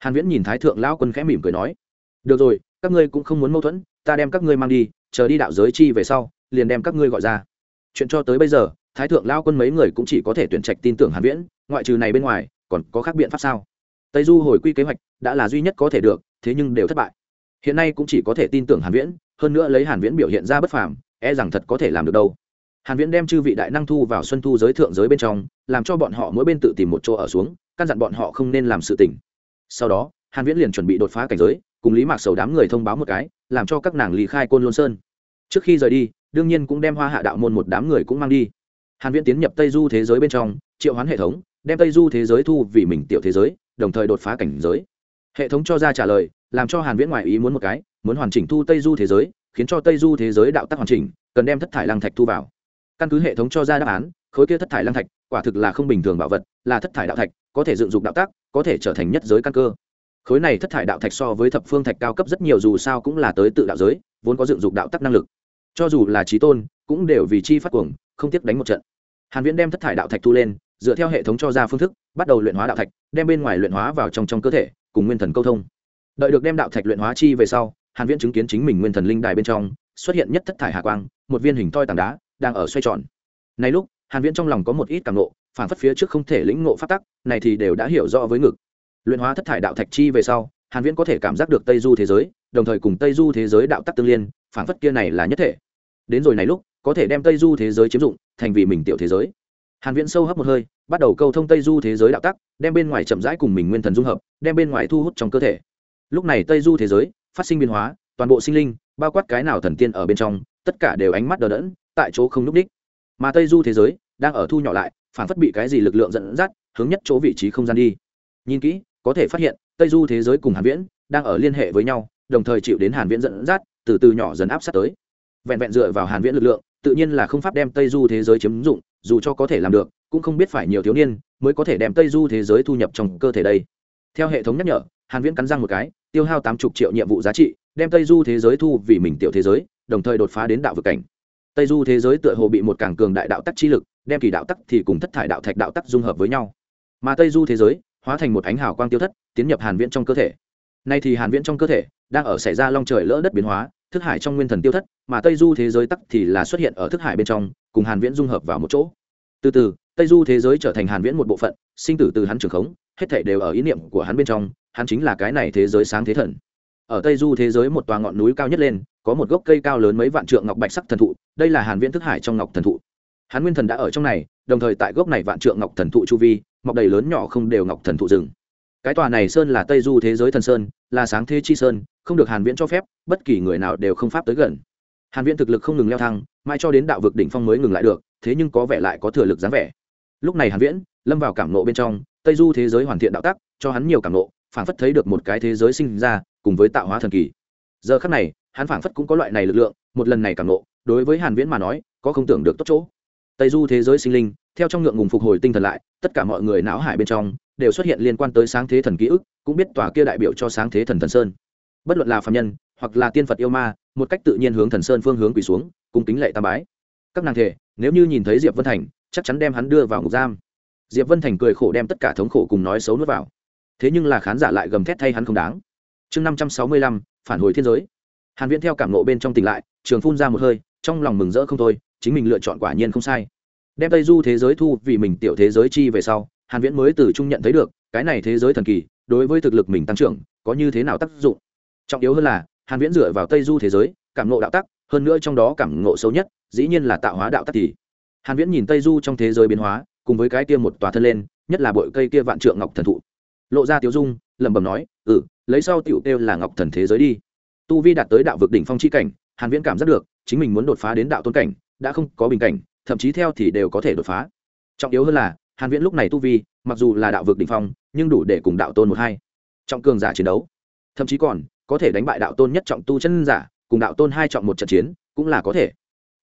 hàn viễn nhìn thái thượng lão quân khẽ mỉm cười nói, được rồi, các ngươi cũng không muốn mâu thuẫn, ta đem các ngươi mang đi, chờ đi đạo giới chi về sau, liền đem các ngươi gọi ra. Chuyện cho tới bây giờ, thái thượng lão quân mấy người cũng chỉ có thể tuyển trạch tin tưởng hàn viễn, ngoại trừ này bên ngoài, còn có khác biện pháp sao? Tây du hồi quy kế hoạch đã là duy nhất có thể được, thế nhưng đều thất bại. Hiện nay cũng chỉ có thể tin tưởng hàn viễn, hơn nữa lấy hàn viễn biểu hiện ra bất phàm e rằng thật có thể làm được đâu. Hàn viễn đem chư vị đại năng thu vào xuân thu giới thượng giới bên trong, làm cho bọn họ mỗi bên tự tìm một chỗ ở xuống, căn dặn bọn họ không nên làm sự tình sau đó, hàn viễn liền chuẩn bị đột phá cảnh giới, cùng lý mạc sầu đám người thông báo một cái, làm cho các nàng ly khai côn lôn sơn. Trước khi rời đi, đương nhiên cũng đem hoa hạ đạo môn một đám người cũng mang đi. Hàn viễn tiến nhập tây du thế giới bên trong, triệu hoán hệ thống, đem tây du thế giới thu vì mình tiểu thế giới, đồng thời đột phá cảnh giới. Hệ thống cho ra trả lời, làm cho hàn viễn ngoại ý muốn một cái, muốn hoàn chỉnh thu tây du thế giới, khiến cho tây du thế giới đạo tắc hoàn chỉnh, cần đem thất thải lăng thạch thu vào. Căn cứ hệ thống cho ra đáp án, khối kia thất thải lăng thạch quả thực là không bình thường bảo vật, là thất thải đạo thạch có thể dựng dục đạo tác, có thể trở thành nhất giới căn cơ. Khối này thất thải đạo thạch so với thập phương thạch cao cấp rất nhiều dù sao cũng là tới tự đạo giới, vốn có dựng dục đạo tắc năng lực. Cho dù là trí tôn, cũng đều vì chi phát cuồng, không tiếc đánh một trận. Hàn viễn đem thất thải đạo thạch thu lên, dựa theo hệ thống cho ra phương thức, bắt đầu luyện hóa đạo thạch, đem bên ngoài luyện hóa vào trong trong cơ thể, cùng nguyên thần câu thông. Đợi được đem đạo thạch luyện hóa chi về sau, hàn viễn chứng kiến chính mình nguyên thần linh đài bên trong, xuất hiện nhất thất thải hạ quang, một viên hình toi tảng đá, đang ở xoay tròn. Này lúc, hàn viễn trong lòng có một ít cảm nộ phản phất phía trước không thể lĩnh ngộ pháp tắc, này thì đều đã hiểu rõ với ngực. Luyện hóa thất thải đạo thạch chi về sau, hàn viễn có thể cảm giác được tây du thế giới, đồng thời cùng tây du thế giới đạo tắc tương liên phản phất kia này là nhất thể. Đến rồi này lúc, có thể đem tây du thế giới chiếm dụng, thành vì mình tiểu thế giới. Hàn viễn sâu hấp một hơi, bắt đầu câu thông tây du thế giới đạo tắc, đem bên ngoài chậm rãi cùng mình nguyên thần dung hợp, đem bên ngoài thu hút trong cơ thể. Lúc này tây du thế giới, phát sinh biến hóa, toàn bộ sinh linh, bao quát cái nào thần tiên ở bên trong, tất cả đều ánh mắt đờ đẫn, tại chỗ không núp đích. Mà tây du thế giới, đang ở thu nhỏ lại phản phất bị cái gì lực lượng dẫn dắt, hướng nhất chỗ vị trí không gian đi. Nhìn kỹ, có thể phát hiện, tây du thế giới cùng hàn viễn đang ở liên hệ với nhau, đồng thời chịu đến hàn viễn dẫn dắt, từ từ nhỏ dần áp sát tới. Vẹn vẹn dựa vào hàn viễn lực lượng, tự nhiên là không pháp đem tây du thế giới chiếm dụng, dù cho có thể làm được, cũng không biết phải nhiều thiếu niên mới có thể đem tây du thế giới thu nhập trong cơ thể đây. Theo hệ thống nhắc nhở, hàn viễn cắn răng một cái, tiêu hao tám chục triệu nhiệm vụ giá trị, đem tây du thế giới thu vì mình tiểu thế giới, đồng thời đột phá đến đạo vực cảnh. Tây du thế giới tựa hồ bị một càng cường đại đạo tắc chi lực đem kỳ đạo tắc thì cùng thất thải đạo thạch đạo tắc dung hợp với nhau. Mà tây du thế giới, hóa thành một ánh hào quang tiêu thất, tiến nhập hàn viễn trong cơ thể. Nay thì hàn viễn trong cơ thể, đang ở xảy ra long trời lỡ đất biến hóa, thức hải trong nguyên thần tiêu thất, mà tây du thế giới tắc thì là xuất hiện ở thức hải bên trong, cùng hàn viễn dung hợp vào một chỗ. Từ từ, tây du thế giới trở thành hàn viễn một bộ phận, sinh tử từ hắn trường khống, hết thảy đều ở ý niệm của hắn bên trong, hắn chính là cái này thế giới sáng thế thần. Ở tây du thế giới một tòa ngọn núi cao nhất lên, có một gốc cây cao lớn mấy vạn trượng ngọc bạch sắc thần thụ, đây là hàn viễn thức hải trong ngọc thần thụ hắn nguyên thần đã ở trong này, đồng thời tại gốc này vạn trượng ngọc thần thụ chu vi, mọc đầy lớn nhỏ không đều ngọc thần thụ rừng. Cái tòa này sơn là tây du thế giới thần sơn, là sáng thế chi sơn, không được hàn viễn cho phép, bất kỳ người nào đều không pháp tới gần. Hàn viễn thực lực không ngừng leo thang mãi cho đến đạo vực đỉnh phong mới ngừng lại được, thế nhưng có vẻ lại có thừa lực dáng vẻ. Lúc này hàn viễn, lâm vào cảm nộ bên trong, tây du thế giới hoàn thiện đạo tắc, cho hắn nhiều cảm nộ phảng phất thấy được một cái thế giới sinh ra, cùng với tạo hóa thần kỳ. Giờ khắc này, hắn phảng phất cũng có loại này lực lượng, một lần này cảm nộ đối với hàn viễn mà nói, có không tưởng được tốt chỗ tây du thế giới sinh linh, theo trong ngượng ngùng phục hồi tinh thần lại, tất cả mọi người não hải bên trong đều xuất hiện liên quan tới sáng thế thần ký ức, cũng biết tòa kia đại biểu cho sáng thế thần thần sơn. Bất luận là phàm nhân, hoặc là tiên phật yêu ma, một cách tự nhiên hướng thần sơn phương hướng quỳ xuống cùng kính lệ tam bái. Các nàng thể, nếu như nhìn thấy diệp vân thành, chắc chắn đem hắn đưa vào ngục giam. Diệp vân thành cười khổ đem tất cả thống khổ cùng nói xấu nuốt vào. Thế nhưng là khán giả lại gầm thét thay hắn không đáng. Chương năm trăm sáu mươi lăm, phản hồi thiên giới. Hàn viễn theo cảm nộ bên trong tỉnh lại, trường phun ra một hơi, trong lòng mừng rỡ không thôi chính mình lựa chọn quả nhiên không sai. Đem tây du thế giới thu vì mình tiểu thế giới chi về sau, hàn viễn mới từ trung nhận thấy được, cái này thế giới thần kỳ, đối với thực lực mình tăng trưởng, có như thế nào tác dụng. Trọng yếu hơn là, hàn viễn dựa vào tây du thế giới, cảm ngộ đạo tắc, hơn nữa trong đó cảm ngộ sâu nhất, dĩ nhiên là tạo hóa đạo tắc thì. Hàn viễn nhìn tây du trong thế giới biến hóa, cùng với cái kia một tòa thân lên, nhất là bội cây kia vạn trượng ngọc thần thụ. Lộ ra tiểu dung, lẩm bẩm nói ừ lấy sau tiểu tiêu là ngọc thần thế giới đi. Tu vi đạt tới đạo vực đỉnh phong chi cảnh, hàn viễn cảm giác được, chính mình muốn đột phá đến đạo tôn cảnh đã không có bình cảnh, thậm chí theo thì đều có thể đột phá. Trọng yếu hơn là, hàn viễn lúc này tu vi, mặc dù là đạo vực đỉnh phong, nhưng đủ để cùng đạo tôn một hai. Trọng cường giả chiến đấu. Thậm chí còn, có thể đánh bại đạo tôn nhất trọng tu chân giả, cùng đạo tôn hai trọng một trận chiến, cũng là có thể.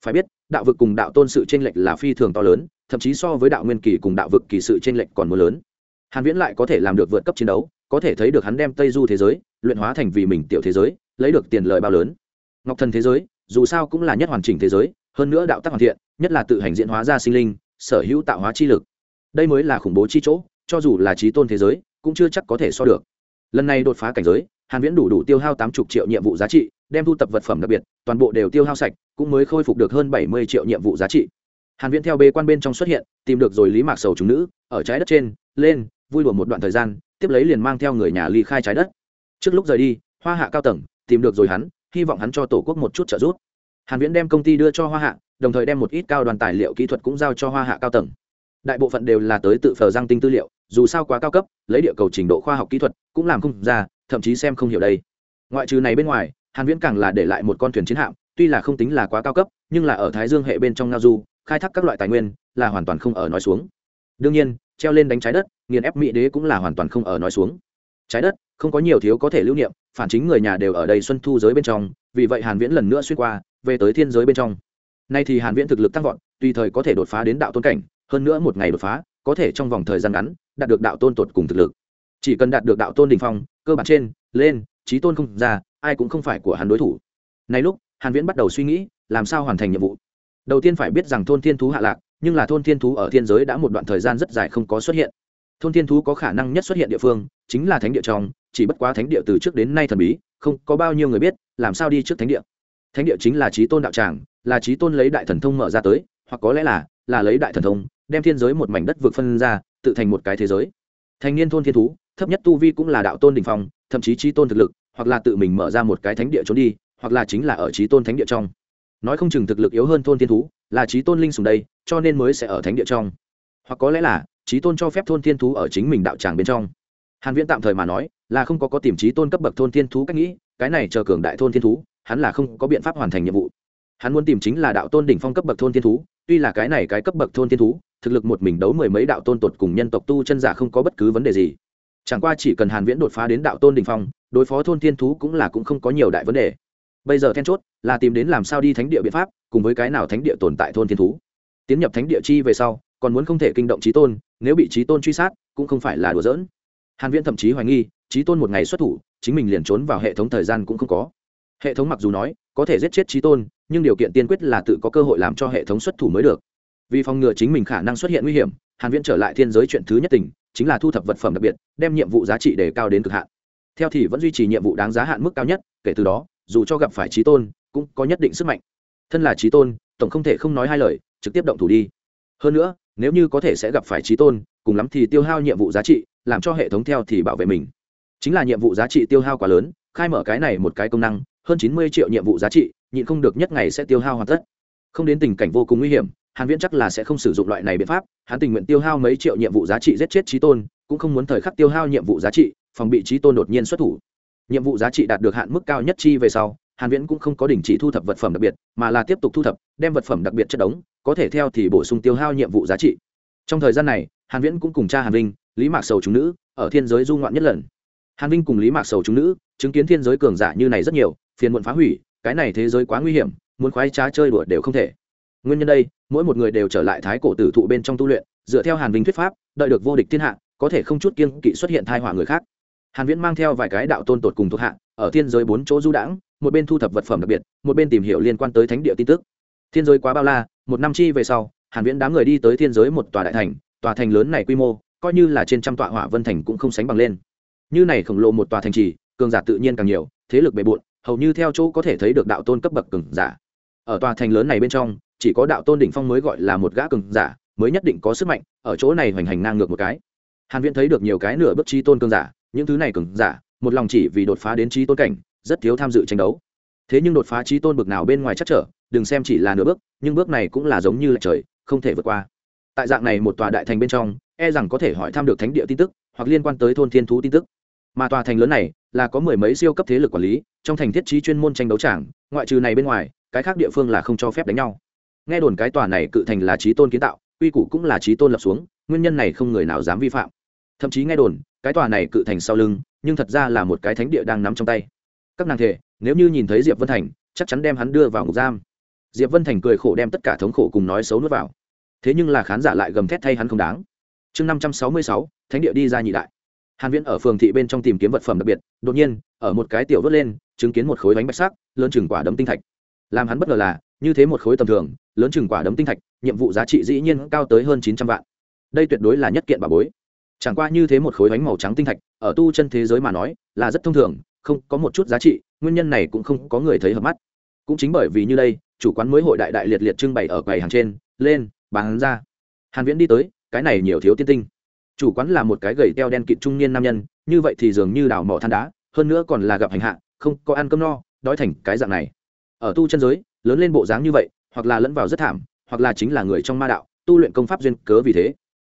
Phải biết, đạo vực cùng đạo tôn sự chênh lệch là phi thường to lớn, thậm chí so với đạo nguyên kỳ cùng đạo vực kỳ sự chênh lệch còn mưa lớn. Hàn viễn lại có thể làm được vượt cấp chiến đấu, có thể thấy được hắn đem tây du thế giới, luyện hóa thành vì mình tiểu thế giới, lấy được tiền lợi bao lớn. Ngọc thần thế giới, dù sao cũng là nhất hoàn chỉnh thế giới hơn nữa đạo tắc hoàn thiện, nhất là tự hành diễn hóa ra sinh linh, sở hữu tạo hóa chi lực. Đây mới là khủng bố chi chỗ, cho dù là trí tôn thế giới, cũng chưa chắc có thể so được. Lần này đột phá cảnh giới, hàn viễn đủ đủ tiêu hao tám chục triệu nhiệm vụ giá trị, đem thu tập vật phẩm đặc biệt, toàn bộ đều tiêu hao sạch, cũng mới khôi phục được hơn bảy mươi triệu nhiệm vụ giá trị. Hàn viễn theo bê quan bên trong xuất hiện, tìm được rồi lý mạc sầu chúng nữ, ở trái đất trên, lên, vui đùa một đoạn thời gian, tiếp lấy liền mang theo người nhà ly khai trái đất. Trước lúc rời đi, hoa hạ cao tầng, tìm được rồi hắn, hy vọng hắn cho tổ quốc một chút trợ giúp hàn viễn đem công ty đưa cho hoa hạ, đồng thời đem một ít cao đoàn tài liệu kỹ thuật cũng giao cho hoa hạ cao tầng. Đại bộ phận đều là tới tự phờ giang tinh tư liệu, dù sao quá cao cấp, lấy địa cầu trình độ khoa học kỹ thuật cũng làm không ra, thậm chí xem không hiểu đây. Ngoại trừ này bên ngoài, hàn viễn càng là để lại một con thuyền chiến hạm, tuy là không tính là quá cao cấp, nhưng là ở thái dương hệ bên trong ngao du, khai thác các loại tài nguyên, là hoàn toàn không ở nói xuống. Đương nhiên, treo lên đánh trái đất, nghiền ép mỹ đế cũng là hoàn toàn không ở nói xuống. Trái đất, không có nhiều thiếu có thể lưu niệm, phản chính người nhà đều ở đây xuân thu giới bên trong, vì vậy hàn viễn lần nữa xuyên qua về tới thiên giới bên trong. Nay thì hàn viễn thực lực tăng vọt, tùy thời có thể đột phá đến đạo tôn cảnh, hơn nữa một ngày đột phá, có thể trong vòng thời gian ngắn, đạt được đạo tôn tột cùng thực lực. Chỉ cần đạt được đạo tôn đỉnh phong, cơ bản trên, lên trí tôn không ra, ai cũng không phải của hắn đối thủ. Nay lúc, hàn viễn bắt đầu suy nghĩ, làm sao hoàn thành nhiệm vụ. Đầu tiên phải biết rằng thôn thiên thú hạ lạc, nhưng là thôn thiên thú ở thiên giới đã một đoạn thời gian rất dài không có xuất hiện. Thôn thiên thú có khả năng nhất xuất hiện địa phương, chính là thánh địa trong, chỉ bất quá thánh địa từ trước đến nay thần bí, không có bao nhiêu người biết, làm sao đi trước thánh địa thánh địa chính là trí tôn đạo tràng, là trí tôn lấy đại thần thông mở ra tới, hoặc có lẽ là là lấy đại thần thông, đem thiên giới một mảnh đất vượt phân ra, tự thành một cái thế giới. Thành niên thôn thiên thú, thấp nhất tu vi cũng là đạo tôn đình phong, thậm chí trí tôn thực lực, hoặc là tự mình mở ra một cái thánh địa trốn đi, hoặc là chính là ở trí tôn thánh địa trong. Nói không chừng thực lực yếu hơn thôn thiên thú, là trí tôn linh sùng đây, cho nên mới sẽ ở thánh địa trong. Hoặc có lẽ là, trí tôn cho phép thôn thiên thú ở chính mình đạo tràng bên trong. Hàn viễn tạm thời mà nói, là không có có tìm trí tôn cấp bậc thôn thiên thú cách nghĩ cái này chờ cường đại thôn thiên thú, hắn là không có biện pháp hoàn thành nhiệm vụ. Hắn muốn tìm chính là đạo tôn đỉnh phong cấp bậc thôn thiên thú, tuy là cái này cái cấp bậc thôn thiên thú, thực lực một mình đấu mười mấy đạo tôn tột cùng nhân tộc tu chân giả không có bất cứ vấn đề gì. Chẳng qua chỉ cần hàn viễn đột phá đến đạo tôn đỉnh phong, đối phó thôn thiên thú cũng là cũng không có nhiều đại vấn đề. Bây giờ then chốt là tìm đến làm sao đi thánh địa biện pháp, cùng với cái nào thánh địa tồn tại thôn thiên thú. Tiến nhập thánh địa chi về sau, còn muốn không thể kinh động trí tôn, nếu bị trí tôn truy sát, cũng không phải là đùa giỡn hàn viễn thậm chí hoài nghi trí tôn một ngày xuất thủ, chính mình liền trốn vào hệ thống thời gian cũng không có. Hệ thống mặc dù nói, có thể giết chết trí tôn, nhưng điều kiện tiên quyết là tự có cơ hội làm cho hệ thống xuất thủ mới được. Vì phòng ngừa chính mình khả năng xuất hiện nguy hiểm, hàn viễn trở lại thiên giới chuyện thứ nhất tình chính là thu thập vật phẩm đặc biệt, đem nhiệm vụ giá trị đề cao đến cực hạn. Theo thì vẫn duy trì nhiệm vụ đáng giá hạn mức cao nhất, kể từ đó, dù cho gặp phải trí tôn, cũng có nhất định sức mạnh. Thân là trí tôn, tổng không thể không nói hai lời, trực tiếp động thủ đi. Hơn nữa, nếu như có thể sẽ gặp phải trí tôn, cùng lắm thì tiêu hao nhiệm vụ giá trị làm cho hệ thống theo thì bảo vệ mình. Chính là nhiệm vụ giá trị tiêu hao quá lớn, khai mở cái này một cái công năng, hơn chín mươi triệu nhiệm vụ giá trị, nhịn không được nhất ngày sẽ tiêu hao hoàn tất. Không đến tình cảnh vô cùng nguy hiểm, hàn viễn chắc là sẽ không sử dụng loại này biện pháp, hắn tình nguyện tiêu hao mấy triệu nhiệm vụ giá trị giết chết trí tôn, cũng không muốn thời khắc tiêu hao nhiệm vụ giá trị, phòng bị trí tôn đột nhiên xuất thủ. Nhiệm vụ giá trị đạt được hạn mức cao nhất chi về sau, hàn viễn cũng không có đình chỉ thu thập vật phẩm đặc biệt, mà là tiếp tục thu thập, đem vật phẩm đặc biệt chất đống, có thể theo thì bổ sung tiêu hao nhiệm vụ giá trị. Trong thời gian này, hàn viễn cũng cùng cha hàn vinh lý mạc sầu chúng nữ, ở thiên giới du ngoạn nhất lần. Hàn vinh cùng lý mạc sầu chúng nữ chứng kiến thiên giới cường giả như này rất nhiều, phiền muộn phá hủy, cái này thế giới quá nguy hiểm, muốn khoái trá chơi đùa đều không thể. Nguyên nhân đây, mỗi một người đều trở lại thái cổ tử thụ bên trong tu luyện, dựa theo hàn vinh thuyết pháp, đợi được vô địch thiên hạ, có thể không chút kiêng kỵ xuất hiện thai họa người khác. Hàn viễn mang theo vài cái đạo tôn tột cùng thuộc hạ, ở thiên giới bốn chỗ du đãng, một bên thu thập vật phẩm đặc biệt, một bên tìm hiểu liên quan tới thánh địa tin tức. Thiên giới quá bao la, một năm chi về sau, hàn viễn đám người đi tới thiên giới một tòa đại thành, tòa thành lớn này quy mô coi như là trên trăm tọa hỏa vân thành cũng không sánh bằng lên. Như này khổng lồ một tòa thành trì, cường giả tự nhiên càng nhiều, thế lực bề bộn, hầu như theo chỗ có thể thấy được đạo tôn cấp bậc cường giả. Ở tòa thành lớn này bên trong, chỉ có đạo tôn đỉnh phong mới gọi là một gã cường giả, mới nhất định có sức mạnh, ở chỗ này hoành hành ngang ngược một cái. Hàn viễn thấy được nhiều cái nửa bước chi tôn cường giả, những thứ này cường giả, một lòng chỉ vì đột phá đến chi tôn cảnh, rất thiếu tham dự tranh đấu. Thế nhưng đột phá chi tôn bực nào bên ngoài chắc trở, đừng xem chỉ là nửa bước, nhưng bước này cũng là giống như là trời, không thể vượt qua. Tại dạng này một tòa đại thành bên trong e rằng có thể hỏi thăm được thánh địa tin tức, hoặc liên quan tới thôn thiên thú tin tức. Mà tòa thành lớn này là có mười mấy siêu cấp thế lực quản lý, trong thành thiết trí chuyên môn tranh đấu trảng ngoại trừ này bên ngoài, cái khác địa phương là không cho phép đánh nhau. Nghe đồn cái tòa này cự thành là trí tôn kiến tạo, quy củ cũng là trí tôn lập xuống, nguyên nhân này không người nào dám vi phạm. Thậm chí nghe đồn, cái tòa này cự thành sau lưng, nhưng thật ra là một cái thánh địa đang nắm trong tay. Các nàng thể, nếu như nhìn thấy diệp vân thành, chắc chắn đem hắn đưa vào ngục giam. Diệp vân thành cười khổ đem tất cả thống khổ cùng nói xấu nuốt vào. Thế nhưng là khán giả lại gầm thét thay hắn không đáng chương năm trăm sáu mươi sáu, thánh địa đi ra nhị đại. Hàn viễn ở phường thị bên trong tìm kiếm vật phẩm đặc biệt, đột nhiên, ở một cái tiểu vớt lên, chứng kiến một khối bánh bạch sắc, lớn chừng quả đấm tinh thạch. Làm hắn bất ngờ là, như thế một khối tầm thường, lớn chừng quả đấm tinh thạch, nhiệm vụ giá trị dĩ nhiên cao tới hơn chín trăm vạn. Đây tuyệt đối là nhất kiện bà bối. Chẳng qua như thế một khối bánh màu trắng tinh thạch, ở tu chân thế giới mà nói, là rất thông thường, không có một chút giá trị, nguyên nhân này cũng không có người thấy hợp mắt. Cũng chính bởi vì như đây, chủ quán mới hội đại đại liệt liệt trưng bày ở quầy hàng trên, lên, bán ra. Hàn viễn đi tới cái này nhiều thiếu tiên tinh. Chủ quán là một cái gầy teo đen kịt trung niên nam nhân, như vậy thì dường như đào mỏ than đá, hơn nữa còn là gặp hành hạ, không có ăn cơm no, đói thành cái dạng này. Ở tu chân giới, lớn lên bộ dáng như vậy, hoặc là lẫn vào rất thảm, hoặc là chính là người trong ma đạo, tu luyện công pháp duyên cớ vì thế.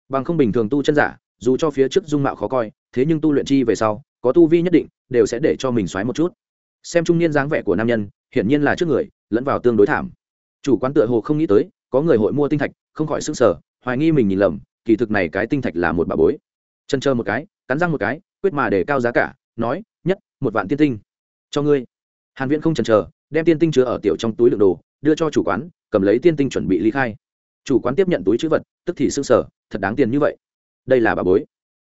Bằng không bình thường tu chân giả, dù cho phía trước dung mạo khó coi, thế nhưng tu luyện chi về sau, có tu vi nhất định, đều sẽ để cho mình xoáy một chút. Xem trung niên dáng vẻ của nam nhân, hiển nhiên là trước người, lẫn vào tương đối thảm. Chủ quán tựa hồ không nghĩ tới, có người hội mua tinh thạch, không khỏi sức sở hoài nghi mình nhìn lầm, kỳ thực này cái tinh thạch là một bà bối. Chân chờ một cái, cắn răng một cái, quyết mà để cao giá cả, nói, nhất, một vạn tiên tinh, cho ngươi. Hàn viễn không chần chờ, đem tiên tinh chứa ở tiểu trong túi đựng đồ, đưa cho chủ quán, cầm lấy tiên tinh chuẩn bị ly khai. Chủ quán tiếp nhận túi chữ vật, tức thì sưng sở thật đáng tiền như vậy. Đây là bà bối.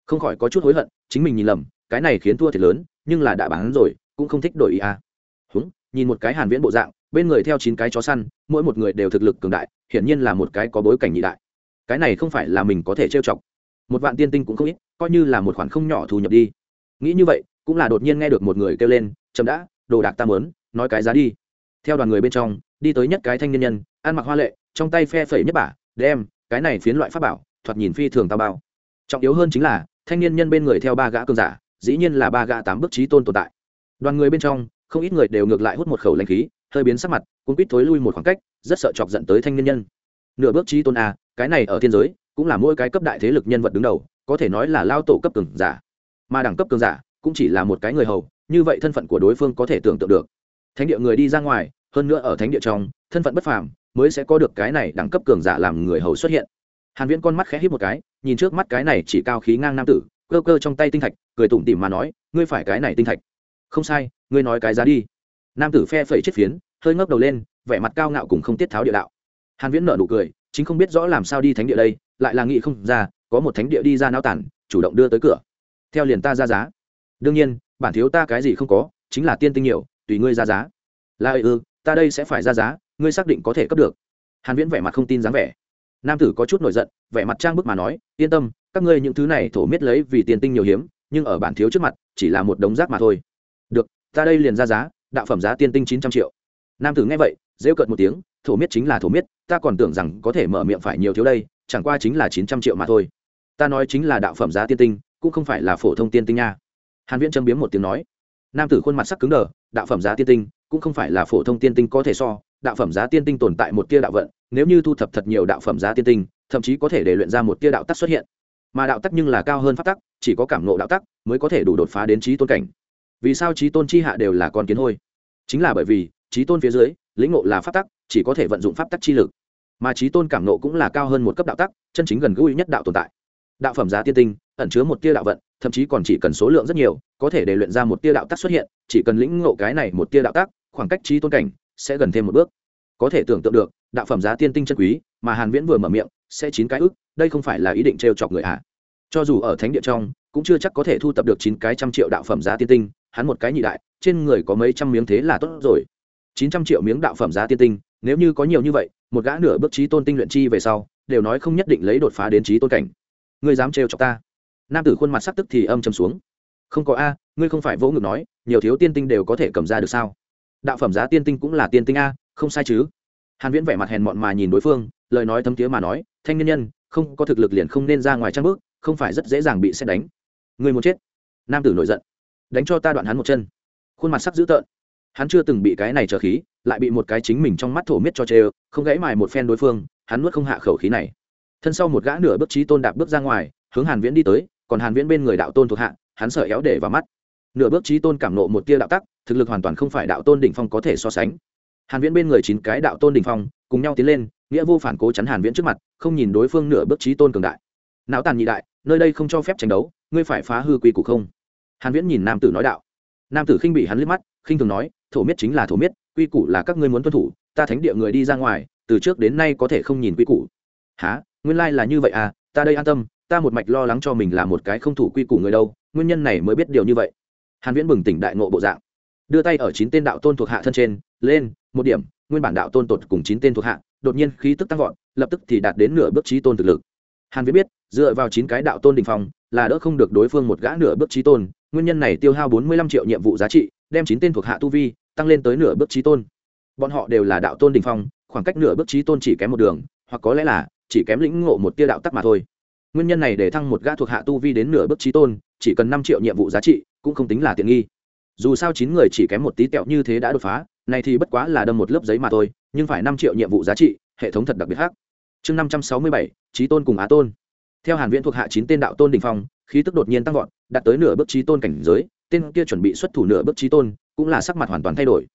Không khỏi có chút hối hận, chính mình nhìn lầm, cái này khiến thua thiệt lớn, nhưng là đã bán rồi, cũng không thích đổi ý à. Húng, nhìn một cái hàn viễn bộ dạng, bên người theo chín cái chó săn, mỗi một người đều thực lực cường đại, hiển nhiên là một cái có bối cảnh nhị đại cái này không phải là mình có thể trêu chọc. Một vạn tiên tinh cũng không ít, coi như là một khoản không nhỏ thu nhập đi. Nghĩ như vậy, cũng là đột nhiên nghe được một người kêu lên, chậm đã, đồ đạc ta muốn, nói cái giá đi. Theo đoàn người bên trong, đi tới nhất cái thanh niên nhân, ăn mặc hoa lệ, trong tay phe phẩy nhất bả, đem, cái này phiến loại pháp bảo, thoạt nhìn phi thường tao bao. Trọng yếu hơn chính là, thanh niên nhân bên người theo ba gã cường giả, dĩ nhiên là ba gã tám bước trí tôn tồn tại. Đoàn người bên trong, không ít người đều ngược lại hút một khẩu lanh khí, hơi biến sắc mặt cũng quýt thối lui một khoảng cách, rất sợ chọc giận tới thanh niên nhân. Nửa bước trí tôn a cái này ở thiên giới cũng là mỗi cái cấp đại thế lực nhân vật đứng đầu, có thể nói là lao tổ cấp cường giả. Mà đẳng cấp cường giả cũng chỉ là một cái người hầu, như vậy thân phận của đối phương có thể tưởng tượng được. Thánh địa người đi ra ngoài, hơn nữa ở thánh địa trong, thân phận bất phàm mới sẽ có được cái này đẳng cấp cường giả làm người hầu xuất hiện. Hàn viễn con mắt khẽ híp một cái, nhìn trước mắt cái này chỉ cao khí ngang nam tử, cơ cơ trong tay tinh thạch, cười tủm tỉm mà nói, ngươi phải cái này tinh thạch. Không sai, ngươi nói cái giá đi. Nam tử phe phẩy chiếc phiến, hơi ngấp đầu lên, vẻ mặt cao ngạo cùng không tiết tháo địa đạo. Hàn viễn nở nụ cười chính không biết rõ làm sao đi thánh địa đây, lại là nghị không ra, có một thánh địa đi ra náo tản, chủ động đưa tới cửa. Theo liền ta ra giá. Đương nhiên, bản thiếu ta cái gì không có, chính là tiên tinh nhiều, tùy ngươi ra giá. Là ư, ta đây sẽ phải ra giá, ngươi xác định có thể cấp được. Hàn viễn vẻ mặt không tin dáng vẻ. Nam tử có chút nổi giận, vẻ mặt trang bức mà nói, yên tâm, các ngươi những thứ này thổ miết lấy vì tiền tinh nhiều hiếm, nhưng ở bản thiếu trước mặt, chỉ là một đống rác mà thôi. Được, ta đây liền ra giá, đạo phẩm giá tiên tinh chín trăm triệu. Nam tử nghe vậy, rêu cợt một tiếng thổ miết chính là thổ miết, ta còn tưởng rằng có thể mở miệng phải nhiều thiếu đây, chẳng qua chính là chín trăm triệu mà thôi. Ta nói chính là đạo phẩm giá tiên tinh, cũng không phải là phổ thông tiên tinh nha. Hàn viễn châm biếm một tiếng nói. Nam tử khuôn mặt sắc cứng đờ, đạo phẩm giá tiên tinh, cũng không phải là phổ thông tiên tinh có thể so, đạo phẩm giá tiên tinh tồn tại một tia đạo vận, nếu như thu thập thật nhiều đạo phẩm giá tiên tinh, thậm chí có thể để luyện ra một tia đạo tắc xuất hiện. Mà đạo tắc nhưng là cao hơn pháp tắc, chỉ có cảm ngộ đạo tắc mới có thể đủ đột phá đến trí tôn cảnh. Vì sao trí tôn chi hạ đều là con kiến hôi? Chính là bởi vì trí tôn phía dưới, lĩnh ngộ là pháp tắc chỉ có thể vận dụng pháp tắc chi lực. Mà trí tôn cảm nộ cũng là cao hơn một cấp đạo tắc, chân chính gần gũi nhất đạo tồn tại. Đạo phẩm giá tiên tinh, ẩn chứa một tia đạo vận, thậm chí còn chỉ cần số lượng rất nhiều, có thể để luyện ra một tia đạo tắc xuất hiện, chỉ cần lĩnh ngộ cái này một tia đạo tắc, khoảng cách trí tôn cảnh sẽ gần thêm một bước. Có thể tưởng tượng được, đạo phẩm giá tiên tinh chân quý, mà hàn viễn vừa mở miệng, sẽ chín cái ức, đây không phải là ý định trêu chọc người à? cho dù ở thánh địa trong, cũng chưa chắc có thể thu tập được chín cái trăm triệu đạo phẩm giá tiên tinh, hắn một cái nhị đại, trên người có mấy trăm miếng thế là tốt rồi. Chín trăm triệu miếng đạo phẩm giá tiên tinh nếu như có nhiều như vậy, một gã nửa bước trí tôn tinh luyện chi về sau, đều nói không nhất định lấy đột phá đến trí tôn cảnh. Ngươi dám trêu chọc ta? Nam tử khuôn mặt sắc tức thì âm trầm xuống. Không có a, ngươi không phải vỗ ngực nói, nhiều thiếu tiên tinh đều có thể cầm ra được sao? Đạo phẩm giá tiên tinh cũng là tiên tinh a, không sai chứ? Hàn viễn vẻ mặt hèn mọn mà nhìn đối phương, lời nói thấm tía mà nói, thanh niên nhân, không có thực lực liền không nên ra ngoài trang bước, không phải rất dễ dàng bị xét đánh. Người muốn chết. Nam tử nổi giận. Đánh cho ta đoạn hắn một chân. Khuôn mặt sắc dữ tợn hắn chưa từng bị cái này trở khí, lại bị một cái chính mình trong mắt thổ miết cho chê không gãy mài một phen đối phương, hắn nuốt không hạ khẩu khí này. Thân sau một gã nửa bước trí tôn đạp bước ra ngoài, hướng hàn viễn đi tới, còn hàn viễn bên người đạo tôn thuộc hạ, hắn sợ éo để vào mắt. Nửa bước trí tôn cảm nộ một tia đạo tắc, thực lực hoàn toàn không phải đạo tôn đỉnh phong có thể so sánh. Hàn viễn bên người chín cái đạo tôn đỉnh phong, cùng nhau tiến lên, nghĩa vô phản cố chắn hàn viễn trước mặt, không nhìn đối phương nửa bước trí tôn cường đại. Não tàn nhị đại, nơi đây không cho phép tranh đấu, ngươi phải phá hư quy củ không? Hàn viễn nhìn nam tử nói đạo. Nam tử khinh bị hắn liếc mắt, khinh thường nói thổ miết chính là thổ miết, quy củ là các ngươi muốn tuân thủ, ta thánh địa người đi ra ngoài, từ trước đến nay có thể không nhìn quy củ. Há nguyên lai là như vậy à? Ta đây an tâm, ta một mạch lo lắng cho mình là một cái không thủ quy củ người đâu, nguyên nhân này mới biết điều như vậy. Hàn viễn bừng tỉnh đại ngộ bộ dạng. Đưa tay ở chín tên đạo tôn thuộc hạ thân trên, lên, một điểm, nguyên bản đạo tôn tột cùng chín tên thuộc hạ, đột nhiên khí tức tăng vọt, lập tức thì đạt đến nửa bước trí tôn thực lực. Hàn viễn biết, dựa vào chín cái đạo tôn đỉnh phong, là đỡ không được đối phương một gã nửa bước trí tôn, nguyên nhân này tiêu hao 45 triệu nhiệm vụ giá trị, đem chín tên thuộc hạ tu vi tăng lên tới nửa bước chí tôn. Bọn họ đều là đạo tôn đỉnh phong khoảng cách nửa bước chí tôn chỉ kém một đường hoặc có lẽ là chỉ kém lĩnh ngộ một tia đạo tắc mà thôi. Nguyên nhân này để thăng một gã thuộc hạ tu vi đến nửa bước chí tôn chỉ cần 5 triệu nhiệm vụ giá trị cũng không tính là tiện nghi. Dù sao chín người chỉ kém một tí tẹo như thế đã đột phá này thì bất quá là đâm một lớp giấy mà thôi nhưng phải 5 triệu nhiệm vụ giá trị hệ thống thật đặc biệt khác. Chương 567, chí tôn cùng á tôn. Theo hàn viễn thuộc hạ chín tên đạo tôn đỉnh phong khí tức đột nhiên tăng vọt đạt tới nửa bước chí tôn cảnh giới tên kia chuẩn bị xuất thủ nửa bước chí tôn cũng là sắc mặt hoàn toàn thay đổi.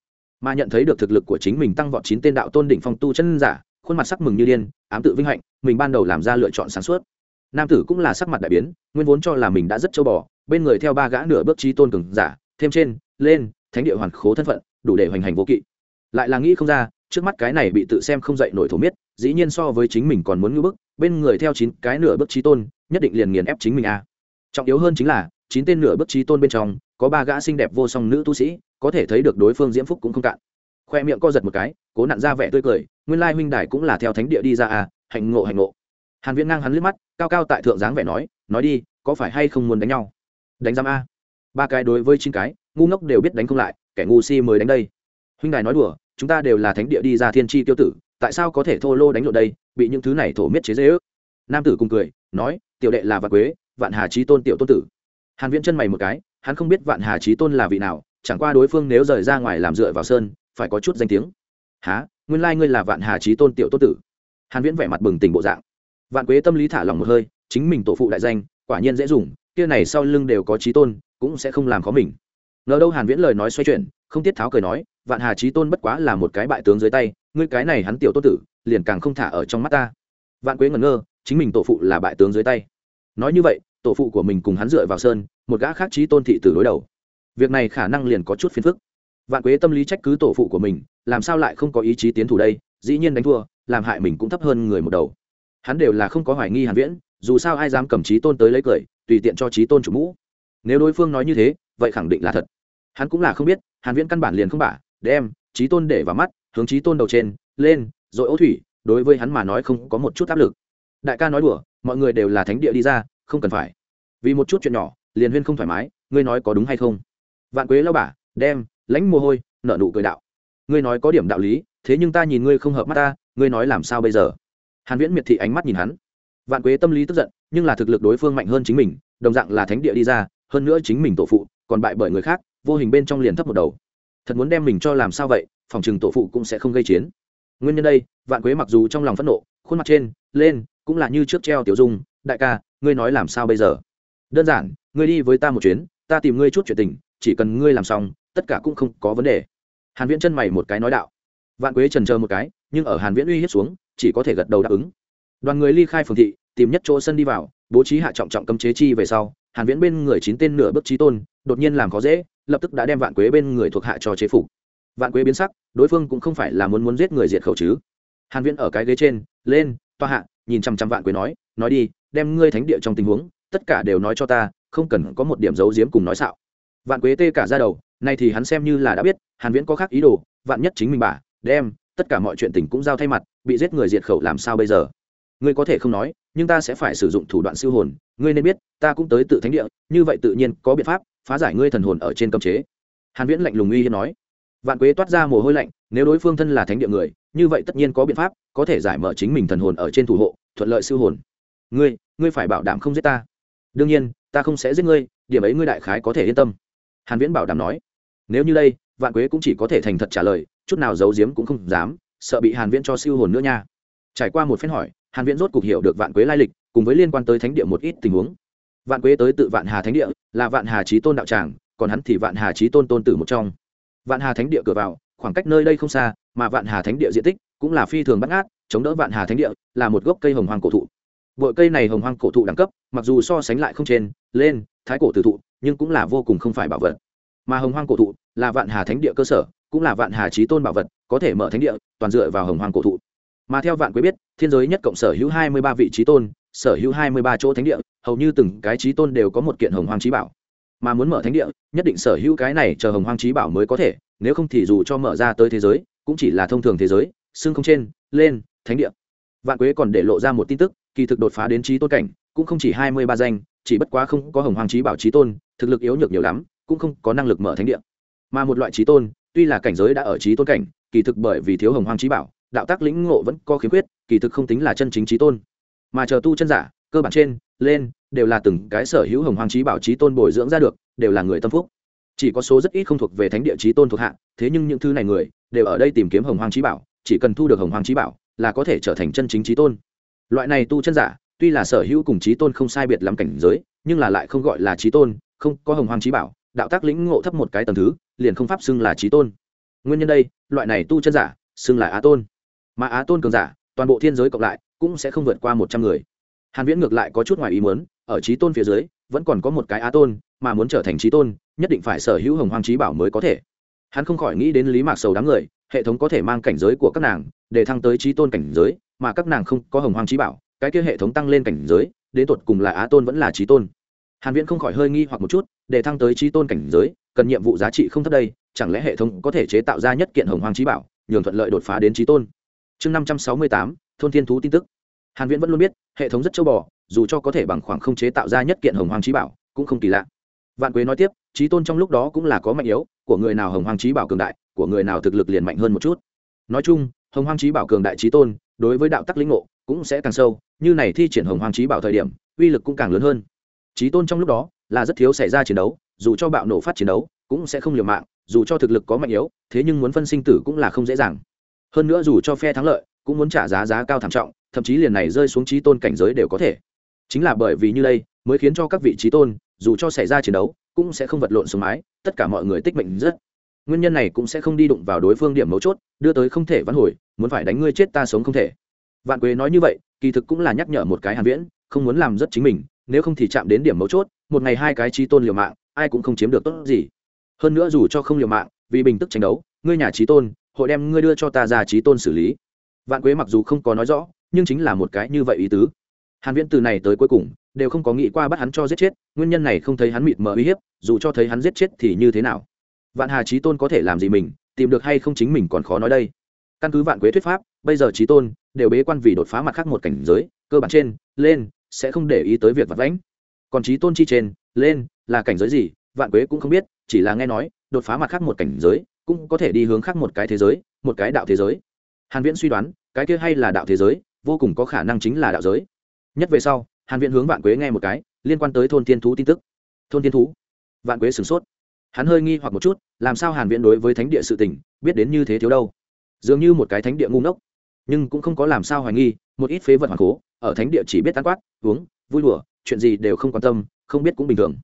Mà nhận thấy được thực lực của chính mình tăng vọt chín tên đạo tôn đỉnh phong tu chân giả, khuôn mặt sắc mừng như điên, ám tự vinh hạnh, mình ban đầu làm ra lựa chọn sáng suốt. Nam tử cũng là sắc mặt đại biến, nguyên vốn cho là mình đã rất châu bò, bên người theo ba gã nửa bước trí tôn cường giả, thêm trên, lên, thánh địa hoàn khố thân phận, đủ để hoành hành vô kỵ. Lại là nghĩ không ra, trước mắt cái này bị tự xem không dậy nổi thổ miết, dĩ nhiên so với chính mình còn muốn ngưỡng bức, bên người theo chín cái nửa bước trí tôn, nhất định liền nghiền ép chính mình a. Trọng yếu hơn chính là, chín tên nửa bước trí tôn bên trong có ba gã xinh đẹp vô song nữ tu sĩ, có thể thấy được đối phương diễm phúc cũng không cạn. Khoe miệng co giật một cái, cố nặn ra vẻ tươi cười, nguyên lai huynh đài cũng là theo thánh địa đi ra à hạnh ngộ hạnh ngộ. Hàn viễn ngang hắn liếc mắt, cao cao tại thượng dáng vẻ nói nói đi, có phải hay không muốn đánh nhau? Đánh giam a. Ba cái đối với chín cái, ngu ngốc đều biết đánh không lại, kẻ ngu si mới đánh đây. Huynh đài nói đùa, chúng ta đều là thánh địa đi ra thiên tri tiêu tử, tại sao có thể thô lô đánh lộ đây, bị những thứ này thổ miết chế dễ ước? Nam tử cùng cười, nói, tiểu đệ là vạn quế, vạn hà trí tôn tiểu tôn tử. Hàn viễn chân mày một cái hắn không biết vạn hà trí tôn là vị nào, chẳng qua đối phương nếu rời ra ngoài làm dựa vào sơn, phải có chút danh tiếng. Há nguyên lai ngươi là vạn hà trí tôn tiểu tôn tử. Hàn viễn vẻ mặt bừng tỉnh bộ dạng. Vạn quế tâm lý thả lòng một hơi, chính mình tổ phụ đại danh, quả nhiên dễ dùng, kia này sau lưng đều có trí tôn, cũng sẽ không làm khó mình. Ngờ đâu hàn viễn lời nói xoay chuyển, không tiết tháo cười nói, vạn hà trí tôn bất quá là một cái bại tướng dưới tay, ngươi cái này hắn tiểu tôn tử, liền càng không thả ở trong mắt ta. Vạn quế ngẩn ngơ, chính mình tổ phụ là bại tướng dưới tay. Nói như vậy tổ phụ của mình cùng hắn dựa vào sơn, một gã khác trí tôn thị tử đối đầu. Việc này khả năng liền có chút phiền phức. Vạn quế tâm lý trách cứ tổ phụ của mình, làm sao lại không có ý chí tiến thủ đây, dĩ nhiên đánh thua, làm hại mình cũng thấp hơn người một đầu. Hắn đều là không có hoài nghi hàn viễn, dù sao ai dám cầm trí tôn tới lấy cười, tùy tiện cho trí tôn chủ mũ. Nếu đối phương nói như thế, vậy khẳng định là thật. Hắn cũng là không biết, hàn viễn căn bản liền không bả, đem trí tôn để vào mắt, hướng trí tôn đầu trên, lên, rồi ấu thủy, đối với hắn mà nói không có một chút áp lực. Đại ca nói đùa, mọi người đều là thánh địa đi ra, không cần phải vì một chút chuyện nhỏ liền huyên không thoải mái ngươi nói có đúng hay không? Vạn quế lao bà, đem lãnh mồ hôi nợ nụ cười đạo. Ngươi nói có điểm đạo lý thế nhưng ta nhìn ngươi không hợp mắt ta ngươi nói làm sao bây giờ? Hàn viễn miệt thị ánh mắt nhìn hắn. Vạn quế tâm lý tức giận nhưng là thực lực đối phương mạnh hơn chính mình đồng dạng là thánh địa đi ra hơn nữa chính mình tổ phụ còn bại bởi người khác vô hình bên trong liền thấp một đầu. Thật muốn đem mình cho làm sao vậy phòng trừng tổ phụ cũng sẽ không gây chiến. Nguyên nhân đây vạn quế mặc dù trong lòng phẫn nộ khuôn mặt trên lên cũng là như trước treo tiểu dung đại ca ngươi nói làm sao bây giờ? Đơn giản, ngươi đi với ta một chuyến, ta tìm ngươi chút chuyện tình, chỉ cần ngươi làm xong, tất cả cũng không có vấn đề. Hàn viễn chân mày một cái nói đạo. Vạn quế trần chờ một cái, nhưng ở hàn viễn uy hiếp xuống, chỉ có thể gật đầu đáp ứng. Đoàn người ly khai phường thị, tìm nhất chỗ sân đi vào, bố trí hạ trọng trọng cấm chế chi về sau, hàn viễn bên người chín tên nửa bước trí tôn, đột nhiên làm khó dễ, lập tức đã đem vạn quế bên người thuộc hạ cho chế phục. Vạn quế biến sắc, đối phương cũng không phải là muốn muốn giết người diệt khẩu chứ. Hàn viễn ở cái ghế trên, lên, toa hạ, nhìn chăm chăm vạn quế nói nói đi, đem ngươi thánh địa trong tình huống tất cả đều nói cho ta, không cần có một điểm giấu giếm cùng nói xạo. Vạn quế tê cả ra đầu, nay thì hắn xem như là đã biết, hàn viễn có khác ý đồ, vạn nhất chính mình bà, đem, tất cả mọi chuyện tình cũng giao thay mặt, bị giết người diệt khẩu làm sao bây giờ? Ngươi có thể không nói, nhưng ta sẽ phải sử dụng thủ đoạn siêu hồn, ngươi nên biết, ta cũng tới tự thánh địa, như vậy tự nhiên có biện pháp, phá giải ngươi thần hồn ở trên cấm chế. Hàn viễn lạnh lùng uy hiếp nói. Vạn quế toát ra mồ hôi lạnh, nếu đối phương thân là thánh địa người, như vậy tất nhiên có biện pháp, có thể giải mở chính mình thần hồn ở trên thủ hộ, thuận lợi siêu hồn. Ngươi ngươi phải bảo đảm không giết ta đương nhiên, ta không sẽ giết ngươi, điểm ấy ngươi đại khái có thể yên tâm. Hàn viễn bảo đảm nói. Nếu như đây, vạn quế cũng chỉ có thể thành thật trả lời, chút nào giấu giếm cũng không dám, sợ bị hàn viễn cho siêu hồn nữa nha. Trải qua một phen hỏi, hàn viễn rốt cục hiểu được vạn quế lai lịch, cùng với liên quan tới thánh địa một ít tình huống. Vạn quế tới tự vạn hà thánh địa, là vạn hà chí tôn đạo tràng, còn hắn thì vạn hà chí tôn tôn tử một trong. Vạn hà thánh địa cửa vào, khoảng cách nơi đây không xa, mà vạn hà thánh địa diện tích cũng là phi thường bắt ngát, chống đỡ vạn hà thánh địa là một gốc cây hồng hoàng cổ thụ bội cây này hồng hoàng cổ thụ đẳng cấp, mặc dù so sánh lại không trên, lên, thái cổ tử thụ, nhưng cũng là vô cùng không phải bảo vật. Mà hồng hoàng cổ thụ là vạn hà thánh địa cơ sở, cũng là vạn hà chí tôn bảo vật, có thể mở thánh địa, toàn dựa vào hồng hoàng cổ thụ. Mà theo vạn quý biết, thiên giới nhất cộng sở hữu hai mươi ba vị trí tôn, sở hữu hai mươi ba chỗ thánh địa, hầu như từng cái trí tôn đều có một kiện hồng hoàng trí bảo. Mà muốn mở thánh địa, nhất định sở hữu cái này chờ hồng hoàng trí bảo mới có thể, nếu không thì dù cho mở ra tới thế giới, cũng chỉ là thông thường thế giới, xưng không trên, lên, thánh địa. Vạn quế còn để lộ ra một tin tức kỳ thực đột phá đến trí tôn cảnh, cũng không chỉ hai mươi ba danh, chỉ bất quá không có hồng hoàng trí bảo trí tôn, thực lực yếu nhược nhiều lắm, cũng không có năng lực mở thánh địa. Mà một loại trí tôn, tuy là cảnh giới đã ở trí tôn cảnh, kỳ thực bởi vì thiếu hồng hoàng trí bảo, đạo tác lĩnh ngộ vẫn có khiếm khuyết, kỳ thực không tính là chân chính trí tôn. Mà chờ tu chân giả, cơ bản trên, lên, đều là từng cái sở hữu hồng hoàng trí bảo trí tôn bồi dưỡng ra được, đều là người tâm phúc. Chỉ có số rất ít không thuộc về thánh địa trí tôn thuộc hạ, thế nhưng những thứ này người, đều ở đây tìm kiếm hồng hoàng trí bảo, chỉ cần thu được hồng hoàng trí bảo, là có thể trở thành chân chính trí tôn loại này tu chân giả, tuy là sở hữu cùng trí tôn không sai biệt lắm cảnh giới, nhưng là lại không gọi là trí tôn, không, có hồng hoàng trí bảo, đạo tác lĩnh ngộ thấp một cái tầm thứ, liền không pháp xưng là trí tôn. Nguyên nhân đây, loại này tu chân giả, xưng là á tôn. Mà á tôn cường giả, toàn bộ thiên giới cộng lại, cũng sẽ không vượt qua một trăm người. Hàn viễn ngược lại có chút ngoài ý muốn, ở trí tôn phía dưới, vẫn còn có một cái á tôn, mà muốn trở thành trí tôn, nhất định phải sở hữu hồng hoàng trí bảo mới có thể. Hắn không khỏi nghĩ đến lý mạc sầu đám người, hệ thống có thể mang cảnh giới của các nàng, để thăng tới trí tôn cảnh giới mà các nàng không có hồng hoàng trí bảo cái kia hệ thống tăng lên cảnh giới đến tột cùng là á tôn vẫn là trí tôn. Hàn viễn không khỏi hơi nghi hoặc một chút để thăng tới trí tôn cảnh giới cần nhiệm vụ giá trị không thấp đây chẳng lẽ hệ thống có thể chế tạo ra nhất kiện hồng hoàng trí bảo nhường thuận lợi đột phá đến trí tôn? Chương 568, thôn thiên thú tin tức. Hàn viễn vẫn luôn biết hệ thống rất châu bò dù cho có thể bằng khoảng không chế tạo ra nhất kiện hồng hoàng trí bảo cũng không kỳ lạ. Vạn quế nói tiếp trí tôn trong lúc đó cũng là có mạnh yếu của người nào hồng hoàng trí bảo cường đại của người nào thực lực liền mạnh hơn một chút. Nói chung hồng Hoang trí bảo cường đại trí tôn, đối với đạo tắc lĩnh ngộ cũng sẽ càng sâu, như này thi triển hồng Hoang trí bảo thời điểm, uy lực cũng càng lớn hơn. Trí tôn trong lúc đó là rất thiếu xảy ra chiến đấu, dù cho bạo nổ phát chiến đấu cũng sẽ không liều mạng, dù cho thực lực có mạnh yếu, thế nhưng muốn phân sinh tử cũng là không dễ dàng. Hơn nữa dù cho phe thắng lợi cũng muốn trả giá giá cao thảm trọng, thậm chí liền này rơi xuống trí tôn cảnh giới đều có thể. Chính là bởi vì như đây mới khiến cho các vị trí tôn dù cho xảy ra chiến đấu cũng sẽ không vật lộn xuống mái tất cả mọi người tích mệnh rất nguyên nhân này cũng sẽ không đi đụng vào đối phương điểm mấu chốt, đưa tới không thể vãn hồi, muốn phải đánh ngươi chết ta sống không thể. Vạn quế nói như vậy, kỳ thực cũng là nhắc nhở một cái hàn viễn, không muốn làm rất chính mình, nếu không thì chạm đến điểm mấu chốt, một ngày hai cái trí tôn liều mạng, ai cũng không chiếm được tốt gì. Hơn nữa dù cho không liều mạng, vì bình tức tranh đấu, ngươi nhà trí tôn, hội đem ngươi đưa cho ta ra trí tôn xử lý. Vạn quế mặc dù không có nói rõ, nhưng chính là một cái như vậy ý tứ. Hàn viễn từ này tới cuối cùng, đều không có nghĩ qua bắt hắn cho giết chết, nguyên nhân này không thấy hắn mịt mờ uy hiếp, dù cho thấy hắn giết chết thì như thế nào vạn hà trí tôn có thể làm gì mình, tìm được hay không chính mình còn khó nói đây. Căn cứ vạn quế thuyết pháp, bây giờ trí tôn đều bế quan vì đột phá mặt khác một cảnh giới, cơ bản trên, lên, sẽ không để ý tới việc vặt vãnh. Còn trí tôn chi trên, lên, là cảnh giới gì, vạn quế cũng không biết, chỉ là nghe nói, đột phá mặt khác một cảnh giới, cũng có thể đi hướng khác một cái thế giới, một cái đạo thế giới. Hàn viễn suy đoán, cái kia hay là đạo thế giới, vô cùng có khả năng chính là đạo giới. Nhất về sau, hàn viễn hướng vạn quế nghe một cái, liên quan tới thôn Thiên thú tin tức. Thôn Thiên thú. Vạn quế sửng sốt hắn hơi nghi hoặc một chút, làm sao hàn viễn đối với thánh địa sự tình, biết đến như thế thiếu đâu? Dường như một cái thánh địa ngu ngốc. Nhưng cũng không có làm sao hoài nghi, một ít phế vật hoàng cố, ở thánh địa chỉ biết tán quát, uống, vui đùa, chuyện gì đều không quan tâm, không biết cũng bình thường.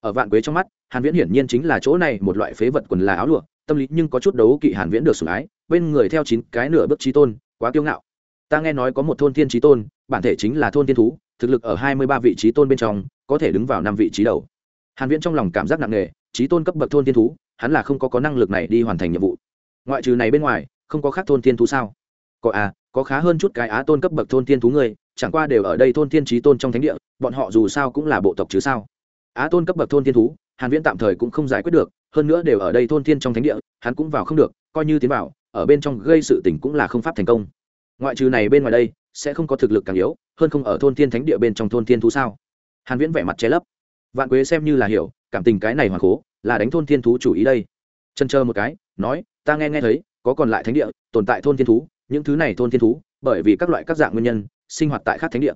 Ở vạn quế trong mắt, hàn viễn hiển nhiên chính là chỗ này một loại phế vật quần là áo lụa, tâm lý nhưng có chút đấu kỵ hàn viễn được sủng ái, bên người theo chín cái nửa bước trí tôn, quá kiêu ngạo. Ta nghe nói có một thôn thiên trí tôn, bản thể chính là thôn thiên thú, thực lực ở 23 vị trí tôn bên trong, có thể đứng vào năm vị trí đầu. Hàn viễn trong lòng cảm giác nặng nề trí tôn cấp bậc thôn thiên thú, hắn là không có có năng lực này đi hoàn thành nhiệm vụ. Ngoại trừ này bên ngoài, không có khác thôn thiên thú sao? Có à có khá hơn chút cái á tôn cấp bậc thôn thiên thú người, chẳng qua đều ở đây thôn thiên trí tôn trong thánh địa, bọn họ dù sao cũng là bộ tộc chứ sao? Á tôn cấp bậc thôn thiên thú, hàn viễn tạm thời cũng không giải quyết được, hơn nữa đều ở đây thôn thiên trong thánh địa, hắn cũng vào không được, coi như tiến vào, ở bên trong gây sự tình cũng là không pháp thành công. Ngoại trừ này bên ngoài đây, sẽ không có thực lực càng yếu, hơn không ở thôn thiên thánh địa bên trong thôn thiên thú sao? Hàn viễn vẻ mặt che lấp. Vạn quế xem như là hiểu cảm tình cái này hoàn cố là đánh thôn thiên thú chủ ý đây. Chân chờ một cái, nói, ta nghe nghe thấy, có còn lại thánh địa, tồn tại thôn thiên thú, những thứ này thôn thiên thú, bởi vì các loại các dạng nguyên nhân, sinh hoạt tại các thánh địa.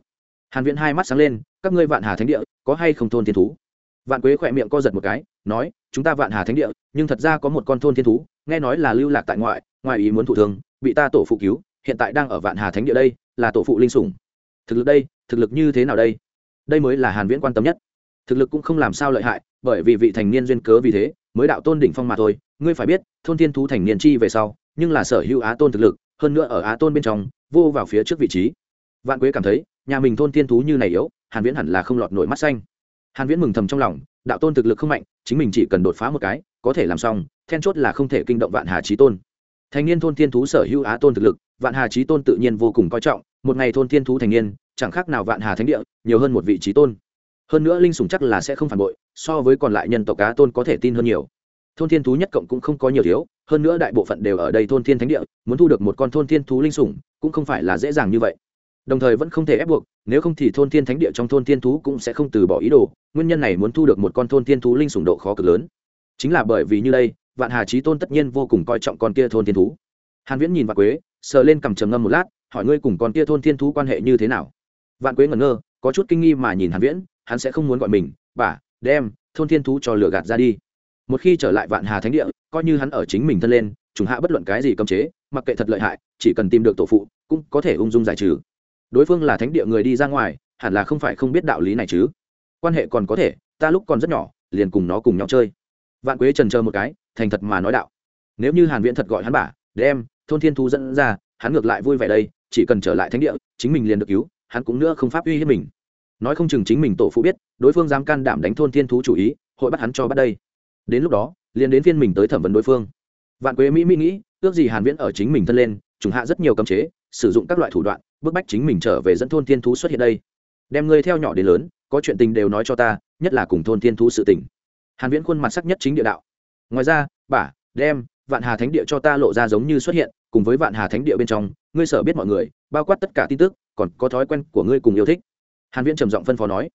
Hàn viễn hai mắt sáng lên, các ngươi vạn hà thánh địa, có hay không thôn thiên thú? Vạn quế khỏe miệng co giật một cái, nói, chúng ta vạn hà thánh địa, nhưng thật ra có một con thôn thiên thú, nghe nói là lưu lạc tại ngoại, ngoài ý muốn thụ thương, bị ta tổ phụ cứu, hiện tại đang ở vạn hà thánh địa đây, là tổ phụ linh sủng. Thực lực đây, thực lực như thế nào đây? Đây mới là hàn viễn quan tâm nhất. Thực lực cũng không làm sao lợi hại bởi vì vị thành niên duyên cớ vì thế, mới đạo tôn đỉnh phong mà thôi. Ngươi phải biết, thôn thiên thú thành niên chi về sau, nhưng là sở hữu á tôn thực lực, hơn nữa ở á tôn bên trong, vô vào phía trước vị trí. Vạn quế cảm thấy, nhà mình thôn thiên thú như này yếu, hàn viễn hẳn là không lọt nổi mắt xanh. Hàn viễn mừng thầm trong lòng, đạo tôn thực lực không mạnh, chính mình chỉ cần đột phá một cái, có thể làm xong, then chốt là không thể kinh động vạn hà chí tôn. Thành niên thôn thiên thú sở hữu á tôn thực lực, vạn hà chí tôn tự nhiên vô cùng coi trọng, một ngày thôn thiên thú thành niên, chẳng khác nào vạn hà thánh địa, nhiều hơn một vị chí tôn. Hơn nữa linh sủng chắc là sẽ không phản bội so với còn lại nhân tộc cá tôn có thể tin hơn nhiều. Thôn thiên thú nhất cộng cũng không có nhiều thiếu, hơn nữa đại bộ phận đều ở đây thôn thiên thánh địa, muốn thu được một con thôn thiên thú linh sủng, cũng không phải là dễ dàng như vậy. Đồng thời vẫn không thể ép buộc, nếu không thì thôn thiên thánh địa trong thôn thiên thú cũng sẽ không từ bỏ ý đồ, nguyên nhân này muốn thu được một con thôn thiên thú linh sủng độ khó cực lớn. Chính là bởi vì như đây, vạn hà trí tôn tất nhiên vô cùng coi trọng con kia thôn thiên thú. Hàn viễn nhìn vạn quế, sờ lên cầm trầm ngâm một lát, hỏi ngươi cùng con kia thôn thiên thú quan hệ như thế nào? Vạn quế ngẩn ngơ, có chút kinh nghi mà nhìn hàn viễn, hắn sẽ không muốn gọi mình, bà đem thôn thiên thú cho lửa gạt ra đi. Một khi trở lại vạn hà thánh địa, coi như hắn ở chính mình thân lên chúng hạ bất luận cái gì cấm chế, mặc kệ thật lợi hại, chỉ cần tìm được tổ phụ, cũng có thể ung dung giải trừ. Đối phương là thánh địa người đi ra ngoài, hẳn là không phải không biết đạo lý này chứ. Quan hệ còn có thể, ta lúc còn rất nhỏ, liền cùng nó cùng nhau chơi. Vạn quế trần chờ một cái, thành thật mà nói đạo. Nếu như hàn viễn thật gọi hắn bả đem thôn thiên thú dẫn ra, hắn ngược lại vui vẻ đây, chỉ cần trở lại thánh địa, chính mình liền được cứu, hắn cũng nữa không pháp uy hiếp mình nói không chừng chính mình tổ phụ biết, đối phương dám can đảm đánh thôn thiên thú chủ ý, hội bắt hắn cho bắt đây. Đến lúc đó, liền đến phiên mình tới thẩm vấn đối phương. Vạn quế mỹ mỹ nghĩ, ước gì hàn viễn ở chính mình thân lên, trùng hạ rất nhiều cấm chế, sử dụng các loại thủ đoạn, bức bách chính mình trở về dẫn thôn thiên thú xuất hiện đây. Đem ngươi theo nhỏ đến lớn, có chuyện tình đều nói cho ta, nhất là cùng thôn thiên thú sự tình. Hàn viễn khuôn mặt sắc nhất chính địa đạo. Ngoài ra bả đem, vạn hà thánh địa cho ta lộ ra giống như xuất hiện, cùng với vạn hà thánh địa bên trong, ngươi sở biết mọi người, bao quát tất cả tin tức, còn có thói quen của ngươi cùng yêu thích hàn viễn trầm giọng phân phó nói,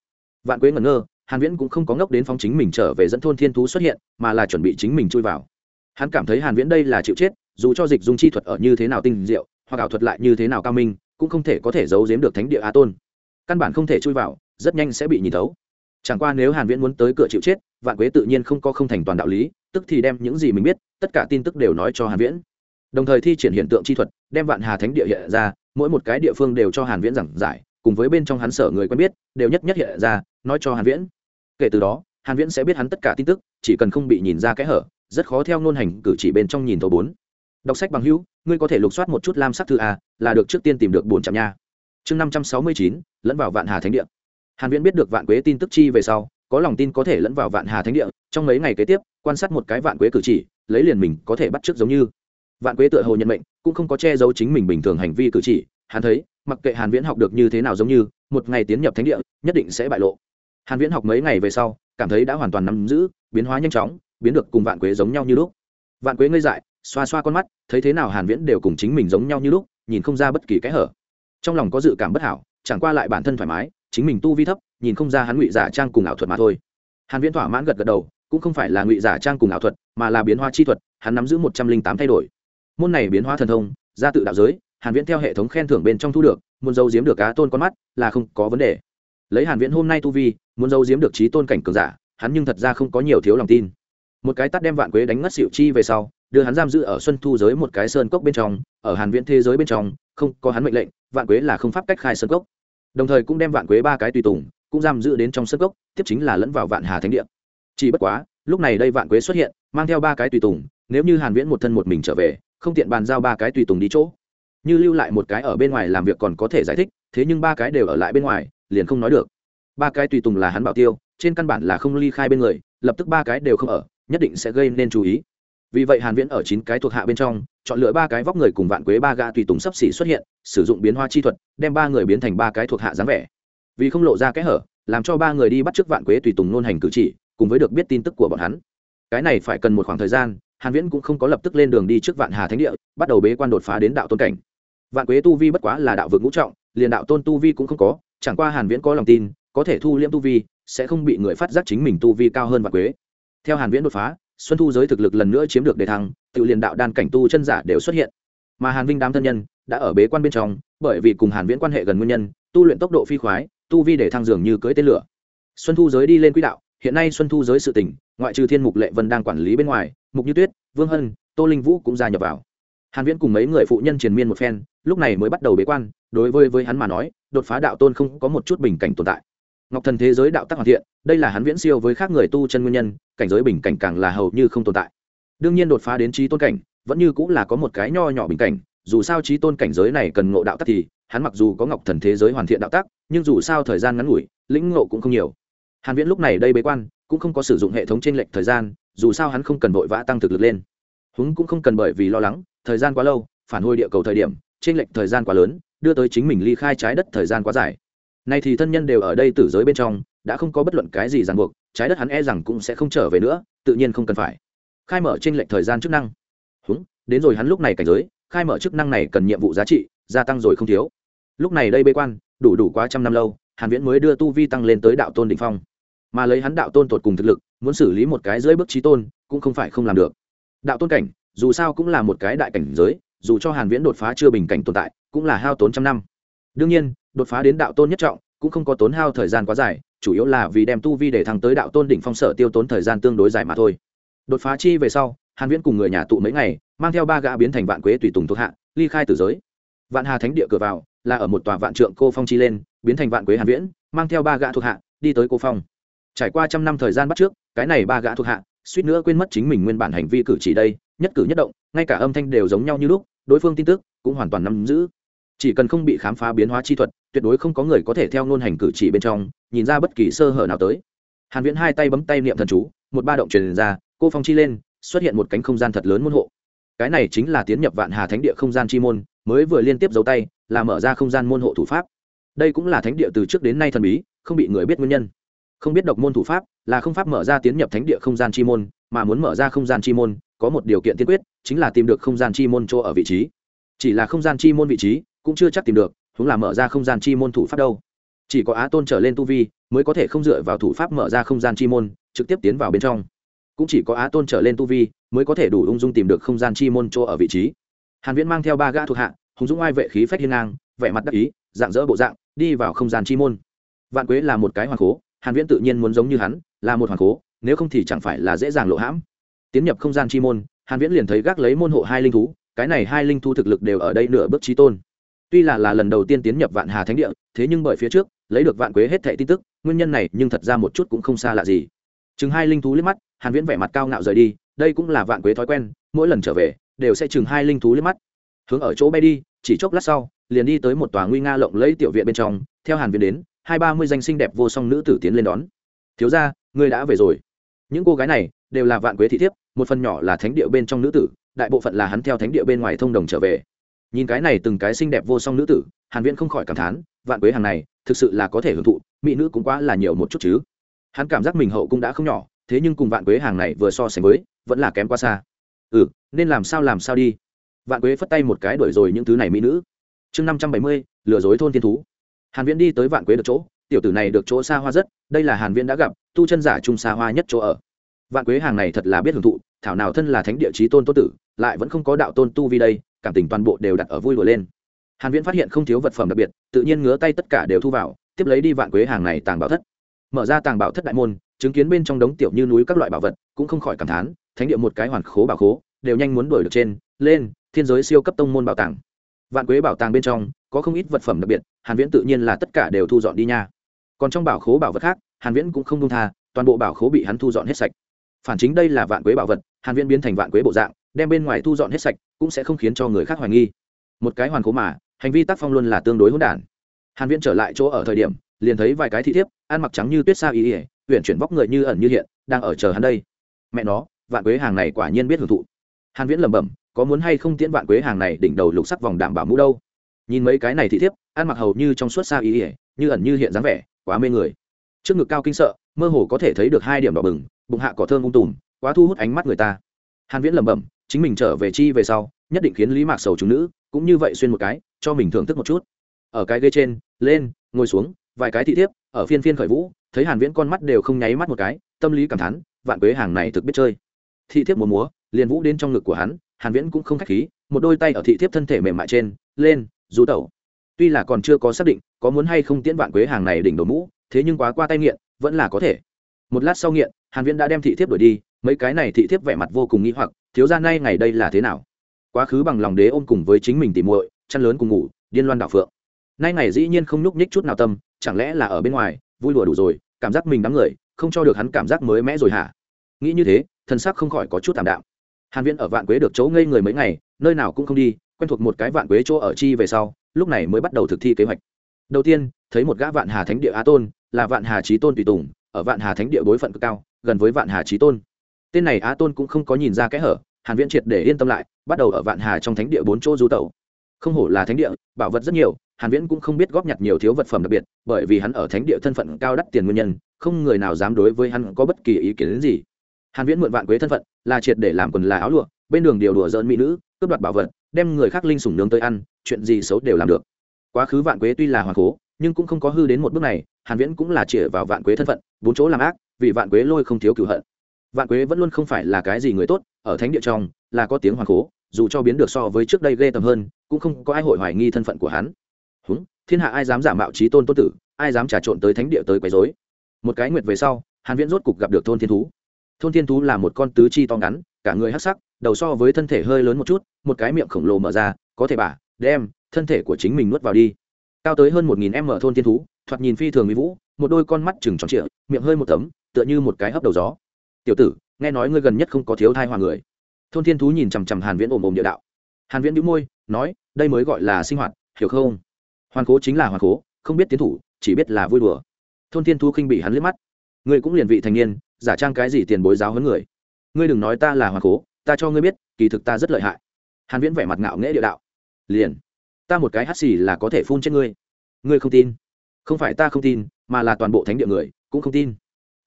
vạn quế ngẩn ngơ, hàn viễn cũng không có ngốc đến phóng chính mình trở về dẫn thôn thiên thú xuất hiện, mà là chuẩn bị chính mình chui vào. Hắn cảm thấy hàn viễn đây là chịu chết, dù cho dịch dung chi thuật ở như thế nào tinh diệu, hoặc ảo thuật lại như thế nào cao minh, cũng không thể có thể giấu giếm được thánh địa a tôn. Căn bản không thể chui vào, rất nhanh sẽ bị nhìn thấu. Chẳng qua nếu hàn viễn muốn tới cửa chịu chết, vạn quế tự nhiên không có không thành toàn đạo lý, tức thì đem những gì mình biết, tất cả tin tức đều nói cho hàn viễn. Đồng thời thi triển hiện tượng chi thuật, đem vạn hà thánh địa hiện ra, mỗi một cái địa phương đều cho hàn viễn giảng giải cùng với bên trong hắn sở người quen biết, đều nhất nhất hiện ra, nói cho hàn viễn. Kể từ đó, hàn viễn sẽ biết hắn tất cả tin tức, chỉ cần không bị nhìn ra kẽ hở, rất khó theo ngôn hành cử chỉ bên trong nhìn thấu bốn. Đọc sách bằng hữu, ngươi có thể lục soát một chút lam sắc thư a, là được trước tiên tìm được bốn trăm nha. Chương năm trăm sáu mươi chín, lẫn vào vạn hà thánh địa. Hàn viễn biết được vạn quế tin tức chi về sau, có lòng tin có thể lẫn vào vạn hà thánh địa, trong mấy ngày kế tiếp, quan sát một cái vạn quế cử chỉ, lấy liền mình có thể bắt trước giống như. Vạn quế tựa hồ nhận mệnh, cũng không có che giấu chính mình bình thường hành vi cử chỉ hắn thấy, mặc kệ hàn viễn học được như thế nào giống như, một ngày tiến nhập thánh địa, nhất định sẽ bại lộ. Hàn viễn học mấy ngày về sau, cảm thấy đã hoàn toàn nắm giữ, biến hóa nhanh chóng, biến được cùng vạn quế giống nhau như lúc. Vạn quế ngây dại, xoa xoa con mắt, thấy thế nào hàn viễn đều cùng chính mình giống nhau như lúc, nhìn không ra bất kỳ cái hở. Trong lòng có dự cảm bất hảo, chẳng qua lại bản thân thoải mái, chính mình tu vi thấp, nhìn không ra hắn ngụy giả trang cùng ảo thuật mà thôi. Hàn viễn thỏa mãn gật gật đầu, cũng không phải là ngụy giả trang cùng ảo thuật, mà là biến hóa chi thuật, hắn nắm giữ 108 thay đổi. Môn này biến hóa thần thông ra tự đạo giới hàn viễn theo hệ thống khen thưởng bên trong thu được, muốn giấu giếm được cá tôn con mắt là không có vấn đề. Lấy hàn viễn hôm nay tu vi, muốn giấu giếm được trí tôn cảnh cường giả, hắn nhưng thật ra không có nhiều thiếu lòng tin. Một cái tát đem vạn quế đánh ngất xỉu chi về sau, đưa hắn giam giữ ở xuân thu giới một cái sơn cốc bên trong, ở hàn viễn thế giới bên trong, không có hắn mệnh lệnh, vạn quế là không pháp cách khai sơn cốc. Đồng thời cũng đem vạn quế ba cái tùy tùng, cũng giam giữ đến trong sơn cốc, tiếp chính là lẫn vào vạn hà thánh địa. Chỉ bất quá, lúc này đây vạn quế xuất hiện, mang theo ba cái tùy tùng, nếu như hàn viễn một thân một mình trở về, không tiện bàn giao ba cái tùy tùng đi chỗ như lưu lại một cái ở bên ngoài làm việc còn có thể giải thích, thế nhưng ba cái đều ở lại bên ngoài, liền không nói được. Ba cái tùy tùng là hắn bảo tiêu, trên căn bản là không ly khai bên người, lập tức ba cái đều không ở, nhất định sẽ gây nên chú ý. Vì vậy hàn viễn ở chín cái thuộc hạ bên trong, chọn lựa ba cái vóc người cùng vạn quế ba gã tùy tùng sắp xỉ xuất hiện, sử dụng biến hoa chi thuật, đem ba người biến thành ba cái thuộc hạ dáng vẻ. Vì không lộ ra kẽ hở, làm cho ba người đi bắt trước vạn quế tùy tùng nôn hành cử chỉ, cùng với được biết tin tức của bọn hắn. Cái này phải cần một khoảng thời gian, hàn viễn cũng không có lập tức lên đường đi trước vạn hà thánh địa, bắt đầu bế quan đột phá đến đạo tôn cảnh vạn quế tu vi bất quá là đạo vực ngũ trọng, liền đạo tôn tu vi cũng không có, chẳng qua hàn viễn có lòng tin, có thể thu liễm tu vi, sẽ không bị người phát giác chính mình tu vi cao hơn vạn quế. Theo hàn viễn đột phá, xuân thu giới thực lực lần nữa chiếm được đề thăng, tự liền đạo đan cảnh tu chân giả đều xuất hiện. Mà hàn vinh đám thân nhân đã ở bế quan bên trong, bởi vì cùng hàn viễn quan hệ gần nguyên nhân, tu luyện tốc độ phi khoái, tu vi để thăng dường như cưỡi tên lửa. Xuân thu giới đi lên quỹ đạo, hiện nay xuân thu giới sự tỉnh, ngoại trừ thiên mục lệ vân đang quản lý bên ngoài, mục như tuyết, vương hân, tô linh vũ cũng gia nhập vào hàn viễn cùng mấy người phụ nhân triền miên một phen, lúc này mới bắt đầu bế quan, đối với với hắn mà nói, đột phá đạo tôn không có một chút bình cảnh tồn tại. Ngọc thần thế giới đạo tắc hoàn thiện, đây là hắn viễn siêu với khác người tu chân nguyên nhân, cảnh giới bình cảnh càng là hầu như không tồn tại. Đương nhiên đột phá đến trí tôn cảnh, vẫn như cũng là có một cái nho nhỏ bình cảnh, dù sao trí tôn cảnh giới này cần ngộ đạo tắc thì, hắn mặc dù có ngọc thần thế giới hoàn thiện đạo tắc, nhưng dù sao thời gian ngắn ngủi, lĩnh ngộ cũng không nhiều. Hàn viễn lúc này đây bế quan, cũng không có sử dụng hệ thống trên lệch thời gian, dù sao hắn không cần vội vã tăng thực lực lên. Húng cũng không cần bởi vì lo lắng thời gian quá lâu, phản hồi địa cầu thời điểm trên lệch thời gian quá lớn, đưa tới chính mình ly khai trái đất thời gian quá dài. Nay thì thân nhân đều ở đây tử giới bên trong, đã không có bất luận cái gì ràng buộc, trái đất hắn e rằng cũng sẽ không trở về nữa, tự nhiên không cần phải. Khai mở trên lệnh thời gian chức năng. Húng, đến rồi hắn lúc này cảnh giới, khai mở chức năng này cần nhiệm vụ giá trị, gia tăng rồi không thiếu. Lúc này đây bê quan, đủ đủ quá trăm năm lâu, hàn viễn mới đưa tu vi tăng lên tới đạo tôn đỉnh phong. Mà lấy hắn đạo tôn tột cùng thực lực, muốn xử lý một cái dưới bước trí tôn, cũng không phải không làm được. Đạo tôn cảnh dù sao cũng là một cái đại cảnh giới, dù cho hàn viễn đột phá chưa bình cảnh tồn tại, cũng là hao tốn trăm năm. Đương nhiên, đột phá đến đạo tôn nhất trọng, cũng không có tốn hao thời gian quá dài, chủ yếu là vì đem tu vi để thăng tới đạo tôn đỉnh phong sở tiêu tốn thời gian tương đối dài mà thôi. Đột phá chi về sau, hàn viễn cùng người nhà tụ mấy ngày, mang theo ba gã biến thành vạn quế tùy tùng thuộc hạ, ly khai tử giới. Vạn hà thánh địa cửa vào, là ở một tòa vạn trượng cô phong chi lên, biến thành vạn quế hàn viễn, mang theo ba gã thuộc hạ, đi tới cô phong. Trải qua trăm năm thời gian bắt trước, cái này ba gã thuộc hạ, suýt nữa quên mất chính mình nguyên bản hành vi cử chỉ đây nhất cử nhất động, ngay cả âm thanh đều giống nhau như lúc, đối phương tin tức cũng hoàn toàn nắm giữ. Chỉ cần không bị khám phá biến hóa chi thuật, tuyệt đối không có người có thể theo ngôn hành cử chỉ bên trong, nhìn ra bất kỳ sơ hở nào tới. Hàn viễn hai tay bấm tay niệm thần chú, một ba động truyền ra, cô phong chi lên, xuất hiện một cánh không gian thật lớn môn hộ. Cái này chính là tiến nhập vạn hà thánh địa không gian chi môn, mới vừa liên tiếp giấu tay, là mở ra không gian môn hộ thủ pháp. Đây cũng là thánh địa từ trước đến nay thần bí, không bị người biết nguyên nhân không biết độc môn thủ pháp, là không pháp mở ra tiến nhập thánh địa không gian chi môn, mà muốn mở ra không gian chi môn, có một điều kiện tiên quyết, chính là tìm được không gian chi môn chỗ ở vị trí. Chỉ là không gian chi môn vị trí, cũng chưa chắc tìm được chúng là mở ra không gian chi môn thủ pháp đâu. Chỉ có á tôn trở lên tu vi, mới có thể không dựa vào thủ pháp mở ra không gian chi môn, trực tiếp tiến vào bên trong. Cũng chỉ có á tôn trở lên tu vi, mới có thể đủ ung dung tìm được không gian chi môn chỗ ở vị trí. Hàn viễn mang theo ba gã thuộc hạ, hùng dũng ai vệ khí phách hiên ngang, vẻ mặt đắc ý, dạng dỡ bộ dạng, đi vào không gian chi môn. Vạn quế là một cái hoàng cố hàn viễn tự nhiên muốn giống như hắn, là một hoàng cố, nếu không thì chẳng phải là dễ dàng lộ hãm. Tiến nhập không gian chi môn, hàn viễn liền thấy gác lấy môn hộ hai linh thú, cái này hai linh thú thực lực đều ở đây nửa bước chí tôn. Tuy là là lần đầu tiên tiến nhập vạn hà thánh địa, thế nhưng bởi phía trước, lấy được vạn quế hết thảy tin tức, nguyên nhân này nhưng thật ra một chút cũng không xa lạ gì. Chừng hai linh thú liếc mắt, hàn viễn vẻ mặt cao ngạo rời đi, đây cũng là vạn quế thói quen, mỗi lần trở về, đều sẽ chừng hai linh thú liếc mắt. Hướng ở chỗ bay đi, chỉ chốc lát sau, liền đi tới một tòa nguy nga lộng lẫy tiểu viện bên trong, theo hàn viễn đến hai ba mươi danh sinh đẹp vô song nữ tử tiến lên đón. Thiếu gia, ngươi đã về rồi. Những cô gái này đều là vạn quế thị thiếp, một phần nhỏ là thánh địa bên trong nữ tử, đại bộ phận là hắn theo thánh địa bên ngoài thông đồng trở về. Nhìn cái này từng cái xinh đẹp vô song nữ tử, hàn viễn không khỏi cảm thán, vạn quế hàng này thực sự là có thể hưởng thụ, mỹ nữ cũng quá là nhiều một chút chứ. Hắn cảm giác mình hậu cũng đã không nhỏ, thế nhưng cùng vạn quế hàng này vừa so sánh với, vẫn là kém quá xa. Ừ nên làm sao làm sao đi. Vạn quế phất tay một cái đuổi rồi những thứ này mỹ nữ. Chương năm trăm bảy mươi, lừa dối thôn thiên thú hàn viễn đi tới vạn quế được chỗ, tiểu tử này được chỗ xa hoa rất, đây là hàn viễn đã gặp, tu chân giả trung xa hoa nhất chỗ ở. Vạn quế hàng này thật là biết hưởng thụ, thảo nào thân là thánh địa chí tôn tốt tử, lại vẫn không có đạo tôn tu vi đây, cảm tình toàn bộ đều đặt ở vui đùa lên. Hàn viễn phát hiện không thiếu vật phẩm đặc biệt, tự nhiên ngứa tay tất cả đều thu vào, tiếp lấy đi vạn quế hàng này tàng bảo thất. Mở ra tàng bảo thất đại môn, chứng kiến bên trong đống tiểu như núi các loại bảo vật, cũng không khỏi cảm thán, thánh địa một cái hoàn khố bảo khố, đều nhanh muốn đuổi được trên, lên, thiên giới siêu cấp tông môn bảo tàng. Vạn quế bảo tàng bên trong, có không ít vật phẩm đặc biệt hàn viễn tự nhiên là tất cả đều thu dọn đi nha. Còn trong bảo khố bảo vật khác hàn viễn cũng không dung tha toàn bộ bảo khố bị hắn thu dọn hết sạch. Phản chính đây là vạn quế bảo vật hàn viễn biến thành vạn quế bộ dạng đem bên ngoài thu dọn hết sạch cũng sẽ không khiến cho người khác hoài nghi. Một cái hoàn khố mà hành vi tác phong luôn là tương đối hỗn đản. Hàn viễn trở lại chỗ ở thời điểm liền thấy vài cái thị thiếp ăn mặc trắng như tuyết sa ý, ỉa huyện chuyển vóc người như ẩn như hiện đang ở chờ hắn đây. Mẹ nó vạn quế hàng này quả nhiên biết hưởng thụ. Hàn viễn lẩm bẩm có muốn hay không tiễn vạn quế hàng này đỉnh đầu lục sắc vòng đảm bảo mũ đâu? Nhìn mấy cái này thị thiếp ăn mặc hầu như trong suốt sa ý ỉa, như ẩn như hiện dáng vẻ, quá mê người. Trước ngực cao kinh sợ, mơ hồ có thể thấy được hai điểm đỏ bừng, bụng hạ cỏ thơm ung tùm, quá thu hút ánh mắt người ta. Hàn viễn lẩm bẩm, chính mình trở về chi về sau, nhất định khiến lý mạc sầu chúng nữ cũng như vậy xuyên một cái, cho mình thưởng thức một chút. Ở cái ghế trên, lên, ngồi xuống, vài cái thị thiếp, ở phiên phiên khởi vũ, thấy hàn viễn con mắt đều không nháy mắt một cái, tâm lý cảm thán, vạn quế hàng này thực biết chơi. Thị thiếp múa múa, liền vũ đến trong ngực của hắn, hàn viễn cũng không khách khí, một đôi tay ở thị thiếp thân thể mềm mại trên, lên, rú tẩu tuy là còn chưa có xác định có muốn hay không tiễn vạn quế hàng này đỉnh đầu mũ, thế nhưng quá qua tay nghiện, vẫn là có thể. Một lát sau nghiện, hàn viễn đã đem thị thiếp đuổi đi, mấy cái này thị thiếp vẻ mặt vô cùng nghi hoặc, thiếu gia nay ngày đây là thế nào? Quá khứ bằng lòng đế ôm cùng với chính mình tỉ muội, chăn lớn cùng ngủ, điên loan đảo phượng. Nay ngày dĩ nhiên không nhúc nhích chút nào tâm, chẳng lẽ là ở bên ngoài, vui đùa đủ rồi, cảm giác mình đám người, không cho được hắn cảm giác mới mẽ rồi hả? Nghĩ như thế, thân xác không khỏi có chút tạm đạo hàn viễn ở vạn quế được chỗ ngây người mấy ngày, nơi nào cũng không đi, quen thuộc một cái vạn quế chỗ ở chi về sau lúc này mới bắt đầu thực thi kế hoạch. Đầu tiên, thấy một gã vạn hà thánh địa á tôn, là vạn hà trí tôn tùy tùng, ở vạn hà thánh địa bối phận cực cao, gần với vạn hà trí tôn. Tên này á tôn cũng không có nhìn ra kẽ hở, hàn viễn triệt để yên tâm lại, bắt đầu ở vạn hà trong thánh địa bốn chỗ du tẩu. Không hổ là thánh địa, bảo vật rất nhiều, hàn viễn cũng không biết góp nhặt nhiều thiếu vật phẩm đặc biệt, bởi vì hắn ở thánh địa thân phận cao đắt tiền nguyên nhân, không người nào dám đối với hắn có bất kỳ ý kiến đến gì. Hàn viễn mượn vạn quế thân phận, là triệt để làm quần là áo lụa, bên đường điều đùa giỡn mỹ nữ, cướp đoạt bảo vật, đem người khác linh sủng nướng tới ăn chuyện gì xấu đều làm được. Quá khứ vạn quế tuy là hoàng cố, nhưng cũng không có hư đến một bước này, hàn viễn cũng là chĩa vào vạn quế thân phận, bốn chỗ làm ác, vì vạn quế lôi không thiếu cửu hận. Vạn quế vẫn luôn không phải là cái gì người tốt, ở thánh địa trong, là có tiếng hoàng cố, dù cho biến được so với trước đây ghê tầm hơn, cũng không có ai hội hoài nghi thân phận của hắn. Húng, thiên hạ ai dám giả mạo trí tôn tôn tử, ai dám trà trộn tới thánh địa tới quấy rối? Một cái nguyệt về sau, hàn viễn rốt cục gặp được thôn thiên thú. Thôn thiên thú là một con tứ chi to ngắn, cả người hắc sắc, đầu so với thân thể hơi lớn một chút, một cái miệng khổng lồ mở ra, có thể bả đem thân thể của chính mình nuốt vào đi. Cao tới hơn một nghìn m thôn thiên thú, thoạt nhìn phi thường mỹ vũ, một đôi con mắt chừng tròn trịa, miệng hơi một tấm, tựa như một cái hấp đầu gió. Tiểu tử, nghe nói ngươi gần nhất không có thiếu thai hòa người. Thôn thiên thú nhìn chằm chằm hàn viễn ồm ồm địa đạo. Hàn viễn đĩu môi, nói, đây mới gọi là sinh hoạt, hiểu không? Hoàn cố chính là hoàn cố, không biết tiến thủ, chỉ biết là vui đùa. Thôn thiên thú khinh bị hắn liếc mắt. Ngươi cũng liền vị thành niên, giả trang cái gì tiền bối giáo huấn người? Ngươi đừng nói ta là hoàn cố, ta cho ngươi biết, kỳ thực ta rất lợi hại. Hàn viễn vẻ mặt ngạo nghễ địa đạo liền. Ta một cái hắt xì là có thể phun chết ngươi. Ngươi không tin? Không phải ta không tin, mà là toàn bộ thánh địa người cũng không tin.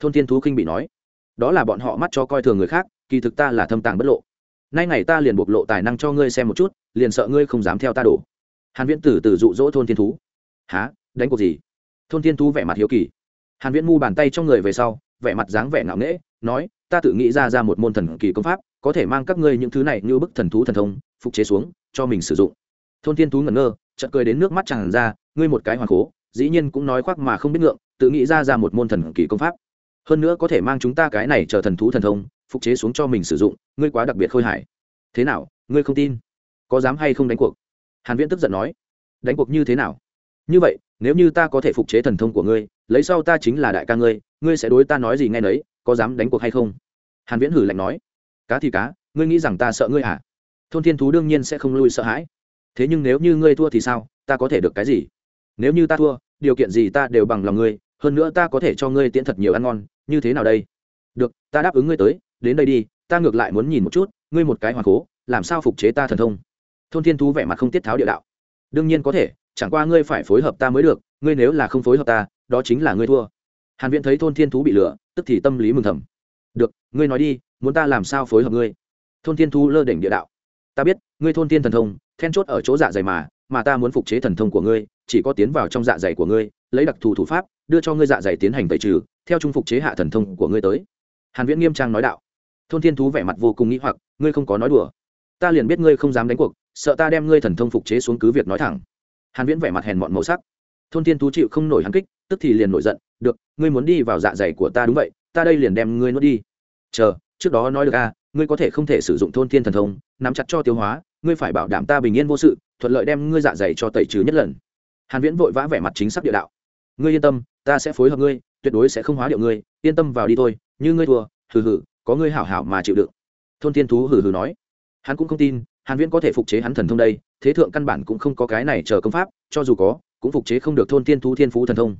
Thôn thiên thú khinh bị nói. Đó là bọn họ mắt cho coi thường người khác, kỳ thực ta là thâm tàng bất lộ. Nay ngày ta liền bộc lộ tài năng cho ngươi xem một chút, liền sợ ngươi không dám theo ta đổ. Hàn viễn từ từ dụ dỗ thôn thiên thú. Há đánh cuộc gì? Thôn thiên thú vẻ mặt hiếu kỳ. Hàn viễn mu bàn tay trong người về sau, vẻ mặt dáng vẻ ngạo nghễ, nói, ta tự nghĩ ra ra một môn thần kỳ công pháp, có thể mang các ngươi những thứ này như bức thần thú thần thông, phục chế xuống, cho mình sử dụng thôn thiên thú ngẩn ngơ, chợt cười đến nước mắt tràn ra, ngươi một cái hoàng cố dĩ nhiên cũng nói khoác mà không biết ngượng, tự nghĩ ra ra một môn thần kỳ công pháp. Hơn nữa có thể mang chúng ta cái này chờ thần thú thần thông, phục chế xuống cho mình sử dụng, ngươi quá đặc biệt khôi hài. Thế nào, ngươi không tin? Có dám hay không đánh cuộc? Hàn viễn tức giận nói. Đánh cuộc như thế nào? Như vậy, nếu như ta có thể phục chế thần thông của ngươi, lấy sau ta chính là đại ca ngươi ngươi sẽ đối ta nói gì nghe nấy, có dám đánh cuộc hay không? Hàn viễn hử lạnh nói. Cá thì cá, ngươi nghĩ rằng ta sợ ngươi à thôn thiên thú đương nhiên sẽ không lui sợ hãi thế nhưng nếu như ngươi thua thì sao? Ta có thể được cái gì? Nếu như ta thua, điều kiện gì ta đều bằng lòng ngươi, hơn nữa ta có thể cho ngươi tiễn thật nhiều ăn ngon, như thế nào đây? Được, ta đáp ứng ngươi tới, đến đây đi, ta ngược lại muốn nhìn một chút, ngươi một cái hoàng cố, làm sao phục chế ta thần thông? Thôn thiên thú vẻ mặt không tiết tháo địa đạo. Đương nhiên có thể, chẳng qua ngươi phải phối hợp ta mới được, ngươi nếu là không phối hợp ta, đó chính là ngươi thua. Hàn viễn thấy thôn thiên thú bị lừa, tức thì tâm lý mừng thầm. Được, ngươi nói đi, muốn ta làm sao phối hợp ngươi? Thôn thiên thú lơ đỉnh địa đạo. Ta biết, ngươi thôn thiên thần thông then chốt ở chỗ dạ dày mà mà ta muốn phục chế thần thông của ngươi chỉ có tiến vào trong dạ dày của ngươi lấy đặc thù thủ pháp đưa cho ngươi dạ dày tiến hành tẩy trừ theo trung phục chế hạ thần thông của ngươi tới. Hàn viễn nghiêm trang nói đạo. Thôn thiên thú vẻ mặt vô cùng nghĩ hoặc ngươi không có nói đùa. Ta liền biết ngươi không dám đánh cuộc sợ ta đem ngươi thần thông phục chế xuống cứ việc nói thẳng. Hàn viễn vẻ mặt hèn mọn màu sắc. Thôn thiên thú chịu không nổi hắn kích tức thì liền nổi giận được ngươi muốn đi vào dạ dày của ta đúng vậy ta đây liền đem ngươi nuốt đi. Chờ trước đó nói được a à, ngươi có thể không thể sử dụng thôn thiên thần thông nắm chặt cho tiêu hóa ngươi phải bảo đảm ta bình yên vô sự thuận lợi đem ngươi dạ dày cho tẩy trừ nhất lần. Hàn viễn vội vã vẻ mặt chính xác địa đạo. Ngươi yên tâm ta sẽ phối hợp ngươi tuyệt đối sẽ không hóa điệu ngươi yên tâm vào đi thôi như ngươi thua hừ hừ có ngươi hảo hảo mà chịu đựng. Thôn thiên thú hừ hừ nói. Hắn cũng không tin hàn viễn có thể phục chế hắn thần thông đây thế thượng căn bản cũng không có cái này chờ công pháp cho dù có cũng phục chế không được thôn thiên thú thiên phú thần thông.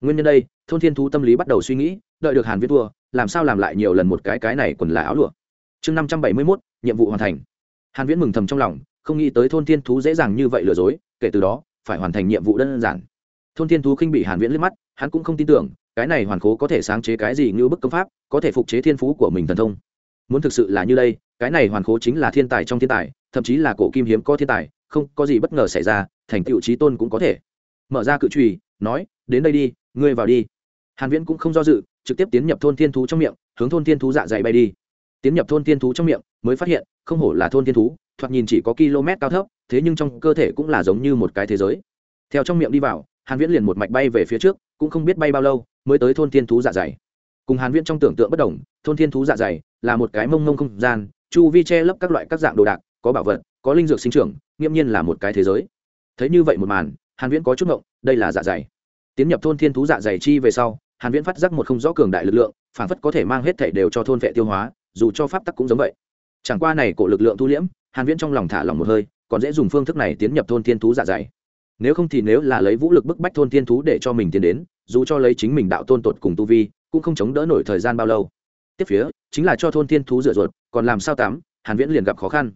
Nguyên nhân đây thôn thiên thú tâm lý bắt đầu suy nghĩ đợi được hàn viễn thua làm sao làm lại nhiều lần một cái cái này quần là áo lụa. Chương 571, nhiệm vụ hoàn thành hàn viễn mừng thầm trong lòng, không nghĩ tới thôn thiên thú dễ dàng như vậy lừa dối, kể từ đó, phải hoàn thành nhiệm vụ đơn giản. Thôn thiên thú khinh bị hàn viễn liếc mắt, hắn cũng không tin tưởng, cái này hoàn cố có thể sáng chế cái gì như bức công pháp, có thể phục chế thiên phú của mình thần thông. Muốn thực sự là như đây, cái này hoàn cố chính là thiên tài trong thiên tài, thậm chí là cổ kim hiếm có thiên tài, không có gì bất ngờ xảy ra, thành tựu trí tôn cũng có thể. Mở ra cự trùy, nói, đến đây đi, ngươi vào đi. Hàn viễn cũng không do dự, trực tiếp tiến nhập thôn thiên thú trong miệng, hướng thôn thiên thú dạ dày bay đi tiến nhập thôn tiên thú trong miệng, mới phát hiện, không hổ là thôn tiên thú, thoạt nhìn chỉ có km cao thấp, thế nhưng trong cơ thể cũng là giống như một cái thế giới. Theo trong miệng đi vào, hàn viễn liền một mạch bay về phía trước, cũng không biết bay bao lâu, mới tới thôn tiên thú dạ dày. Cùng hàn viễn trong tưởng tượng bất đồng, thôn tiên thú dạ dày là một cái mông mông không gian, chu vi che lấp các loại các dạng đồ đạc, có bảo vật, có linh dược sinh trưởng nghiêm nhiên là một cái thế giới. Thấy như vậy một màn, hàn viễn có chút ngộng, đây là dạ dày. Tiến nhập thôn thiên thú dạ dày chi về sau, hàn viễn phát giác một không rõ cường đại lực lượng, phản phất có thể mang hết thể đều cho thôn vệ tiêu hóa dù cho pháp tắc cũng giống vậy. Chẳng qua này cổ lực lượng thu liễm, hàn viễn trong lòng thả lòng một hơi, còn dễ dùng phương thức này tiến nhập thôn thiên thú dạ dày. Nếu không thì nếu là lấy vũ lực bức bách thôn thiên thú để cho mình tiến đến, dù cho lấy chính mình đạo tôn tột cùng tu vi, cũng không chống đỡ nổi thời gian bao lâu. Tiếp phía, chính là cho thôn thiên thú rửa ruột, còn làm sao tắm, hàn viễn liền gặp khó khăn.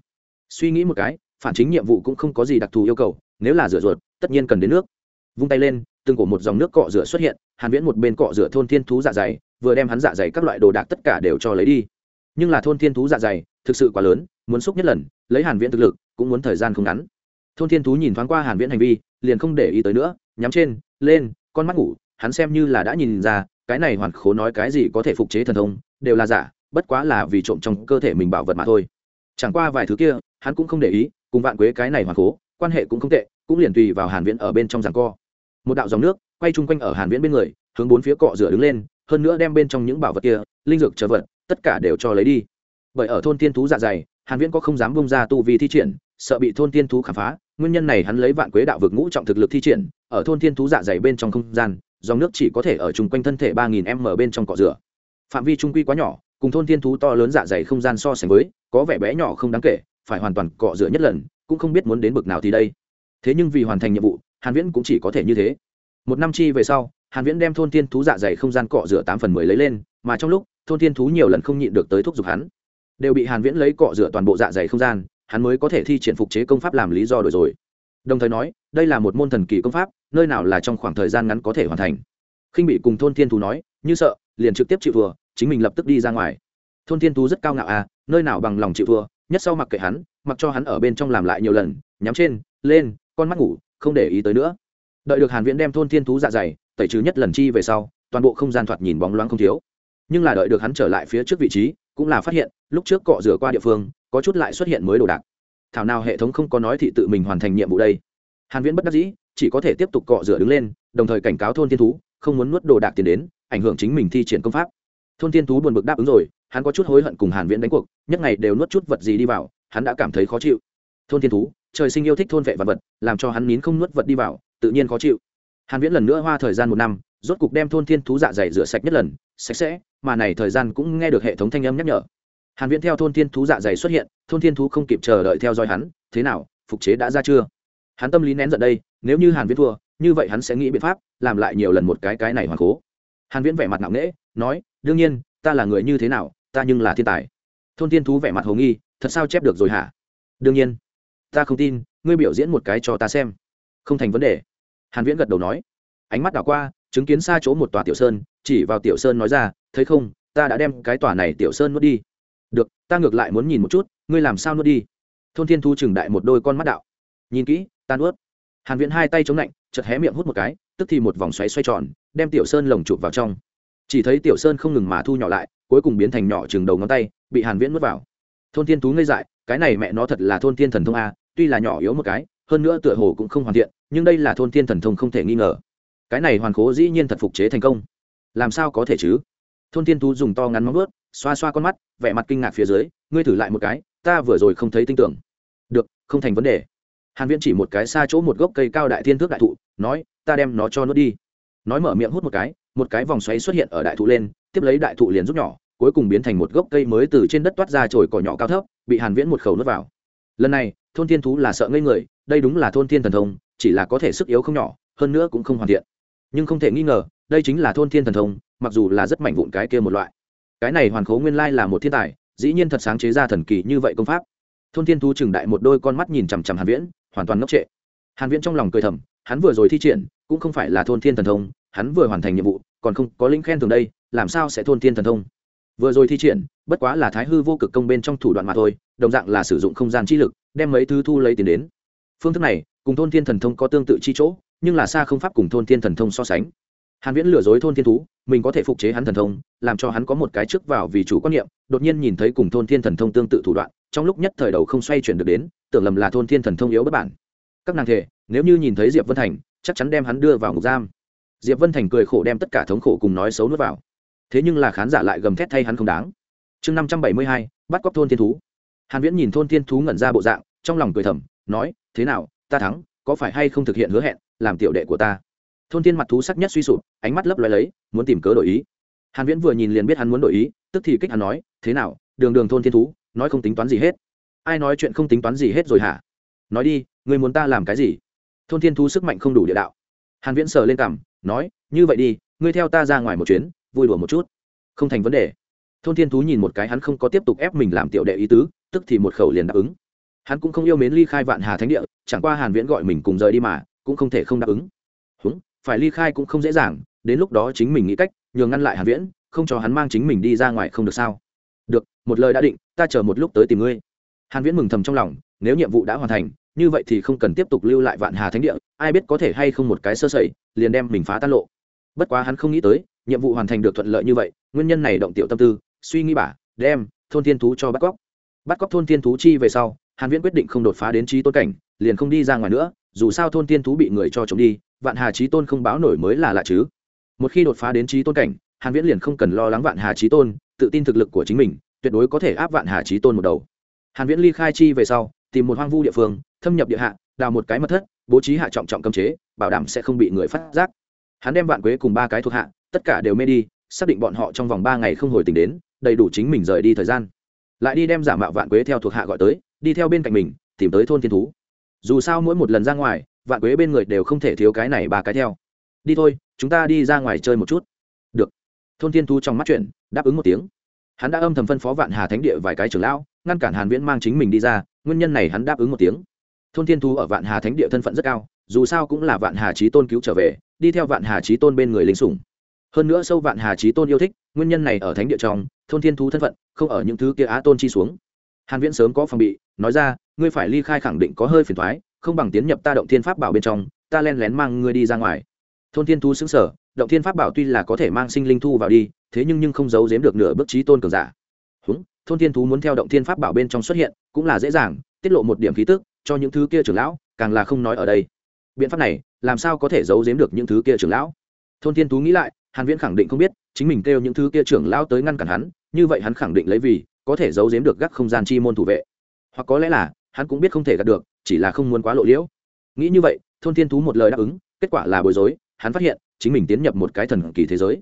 Suy nghĩ một cái, phản chính nhiệm vụ cũng không có gì đặc thù yêu cầu, nếu là rửa ruột, tất nhiên cần đến nước. Vung tay lên, từng cổ một dòng nước cọ rửa xuất hiện, hàn viễn một bên cọ rửa thôn thiên thú dạ dày, vừa đem hắn dạ dày các loại đồ đạc tất cả đều cho lấy đi nhưng là thôn thiên thú dạ dày, thực sự quá lớn, muốn xúc nhất lần, lấy hàn viễn thực lực, cũng muốn thời gian không ngắn. Thôn thiên thú nhìn thoáng qua hàn viễn hành vi, liền không để ý tới nữa, nhắm trên, lên, con mắt ngủ, hắn xem như là đã nhìn ra, cái này hoàn khố nói cái gì có thể phục chế thần thông, đều là giả, bất quá là vì trộm trong cơ thể mình bảo vật mà thôi. Chẳng qua vài thứ kia, hắn cũng không để ý, cùng vạn quế cái này hoàn khố, quan hệ cũng không tệ, cũng liền tùy vào hàn viễn ở bên trong giằng co. Một đạo dòng nước, quay chung quanh ở hàn viễn bên người, hướng bốn phía cọ rửa đứng lên, hơn nữa đem bên trong những bảo vật kia, linh dược trở vật tất cả đều cho lấy đi. Bởi ở thôn Thiên thú dạ dày, hàn viễn có không dám bung ra tu vi thi triển, sợ bị thôn Thiên thú khám phá, nguyên nhân này hắn lấy vạn quế đạo vực ngũ trọng thực lực thi triển, ở thôn Thiên thú dạ dày bên trong không gian, dòng nước chỉ có thể ở chung quanh thân thể 3.000 m bên trong cọ rửa. Phạm vi trung quy quá nhỏ, cùng thôn Thiên thú to lớn dạ dày không gian so sánh với, có vẻ bé nhỏ không đáng kể, phải hoàn toàn cọ rửa nhất lần, cũng không biết muốn đến bực nào thì đây. Thế nhưng vì hoàn thành nhiệm vụ, hàn viễn cũng chỉ có thể như thế. Một năm chi về sau, hàn viễn đem thôn Thiên thú dạ dày không gian cọ rửa tám phần mười lấy lên, mà trong lúc thôn Thiên thú nhiều lần không nhịn được tới thúc giục hắn. Đều bị hàn viễn lấy cọ rửa toàn bộ dạ dày không gian, hắn mới có thể thi triển phục chế công pháp làm lý do đổi rồi. Đồng thời nói, đây là một môn thần kỳ công pháp, nơi nào là trong khoảng thời gian ngắn có thể hoàn thành. Khinh bị cùng thôn Thiên thú nói, như sợ, liền trực tiếp chịu thua, chính mình lập tức đi ra ngoài. Thôn Thiên thú rất cao ngạo à nơi nào bằng lòng chịu thua, nhất sau mặc kệ hắn, mặc cho hắn ở bên trong làm lại nhiều lần, nhắm trên, lên, con mắt ngủ, không để ý tới nữa. Đợi được hàn viễn đem thôn thiên thú dạ dày, tẩy trừ nhất lần chi về sau, toàn bộ không gian thoạt nhìn bóng loáng không thiếu nhưng là đợi được hắn trở lại phía trước vị trí, cũng là phát hiện, lúc trước cọ rửa qua địa phương, có chút lại xuất hiện mới đồ đạc. Thảo nào hệ thống không có nói thị tự mình hoàn thành nhiệm vụ đây. Hàn viễn bất đắc dĩ, chỉ có thể tiếp tục cọ rửa đứng lên, đồng thời cảnh cáo thôn thiên thú, không muốn nuốt đồ đạc tiền đến, ảnh hưởng chính mình thi triển công pháp. Thôn thiên thú buồn bực đáp ứng rồi, hắn có chút hối hận cùng hàn viễn đánh cuộc, nhất ngày đều nuốt chút vật gì đi vào, hắn đã cảm thấy khó chịu. Thôn thiên thú, trời sinh yêu thích thôn vệ vật vật, làm cho hắn nín không nuốt vật đi vào, tự nhiên khó chịu. Hàn viễn lần nữa hoa thời gian một năm, rốt cục đem thôn thiên thú dạ dày rửa sạch nhất lần, sạch sẽ mà này thời gian cũng nghe được hệ thống thanh âm nhắc nhở. Hàn viễn theo thôn thiên thú dạ dày xuất hiện, thôn thiên thú không kịp chờ đợi theo dõi hắn, thế nào, phục chế đã ra chưa? Hắn tâm lý nén giận đây, nếu như hàn viễn thua, như vậy hắn sẽ nghĩ biện pháp làm lại nhiều lần một cái cái này hoàn cố. Hàn viễn vẻ mặt nặng nễ nói, đương nhiên, ta là người như thế nào, ta nhưng là thiên tài. Thôn thiên thú vẻ mặt hồ nghi, thật sao chép được rồi hả? Đương nhiên. Ta không tin, ngươi biểu diễn một cái cho ta xem. Không thành vấn đề. Hàn viễn gật đầu nói ánh mắt đảo qua, chứng kiến xa chỗ một tòa tiểu sơn, chỉ vào tiểu sơn nói ra, thấy không, ta đã đem cái tòa này tiểu sơn nuốt đi. Được, ta ngược lại muốn nhìn một chút, ngươi làm sao nuốt đi? Thôn thiên thu trừng đại một đôi con mắt đạo. Nhìn kỹ, ta nuốt. Hàn viễn hai tay chống lạnh, chợt hé miệng hút một cái, tức thì một vòng xoáy xoay tròn, đem tiểu sơn lồng chụp vào trong. Chỉ thấy tiểu sơn không ngừng mà thu nhỏ lại, cuối cùng biến thành nhỏ chừng đầu ngón tay, bị hàn viễn nuốt vào. Thôn thiên tú ngây dại, cái này mẹ nó thật là thôn thiên thần thông a, tuy là nhỏ yếu một cái, hơn nữa tựa hồ cũng không hoàn thiện, nhưng đây là thôn thiên thần thông không thể nghi ngờ cái này hoàn cố dĩ nhiên thật phục chế thành công. Làm sao có thể chứ? Thôn thiên Thú dùng to ngắn móng ướt xoa xoa con mắt, vẻ mặt kinh ngạc phía dưới, ngươi thử lại một cái, ta vừa rồi không thấy tin tưởng. Được, không thành vấn đề. Hàn viễn chỉ một cái xa chỗ một gốc cây cao đại thiên thước đại thụ, nói, ta đem nó cho nuốt đi. Nói mở miệng hút một cái một cái vòng xoáy xuất hiện ở đại thụ lên, tiếp lấy đại thụ liền rút nhỏ, cuối cùng biến thành một gốc cây mới từ trên đất toát ra trồi cỏ nhỏ cao thấp, bị hàn viễn một khẩu nuốt vào. Lần này, thôn thiên thú là sợ ngây người, đây đúng là thôn thiên thần thông, chỉ là có thể sức yếu không nhỏ, hơn nữa cũng không hoàn thiện nhưng không thể nghi ngờ, đây chính là thôn thiên thần thông, mặc dù là rất mạnh vụn cái kia một loại. Cái này hoàn khố nguyên lai là một thiên tài, dĩ nhiên thật sáng chế ra thần kỳ như vậy công pháp. Thôn thiên thu chừng đại một đôi con mắt nhìn chằm chằm hàn viễn, hoàn toàn ngốc trệ. Hàn viễn trong lòng cười thầm, hắn vừa rồi thi triển, cũng không phải là thôn thiên thần thông, hắn vừa hoàn thành nhiệm vụ, còn không có linh khen thường đây, làm sao sẽ thôn thiên thần thông? Vừa rồi thi triển, bất quá là thái hư vô cực công bên trong thủ đoạn mà thôi, đồng dạng là sử dụng không gian chi lực, đem mấy thứ thu lấy tiền đến. Phương thức này, cùng thôn thiên thần thông có tương tự chi chỗ nhưng là xa không pháp cùng thôn thiên thần thông so sánh. Hàn viễn lừa dối thôn thiên thú, mình có thể phục chế hắn thần thông, làm cho hắn có một cái trước vào vì chủ quan niệm, đột nhiên nhìn thấy cùng thôn thiên thần thông tương tự thủ đoạn, trong lúc nhất thời đầu không xoay chuyển được đến, tưởng lầm là thôn thiên thần thông yếu bất bản. Các nàng thể nếu như nhìn thấy diệp vân thành, chắc chắn đem hắn đưa vào ngục giam. Diệp vân thành cười khổ đem tất cả thống khổ cùng nói xấu nuốt vào. Thế nhưng là khán giả lại gầm thét thay hắn không đáng. Chương năm trăm bảy mươi hai, bắt cóc thôn thiên thú. Hàn viễn nhìn thôn thiên thú ngẩn ra bộ dạng, trong lòng cười thầm, nói, thế nào, ta thắng có phải hay không thực hiện hứa hẹn, làm tiểu đệ của ta? Thôn thiên mặt thú sắc nhất suy sụp, ánh mắt lấp loé lấy, muốn tìm cớ đổi ý. Hàn viễn vừa nhìn liền biết hắn muốn đổi ý, tức thì kích hắn nói, thế nào, đường đường thôn thiên thú, nói không tính toán gì hết. Ai nói chuyện không tính toán gì hết rồi hả? Nói đi, ngươi muốn ta làm cái gì? Thôn thiên thú sức mạnh không đủ địa đạo. Hàn viễn sờ lên cằm, nói, như vậy đi, ngươi theo ta ra ngoài một chuyến, vui đùa một chút. Không thành vấn đề. Thôn thiên thú nhìn một cái hắn không có tiếp tục ép mình làm tiểu đệ ý tứ, tức thì một khẩu liền đáp ứng hắn cũng không yêu mến ly khai vạn hà thánh địa, chẳng qua hàn viễn gọi mình cùng rời đi mà, cũng không thể không đáp ứng. Đúng phải ly khai cũng không dễ dàng, đến lúc đó chính mình nghĩ cách, nhường ngăn lại hàn viễn, không cho hắn mang chính mình đi ra ngoài không được sao? Được, một lời đã định, ta chờ một lúc tới tìm ngươi. Hàn viễn mừng thầm trong lòng, nếu nhiệm vụ đã hoàn thành, như vậy thì không cần tiếp tục lưu lại vạn hà thánh địa, ai biết có thể hay không một cái sơ sẩy, liền đem mình phá tan lộ. Bất quá hắn không nghĩ tới, nhiệm vụ hoàn thành được thuận lợi như vậy, nguyên nhân này động tiểu tâm tư, suy nghĩ bả đem thôn thiên thú cho bắt cóc. Bắt cóc thôn thiên thú chi về sau hàn viễn quyết định không đột phá đến trí tôn cảnh, liền không đi ra ngoài nữa, dù sao thôn tiên thú bị người cho chống đi, vạn hà trí tôn không báo nổi mới là lạ chứ. Một khi đột phá đến trí tôn cảnh, hàn viễn liền không cần lo lắng vạn hà trí tôn, tự tin thực lực của chính mình, tuyệt đối có thể áp vạn hà trí tôn một đầu. Hàn viễn ly khai chi về sau, tìm một hoang vu địa phương, thâm nhập địa hạ, đào một cái mật thất, bố trí hạ trọng trọng cấm chế, bảo đảm sẽ không bị người phát giác. Hắn đem vạn quế cùng ba cái thuộc hạ, tất cả đều mê đi, xác định bọn họ trong vòng ba ngày không hồi tỉnh đến, đầy đủ chính mình rời đi thời gian. Lại đi đem giả mạo vạn quế theo thuộc hạ gọi tới đi theo bên cạnh mình, tìm tới thôn thiên thú. Dù sao mỗi một lần ra ngoài, vạn quế bên người đều không thể thiếu cái này ba cái theo. Đi thôi, chúng ta đi ra ngoài chơi một chút. Được. Thôn thiên thú trong mắt chuyện, đáp ứng một tiếng. Hắn đã âm thầm phân phó vạn hà thánh địa vài cái trưởng lão, ngăn cản hàn viễn mang chính mình đi ra, nguyên nhân này hắn đáp ứng một tiếng. Thôn thiên thú ở vạn hà thánh địa thân phận rất cao, dù sao cũng là vạn hà trí tôn cứu trở về, đi theo vạn hà trí tôn bên người lính sủng. Hơn nữa sâu vạn hà trí tôn yêu thích, nguyên nhân này ở thánh địa trong, thôn thiên thú thân phận, không ở những thứ kia á tôn chi xuống. Hàn viễn sớm có phòng bị nói ra, ngươi phải ly khai khẳng định có hơi phiền toái, không bằng tiến nhập ta động thiên pháp bảo bên trong, ta len lén mang ngươi đi ra ngoài. Thôn thiên thú xứng sở động thiên pháp bảo tuy là có thể mang sinh linh thu vào đi, thế nhưng nhưng không giấu giếm được nửa bước trí tôn cường giả. Húng, thôn thiên thú muốn theo động thiên pháp bảo bên trong xuất hiện, cũng là dễ dàng, tiết lộ một điểm khí tức, cho những thứ kia trưởng lão, càng là không nói ở đây. Biện pháp này, làm sao có thể giấu giếm được những thứ kia trưởng lão? Thôn thiên thú nghĩ lại, hàn viễn khẳng định không biết, chính mình kêu những thứ kia trưởng lão tới ngăn cản hắn, như vậy hắn khẳng định lấy vì, có thể giấu giếm được gác không gian chi môn thủ vệ hoặc có lẽ là hắn cũng biết không thể gạt được, chỉ là không muốn quá lộ liễu. Nghĩ như vậy, thôn thiên thú một lời đáp ứng, kết quả là bối rối, hắn phát hiện, chính mình tiến nhập một cái thần kỳ thế giới.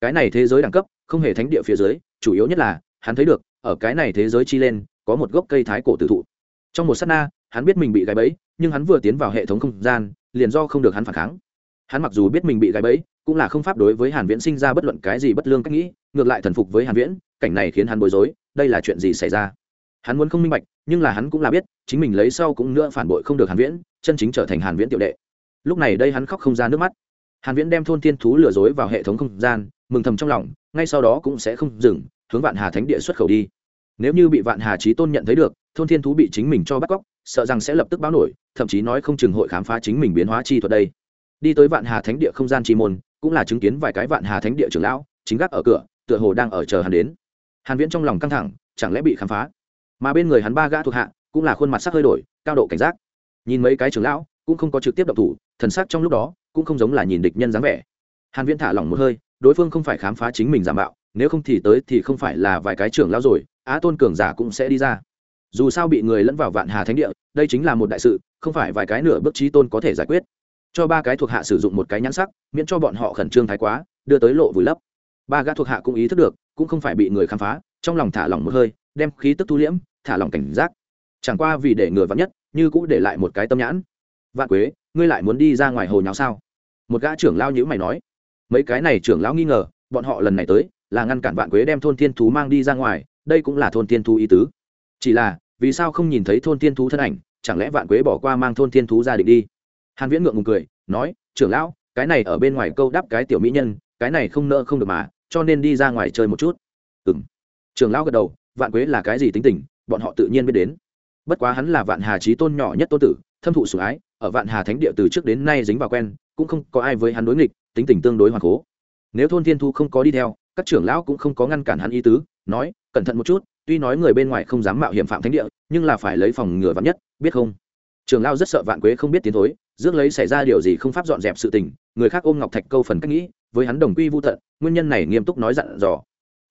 Cái này thế giới đẳng cấp, không hề thánh địa phía dưới, chủ yếu nhất là, hắn thấy được, ở cái này thế giới chi lên, có một gốc cây thái cổ tự thụ. Trong một s á t na, hắn biết mình bị gáy bẫy, nhưng hắn vừa tiến vào hệ thống không gian, liền do không được hắn phản kháng. Hắn mặc dù biết mình bị gáy bẫy, cũng là không pháp đối với hàn viễn sinh ra bất luận cái gì bất lương cách nghĩ, ngược lại thần phục với hàn viễn, cảnh này khiến hắn bối rối, đây là chuyện gì xảy ra? Hắn muốn không minh bạch, nhưng là hắn cũng là biết, chính mình lấy sau cũng nữa phản bội không được hàn viễn, chân chính trở thành hàn viễn tiểu đệ. Lúc này đây hắn khóc không ra nước mắt. Hàn viễn đem thôn thiên thú lừa dối vào hệ thống không gian, mừng thầm trong lòng, ngay sau đó cũng sẽ không dừng, hướng vạn hà thánh địa xuất khẩu đi. Nếu như bị vạn hà trí tôn nhận thấy được, thôn thiên thú bị chính mình cho bắt cóc, sợ rằng sẽ lập tức báo nổi, thậm chí nói không chừng hội khám phá chính mình biến hóa chi thuật đây. Đi tới vạn hà thánh địa không gian chi môn, cũng là chứng kiến vài cái vạn hà thánh địa trưởng lão, chính gác ở cửa, tựa hồ đang ở chờ hắn đến. Hàn viễn trong lòng căng thẳng, chẳng lẽ bị khám phá? Mà bên người hắn ba gã thuộc hạ cũng là khuôn mặt sắc hơi đổi, cao độ cảnh giác. Nhìn mấy cái trưởng lão cũng không có trực tiếp động thủ, thần sắc trong lúc đó cũng không giống là nhìn địch nhân dáng vẻ. Hàn viễn thả lỏng một hơi, đối phương không phải khám phá chính mình giả mạo, nếu không thì tới thì không phải là vài cái trưởng lão rồi, á tôn cường giả cũng sẽ đi ra. Dù sao bị người lẫn vào vạn hà thánh địa, đây chính là một đại sự, không phải vài cái nửa bước trí tôn có thể giải quyết. Cho ba cái thuộc hạ sử dụng một cái nhãn sắc, miễn cho bọn họ khẩn trương thái quá, đưa tới lộ vùi lấp. Ba gã thuộc hạ cũng ý thức được, cũng không phải bị người khám phá, trong lòng thả lỏng một hơi đem khí tức thu liễm, thả lòng cảnh giác. Chẳng qua vì để ngừa vắn nhất, như cũng để lại một cái tâm nhãn. Vạn quế, ngươi lại muốn đi ra ngoài hồ nháo sao? Một gã trưởng lao nhữ mày nói. Mấy cái này trưởng lão nghi ngờ, bọn họ lần này tới, là ngăn cản vạn quế đem thôn thiên thú mang đi ra ngoài, đây cũng là thôn thiên thú ý tứ. Chỉ là, vì sao không nhìn thấy thôn thiên thú thân ảnh, chẳng lẽ vạn quế bỏ qua mang thôn thiên thú ra định đi? Hàn viễn ngượng ngùng cười, nói, trưởng lão, cái này ở bên ngoài câu đáp cái tiểu mỹ nhân, cái này không nợ không được mà, cho nên đi ra ngoài chơi một chút. Ừm. Trưởng lão gật đầu vạn quế là cái gì tính tình, bọn họ tự nhiên biết đến. Bất quá hắn là vạn hà trí tôn nhỏ nhất tôn tử, thâm thụ sủng ái, ở vạn hà thánh địa từ trước đến nay dính vào quen, cũng không có ai với hắn đối nghịch, tính tình tương đối hoàn cố nếu thôn thiên thu không có đi theo, các trưởng lão cũng không có ngăn cản hắn ý tứ, nói, cẩn thận một chút, tuy nói người bên ngoài không dám mạo hiểm phạm thánh địa, nhưng là phải lấy phòng ngừa vắn nhất, biết không? Trưởng lão rất sợ vạn quế không biết tiến thối, rước lấy xảy ra điều gì không pháp dọn dẹp sự tình, người khác ôm ngọc thạch câu phần cách nghĩ, với hắn đồng quy vô tận, nguyên nhân này nghiêm túc nói dặn dò.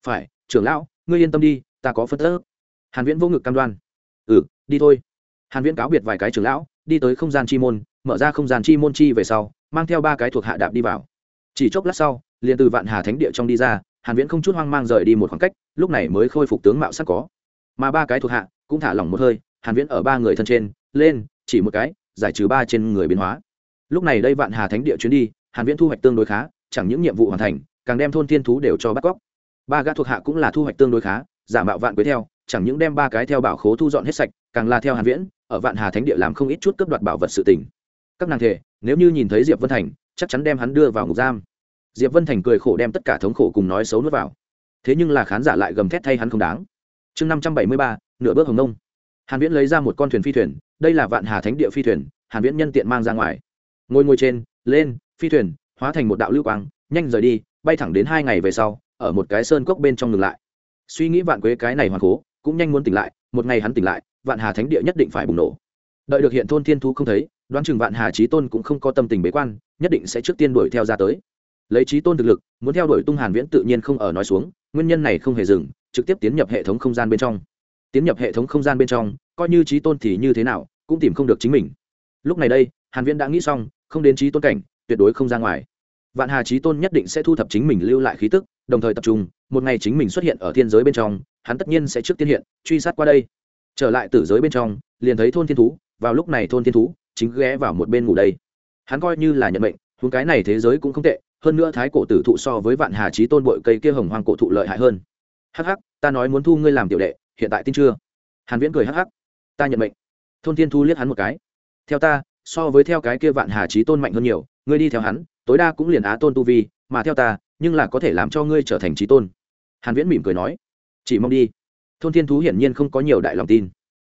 Phải, trưởng lão, ngươi yên tâm đi ta có phân tớ hàn viễn vô ngực cam đoan. Ừ đi thôi. Hàn viễn cáo biệt vài cái trưởng lão, đi tới không gian chi môn, mở ra không gian chi môn chi về sau, mang theo ba cái thuộc hạ đạp đi vào. Chỉ chốc lát sau, liền từ vạn hà thánh địa trong đi ra, hàn viễn không chút hoang mang rời đi một khoảng cách, lúc này mới khôi phục tướng mạo sắc có. Mà ba cái thuộc hạ cũng thả lỏng một hơi, hàn viễn ở ba người thân trên, lên, chỉ một cái, giải trừ ba trên người biến hóa. Lúc này đây vạn hà thánh địa chuyến đi, hàn viễn thu hoạch tương đối khá, chẳng những nhiệm vụ hoàn thành, càng đem thôn thiên thú đều cho bắt cóc. Ba gã thuộc hạ cũng là thu hoạch tương đối khá giả mạo vạn quế theo, chẳng những đem ba cái theo bảo khố thu dọn hết sạch, càng là theo hàn viễn, ở vạn hà thánh địa làm không ít chút cướp đoạt bảo vật sự tình. Các nàng thể nếu như nhìn thấy diệp vân thành, chắc chắn đem hắn đưa vào ngục giam. Diệp vân thành cười khổ đem tất cả thống khổ cùng nói xấu nuốt vào. Thế nhưng là khán giả lại gầm thét thay hắn không đáng. Chương năm trăm bảy mươi ba, nửa bước hồng nông. Hàn viễn lấy ra một con thuyền phi thuyền, đây là vạn hà thánh địa phi thuyền, hàn viễn nhân tiện mang ra ngoài. Ngồi ngồi trên, lên, phi thuyền, hóa thành một đạo lưu quang, nhanh rời đi, bay thẳng đến hai ngày về sau, ở một cái sơn cốc bên trong ngừng lại suy nghĩ vạn quế cái này hoàn cố cũng nhanh muốn tỉnh lại, một ngày hắn tỉnh lại, vạn hà thánh địa nhất định phải bùng nổ. Đợi được hiện thôn thiên thú không thấy, đoán chừng vạn hà trí tôn cũng không có tâm tình bế quan, nhất định sẽ trước tiên đuổi theo ra tới. Lấy trí tôn thực lực, muốn theo đuổi tung hàn viễn tự nhiên không ở nói xuống, nguyên nhân này không hề dừng, trực tiếp tiến nhập hệ thống không gian bên trong. Tiến nhập hệ thống không gian bên trong, coi như trí tôn thì như thế nào, cũng tìm không được chính mình. Lúc này đây, hàn viễn đã nghĩ xong, không đến trí tôn cảnh, tuyệt đối không ra ngoài vạn hà trí tôn nhất định sẽ thu thập chính mình lưu lại khí tức, đồng thời tập trung, một ngày chính mình xuất hiện ở thiên giới bên trong, hắn tất nhiên sẽ trước tiên hiện, truy sát qua đây. Trở lại tử giới bên trong, liền thấy thôn thiên thú, vào lúc này thôn thiên thú chính ghé vào một bên ngủ đây. Hắn coi như là nhận mệnh, huống cái này thế giới cũng không tệ, hơn nữa thái cổ tử thụ so với vạn hà trí tôn bội cây kia hồng hoang cổ thụ lợi hại hơn. Hắc hắc, ta nói muốn thu ngươi làm tiểu đệ, hiện tại tin chưa? Hàn viễn cười hắc hắc. Ta nhận mệnh. Thôn thiên thu liếc hắn một cái. Theo ta, so với theo cái kia vạn hà trí tôn mạnh hơn nhiều, ngươi đi theo hắn tối đa cũng liền á tôn tu vi, mà theo ta, nhưng là có thể làm cho ngươi trở thành trí tôn. Hàn viễn mỉm cười nói. Chỉ mong đi. Thôn thiên thú hiển nhiên không có nhiều đại lòng tin.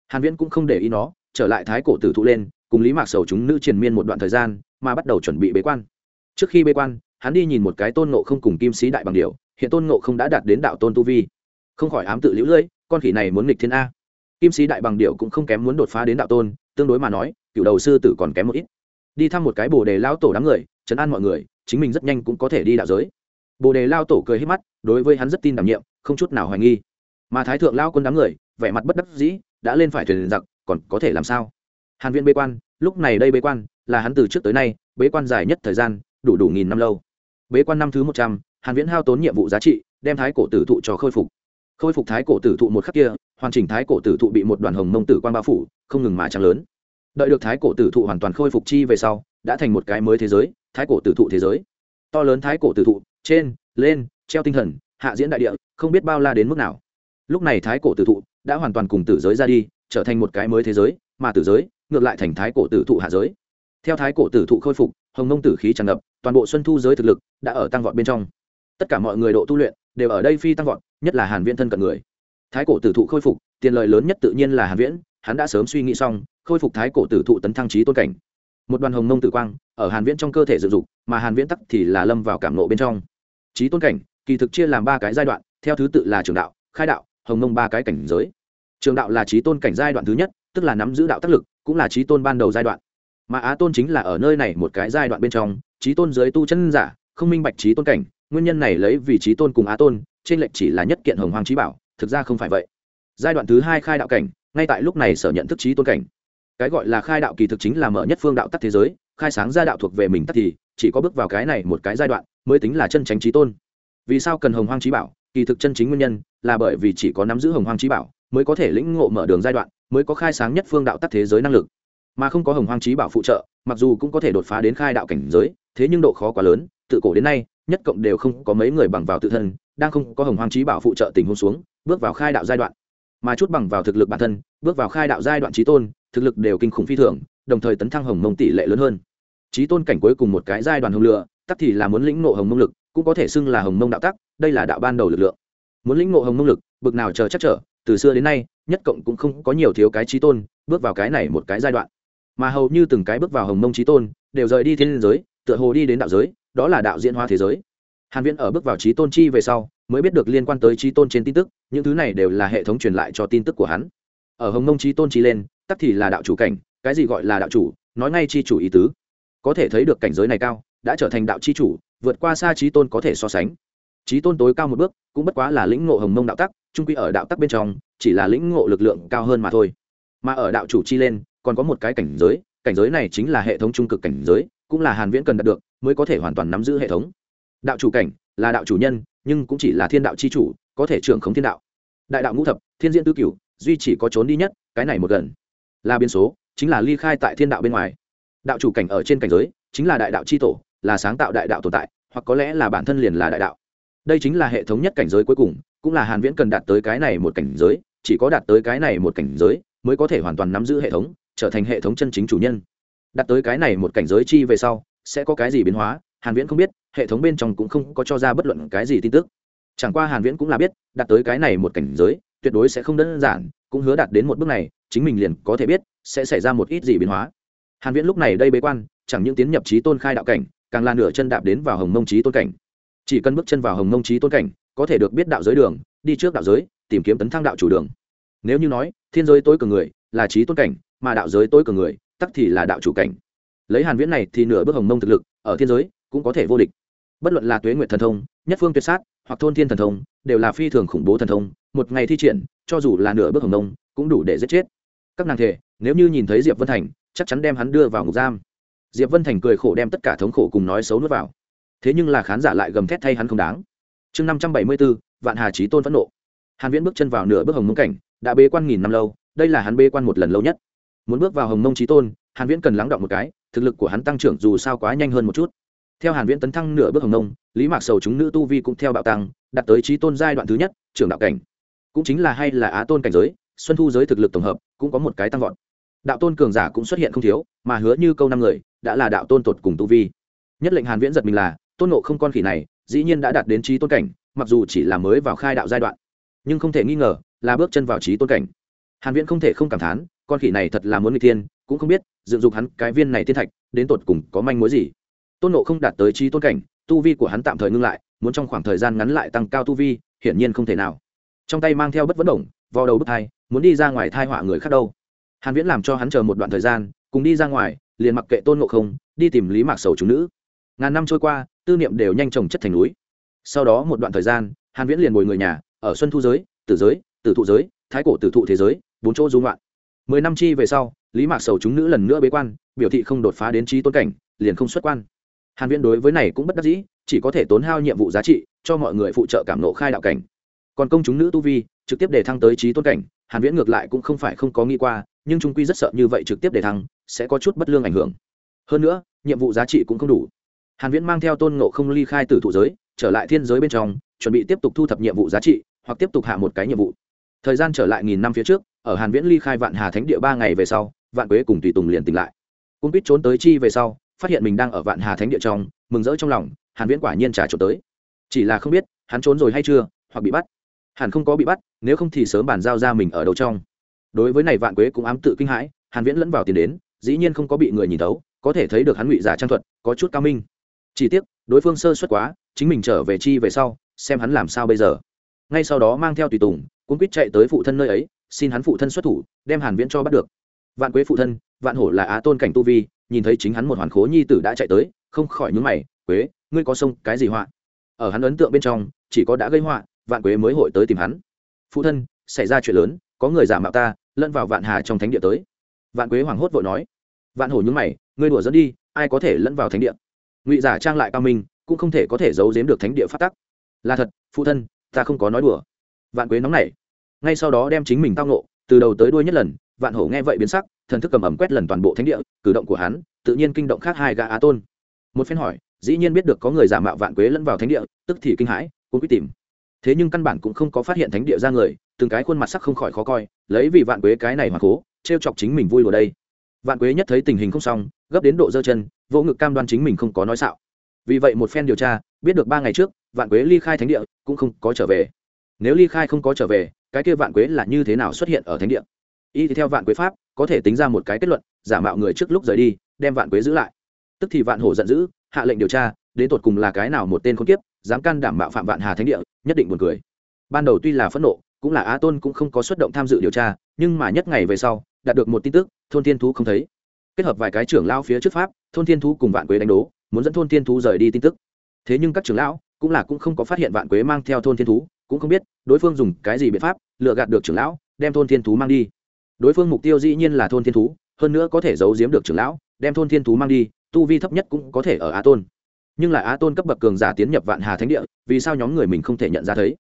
Hàn viễn cũng không để ý nó, trở lại thái cổ tử thụ lên, cùng lý mạc sầu chúng nữ triền miên một đoạn thời gian, mà bắt đầu chuẩn bị bế quan. Trước khi bế quan, hắn đi nhìn một cái tôn ngộ không cùng kim sĩ đại bằng điều hiện tôn ngộ không đã đạt đến đạo tôn tu vi. Không khỏi ám tự liễu lưỡi con khỉ này muốn nghịch thiên a. Kim sĩ đại bằng điệu cũng không kém muốn đột phá đến đạo tôn, tương đối mà nói, cựu đầu sư tử còn kém một ít. Đi thăm một cái bồ đề lão tổ đám người chấn an mọi người, chính mình rất nhanh cũng có thể đi đạo giới. Bồ đề lao tổ cười hết mắt, đối với hắn rất tin đảm nhiệm, không chút nào hoài nghi. Mà thái thượng lao quân đám người, vẻ mặt bất đắc dĩ, đã lên phải thuyền giặc, còn có thể làm sao? Hàn viên bế quan, lúc này đây bế quan, là hắn từ trước tới nay, bế quan dài nhất thời gian, đủ đủ nghìn năm lâu. Bế quan năm thứ một trăm, hàn viễn hao tốn nhiệm vụ giá trị, đem thái cổ tử thụ cho khôi phục. Khôi phục thái cổ tử thụ một khắc kia, hoàn chỉnh thái cổ tử thụ bị một đoàn hồng mông tử quan bao phủ, không ngừng mà trắng lớn. Đợi được thái cổ tử thụ hoàn toàn khôi phục chi về sau đã thành một cái mới thế giới, thái cổ tử thụ thế giới. To lớn thái cổ tử thụ, trên, lên, treo tinh thần, hạ diễn đại địa, không biết bao la đến mức nào. Lúc này thái cổ tử thụ đã hoàn toàn cùng tử giới ra đi, trở thành một cái mới thế giới, mà tử giới ngược lại thành thái cổ tử thụ hạ giới. Theo thái cổ tử thụ khôi phục, hồng mông tử khí tràn ngập, toàn bộ xuân thu giới thực lực đã ở tăng vọt bên trong. Tất cả mọi người độ tu luyện đều ở đây phi tăng vọt, nhất là hàn viễn thân cận người. Thái cổ tử thụ khôi phục, tiền lợi lớn nhất tự nhiên là hàn viễn, hắn đã sớm suy nghĩ xong, khôi phục thái cổ tử thụ tấn thăng trí tôn cảnh một đoàn hồng mông tử quang ở hàn viễn trong cơ thể dựng dục, mà hàn viễn tắc thì là lâm vào cảm nộ bên trong. Trí tôn cảnh, kỳ thực chia làm ba cái giai đoạn, theo thứ tự là trường đạo, khai đạo, hồng mông ba cái cảnh giới. Trường đạo là trí tôn cảnh giai đoạn thứ nhất, tức là nắm giữ đạo tác lực, cũng là trí tôn ban đầu giai đoạn. Mà á tôn chính là ở nơi này một cái giai đoạn bên trong trí tôn dưới tu chân giả, không minh bạch trí tôn cảnh, nguyên nhân này lấy vì trí tôn cùng á tôn, trên lệnh chỉ là nhất kiện hồng hoàng trí bảo, thực ra không phải vậy. Giai đoạn thứ hai khai đạo cảnh, ngay tại lúc này sở nhận thức trí tôn cảnh cái gọi là khai đạo kỳ thực chính là mở nhất phương đạo tắc thế giới, khai sáng ra đạo thuộc về mình tắc thì, chỉ có bước vào cái này một cái giai đoạn mới tính là chân tránh trí tôn. Vì sao cần hồng hoang trí bảo? Kỳ thực chân chính nguyên nhân là bởi vì chỉ có nắm giữ hồng hoang trí bảo mới có thể lĩnh ngộ mở đường giai đoạn, mới có khai sáng nhất phương đạo tắc thế giới năng lực. Mà không có hồng hoang trí bảo phụ trợ, mặc dù cũng có thể đột phá đến khai đạo cảnh giới, thế nhưng độ khó quá lớn, tự cổ đến nay, nhất cộng đều không có mấy người bằng vào tự thân, đang không có hồng hoang trí bảo phụ trợ tình huống xuống, bước vào khai đạo giai đoạn. Mà chút bằng vào thực lực bản thân, bước vào khai đạo giai đoạn trí tôn thực lực đều kinh khủng phi thường, đồng thời tấn thăng hồng mông tỷ lệ lớn hơn. Trí tôn cảnh cuối cùng một cái giai đoạn hồng lựa tắc thì là muốn lĩnh ngộ hồng mông lực, cũng có thể xưng là hồng mông đạo tắc, đây là đạo ban đầu lực lượng. Muốn lĩnh ngộ hồng mông lực, bực nào chờ chắc trở, từ xưa đến nay, nhất cộng cũng không có nhiều thiếu cái trí tôn, bước vào cái này một cái giai đoạn. Mà hầu như từng cái bước vào hồng mông trí tôn, đều rời đi thiên giới, tựa hồ đi đến đạo giới, đó là đạo diễn hóa thế giới. Hàn viễn ở bước vào trí tôn chi về sau, mới biết được liên quan tới trí tôn trên tin tức, những thứ này đều là hệ thống truyền lại cho tin tức của hắn. Ở hồng mông trí tôn chi lên tắc thì là đạo chủ cảnh, cái gì gọi là đạo chủ, nói ngay chi chủ ý tứ. Có thể thấy được cảnh giới này cao, đã trở thành đạo chi chủ, vượt qua xa trí tôn có thể so sánh. Trí tôn tối cao một bước, cũng bất quá là lĩnh ngộ hồng mông đạo tắc trung quy ở đạo tắc bên trong, chỉ là lĩnh ngộ lực lượng cao hơn mà thôi. Mà ở đạo chủ chi lên, còn có một cái cảnh giới cảnh giới này chính là hệ thống trung cực cảnh giới, cũng là hàn viễn cần đạt được, mới có thể hoàn toàn nắm giữ hệ thống. Đạo chủ cảnh, là đạo chủ nhân, nhưng cũng chỉ là thiên đạo chi chủ, có thể trưởng khống thiên đạo. Đại đạo ngũ thập, thiên diễn tứ cửu, duy chỉ có trốn đi nhất, cái này một gần là biến số, chính là ly khai tại thiên đạo bên ngoài. Đạo chủ cảnh ở trên cảnh giới, chính là đại đạo chi tổ, là sáng tạo đại đạo tồn tại, hoặc có lẽ là bản thân liền là đại đạo. Đây chính là hệ thống nhất cảnh giới cuối cùng, cũng là hàn viễn cần đạt tới cái này một cảnh giới, chỉ có đạt tới cái này một cảnh giới mới có thể hoàn toàn nắm giữ hệ thống, trở thành hệ thống chân chính chủ nhân. Đạt tới cái này một cảnh giới chi về sau, sẽ có cái gì biến hóa, hàn viễn không biết, hệ thống bên trong cũng không có cho ra bất luận cái gì tin tức. Chẳng qua hàn viễn cũng là biết, đạt tới cái này một cảnh giới tuyệt đối sẽ không đơn giản, cũng hứa đạt đến một bước này, chính mình liền có thể biết, sẽ xảy ra một ít gì biến hóa. Hàn viễn lúc này đây bế quan, chẳng những tiến nhập trí tôn khai đạo cảnh, càng là nửa chân đạp đến vào hồng mông trí tôn cảnh. Chỉ cần bước chân vào hồng mông trí tôn cảnh, có thể được biết đạo giới đường, đi trước đạo giới, tìm kiếm tấn thăng đạo chủ đường. Nếu như nói, thiên giới tối cường người, là trí tôn cảnh, mà đạo giới tối cường người, tắc thì là đạo chủ cảnh. Lấy hàn viễn này thì nửa bước hồng mông thực lực, ở thiên giới, cũng có thể vô địch. Bất luận là tuế nguyệt thần thông, nhất phương tuyệt sát, hoặc thôn thiên thần thông, đều là phi thường khủng bố thần thông một ngày thi triển, cho dù là nửa bước hồng nông, cũng đủ để giết chết. Các nàng thể, nếu như nhìn thấy diệp vân thành, chắc chắn đem hắn đưa vào ngục giam. Diệp vân thành cười khổ đem tất cả thống khổ cùng nói xấu nuốt vào. Thế nhưng là khán giả lại gầm thét thay hắn không đáng. Chương năm trăm bảy mươi bốn vạn hà trí tôn phẫn nộ. Hàn viễn bước chân vào nửa bước hồng mông cảnh, đã bế quan nghìn năm lâu, đây là hắn bế quan một lần lâu nhất. Muốn bước vào hồng mông trí tôn, hàn viễn cần lắng động một cái, thực lực của hắn tăng trưởng dù sao quá nhanh hơn một chút. Theo hàn viễn tấn thăng nửa bước hồng mông, lý mạc sầu chúng nữ tu vi cũng theo bạo tăng, đạt tới trí tôn giai đoạn thứ nhất, trưởng đạo cảnh cũng chính là hay là á tôn cảnh giới, xuân thu giới thực lực tổng hợp cũng có một cái tăng vọt. Đạo tôn cường giả cũng xuất hiện không thiếu, mà hứa như câu năm người đã là đạo tôn tột cùng tu vi. Nhất lệnh hàn viễn giật mình là, tôn nộ không con khỉ này, dĩ nhiên đã đạt đến trí tôn cảnh, mặc dù chỉ là mới vào khai đạo giai đoạn, nhưng không thể nghi ngờ là bước chân vào trí tôn cảnh. Hàn viễn không thể không cảm thán, con khỉ này thật là muốn người thiên, cũng không biết, dựng dục hắn cái viên này thiên thạch, đến tột cùng có manh mối gì. Tôn nộ không đạt tới trí tôn cảnh, tu vi của hắn tạm thời ngưng lại, muốn trong khoảng thời gian ngắn lại tăng cao tu vi, hiển nhiên không thể nào trong tay mang theo bất vấn động, vò đầu bức thai, muốn đi ra ngoài thai họa người khác đâu. Hàn viễn làm cho hắn chờ một đoạn thời gian, cùng đi ra ngoài, liền mặc kệ tôn ngộ không, đi tìm lý mạc sầu chúng nữ. Ngàn năm trôi qua, tư niệm đều nhanh chồng chất thành núi. Sau đó một đoạn thời gian, hàn viễn liền ngồi người nhà, ở xuân thu giới, tử giới, tử thụ giới, thái cổ tử thụ thế giới, bốn chỗ dung loạn mười năm chi về sau, lý mạc sầu chúng nữ lần nữa bế quan, biểu thị không đột phá đến trí tôn cảnh, liền không xuất quan. Hàn viễn đối với này cũng bất đắc dĩ, chỉ có thể tốn hao nhiệm vụ giá trị, cho mọi người phụ trợ cảm nộ khai đạo cảnh còn công chúng nữ tu vi, trực tiếp để thăng tới trí tôn cảnh, hàn viễn ngược lại cũng không phải không có nghĩ qua, nhưng trung quy rất sợ như vậy trực tiếp để thăng, sẽ có chút bất lương ảnh hưởng. Hơn nữa, nhiệm vụ giá trị cũng không đủ. Hàn viễn mang theo tôn ngộ không ly khai từ thụ giới, trở lại thiên giới bên trong, chuẩn bị tiếp tục thu thập nhiệm vụ giá trị, hoặc tiếp tục hạ một cái nhiệm vụ. Thời gian trở lại nghìn năm phía trước, ở hàn viễn ly khai vạn hà thánh địa ba ngày về sau, vạn quế cùng tùy tùng liền tỉnh lại. Cung biết trốn tới chi về sau, phát hiện mình đang ở vạn hà thánh địa trong, mừng rỡ trong lòng, hàn viễn quả nhiên trả trốn tới. Chỉ là không biết, hắn trốn rồi hay chưa, hoặc bị bắt hàn không có bị bắt, nếu không thì sớm bàn giao ra mình ở đầu trong. Đối với này vạn quế cũng ám tự kinh hãi, hàn viễn lẫn vào tiền đến, dĩ nhiên không có bị người nhìn thấu, có thể thấy được hắn ngụy giả trang thuật, có chút cao minh. Chỉ tiếc, đối phương sơ suất quá, chính mình trở về chi về sau, xem hắn làm sao bây giờ. Ngay sau đó mang theo tùy tùng cũng quyết chạy tới phụ thân nơi ấy, xin hắn phụ thân xuất thủ, đem hàn viễn cho bắt được. Vạn quế phụ thân, vạn hổ là á tôn cảnh tu vi, nhìn thấy chính hắn một hoàn khố nhi tử đã chạy tới, không khỏi nhướng mày, quế, ngươi có sông cái gì họa? Ở hắn ấn tượng bên trong, chỉ có đã gây họa vạn quế mới hội tới tìm hắn. Phụ thân, xảy ra chuyện lớn, có người giả mạo ta, lẫn vào vạn hà trong thánh địa tới. Vạn quế hoảng hốt vội nói. Vạn hổ nhúng mày, ngươi đùa dẫn đi, ai có thể lẫn vào thánh địa? Ngụy giả trang lại cao minh, cũng không thể có thể giấu giếm được thánh địa phát tắc. Là thật, phụ thân, ta không có nói đùa. Vạn quế nóng nảy. Ngay sau đó đem chính mình tao nộ từ đầu tới đuôi nhất lần, vạn hổ nghe vậy biến sắc, thần thức cầm ẩm quét lần toàn bộ thánh địa, cử động của hắn, tự nhiên kinh động khác hai gã á tôn. Một phen hỏi, dĩ nhiên biết được có người giả mạo vạn quế lẫn vào thánh địa, tức thì kinh hãi, cũng quyết tìm thế nhưng căn bản cũng không có phát hiện thánh địa ra người, từng cái khuôn mặt sắc không khỏi khó coi, lấy vì vạn quế cái này mà cố t r e o chọc chính mình vui lùa đây. Vạn quế nhất thấy tình hình không xong, gấp đến độ dơ chân, vỗ ngực cam đoan chính mình không có nói xạo. Vì vậy một phen điều tra, biết được ba ngày trước, vạn quế ly khai thánh địa, cũng không có trở về. Nếu ly khai không có trở về, cái kia vạn quế là như thế nào xuất hiện ở thánh địa? Y theo vạn quế pháp, có thể tính ra một cái kết luận, giả mạo người trước lúc rời đi, đem vạn quế giữ lại. Tức thì vạn hổ giận dữ, hạ lệnh điều tra, đến tột cùng là cái nào một tên khốn kiếp dám can đảm bạo phạm vạn hà thánh địa, nhất định buồn cười. Ban đầu tuy là phẫn nộ, cũng là á tôn cũng không có xuất động tham dự điều tra, nhưng mà nhất ngày về sau, đạt được một tin tức, thôn thiên thú không thấy. Kết hợp vài cái trưởng lao phía trước pháp, thôn thiên thú cùng vạn quế đánh đố, muốn dẫn thôn thiên thú rời đi tin tức. Thế nhưng các trưởng lão cũng là cũng không có phát hiện vạn quế mang theo thôn thiên thú, cũng không biết đối phương dùng cái gì biện pháp lựa gạt được trưởng lão, đem thôn thiên thú mang đi. Đối phương mục tiêu dĩ nhiên là thôn thiên thú, hơn nữa có thể giấu giếm được trưởng lão, đem thôn thiên thú mang đi, tu vi thấp nhất cũng có thể ở á tôn nhưng là á tôn cấp bậc cường giả tiến nhập vạn hà thánh địa, vì sao nhóm người mình không thể nhận ra thấy?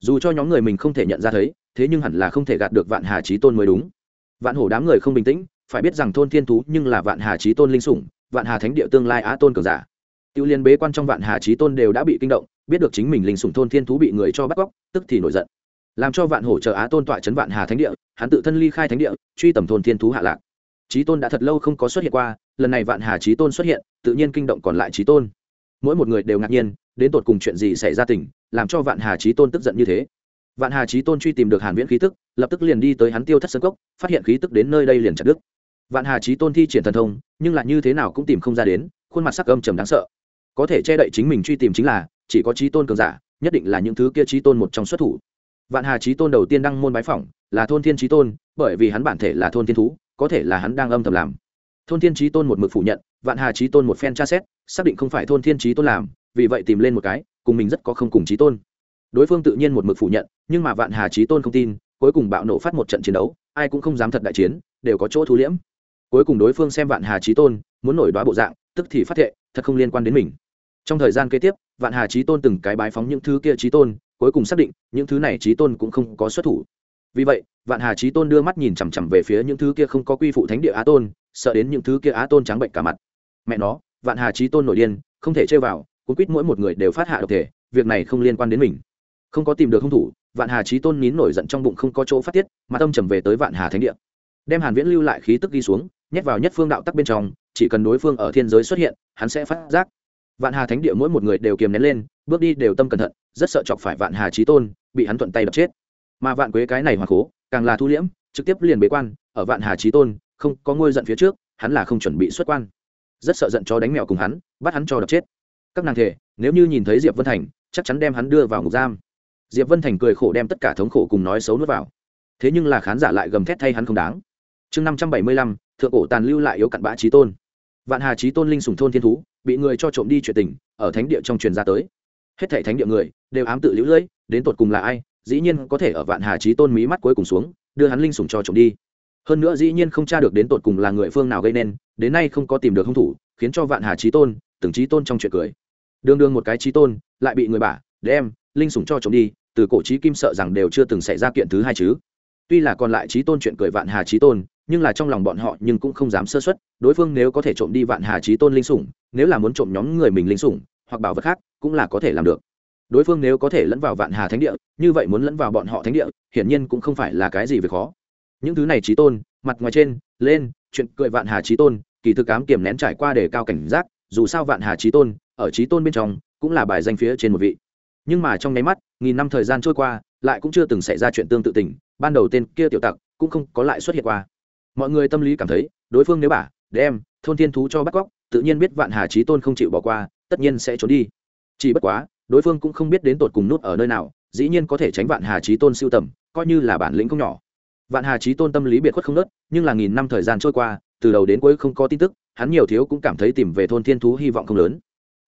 Dù cho nhóm người mình không thể nhận ra thấy, thế nhưng hẳn là không thể gạt được vạn hà trí tôn mới đúng. Vạn hổ đám người không bình tĩnh, phải biết rằng thôn thiên thú nhưng là vạn hà trí tôn linh sủng, vạn hà thánh địa tương lai á tôn cường giả. Tiêu liên bế quan trong vạn hà trí tôn đều đã bị kinh động, biết được chính mình linh sủng thôn thiên thú bị người cho bắt cóc, tức thì nổi giận. Làm cho vạn hổ chờ á tôn tọa chấn vạn hà thánh địa, hắn tự thân ly khai thánh địa, truy tầm thôn thiên thú hạ lạc. Trí tôn đã thật lâu không có xuất hiện qua, lần này vạn hà trí tôn xuất hiện, tự nhiên kinh động còn lại trí tôn mỗi một người đều ngạc nhiên, đến tột cùng chuyện gì xảy ra tỉnh làm cho vạn hà trí tôn tức giận như thế. Vạn hà trí tôn truy tìm được hàn viễn khí tức, lập tức liền đi tới hắn tiêu thất sân cốc, phát hiện khí tức đến nơi đây liền chặt đứt. Vạn hà trí tôn thi triển thần thông, nhưng là như thế nào cũng tìm không ra đến, khuôn mặt sắc âm trầm đáng sợ. Có thể che đậy chính mình truy tìm chính là, chỉ có trí tôn cường giả, nhất định là những thứ kia trí tôn một trong xuất thủ. Vạn hà trí tôn đầu tiên đăng môn bái phỏng, là thôn thiên trí tôn, bởi vì hắn bản thể là thôn thiên thú, có thể là hắn đang âm thầm làm. Thôn thiên trí tôn một mực phủ nhận vạn hà trí tôn một phen tra xét, xác định không phải thôn thiên trí tôn làm, vì vậy tìm lên một cái, cùng mình rất có không cùng trí tôn. Đối phương tự nhiên một mực phủ nhận, nhưng mà vạn hà trí tôn không tin, cuối cùng bạo nổ phát một trận chiến đấu, ai cũng không dám thật đại chiến, đều có chỗ thu liễm. Cuối cùng đối phương xem vạn hà trí tôn, muốn nổi đoá bộ dạng, tức thì phát thệ, thật không liên quan đến mình. Trong thời gian kế tiếp, vạn hà trí tôn từng cái bái phóng những thứ kia trí tôn, cuối cùng xác định, những thứ này trí tôn cũng không có xuất thủ. Vì vậy, vạn hà trí tôn đưa mắt nhìn chằm chằm về phía những thứ kia không có quy phụ thánh địa á tôn, sợ đến những thứ kia á tôn trắng bệnh cả mặt mẹ nó, vạn hà trí tôn nổi điên, không thể chơi vào, cuốn quýt mỗi một người đều phát hạ độc thể, việc này không liên quan đến mình. Không có tìm được hung thủ, vạn hà trí tôn nín nổi giận trong bụng không có chỗ phát tiết, mà tâm trầm về tới vạn hà thánh địa. Đem hàn viễn lưu lại khí tức ghi xuống, nhét vào nhất phương đạo tắc bên trong, chỉ cần đối phương ở thiên giới xuất hiện, hắn sẽ phát giác. Vạn hà thánh địa mỗi một người đều kiềm nén lên, bước đi đều tâm cẩn thận, rất sợ chọc phải vạn hà trí tôn, bị hắn thuận tay đập chết. Mà vạn quế cái này hoàng cố càng là thu liễm, trực tiếp liền bế quan, ở vạn hà trí tôn, không có ngôi giận phía trước, hắn là không chuẩn bị xuất quan rất sợ giận cho đánh mèo cùng hắn, bắt hắn cho đập chết. Các nàng thể nếu như nhìn thấy diệp vân thành, chắc chắn đem hắn đưa vào ngục giam. Diệp vân thành cười khổ đem tất cả thống khổ cùng nói xấu nuốt vào. Thế nhưng là khán giả lại gầm thét thay hắn không đáng. Chương năm trăm bảy mươi lăm, thượng cổ tàn lưu lại yếu cặn bã trí tôn. Vạn hà trí tôn linh sùng thôn thiên thú, bị người cho trộm đi chuyện tình, ở thánh địa trong truyền ra tới. Hết thảy thánh địa người, đều ám tự liễu lưỡi đến tột cùng là ai, dĩ nhiên có thể ở vạn hà trí tôn mí mắt cuối cùng xuống, đưa hắn linh sùng cho trộm đi hơn nữa dĩ nhiên không tra được đến tột cùng là người phương nào gây nên, đến nay không có tìm được hung thủ, khiến cho vạn hà trí tôn, từng trí tôn trong chuyện cười. Đương đương một cái trí tôn, lại bị người bả, đem, linh sủng cho trộm đi, từ cổ trí kim sợ rằng đều chưa từng xảy ra kiện thứ hai chứ. Tuy là còn lại trí tôn chuyện cười vạn hà trí tôn, nhưng là trong lòng bọn họ nhưng cũng không dám sơ xuất đối phương nếu có thể trộm đi vạn hà trí tôn linh sủng, nếu là muốn trộm nhóm người mình linh sủng, hoặc bảo vật khác, cũng là có thể làm được. Đối phương nếu có thể lẫn vào vạn hà thánh địa, như vậy muốn lẫn vào bọn họ thánh địa, hiển nhiên cũng không phải là cái gì việc khó những thứ này trí tôn, mặt ngoài trên, lên, chuyện cười vạn hà trí tôn, kỳ thực cám kiềm nén trải qua để cao cảnh giác, dù sao vạn hà trí tôn, ở trí tôn bên trong, cũng là bài danh phía trên một vị. Nhưng mà trong nháy mắt, nghìn năm thời gian trôi qua, lại cũng chưa từng xảy ra chuyện tương tự tình, ban đầu tên kia tiểu tặc cũng không có lại xuất hiện qua. Mọi người tâm lý cảm thấy, đối phương nếu bả, đem, thôn thiên thú cho bắt cóc, tự nhiên biết vạn hà trí tôn không chịu bỏ qua, tất nhiên sẽ trốn đi. Chỉ bất quá, đối phương cũng không biết đến tột cùng nút ở nơi nào, dĩ nhiên có thể tránh vạn hà trí tôn siêu tầm, coi như là bản lĩnh không nhỏ vạn hà trí tôn tâm lý biệt khuất không nớt, nhưng là nghìn năm thời gian trôi qua, từ đầu đến cuối không có tin tức, hắn nhiều thiếu cũng cảm thấy tìm về thôn thiên thú hy vọng không lớn.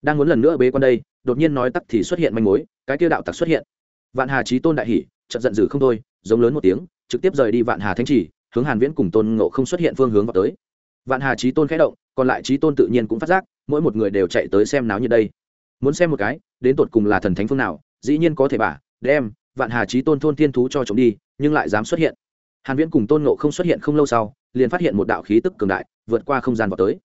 Đang muốn lần nữa bế quan đây, đột nhiên nói tắt thì xuất hiện manh mối, cái tiêu đạo tặc xuất hiện. Vạn hà trí tôn đại hỉ trận giận dữ không thôi, giống lớn một tiếng, trực tiếp rời đi vạn hà thánh trì hướng hàn viễn cùng tôn ngộ không xuất hiện phương hướng vào tới. Vạn hà trí tôn khẽ động, còn lại trí tôn tự nhiên cũng phát giác, mỗi một người đều chạy tới xem náo như đây. Muốn xem một cái, đến tột cùng là thần thánh phương nào, dĩ nhiên có thể bả, đem vạn hà trí tôn thôn thiên thú cho chúng đi, nhưng lại dám xuất hiện hàn viễn cùng tôn ngộ không xuất hiện không lâu sau, liền phát hiện một đạo khí tức cường đại vượt qua không gian vào tới.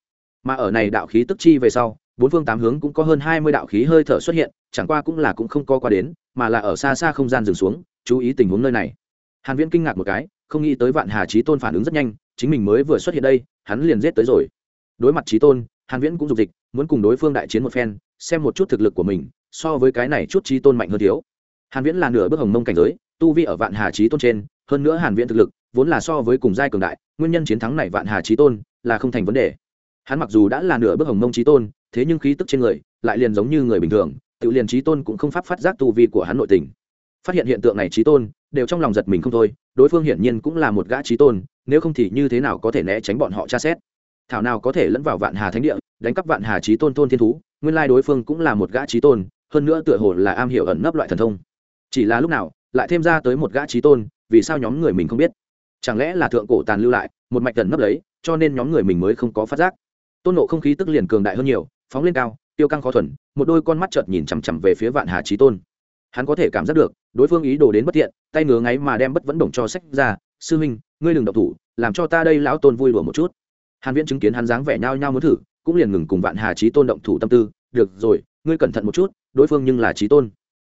Mà ở này đạo khí tức chi về sau, bốn phương tám hướng cũng có hơn hai mươi đạo khí hơi thở xuất hiện, chẳng qua cũng là cũng không có qua đến, mà là ở xa xa không gian dừng xuống, chú ý tình huống nơi này. Hàn viễn kinh ngạc một cái, không nghĩ tới vạn hà chí tôn phản ứng rất nhanh, chính mình mới vừa xuất hiện đây, hắn liền giết tới rồi. Đối mặt chí tôn, hàn viễn cũng dục dịch, muốn cùng đối phương đại chiến một phen, xem một chút thực lực của mình, so với cái này chút chí tôn mạnh hơn thiếu. Hàn viễn là nửa bước hồng mông cảnh giới, tu vi ở vạn hà chí tôn trên hơn nữa hàn viễn thực lực, vốn là so với cùng giai cường đại, nguyên nhân chiến thắng này vạn hà trí tôn là không thành vấn đề. Hắn mặc dù đã là nửa bước hồng mông trí tôn, thế nhưng khí tức trên người lại liền giống như người bình thường, tự liền trí tôn cũng không pháp phát giác tu vi của hắn nội tình. Phát hiện hiện tượng này trí tôn, đều trong lòng giật mình không thôi, đối phương hiển nhiên cũng là một gã trí tôn, nếu không thì như thế nào có thể né tránh bọn họ tra xét? Thảo nào có thể lẫn vào vạn hà thánh địa, đánh cắp vạn hà trí tôn tôn thiên thú, nguyên lai đối phương cũng là một gã trí tôn, hơn nữa tựa hồ là am hiểu ẩn nấp loại thần thông. Chỉ là lúc nào, lại thêm ra tới một gã trí tôn vì sao nhóm người mình không biết? Chẳng lẽ là thượng cổ tàn lưu lại, một mạch tần nấp lấy, cho nên nhóm người mình mới không có phát giác? Tôn nộ không khí tức liền cường đại hơn nhiều, phóng lên cao, tiêu căng khó thuần, một đôi con mắt chợt nhìn chằm chằm về phía vạn hà trí tôn. Hắn có thể cảm giác được, đối phương ý đồ đến bất thiện, tay ngứa ngáy mà đem bất vẫn đồng cho sách ra, sư huynh, ngươi đừng độc thủ, làm cho ta đây lão tôn vui đùa một chút. Hàn viễn chứng kiến hắn dáng vẻ nhao nhao muốn thử, cũng liền ngừng cùng vạn hà trí tôn động thủ tâm tư, được rồi, ngươi cẩn thận một chút, đối phương nhưng là trí tôn.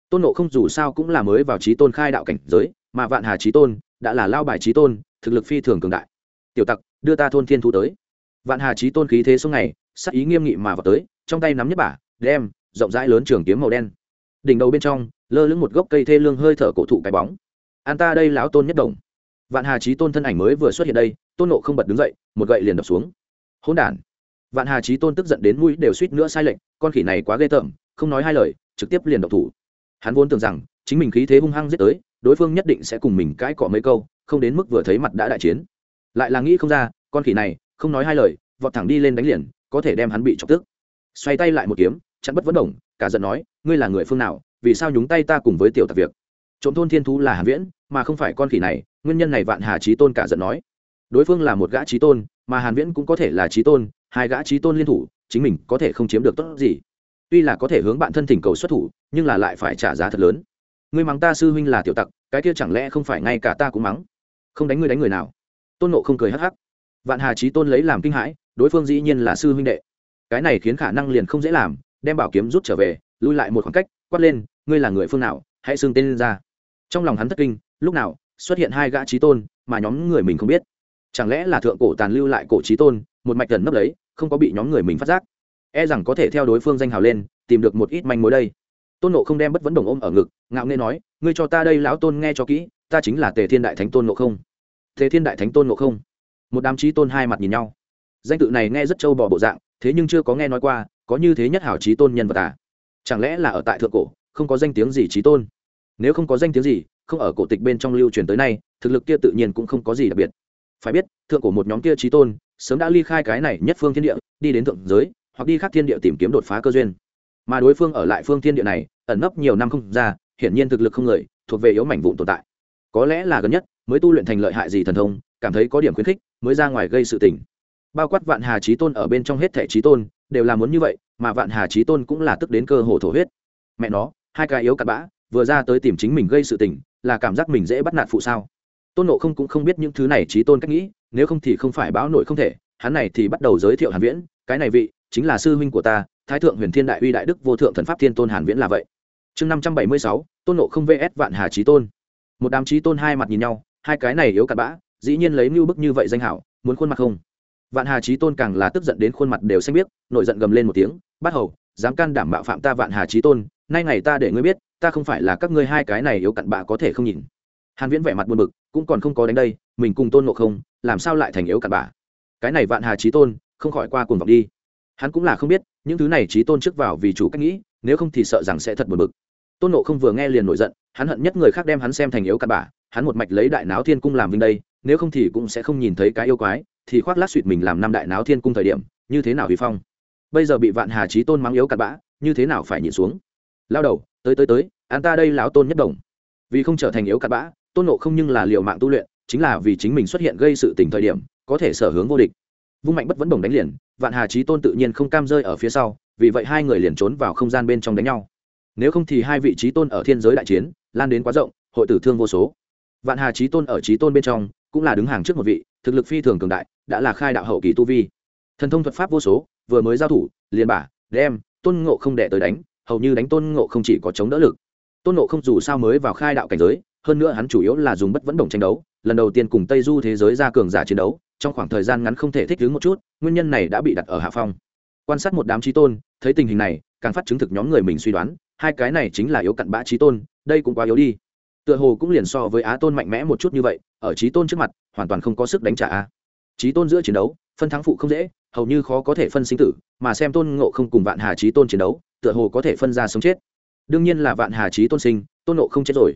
Tôn nộ không dù sao cũng là mới vào trí tôn khai đạo cảnh giới mà vạn hà trí tôn đã là lao bài trí tôn thực lực phi thường cường đại. Tiểu tặc đưa ta thôn thiên thú tới. Vạn hà trí tôn khí thế xuống này sắc ý nghiêm nghị mà vào tới trong tay nắm nhất bả đem rộng rãi lớn trường kiếm màu đen. Đỉnh đầu bên trong lơ lửng một gốc cây thê lương hơi thở cổ thụ cái bóng. An ta đây lão tôn nhất đồng. Vạn hà trí tôn thân ảnh mới vừa xuất hiện đây tôn nộ không bật đứng dậy một gậy liền đập xuống. Hỗn đản. Vạn hà trí tôn tức giận đến mũi đều suýt nữa sai lệnh, con khỉ này quá ghê tởm không nói hai lời trực tiếp liền độc thủ. Hắn vốn tưởng rằng chính mình khí thế hung hăng giết tới đối phương nhất định sẽ cùng mình cãi cọ mấy câu, không đến mức vừa thấy mặt đã đại chiến. Lại là nghĩ không ra, con khỉ này, không nói hai lời, vọt thẳng đi lên đánh liền, có thể đem hắn bị chọc tức. Xoay tay lại một kiếm, chặn bất vấn đồng, cả giận nói, ngươi là người phương nào, vì sao nhúng tay ta cùng với tiểu tặc việc? Trộm thôn thiên thú là hàn viễn, mà không phải con khỉ này, nguyên nhân này vạn hà trí tôn cả giận nói. Đối phương là một gã trí tôn, mà hàn viễn cũng có thể là trí tôn, hai gã trí tôn liên thủ, chính mình có thể không chiếm được tốt gì. Tuy là có thể hướng bạn thân thỉnh cầu xuất thủ, nhưng là lại phải trả giá thật lớn ngươi mắng ta sư huynh là tiểu tặc, cái kia chẳng lẽ không phải ngay cả ta cũng mắng? Không đánh ngươi đánh người nào? Tôn nộ không cười hắc hắc. Vạn hà trí tôn lấy làm kinh hãi, đối phương dĩ nhiên là sư huynh đệ. Cái này khiến khả năng liền không dễ làm, đem bảo kiếm rút trở về, lui lại một khoảng cách, quát lên, ngươi là người phương nào? Hãy xưng tên lên ra. Trong lòng hắn thất kinh, lúc nào xuất hiện hai gã trí tôn mà nhóm người mình không biết? Chẳng lẽ là thượng cổ tàn lưu lại cổ trí tôn, một mạch gần nấp lấy, không có bị nhóm người mình phát giác? E rằng có thể theo đối phương danh hào lên, tìm được một ít manh mối đây tôn nộ không đem bất vấn đồng ôm ở ngực, ngạo nghê nói, ngươi cho ta đây, lão tôn nghe cho kỹ, ta chính là tề thiên đại thánh tôn nộ không. Tề thiên đại thánh tôn nộ không? Một đám trí tôn hai mặt nhìn nhau. Danh tự này nghe rất trâu bò bộ dạng, thế nhưng chưa có nghe nói qua, có như thế nhất hảo trí tôn nhân vật à? Chẳng lẽ là ở tại thượng cổ, không có danh tiếng gì trí tôn? Nếu không có danh tiếng gì, không ở cổ tịch bên trong lưu truyền tới nay, thực lực kia tự nhiên cũng không có gì đặc biệt. Phải biết, thượng cổ một nhóm kia trí tôn, sớm đã ly khai cái này nhất phương thiên địa, đi đến thượng giới, hoặc đi khác thiên địa tìm kiếm đột phá cơ duyên mà đối phương ở lại phương thiên địa này, ẩn nấp nhiều năm không ra, hiển nhiên thực lực không người, thuộc về yếu mảnh vụn tồn tại. Có lẽ là gần nhất, mới tu luyện thành lợi hại gì thần thông, cảm thấy có điểm khuyến khích, mới ra ngoài gây sự tình. Bao quát vạn hà trí tôn ở bên trong hết thẻ trí tôn, đều là muốn như vậy, mà vạn hà trí tôn cũng là tức đến cơ hồ thổ huyết. Mẹ nó, hai cái yếu cặn bã, vừa ra tới tìm chính mình gây sự tình, là cảm giác mình dễ bắt nạt phụ sao? Tôn nộ không cũng không biết những thứ này trí tôn cách nghĩ, nếu không thì không phải báo nội không thể hắn này thì bắt đầu giới thiệu hàn viễn, cái này vị chính là sư huynh của ta, thái thượng huyền thiên đại uy đại đức vô thượng thần pháp thiên tôn hàn viễn là vậy. Chương năm trăm bảy mươi sáu, tôn nộ không vs vạn hà chí tôn. Một đám chí tôn hai mặt nhìn nhau, hai cái này yếu cặn bã, dĩ nhiên lấy mưu bức như vậy danh hảo, muốn khuôn mặt không? Vạn hà chí tôn càng là tức giận đến khuôn mặt đều xanh biết nội giận gầm lên một tiếng bắt hầu, dám can đảm bạo phạm ta vạn hà chí tôn, nay ngày ta để ngươi biết, ta không phải là các ngươi hai cái này yếu cặn bạ có thể không nhìn. Hàn viễn vẻ mặt buồn bực, cũng còn không có đánh đây, mình cùng tôn ngộ không, làm sao lại thành yếu cặn bạ cái này vạn hà trí tôn không khỏi qua cuồng vọng đi. Hắn cũng là không biết, những thứ này trí tôn trước vào vì chủ cách nghĩ, nếu không thì sợ rằng sẽ thật buồn bực. Tôn nộ không vừa nghe liền nổi giận, hắn hận nhất người khác đem hắn xem thành yếu cặn bả hắn một mạch lấy đại náo thiên cung làm vinh đây, nếu không thì cũng sẽ không nhìn thấy cái yêu quái, thì khoác lát suỵt mình làm năm đại náo thiên cung thời điểm, như thế nào vi phong? Bây giờ bị vạn hà trí tôn mắng yếu cặn bã, như thế nào phải nhịn xuống? Lao đầu, tới tới tới an ta đây lão tôn nhất đồng. Vì không trở thành yếu cặn bã, tôn nộ không nhưng là liệu mạng tu luyện, chính là vì chính mình xuất hiện gây sự tình thời điểm có thể sở hướng vô địch. Vung mạnh bất vẫn đồng đánh liền, vạn hà trí tôn tự nhiên không cam rơi ở phía sau, vì vậy hai người liền trốn vào không gian bên trong đánh nhau. Nếu không thì hai vị trí tôn ở thiên giới đại chiến, lan đến quá rộng, hội tử thương vô số. Vạn hà trí tôn ở trí tôn bên trong, cũng là đứng hàng trước một vị, thực lực phi thường cường đại, đã là khai đạo hậu kỳ tu vi. Thần thông thuật pháp vô số, vừa mới giao thủ, liền bả, đem, tôn ngộ không đệ tới đánh, hầu như đánh tôn ngộ không chỉ có chống đỡ lực. Tôn ngộ không dù sao mới vào khai đạo cảnh giới, hơn nữa hắn chủ yếu là dùng bất vẫn đồng tranh đấu, lần đầu tiên cùng tây du thế giới ra cường giả chiến đấu trong khoảng thời gian ngắn không thể thích ứng một chút, nguyên nhân này đã bị đặt ở hạ phong. Quan sát một đám trí tôn, thấy tình hình này, càng phát chứng thực nhóm người mình suy đoán, hai cái này chính là yếu cặn bã trí tôn, đây cũng quá yếu đi. Tựa hồ cũng liền so với á tôn mạnh mẽ một chút như vậy, ở trí tôn trước mặt, hoàn toàn không có sức đánh trả a. Trí tôn giữa chiến đấu, phân thắng phụ không dễ, hầu như khó có thể phân sinh tử, mà xem tôn ngộ không cùng vạn hà trí tôn chiến đấu, tựa hồ có thể phân ra sống chết. Đương nhiên là vạn hà trí tôn sinh, tôn ngộ không chết rồi.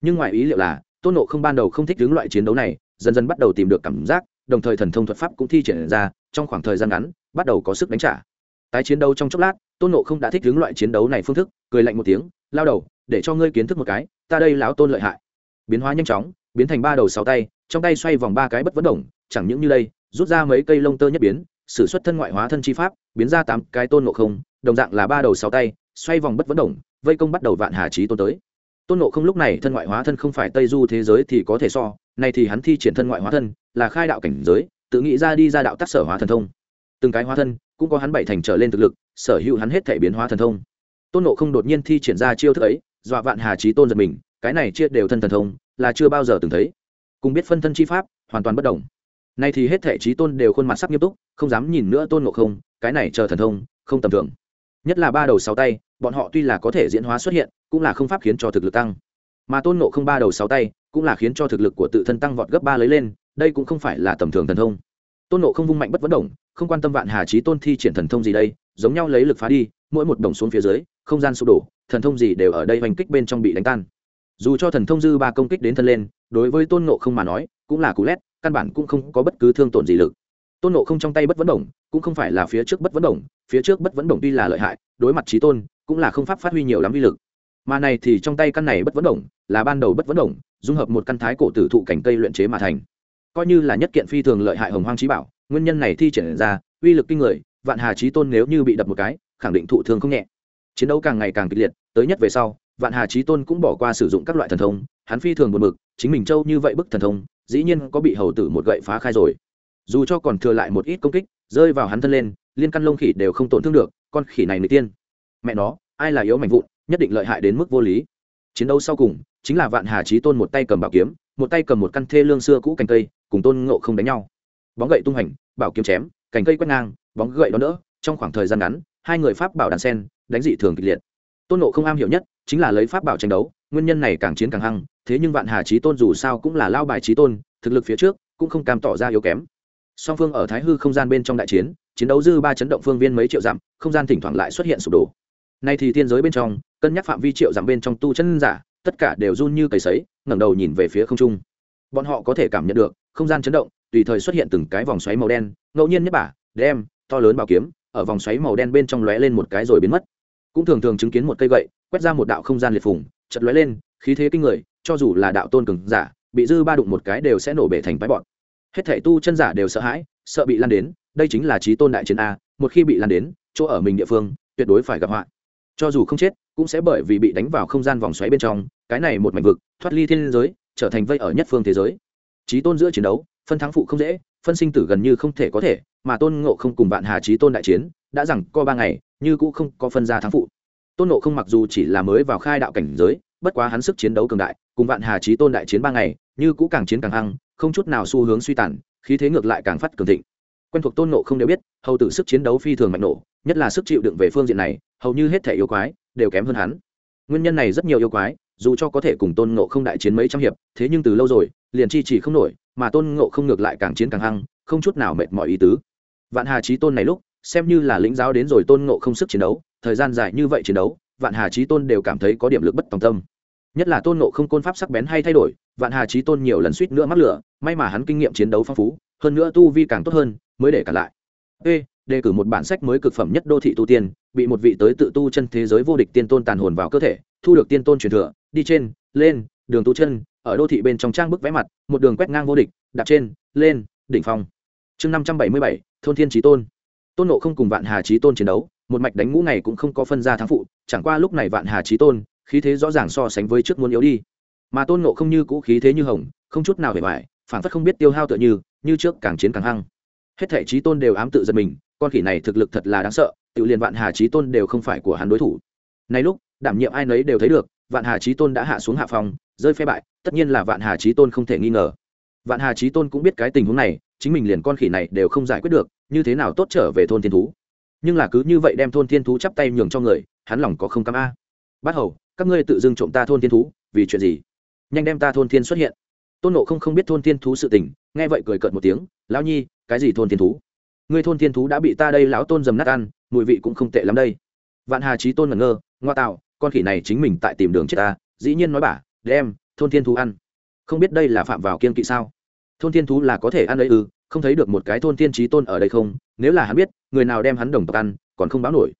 Nhưng ngoài ý liệu là, tôn ngộ không ban đầu không thích đứng loại chiến đấu này, dần dần bắt đầu tìm được cảm giác đồng thời thần thông thuật pháp cũng thi triển ra, trong khoảng thời gian ngắn, bắt đầu có sức đánh trả. Tái chiến đấu trong chốc lát, tôn ngộ không đã thích hướng loại chiến đấu này phương thức, cười lạnh một tiếng, lao đầu, để cho ngươi kiến thức một cái, ta đây láo tôn lợi hại. Biến hóa nhanh chóng, biến thành ba đầu sáu tay, trong tay xoay vòng ba cái bất vấn đồng, chẳng những như đây, rút ra mấy cây lông tơ nhất biến s ử suất thân ngoại hóa thân chi pháp, biến ra tám cái tôn nộ không, đồng dạng là ba đầu sáu tay, xoay vòng bất vấn đồng, vây công bắt đầu vạn hà trí tôn tới. Tôn nộ không lúc này thân ngoại hóa thân không phải tây du thế giới thì có thể so nay thì hắn thi triển thân ngoại hóa thân, là khai đạo cảnh giới, tự nghĩ ra đi ra đạo tác sở hóa thần thông. Từng cái hóa thân, cũng có hắn bảy thành trở lên thực lực, sở hữu hắn hết thể biến hóa thần thông. Tôn nộ không đột nhiên thi triển ra chiêu thức ấy, dọa vạn hà trí tôn giật mình, cái này chia đều thân thần thông, là chưa bao giờ từng thấy. Cùng biết phân thân chi pháp, hoàn toàn bất đồng. Nay thì hết thể trí tôn đều khuôn mặt sắc nghiêm túc, không dám nhìn nữa tôn ngộ không, cái này chờ thần thông, không tầm thường. Nhất là ba đầu sáu tay, bọn họ tuy là có thể diễn hóa xuất hiện, cũng là không pháp khiến cho thực lực tăng. Mà tôn ngộ không ba đầu sáu tay cũng là khiến cho thực lực của tự thân tăng vọt gấp ba lấy lên đây cũng không phải là tầm thường thần thông. Tôn nộ không vung mạnh bất vấn động, không quan tâm vạn hà trí tôn thi triển thần thông gì đây giống nhau lấy lực phá đi mỗi một đồng xuống phía dưới không gian sụp đổ thần thông gì đều ở đây hoành kích bên trong bị đánh tan. Dù cho thần thông dư ba công kích đến thân lên đối với tôn nộ không mà nói cũng là cú lét căn bản cũng không có bất cứ thương tổn gì lực. Tôn nộ không trong tay bất vấn đồng cũng không phải là phía trước bất vấn đồng phía trước bất vấn đồng tuy là lợi hại đối mặt trí tôn cũng là không pháp phát huy nhiều lắm vi lực. Mà này thì trong tay căn này bất vấn đồng là ban đầu bất vấn đồng dung hợp một căn thái cổ tử thụ cảnh cây luyện chế mà thành. Coi như là nhất kiện phi thường lợi hại hồng hoang trí bảo, nguyên nhân này thi triển ra, uy lực kinh người, vạn hà trí tôn nếu như bị đập một cái, khẳng định thụ thương không nhẹ. Chiến đấu càng ngày càng kịch liệt, tới nhất về sau, vạn hà trí tôn cũng bỏ qua sử dụng các loại thần thông, hắn phi thường buồn bực, chính mình châu như vậy bức thần thông, dĩ nhiên có bị hầu tử một gậy phá khai rồi. Dù cho còn thừa lại một ít công kích, rơi vào hắn thân lên, liên căn lông khỉ đều không tổn thương được, con khỉ này người tiên. Mẹ nó, ai là yếu mạnh vụn, nhất định lợi hại đến mức vô lý. Chiến đấu sau cùng chính là vạn hà trí tôn một tay cầm bảo kiếm, một tay cầm một căn thê lương xưa cũ cành cây, cùng tôn ngộ không đánh nhau. Bóng gậy tung hành, bảo kiếm chém, cành cây quét ngang, bóng gậy đó nữa trong khoảng thời gian ngắn, hai người pháp bảo đàn sen, đánh dị thường kịch liệt. Tôn ngộ không am hiểu nhất chính là lấy pháp bảo tranh đấu, nguyên nhân này càng chiến càng hăng, thế nhưng vạn hà trí tôn dù sao cũng là lao bài trí tôn, thực lực phía trước cũng không cam tỏ ra yếu kém. Song phương ở thái hư không gian bên trong đại chiến chiến đấu dư ba chấn động phương viên mấy triệu dặm, không gian thỉnh thoảng lại xuất hiện sụp đổ. Nay thì thiên giới bên trong, cân nhắc phạm vi triệu dặm bên trong tu chân giả tất cả đều run như cầy sấy, ngẩng đầu nhìn về phía không trung. Bọn họ có thể cảm nhận được, không gian chấn động, tùy thời xuất hiện từng cái vòng xoáy màu đen, ngẫu nhiên nhất bả, đem, to lớn bảo kiếm, ở vòng xoáy màu đen bên trong lóe lên một cái rồi biến mất. Cũng thường thường chứng kiến một cây gậy, quét ra một đạo không gian liệt phùng chật lóe lên, khí thế kinh người, cho dù là đạo tôn cường giả, bị dư ba đụng một cái đều sẽ nổ bể thành bãi bọn hết thể tu chân giả đều sợ hãi, sợ bị lan đến, đây chính là trí tôn đại chiến a, một khi bị lan đến, chỗ ở mình địa phương, tuyệt đối phải gặp họa. Cho dù không chết cũng sẽ bởi vì bị đánh vào không gian vòng xoáy bên trong, cái này một mảnh vực, thoát ly thiên giới, trở thành vây ở nhất phương thế giới. Trí tôn giữa chiến đấu, phân thắng phụ không dễ, phân sinh tử gần như không thể có thể, mà tôn ngộ không cùng vạn hà trí tôn đại chiến, đã rằng co ba ngày, như cũ không có phân ra thắng phụ. Tôn ngộ không mặc dù chỉ là mới vào khai đạo cảnh giới, bất quá hắn sức chiến đấu cường đại, cùng vạn hà trí tôn đại chiến ba ngày, như cũ càng chiến càng hăng, không chút nào xu hướng suy tàn, khí thế ngược lại càng phát cường thịnh. Quen thuộc tôn nộ không đều biết, hầu tử sức chiến đấu phi thường mạnh nổ, nhất là sức chịu đựng về phương diện này, hầu như hết thể yêu quái đều kém hơn hắn. Nguyên nhân này rất nhiều yêu quái, dù cho có thể cùng tôn ngộ không đại chiến mấy trăm hiệp, thế nhưng từ lâu rồi, liền chi chỉ không nổi, mà tôn ngộ không ngược lại càng chiến càng hăng, không chút nào mệt mỏi ý tứ. Vạn hà trí tôn này lúc, xem như là lĩnh giáo đến rồi tôn ngộ không sức chiến đấu, thời gian dài như vậy chiến đấu, vạn hà trí tôn đều cảm thấy có điểm lực bất tòng tâm. Nhất là tôn ngộ không côn pháp sắc bén hay thay đổi, vạn hà trí tôn nhiều lần suýt nữa mắc lửa, may mà hắn kinh nghiệm chiến đấu phong phú, hơn nữa tu vi càng tốt hơn, mới để cả lại. Ê, đề cử một bản sách mới cực phẩm nhất đô thị tu tiên bị một vị tới tự tu chân thế giới vô địch tiên tôn tàn hồn vào cơ thể, thu được tiên tôn truyền thừa, đi trên, lên, đường tu chân, ở đô thị bên trong trang bức vẽ mặt, một đường quét ngang vô địch, đạp trên, lên, đỉnh phong. Chương năm trăm bảy mươi bảy, thôn thiên trí tôn. Tôn nộ không cùng vạn hà trí tôn chiến đấu, một mạch đánh ngũ này cũng không có phân ra thắng phụ, chẳng qua lúc này vạn hà trí tôn, khí thế rõ ràng so sánh với trước muốn yếu đi. Mà tôn nộ không như cũ khí thế như hồng, không chút nào hề vải phản phất không biết tiêu hao tựa như như trước càng chiến càng hăng. Hết thể trí tôn đều ám tự giật mình, con khỉ này thực lực thật là đáng sợ tự liền vạn hà trí tôn đều không phải của hắn đối thủ. Nay lúc, đảm nhiệm ai nấy đều thấy được, vạn hà trí tôn đã hạ xuống hạ phòng, rơi phe bại, tất nhiên là vạn hà trí tôn không thể nghi ngờ. Vạn hà trí tôn cũng biết cái tình huống này, chính mình liền con khỉ này đều không giải quyết được, như thế nào tốt trở về thôn thiên thú. Nhưng là cứ như vậy đem thôn thiên thú chắp tay nhường cho người, hắn lòng có không cam a. Bắt hầu, các ngươi tự dưng trộm ta thôn thiên thú, vì chuyện gì? Nhanh đem ta thôn thiên xuất hiện. Tôn nộ không không biết thôn thiên thú sự tình, nghe vậy cười cợt một tiếng, lão nhi, cái gì thôn thiên thú? Ngươi thôn thiên thú đã bị ta đây lão tôn dầm nát ăn mùi vị cũng không tệ lắm đây. Vạn hà trí tôn ngẩn ngơ, ngoa tạo, con khỉ này chính mình tại tìm đường chết ta, dĩ nhiên nói bả đem, thôn thiên thú ăn. Không biết đây là phạm vào kiên kỵ sao? Thôn thiên thú là có thể ăn ấy ư ừ, không thấy được một cái thôn thiên trí tôn ở đây không? Nếu là hắn biết, người nào đem hắn đồng tộc ăn, còn không báo nổi.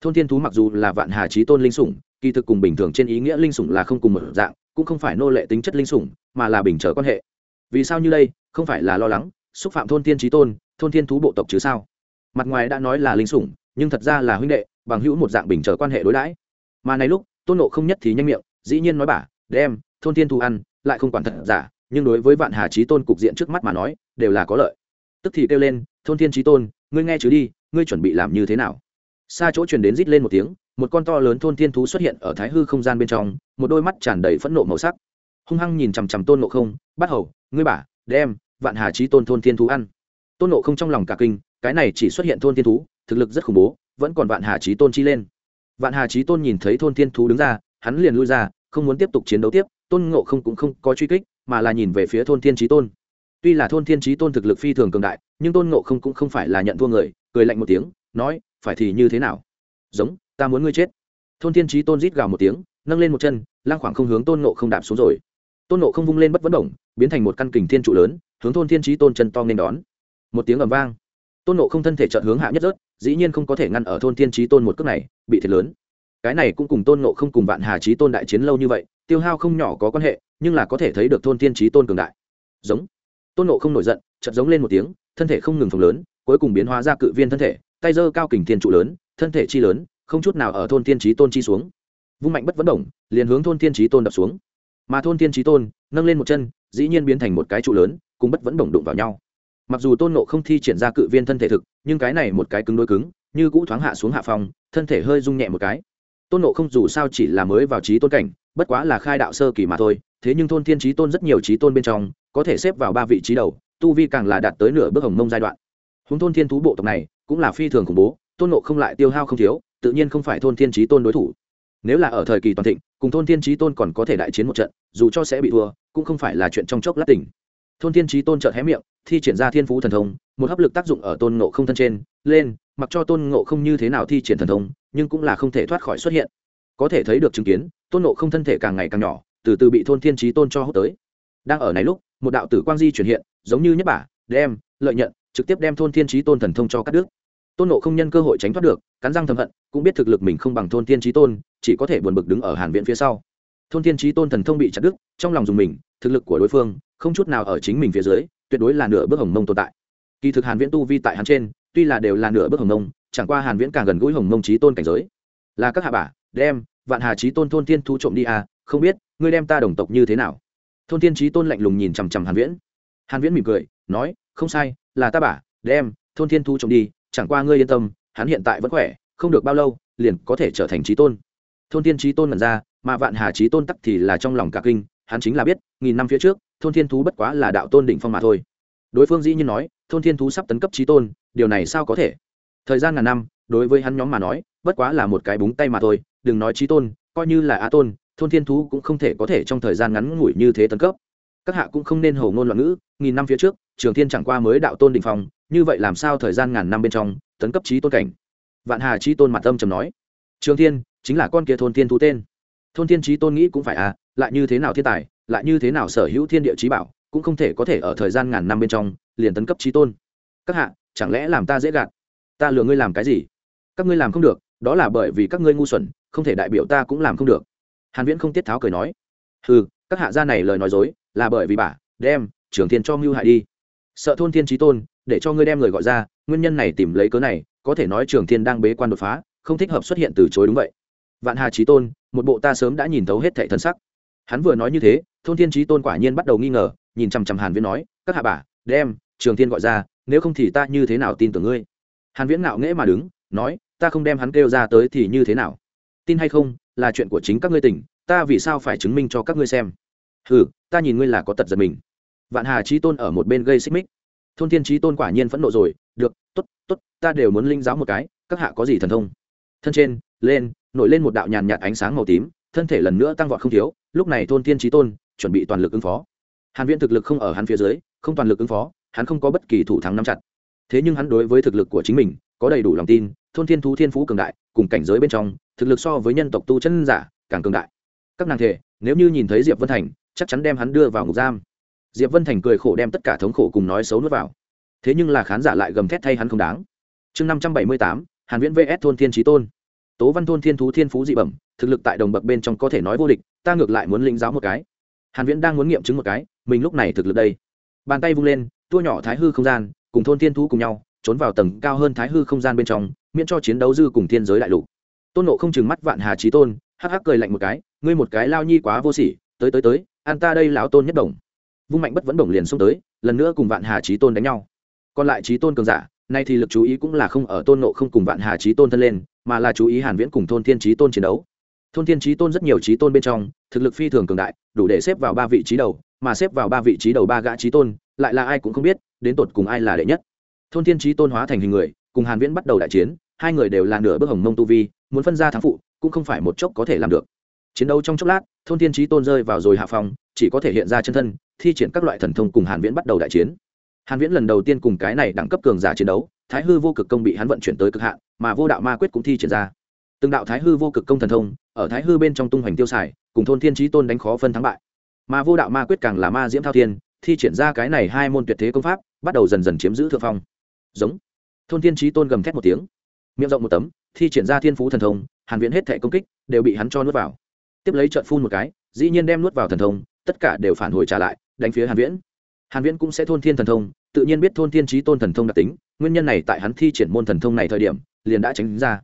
Thôn thiên thú mặc dù là vạn hà trí tôn linh sủng, kỳ thực cùng bình thường trên ý nghĩa linh sủng là không cùng một dạng, cũng không phải nô lệ tính chất linh sủng, mà là bình trở quan hệ. Vì sao như đây? Không phải là lo lắng, xúc phạm thôn thiên trí tôn, thôn thiên thú bộ tộc chứ sao? Mặt ngoài đã nói là linh sủng nhưng thật ra là huynh đệ, bằng hữu một dạng bình trở quan hệ đối đãi. Mà này lúc, tôn nộ không nhất thì nhanh miệng, dĩ nhiên nói bà, đem, thôn thiên thú ăn, lại không quản thật giả, nhưng đối với vạn hà trí tôn cục diện trước mắt mà nói, đều là có lợi. Tức thì kêu lên, thôn thiên trí tôn, ngươi nghe chứ đi, ngươi chuẩn bị làm như thế nào? Xa chỗ truyền đến rít lên một tiếng, một con to lớn thôn thiên thú xuất hiện ở thái hư không gian bên trong, một đôi mắt tràn đầy phẫn nộ màu sắc. Hung hăng nhìn chằm chằm tôn nộ không, bắt hầu, ngươi bả đem vạn hà trí tôn thôn thiên thú ăn. Tôn nộ không trong lòng cả kinh, cái này chỉ xuất hiện thôn thiên thú thực lực rất khủng bố, vẫn còn vạn hà trí tôn chi lên. Vạn hà trí tôn nhìn thấy thôn thiên thú đứng ra, hắn liền lui ra, không muốn tiếp tục chiến đấu tiếp, tôn ngộ không cũng không có truy kích, mà là nhìn về phía thôn thiên trí tôn. Tuy là thôn thiên trí tôn thực lực phi thường cường đại, nhưng tôn ngộ không cũng không phải là nhận thua người, cười lạnh một tiếng, nói, phải thì như thế nào? Giống, ta muốn ngươi chết. Thôn thiên trí tôn rít gào một tiếng, nâng lên một chân lang khoảng không hướng tôn ngộ không đạp xuống rồi. Tôn ngộ không vung lên bất vấn động, biến thành một căn kình thiên trụ lớn, hướng thôn thiên trí tôn chân to nên đón. Một tiếng ầm vang tôn nộ không thân thể chợt hướng hạ nhất rớt, dĩ nhiên không có thể ngăn ở thôn thiên trí tôn một cước này, bị thiệt lớn. Cái này cũng cùng tôn nộ không cùng vạn hà trí tôn đại chiến lâu như vậy, tiêu hao không nhỏ có quan hệ, nhưng là có thể thấy được thôn thiên trí tôn cường đại. Giống. Tôn nộ không nổi giận, chợt giống lên một tiếng, thân thể không ngừng phồng lớn, cuối cùng biến hóa ra cự viên thân thể, tay giơ cao kình thiên trụ lớn, thân thể chi lớn, không chút nào ở thôn thiên trí tôn chi xuống. Vung mạnh bất vấn động, liền hướng thôn thiên trí tôn đập xuống. Mà thôn thiên trí tôn, nâng lên một chân, dĩ nhiên biến thành một cái trụ lớn, cùng bất vẫn động đụng vào nhau mặc dù tôn nộ không thi triển ra cự viên thân thể thực, nhưng cái này một cái cứng đôi cứng, như cũ thoáng hạ xuống hạ phòng thân thể hơi rung nhẹ một cái. Tôn nộ không dù sao chỉ là mới vào trí tôn cảnh, bất quá là khai đạo sơ kỳ mà thôi, thế nhưng thôn thiên trí tôn rất nhiều trí tôn bên trong, có thể xếp vào ba vị trí đầu, tu vi càng là đạt tới nửa bước hồng mông giai đoạn. Húng thôn thiên thú bộ tộc này, cũng là phi thường khủng bố, tôn nộ không lại tiêu hao không thiếu, tự nhiên không phải thôn thiên trí tôn đối thủ. Nếu là ở thời kỳ toàn thịnh, cùng thôn thiên trí tôn còn có thể đại chiến một trận, dù cho sẽ bị thua, cũng không phải là chuyện trong chốc lát tỉnh thôn thiên trí tôn chợt hé miệng, thi triển ra thiên phú thần thông, một hấp lực tác dụng ở tôn ngộ không thân trên, lên, mặc cho tôn ngộ không như thế nào thi triển thần thông, nhưng cũng là không thể thoát khỏi xuất hiện. Có thể thấy được chứng kiến, tôn ngộ không thân thể càng ngày càng nhỏ, từ từ bị thôn thiên trí tôn cho hút tới. Đang ở này lúc, một đạo tử quang di chuyển hiện, giống như nhất bả, đem, lợi nhận, trực tiếp đem thôn thiên trí tôn thần thông cho các đức tôn nộ không nhân cơ hội tránh thoát được, cắn răng thầm hận, cũng biết thực lực mình không bằng thôn thiên trí tôn, chỉ có thể buồn bực đứng ở hàn viện phía sau. Thôn thiên trí tôn thần thông bị chặt đứt, trong lòng dùng mình, thực lực của đối phương không chút nào ở chính mình phía dưới, tuyệt đối là nửa bước hồng mông tồn tại. Kỳ thực hàn viễn tu vi tại hắn trên, tuy là đều là nửa bước hồng mông, chẳng qua hàn viễn càng gần gũi hồng mông trí tôn cảnh giới. Là các hạ bả đem vạn hà trí tôn thôn thiên thu trộm đi à không biết, ngươi đem ta đồng tộc như thế nào? Thôn thiên trí tôn lạnh lùng nhìn chằm chằm hàn viễn. Hàn viễn mỉm cười, nói, không sai, là ta bả đem thôn thiên thu trộm đi, chẳng qua ngươi yên tâm, hắn hiện tại vẫn khỏe, không được bao lâu, liền có thể trở thành trí tôn. Thôn thiên trí tôn mần ra, mà vạn hà trí tôn tắc thì là trong lòng cả kinh hắn chính là biết, nghìn năm phía trước, thôn thiên thú bất quá là đạo tôn đỉnh phong mà thôi. Đối phương dĩ nhiên nói, thôn thiên thú sắp tấn cấp trí tôn, điều này sao có thể? Thời gian ngàn năm, đối với hắn nhóm mà nói, bất quá là một cái búng tay mà thôi, đừng nói trí tôn, coi như là á tôn, thôn thiên thú cũng không thể có thể trong thời gian ngắn ngủi như thế tấn cấp. Các hạ cũng không nên hầu ngôn loạn ngữ, nghìn năm phía trước, trường thiên chẳng qua mới đạo tôn đỉnh phong, như vậy làm sao thời gian ngàn năm bên trong, tấn cấp trí tôn cảnh? Vạn hà trí tôn mặt âm trầm nói. Trường thiên, chính là con kia thôn thiên thú tên. Thôn thiên trí tôn nghĩ cũng phải à lại như thế nào thiên tài, lại như thế nào sở hữu thiên địa trí bảo, cũng không thể có thể ở thời gian ngàn năm bên trong, liền tấn cấp trí tôn. Các hạ, chẳng lẽ làm ta dễ gạt? Ta lừa ngươi làm cái gì? Các ngươi làm không được, đó là bởi vì các ngươi ngu xuẩn, không thể đại biểu ta cũng làm không được. Hàn viễn không tiết tháo cười nói. Ừ các hạ gia này lời nói dối, là bởi vì bà, đem, trưởng thiên cho mưu hại đi. Sợ thôn thiên trí tôn, để cho ngươi đem người gọi ra, nguyên nhân này tìm lấy cớ này, có thể nói trường thiên đang bế quan đột phá, không thích hợp xuất hiện từ chối đúng vậy. Vạn hà trí tôn, một bộ ta sớm đã nhìn thấu hết thệ thân sắc hắn vừa nói như thế thôn thiên trí tôn quả nhiên bắt đầu nghi ngờ nhìn chằm chằm hàn viễn nói các hạ bà đem trường thiên gọi ra nếu không thì ta như thế nào tin tưởng ngươi? Hàn viễn ngạo nghễ mà đứng nói ta không đem hắn kêu ra tới thì như thế nào? Tin hay không là chuyện của chính các ngươi tỉnh ta vì sao phải chứng minh cho các ngươi xem? Hừ ta nhìn ngươi là có tật giật mình. Vạn hà trí tôn ở một bên gây xích mích. Thôn thiên trí tôn quả nhiên phẫn nộ rồi được tốt, tốt, ta đều muốn linh giáo một cái các hạ có gì thần thông? Thân trên lên nổi lên một đạo nhàn nhạt ánh sáng màu tím thân thể lần nữa tăng vọt không thiếu, lúc này thôn thiên trí tôn chuẩn bị toàn lực ứng phó. Hàn viễn thực lực không ở hắn phía dưới, không toàn lực ứng phó, hắn không có bất kỳ thủ thắng nắm chặt. Thế nhưng hắn đối với thực lực của chính mình có đầy đủ lòng tin, thôn thiên thú thiên phú cường đại, cùng cảnh giới bên trong, thực lực so với nhân tộc tu chân giả càng cường đại. Các nàng thể, nếu như nhìn thấy diệp vân thành, chắc chắn đem hắn đưa vào ngục giam. Diệp vân thành cười khổ đem tất cả thống khổ cùng nói xấu nuốt vào. Thế nhưng là khán giả lại gầm thét thay hắn không đáng. Chương năm trăm bảy mươi tám, hàn viễn vs. thôn thiên trí tôn. Tố văn thôn thiên thú thiên phú dị bẩm thực lực tại đồng bậc bên trong có thể nói vô địch, ta ngược lại muốn lĩnh giáo một cái. Hàn viễn đang muốn nghiệm chứng một cái, mình lúc này thực lực đây. Bàn tay vung lên, tua nhỏ thái hư không gian, cùng thôn thiên thú cùng nhau, trốn vào tầng cao hơn thái hư không gian bên trong, miễn cho chiến đấu dư cùng thiên giới đại lục. Tôn nộ không chừng mắt vạn hà trí tôn, hắc hắc cười lạnh một cái, ngươi một cái lao nhi quá vô sỉ, tới tới tới an ta đây lão tôn nhất đồng. Vung mạnh bất vẫn đồng liền xông tới, lần nữa cùng vạn hà trí tôn đánh nhau. Còn lại trí tôn cường giả, nay thì lực chú ý cũng là không ở tôn nộ không cùng vạn hà trí tôn thân lên, mà là chú ý hàn viễn cùng thôn thiên trí tôn chiến đấu thôn thiên trí tôn rất nhiều trí tôn bên trong, thực lực phi thường cường đại, đủ để xếp vào ba vị trí đầu, mà xếp vào ba vị trí đầu ba gã trí tôn, lại là ai cũng không biết, đến tột cùng ai là đệ nhất. Thôn thiên trí tôn hóa thành hình người, cùng hàn viễn bắt đầu đại chiến, hai người đều là nửa bước hồng mông tu vi, muốn phân ra thắng phụ, cũng không phải một chốc có thể làm được. Chiến đấu trong chốc lát, thôn thiên trí tôn rơi vào rồi hạ phòng, chỉ có thể hiện ra chân thân, thi triển các loại thần thông cùng hàn viễn bắt đầu đại chiến. Hàn viễn lần đầu tiên cùng cái này đẳng cấp cường giả chiến đấu, thái hư vô cực công bị hắn vận chuyển tới cực hạn, mà vô đạo ma quyết cũng thi triển ra từng đạo thái hư vô cực công thần thông, ở thái hư bên trong tung hoành tiêu xài, cùng thôn thiên trí tôn đánh khó phân thắng bại. Mà vô đạo ma quyết càng là ma diễm thao thiên, thi triển ra cái này hai môn tuyệt thế công pháp, bắt đầu dần dần chiếm giữ thượng phong. Giống. Thôn thiên trí tôn gầm thét một tiếng. Miệng rộng một tấm, thi triển ra thiên phú thần thông, hàn viễn hết thể công kích, đều bị hắn cho nuốt vào. Tiếp lấy trận phun một cái, dĩ nhiên đem nuốt vào thần thông, tất cả đều phản hồi trả lại, đánh phía hàn viễn. Hàn viễn cũng sẽ thôn thiên thần thông, tự nhiên biết thôn thiên trí tôn thần thông đặc tính, nguyên nhân này tại hắn thi triển môn thần thông này thời điểm, liền đã tránh ra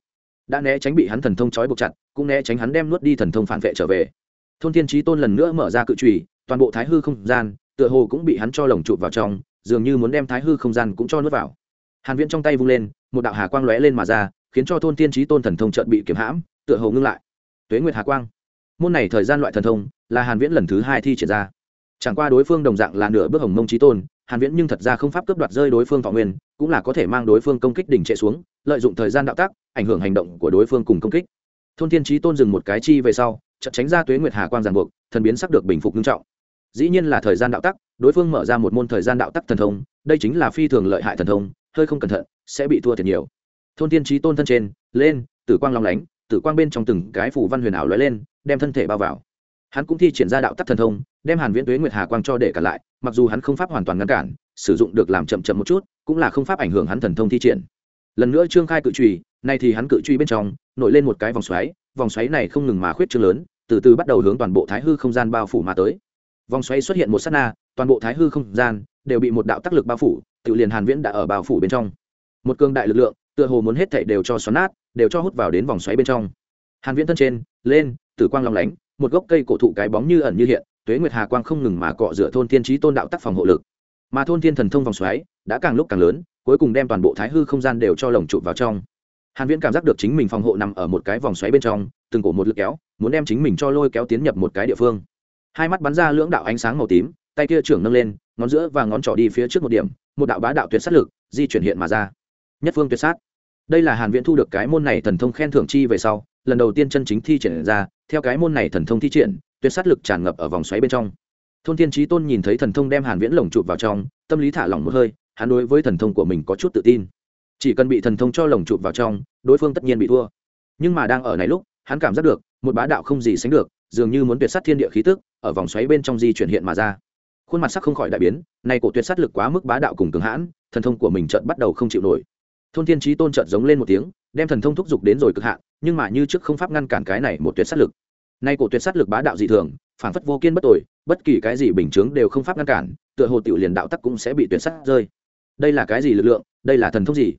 đã né tránh bị hắn thần thông trói buộc chặt, cũng né tránh hắn đem nuốt đi thần thông phản vệ trở về. Thôn thiên trí tôn lần nữa mở ra cự trùy, toàn bộ thái hư không gian, tựa hồ cũng bị hắn cho lồng chụp vào trong, dường như muốn đem thái hư không gian cũng cho nuốt vào. Hàn viễn trong tay vung lên, một đạo hà quang lóe lên mà ra, khiến cho thôn thiên trí tôn thần thông chợt bị kiểm hãm, tựa hồ ngưng lại. Tuế nguyệt hà quang. Môn này thời gian loại thần thông, là hàn viễn lần thứ hai thi triển ra. Chẳng qua đối phương đồng dạng là nửa bước hồng mông trí tôn hàn viễn nhưng thật ra không pháp cướp đoạt rơi đối phương thọ nguyên, cũng là có thể mang đối phương công kích đỉnh trệ xuống, lợi dụng thời gian đạo tác, ảnh hưởng hành động của đối phương cùng công kích. Thôn thiên trí tôn dừng một cái chi về sau, chợt tránh ra tuế nguyệt hà quang giàn buộc, thần biến sắc được bình phục nghiêm trọng. Dĩ nhiên là thời gian đạo tắc đối phương mở ra một môn thời gian đạo tắc thần thông, đây chính là phi thường lợi hại thần thông, hơi không cẩn thận, sẽ bị thua thiệt nhiều. Thôn thiên trí tôn thân trên, lên, tử quang long lánh, tử quang bên trong từng cái phủ văn huyền ảo lóe lên, đem thân thể bao vào. Hắn cũng thi triển ra đạo tắc thần thông đem hàn viễn tuế nguyệt hà quang cho để cả lại, mặc dù hắn không pháp hoàn toàn ngăn cản, sử dụng được làm chậm chậm một chút, cũng là không pháp ảnh hưởng hắn thần thông thi triển. Lần nữa trương khai cự trùy, nay thì hắn cự truy bên trong, nổi lên một cái vòng xoáy vòng xoáy này không ngừng mà khuyết trương lớn, từ từ bắt đầu hướng toàn bộ thái hư không gian bao phủ mà tới. Vòng xoáy xuất hiện một sát na, toàn bộ thái hư không gian đều bị một đạo tác lực bao phủ, tự liền hàn viễn đã ở bao phủ bên trong. Một cường đại lực lượng, tựa hồ muốn hết thảy đều cho xoắn nát, đều cho hút vào đến vòng xoáy bên trong. Hàn viễn thân trên, lên, tử quang long lánh, một gốc cây cổ thụ cái bóng như ẩn như hiện tuế nguyệt hà quang không ngừng mà cọ rửa thôn thiên trí tôn đạo tác phòng hộ lực. Mà thôn thiên thần thông vòng xoáy đã càng lúc càng lớn, cuối cùng đem toàn bộ thái hư không gian đều cho lồng trụ vào trong. Hàn viễn cảm giác được chính mình phòng hộ nằm ở một cái vòng xoáy bên trong, từng cổ một lực kéo, muốn đem chính mình cho lôi kéo tiến nhập một cái địa phương. Hai mắt bắn ra lưỡng đạo ánh sáng màu tím, tay kia trưởng nâng lên, ngón giữa và ngón trỏ đi phía trước một điểm, một đạo bá đạo tuyệt sát lực di chuyển hiện mà ra. Nhất phương tuyệt sát. Đây là hàn viễn thu được cái môn này thần thông khen thưởng chi về sau, lần đầu tiên chân chính thi triển ra, theo cái môn này thần thông thi triển tuyệt sát lực tràn ngập ở vòng xoáy bên trong. Thôn thiên trí tôn nhìn thấy thần thông đem hàn viễn lồng chụp vào trong, tâm lý thả lỏng một hơi, hắn đối với thần thông của mình có chút tự tin. Chỉ cần bị thần thông cho lồng chụp vào trong, đối phương tất nhiên bị thua. Nhưng mà đang ở này lúc, hắn cảm giác được, một bá đạo không gì sánh được, dường như muốn tuyệt sát thiên địa khí tức, ở vòng xoáy bên trong di chuyển hiện mà ra. Khuôn mặt sắc không khỏi đại biến, nay cổ tuyệt sát lực quá mức bá đạo cùng cường hãn, thần thông của mình chợt bắt đầu không chịu nổi. Thôn thiên trí tôn chợt giống lên một tiếng, đem thần thông thúc giục đến rồi cực hạn, nhưng mà như trước không pháp ngăn cản cái này một tuyệt sát lực nay cổ tuyệt sát lực bá đạo dị thường phản phất vô kiên bất tội bất kỳ cái gì bình chướng đều không pháp ngăn cản, tựa hồ tiểu liền đạo tắc cũng sẽ bị tuyệt sát rơi. Đây là cái gì lực lượng, đây là thần thông gì?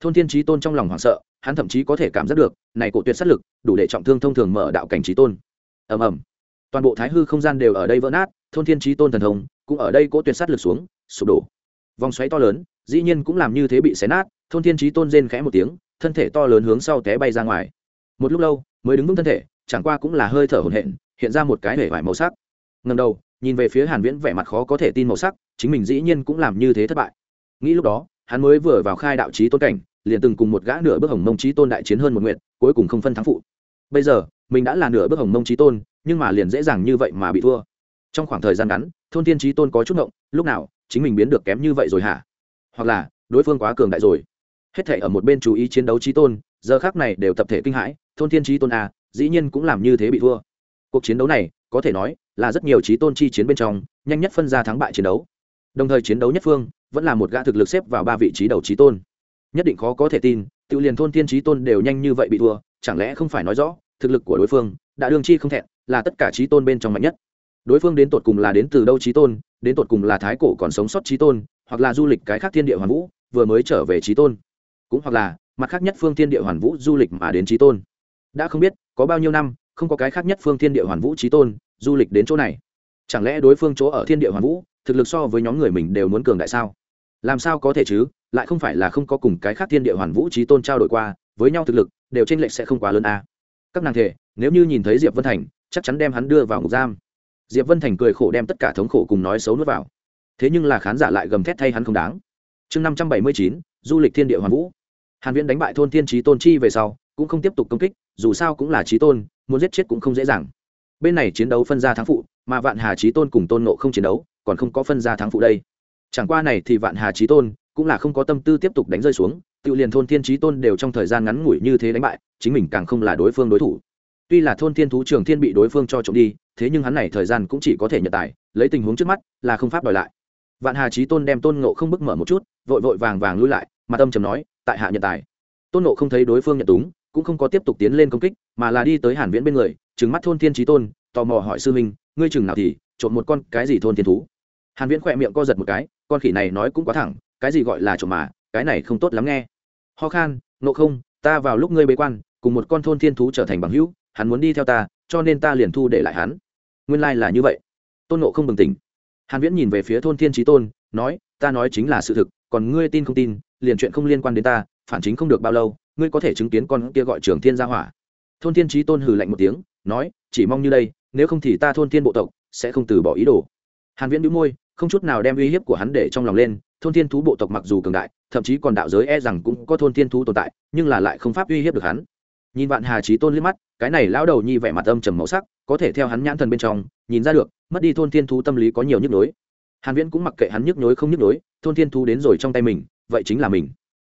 Thôn thiên trí tôn trong lòng hoảng sợ, hắn thậm chí có thể cảm giác được, này cổ tuyệt sát lực, đủ để trọng thương thông thường mở đạo cảnh trí tôn. Ầm ầm. Toàn bộ thái hư không gian đều ở đây vỡ nát, thôn thiên trí tôn thần thông cũng ở đây cỗ tuyệt sát lực xuống, sụp đổ. Vòng xoáy to lớn, dĩ nhiên cũng làm như thế bị xé nát, thôn thiên trí tôn rên khẽ một tiếng, thân thể to lớn hướng sau té bay ra ngoài. Một lúc lâu, mới đứng vững thân thể chẳng qua cũng là hơi thở hổn hển, hiện ra một cái hể vải màu sắc. Ngần đầu, nhìn về phía hàn viễn vẻ mặt khó có thể tin màu sắc, chính mình dĩ nhiên cũng làm như thế thất bại. Nghĩ lúc đó, hắn mới vừa vào khai đạo trí tôn cảnh, liền từng cùng một gã nửa bước hồng mông trí tôn đại chiến hơn một nguyện cuối cùng không phân thắng phụ. Bây giờ, mình đã là nửa bước hồng mông trí tôn, nhưng mà liền dễ dàng như vậy mà bị thua. Trong khoảng thời gian ngắn, thôn thiên trí tôn có chút ngộng, lúc nào, chính mình biến được kém như vậy rồi hả? Hoặc là, đối phương quá cường đại rồi. Hết thể ở một bên chú ý chiến đấu trí tôn, giờ khác này đều tập thể kinh hãi, thôn thiên trí tôn a dĩ nhiên cũng làm như thế bị thua. Cuộc chiến đấu này, có thể nói, là rất nhiều trí tôn chi chiến bên trong, nhanh nhất phân ra thắng bại chiến đấu. Đồng thời chiến đấu nhất phương, vẫn là một gã thực lực xếp vào ba vị trí đầu trí tôn. Nhất định khó có thể tin, tự liền thôn thiên trí tôn đều nhanh như vậy bị thua, chẳng lẽ không phải nói rõ, thực lực của đối phương, đã đương chi không thẹn, là tất cả trí tôn bên trong mạnh nhất. Đối phương đến tột cùng là đến từ đâu trí tôn, đến tột cùng là thái cổ còn sống sót trí tôn, hoặc là du lịch cái khác thiên địa hoàn vũ, vừa mới trở về trí tôn. Cũng hoặc là, mặt khác nhất phương thiên địa hoàn vũ du lịch mà đến trí tôn. Đã không biết có bao nhiêu năm, không có cái khác nhất phương thiên địa hoàn vũ trí tôn, du lịch đến chỗ này. Chẳng lẽ đối phương chỗ ở thiên địa hoàn vũ, thực lực so với nhóm người mình đều muốn cường đại sao? Làm sao có thể chứ? Lại không phải là không có cùng cái khác thiên địa hoàn vũ trí tôn trao đổi qua, với nhau thực lực, đều tranh lệch sẽ không quá lớn a à. các nàng thể, nếu như nhìn thấy diệp vân thành, chắc chắn đem hắn đưa vào ngục giam. Diệp vân thành cười khổ đem tất cả thống khổ cùng nói xấu nuốt vào. Thế nhưng là khán giả lại gầm thét thay hắn không đáng. Chương năm trăm bảy mươi chín, du lịch thiên địa hoàn vũ. Hàn viễn đánh bại thôn thiên trí tôn chi về sau cũng không tiếp tục công kích, dù sao cũng là trí tôn, muốn giết chết cũng không dễ dàng. Bên này chiến đấu phân ra thắng phụ, mà vạn hà trí tôn cùng tôn nộ không chiến đấu, còn không có phân ra thắng phụ đây. Chẳng qua này thì vạn hà trí tôn cũng là không có tâm tư tiếp tục đánh rơi xuống, tự liền thôn thiên trí tôn đều trong thời gian ngắn ngủi như thế đánh bại, chính mình càng không là đối phương đối thủ. Tuy là thôn thiên thú trường thiên bị đối phương cho trộm đi, thế nhưng hắn này thời gian cũng chỉ có thể nhận tài, lấy tình huống trước mắt là không pháp đòi lại. Vạn hà trí tôn đem tôn ngộ không bức mở một chút, vội vội vàng vàng lui lại, mà tâm trầm nói, tại hạ nhận tài. Tôn ngộ không thấy đối phương nhận túng cũng không có tiếp tục tiến lên công kích, mà là đi tới hàn viễn bên người, trừng mắt thôn thiên trí tôn, tò mò hỏi sư minh ngươi chừng nào thì trộm một con cái gì thôn thiên thú? Hàn viễn khỏe miệng co giật một cái, con khỉ này nói cũng quá thẳng, cái gì gọi là trộm mà, cái này không tốt lắm nghe. Ho khan nộ không, ta vào lúc ngươi bế quan, cùng một con thôn thiên thú trở thành bằng hữu, hắn muốn đi theo ta, cho nên ta liền thu để lại hắn. Nguyên lai like là như vậy. Tôn nộ không bừng tỉnh. Hàn viễn nhìn về phía thôn thiên trí tôn, nói, ta nói chính là sự thực, còn ngươi tin không tin, liền chuyện không liên quan đến ta, phản chính không được bao lâu ngươi có thể chứng kiến con kia gọi trường thiên gia hỏa. Thôn thiên trí tôn hừ lạnh một tiếng, nói, chỉ mong như đây, nếu không thì ta thôn thiên bộ tộc sẽ không từ bỏ ý đồ. Hàn viễn đĩu môi, không chút nào đem uy hiếp của hắn để trong lòng lên, thôn thiên thú bộ tộc mặc dù cường đại, thậm chí còn đạo giới e rằng cũng có thôn thiên thú tồn tại, nhưng là lại không pháp uy hiếp được hắn. Nhìn vạn hà trí tôn liếc mắt, cái này lão đầu nhi vẻ mặt âm trầm màu sắc, có thể theo hắn nhãn thần bên trong, nhìn ra được, mất đi thôn thiên thú tâm lý có nhiều nhức nhối. Hàn viễn cũng mặc kệ hắn nhức nhối không nhức nhối, thôn thiên thú đến rồi trong tay mình, vậy chính là mình.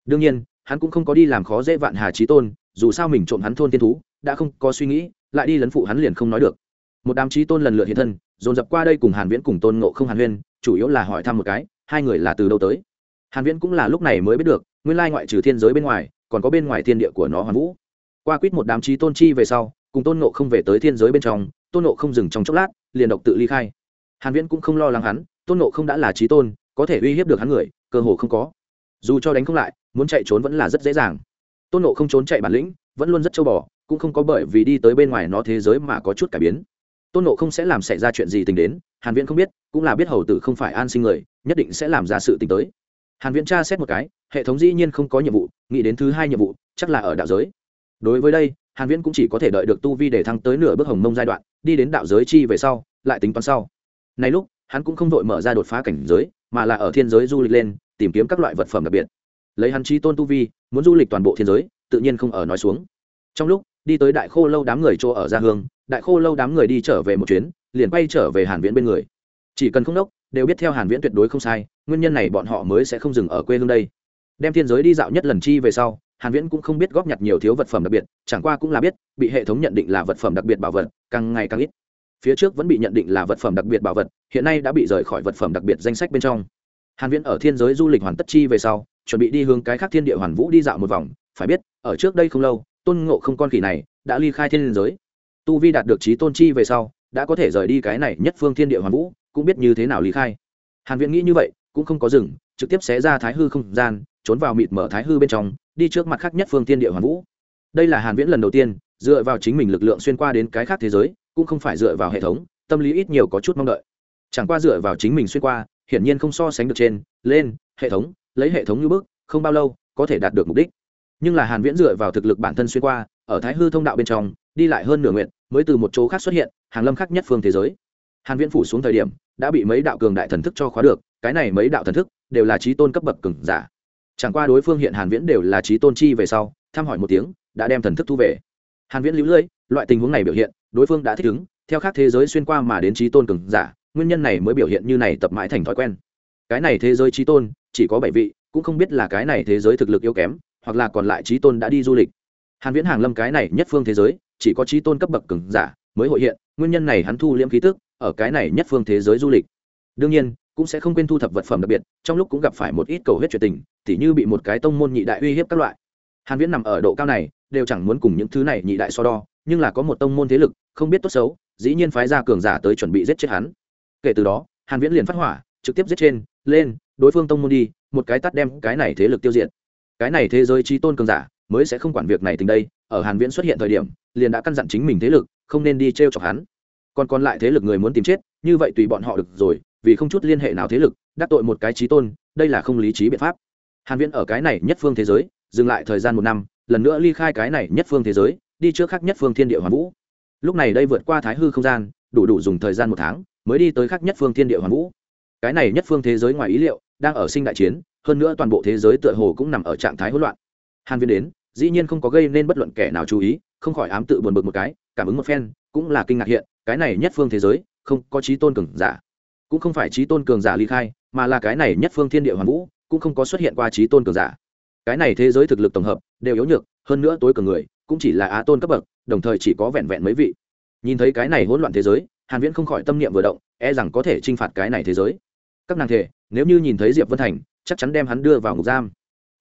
Đương nhiên hắn cũng không có đi làm khó dễ vạn hà trí tôn, dù sao mình trộm hắn thôn thiên thú, đã không có suy nghĩ, lại đi lấn phụ hắn liền không nói được. Một đám trí tôn lần lượt hiện thân, dồn dập qua đây cùng hàn viễn cùng tôn ngộ không, hàn huyên, chủ yếu là hỏi thăm một cái, hai người là từ đâu tới? Hàn viễn cũng là lúc này mới biết được, nguyên lai ngoại trừ thiên giới bên ngoài, còn có bên ngoài thiên địa của nó hoàn vũ. Qua quýt một đám trí tôn chi về sau, cùng tôn ngộ không về tới thiên giới bên trong, tôn ngộ không dừng trong chốc lát, liền độc tự ly khai. Hàn viễn cũng không lo lắng hắn, tôn ngộ không đã là trí tôn, có thể uy hiếp được hắn người, cơ hồ không có. Dù cho đánh không lại muốn chạy trốn vẫn là rất dễ dàng. Tôn ngộ không trốn chạy bản lĩnh, vẫn luôn rất châu bò, cũng không có bởi vì đi tới bên ngoài nó thế giới mà có chút cải biến. Tôn ngộ không sẽ làm xảy ra chuyện gì tình đến, hàn viễn không biết, cũng là biết hầu tử không phải an sinh người, nhất định sẽ làm ra sự tình tới. Hàn viễn tra xét một cái, hệ thống dĩ nhiên không có nhiệm vụ, nghĩ đến thứ hai nhiệm vụ, chắc là ở đạo giới. Đối với đây, hàn viễn cũng chỉ có thể đợi được tu vi để thăng tới nửa bước hồng mông giai đoạn, đi đến đạo giới chi về sau, lại tính toán sau. Này lúc, hắn cũng không vội mở ra đột phá cảnh giới, mà là ở thiên giới du lịch lên, tìm kiếm các loại vật phẩm đặc biệt lấy hắn chi tôn tu vi, muốn du lịch toàn bộ thiên giới, tự nhiên không ở nói xuống. Trong lúc, đi tới đại khô lâu đám người chỗ ở gia hương, đại khô lâu đám người đi trở về một chuyến, liền quay trở về hàn viễn bên người. Chỉ cần không đốc, đều biết theo hàn viễn tuyệt đối không sai, nguyên nhân này bọn họ mới sẽ không dừng ở quê hương đây. Đem thiên giới đi dạo nhất lần chi về sau, hàn viễn cũng không biết góp nhặt nhiều thiếu vật phẩm đặc biệt, chẳng qua cũng là biết, bị hệ thống nhận định là vật phẩm đặc biệt bảo vật, càng ngày càng ít. Phía trước vẫn bị nhận định là vật phẩm đặc biệt bảo vật, hiện nay đã bị rời khỏi vật phẩm đặc biệt danh sách bên trong hàn viễn ở thiên giới du lịch hoàn tất chi về sau, chuẩn bị đi hướng cái khác thiên địa hoàn vũ đi dạo một vòng. Phải biết, ở trước đây không lâu, tôn ngộ không con khỉ này đã ly khai thiên giới. Tu vi đạt được trí tôn chi về sau, đã có thể rời đi cái này nhất phương thiên địa hoàn vũ, cũng biết như thế nào ly khai. Hàn viễn nghĩ như vậy, cũng không có dừng, trực tiếp xé ra thái hư không gian, trốn vào mịt mở thái hư bên trong, đi trước mặt khác nhất phương thiên địa hoàn vũ. Đây là hàn viễn lần đầu tiên, dựa vào chính mình lực lượng xuyên qua đến cái khác thế giới, cũng không phải dựa vào hệ thống, tâm lý ít nhiều có chút mong đợi. Chẳng qua dựa vào chính mình xuyên qua hiển nhiên không so sánh được trên, lên, hệ thống, lấy hệ thống như bước, không bao lâu, có thể đạt được mục đích. Nhưng là hàn viễn dựa vào thực lực bản thân xuyên qua, ở thái hư thông đạo bên trong, đi lại hơn nửa nguyện, mới từ một chỗ khác xuất hiện, hàng lâm khác nhất phương thế giới. Hàn viễn phủ xuống thời điểm, đã bị mấy đạo cường đại thần thức cho khóa được, cái này mấy đạo thần thức, đều là trí tôn cấp bậc cường giả. Chẳng qua đối phương hiện hàn viễn đều là trí tôn chi về sau, thăm hỏi một tiếng, đã đem thần thức thu về. Hàn viễn lưu lưỡi loại tình huống này biểu hiện, đối phương đã thích ứng, theo khác thế giới xuyên qua mà đến trí tôn cường giả nguyên nhân này mới biểu hiện như này tập mãi thành thói quen. Cái này thế giới trí tôn, chỉ có bảy vị, cũng không biết là cái này thế giới thực lực yếu kém, hoặc là còn lại trí tôn đã đi du lịch. Hàn viễn hàng lâm cái này nhất phương thế giới, chỉ có trí tôn cấp bậc cường giả mới hội hiện, nguyên nhân này hắn thu liễm khí tức, ở cái này nhất phương thế giới du lịch. Đương nhiên, cũng sẽ không quên thu thập vật phẩm đặc biệt, trong lúc cũng gặp phải một ít cầu huyết chuyện tình, tỉ như bị một cái tông môn nhị đại uy hiếp các loại. Hàn viễn nằm ở độ cao này, đều chẳng muốn cùng những thứ này nhị đại so đo, nhưng là có một tông môn thế lực, không biết tốt xấu, dĩ nhiên phái ra cường giả tới chuẩn bị giết chết hắn kể từ đó, hàn viễn liền phát hỏa, trực tiếp giết trên, lên, đối phương tông môn đi, một cái tắt đem cái này thế lực tiêu diệt. Cái này thế giới trí tôn cường giả mới sẽ không quản việc này tình đây, ở hàn viễn xuất hiện thời điểm, liền đã căn dặn chính mình thế lực, không nên đi treo chọc hắn. Còn còn lại thế lực người muốn tìm chết, như vậy tùy bọn họ được rồi, vì không chút liên hệ nào thế lực, đắc tội một cái trí tôn, đây là không lý trí biện pháp. Hàn viễn ở cái này nhất phương thế giới, dừng lại thời gian một năm, lần nữa ly khai cái này nhất phương thế giới, đi trước khác nhất phương thiên địa hoàn vũ. Lúc này đây vượt qua thái hư không gian, đủ đủ dùng thời gian một tháng mới đi tới khác nhất phương thiên địa hoàn vũ. Cái này nhất phương thế giới ngoài ý liệu, đang ở sinh đại chiến, hơn nữa toàn bộ thế giới tựa hồ cũng nằm ở trạng thái hỗn loạn. Hàn Viên đến, dĩ nhiên không có gây nên bất luận kẻ nào chú ý, không khỏi ám tự buồn bực một cái, cảm ứng một phen, cũng là kinh ngạc hiện, cái này nhất phương thế giới, không có trí tôn cường giả. Cũng không phải trí tôn cường giả ly khai, mà là cái này nhất phương thiên địa hoàn vũ, cũng không có xuất hiện qua trí tôn cường giả. Cái này thế giới thực lực tổng hợp, đều yếu nhược, hơn nữa tối cường người, cũng chỉ là á tôn cấp bậc, đồng thời chỉ có vẹn vẹn mấy vị. Nhìn thấy cái này hỗn loạn thế giới hàn viễn không khỏi tâm niệm vừa động e rằng có thể trinh phạt cái này thế giới. Các nàng thể nếu như nhìn thấy diệp vân thành, chắc chắn đem hắn đưa vào ngục giam.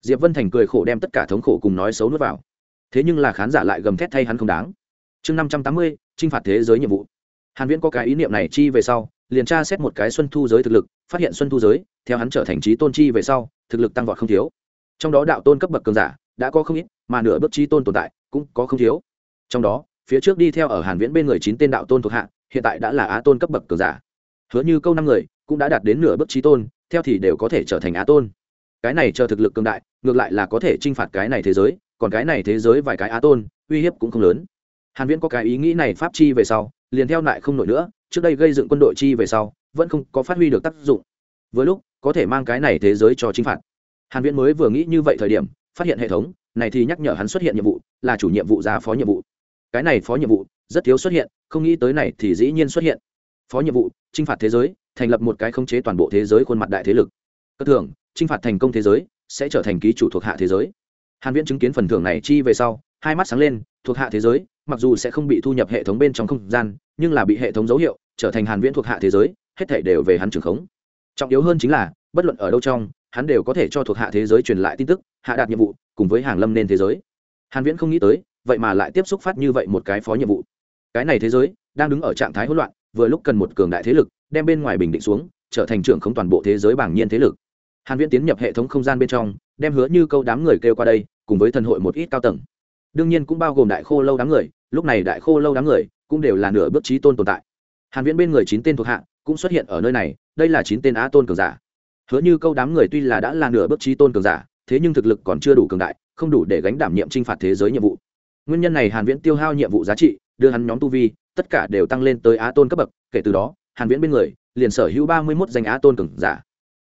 Diệp vân thành cười khổ đem tất cả thống khổ cùng nói xấu nuốt vào. Thế nhưng là khán giả lại gầm thét thay hắn không đáng. Chương năm trăm tám mươi trinh phạt thế giới nhiệm vụ. Hàn viễn có cái ý niệm này chi về sau, liền tra xét một cái xuân thu giới thực lực, phát hiện xuân thu giới, theo hắn trở thành trí tôn chi về sau, thực lực tăng vọt không thiếu. Trong đó đạo tôn cấp bậc cường giả, đã có không ít, mà nửa bước trí tôn tồn tại, cũng có không thiếu. Trong đó, phía trước đi theo ở hàn viễn bên người chín tên đạo tôn thuộc hạ hiện tại đã là á tôn cấp bậc cường giả. Hứa như câu năm người cũng đã đạt đến nửa bước trí tôn, theo thì đều có thể trở thành á tôn. Cái này chờ thực lực cường đại, ngược lại là có thể t r i n h phạt cái này thế giới, còn cái này thế giới vài cái á tôn, uy hiếp cũng không lớn. Hàn viễn có cái ý nghĩ này pháp chi về sau, liền theo lại không nổi nữa, trước đây gây dựng quân đội chi về sau, vẫn không có phát huy được tác dụng. Với lúc, có thể mang cái này thế giới cho t r i n h phạt. Hàn viễn mới vừa nghĩ như vậy thời điểm, phát hiện hệ thống, này thì nhắc nhở hắn xuất hiện nhiệm vụ, là chủ nhiệm vụ ra phó nhiệm vụ. Cái này phó nhiệm vụ rất thiếu xuất hiện, không nghĩ tới này thì dĩ nhiên xuất hiện. Phó nhiệm vụ t r i n h phạt thế giới, thành lập một cái khống chế toàn bộ thế giới khuôn mặt đại thế lực. Cất thưởng t r i n h phạt thành công thế giới, sẽ trở thành ký chủ thuộc hạ thế giới. Hàn viễn chứng kiến phần thưởng này chi về sau, hai mắt sáng lên, thuộc hạ thế giới, mặc dù sẽ không bị thu nhập hệ thống bên trong không gian, nhưng là bị hệ thống dấu hiệu, trở thành hàn viễn thuộc hạ thế giới, hết thảy đều về hắn trưởng khống. Trọng yếu hơn chính là, bất luận ở đâu trong, hắn đều có thể cho thuộc hạ thế giới truyền lại tin tức, hạ đạt nhiệm vụ, cùng với hàng lâm nên thế giới. Hàn viễn không nghĩ tới, vậy mà lại tiếp xúc phát như vậy một cái phó nhiệm vụ cái này thế giới đang đứng ở trạng thái hỗn loạn, vừa lúc cần một cường đại thế lực, đem bên ngoài bình định xuống, trở thành trưởng không toàn bộ thế giới bảng nhiên thế lực. Hàn viễn tiến nhập hệ thống không gian bên trong, đem hứa như câu đám người kêu qua đây, cùng với thần hội một ít cao tầng. Đương nhiên cũng bao gồm đại khô lâu đám người, lúc này đại khô lâu đám người cũng đều là nửa bước trí tôn tồn tại. Hàn viễn bên người chín tên thuộc hạ cũng xuất hiện ở nơi này, đây là chín tên á tôn cường giả. Hứa như câu đám người tuy là đã là nửa bước trí tôn cường giả, thế nhưng thực lực còn chưa đủ cường đại, không đủ để gánh đảm nhiệm trinh phạt thế giới nhiệm vụ. Nguyên nhân này hàn viễn tiêu hao nhiệm vụ giá trị đưa hắn nhóm tu vi, tất cả đều tăng lên tới á tôn cấp bậc, kể từ đó, hàn viễn bên người, liền sở hữu ba mươi 31 danh á tôn cường giả.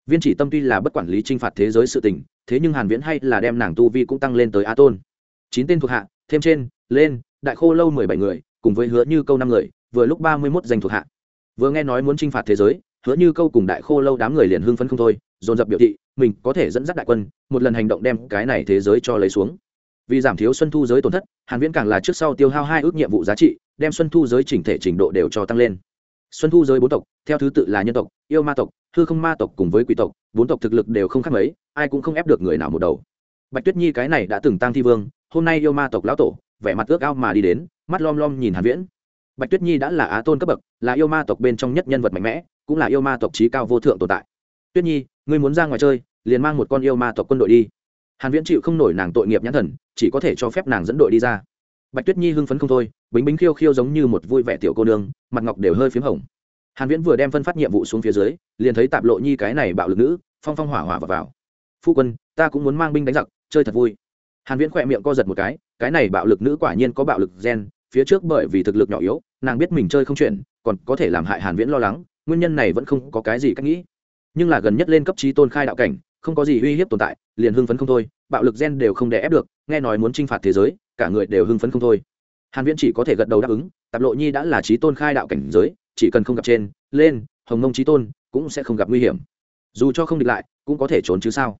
Viên chỉ tâm tuy là bất quản lý trinh phạt thế giới sự tình, thế nhưng hàn viễn hay là đem nàng tu vi cũng tăng lên tới á tôn. Chín tên thuộc hạ, thêm trên, lên, đại khô lâu mười bảy người, cùng với hứa như câu năm người, vừa lúc ba mươi 31 danh thuộc hạ. Vừa nghe nói muốn trinh phạt thế giới, hứa như câu cùng đại khô lâu đám người liền hưng phấn không thôi, dồn dập biểu thị, mình có thể dẫn dắt đại quân, một lần hành động đem cái này thế giới cho lấy xuống vì giảm thiếu xuân thu giới tổn thất, hàn viễn càng là trước sau tiêu hao hai ước nhiệm vụ giá trị, đem xuân thu giới chỉnh thể trình độ đều cho tăng lên. Xuân thu giới bốn tộc, theo thứ tự là nhân tộc, yêu ma tộc, hư không ma tộc cùng với quỷ tộc, bốn tộc thực lực đều không khác mấy, ai cũng không ép được người nào một đầu. Bạch tuyết nhi cái này đã từng tăng thi vương, hôm nay yêu ma tộc lão tổ, vẻ mặt ước ao mà đi đến, mắt lom lom nhìn hàn viễn. Bạch tuyết nhi đã là á tôn cấp bậc, là yêu ma tộc bên trong nhất nhân vật mạnh mẽ, cũng là yêu ma tộc trí cao vô thượng tồn tại. Tuyết nhi, ngươi muốn ra ngoài chơi, liền mang một con yêu ma tộc quân đội đi hàn viễn chịu không nổi nàng tội nghiệp nhãn thần chỉ có thể cho phép nàng dẫn đội đi ra. Bạch tuyết nhi hưng phấn không thôi bính bính khiêu khiêu giống như một vui vẻ tiểu cô nương mặt ngọc đều hơi p h í m hồng. Hàn viễn vừa đem phân phát nhiệm vụ xuống phía dưới liền thấy tạp lộ nhi cái này bạo lực nữ phong phong hỏa hỏa vào, vào. phu quân ta cũng muốn mang binh đánh giặc chơi thật vui. Hàn viễn khỏe miệng co giật một cái cái này bạo lực nữ quả nhiên có bạo lực gen phía trước bởi vì thực lực nhỏ yếu nàng biết mình chơi không chuyện còn có thể làm hại hàn viễn lo lắng nguyên nhân này vẫn không có cái gì cách nghĩ. Nhưng là gần nhất lên cấp trí tôn khai đạo cảnh không có gì uy hiếp tồn tại, liền hưng phấn không thôi, bạo lực gen đều không đè ép được, nghe nói muốn chinh phạt thế giới, cả người đều hưng phấn không thôi. Hàn viễn chỉ có thể gật đầu đáp ứng, tạp lộ nhi đã là trí tôn khai đạo cảnh giới, chỉ cần không gặp trên, lên, hồng mông trí tôn, cũng sẽ không gặp nguy hiểm. Dù cho không địch lại, cũng có thể trốn chứ sao?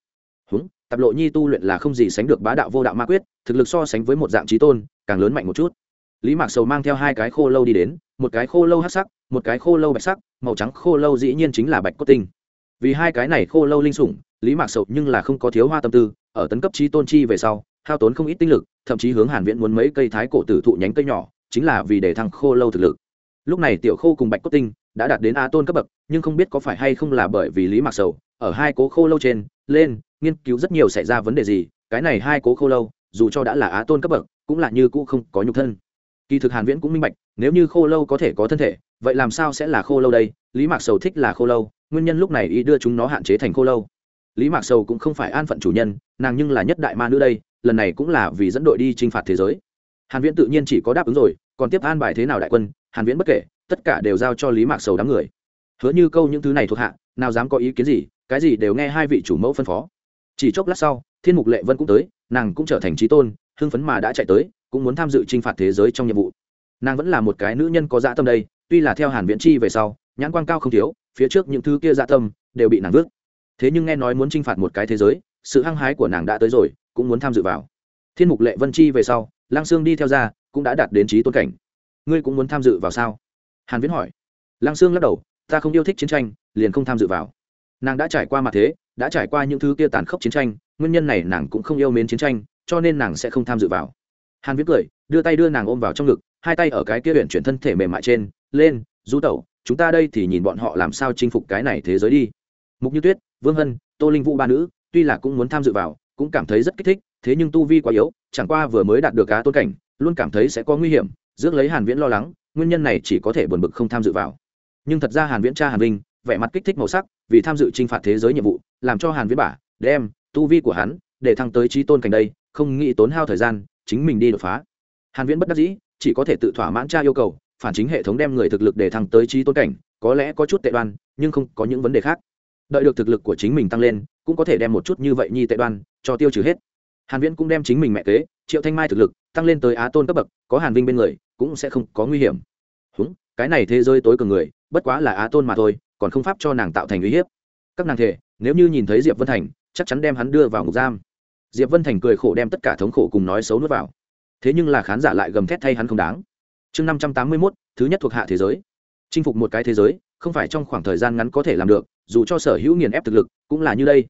Húng, tạp lộ nhi tu luyện là không gì sánh được bá đạo vô đạo ma quyết, thực lực so sánh với một dạng trí tôn, càng lớn mạnh một chút. Lý mạc sầu mang theo hai cái khô lâu đi đến, một cái khô lâu hắc sắc, một cái khô lâu bạch sắc, màu trắng khô lâu dĩ nhiên chính là bạch cốt tinh vì hai cái này khô lâu linh sủng, lý mạc sầu nhưng là không có thiếu hoa tâm tư, ở tấn cấp trí tôn chi về sau, hao tốn không ít tinh lực, thậm chí hướng hàn viễn muốn mấy cây thái cổ tử thụ nhánh cây nhỏ, chính là vì để thăng khô lâu thực lực. Lúc này tiểu khô cùng bạch cốt tinh đã đạt đến a tôn cấp bậc, nhưng không biết có phải hay không là bởi vì lý mạc sầu, ở hai cố khô lâu trên, lên, nghiên cứu rất nhiều xảy ra vấn đề gì, cái này hai cố khô lâu, dù cho đã là á tôn cấp bậc, cũng là như cũ không có nhục thân. Kỳ thực hàn viễn cũng minh bạch, nếu như khô lâu có thể có thân thể, vậy làm sao sẽ là khô lâu đây? Lý mạc sầu thích là khô lâu nguyên nhân lúc này y đưa chúng nó hạn chế thành khô lâu. Lý mạc sầu cũng không phải an phận chủ nhân, nàng nhưng là nhất đại ma nữ đây, lần này cũng là vì dẫn đội đi t r i n h phạt thế giới. Hàn viễn tự nhiên chỉ có đáp ứng rồi, còn tiếp an bài thế nào đại quân, hàn viễn bất kể, tất cả đều giao cho lý mạc sầu đám người. Hứa như câu những thứ này thuộc hạ, nào dám có ý kiến gì, cái gì đều nghe hai vị chủ mẫu phân phó. Chỉ chốc lát sau, thiên mục lệ vân cũng tới, nàng cũng trở thành trí tôn, hưng phấn mà đã chạy tới, cũng muốn tham dự t r i n h phạt thế giới trong nhiệm vụ. Nàng vẫn là một cái nữ nhân có dã tâm đây, tuy là theo hàn viễn chi về sau, nhãn quan cao không thiếu phía trước những thứ kia dạ tâm đều bị nàng vứt. Thế nhưng nghe nói muốn t r i n h phạt một cái thế giới, sự hăng hái của nàng đã tới rồi, cũng muốn tham dự vào. Thiên mục lệ vân chi về sau lang sương đi theo ra, cũng đã đạt đến trí tôn cảnh. Ngươi cũng muốn tham dự vào sao? Hàn viễn hỏi. Lang sương lắc đầu, ta không yêu thích chiến tranh, liền không tham dự vào. Nàng đã trải qua mặt thế, đã trải qua những thứ kia tàn khốc chiến tranh, nguyên nhân này nàng cũng không yêu mến chiến tranh, cho nên nàng sẽ không tham dự vào. Hàn viễn cười, đưa tay đưa nàng ôm vào trong ngực, hai tay ở cái kia huyện chuyển thân thể mềm mại trên, lên, du tẩu chúng ta đây thì nhìn bọn họ làm sao chinh phục cái này thế giới đi. Mục như tuyết, vương hân, tô linh vũ ba nữ, tuy là cũng muốn tham dự vào, cũng cảm thấy rất kích thích, thế nhưng tu vi quá yếu, chẳng qua vừa mới đạt được cá tôn cảnh, luôn cảm thấy sẽ có nguy hiểm, rước lấy hàn viễn lo lắng, nguyên nhân này chỉ có thể buồn bực không tham dự vào. Nhưng thật ra hàn viễn cha hàn vinh, vẻ mặt kích thích màu sắc, vì tham dự chinh phạt thế giới nhiệm vụ, làm cho hàn viễn bả, đem, tu vi của hắn, để thăng tới trí tôn cảnh đây, không nghĩ tốn hao thời gian, chính mình đi đột phá. Hàn viễn bất đắc dĩ, chỉ có thể tự thỏa mãn cha yêu cầu phản chính hệ thống đem người thực lực để thăng tới trí tôn cảnh, có lẽ có chút tệ đoan, nhưng không có những vấn đề khác. Đợi được thực lực của chính mình tăng lên, cũng có thể đem một chút như vậy nhi tệ đoan cho tiêu trừ hết. Hàn viễn cũng đem chính mình mẹ kế, triệu thanh mai thực lực, tăng lên tới á tôn cấp bậc, có hàn vinh bên người, cũng sẽ không có nguy hiểm. Húng, cái này thế giới tối cường người, bất quá là á tôn mà thôi, còn không pháp cho nàng tạo thành uy hiếp. Các nàng thể, nếu như nhìn thấy diệp vân thành, chắc chắn đem hắn đưa vào ngục giam. Diệp vân thành cười khổ đem tất cả thống khổ cùng nói xấu nuốt vào. Thế nhưng là khán giả lại gầm thét thay hắn không đáng chương năm trăm tám mươi mốt, thứ nhất thuộc hạ thế giới. Chinh phục một cái thế giới, không phải trong khoảng thời gian ngắn có thể làm được, dù cho sở hữu nghiền ép thực lực, cũng là như đây.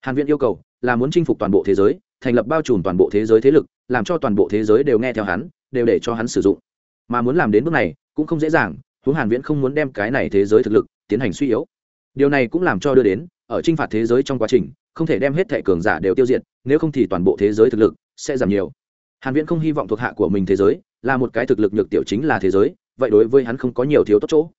Hàn viện yêu cầu là muốn chinh phục toàn bộ thế giới, thành lập bao trùm toàn bộ thế giới thế lực, làm cho toàn bộ thế giới đều nghe theo hắn, đều để cho hắn sử dụng. Mà muốn làm đến bước này, cũng không dễ dàng, huống hàn viễn không muốn đem cái này thế giới thực lực tiến hành suy yếu. Điều này cũng làm cho đưa đến, ở chinh phạt thế giới trong quá trình, không thể đem hết thệ cường giả đều tiêu diệt, nếu không thì toàn bộ thế giới thực lực sẽ giảm nhiều. Hàn viễn không hy vọng thuộc hạ của mình thế giới là một cái thực lực nhược tiểu chính là thế giới, vậy đối với hắn không có nhiều thiếu tốt chỗ.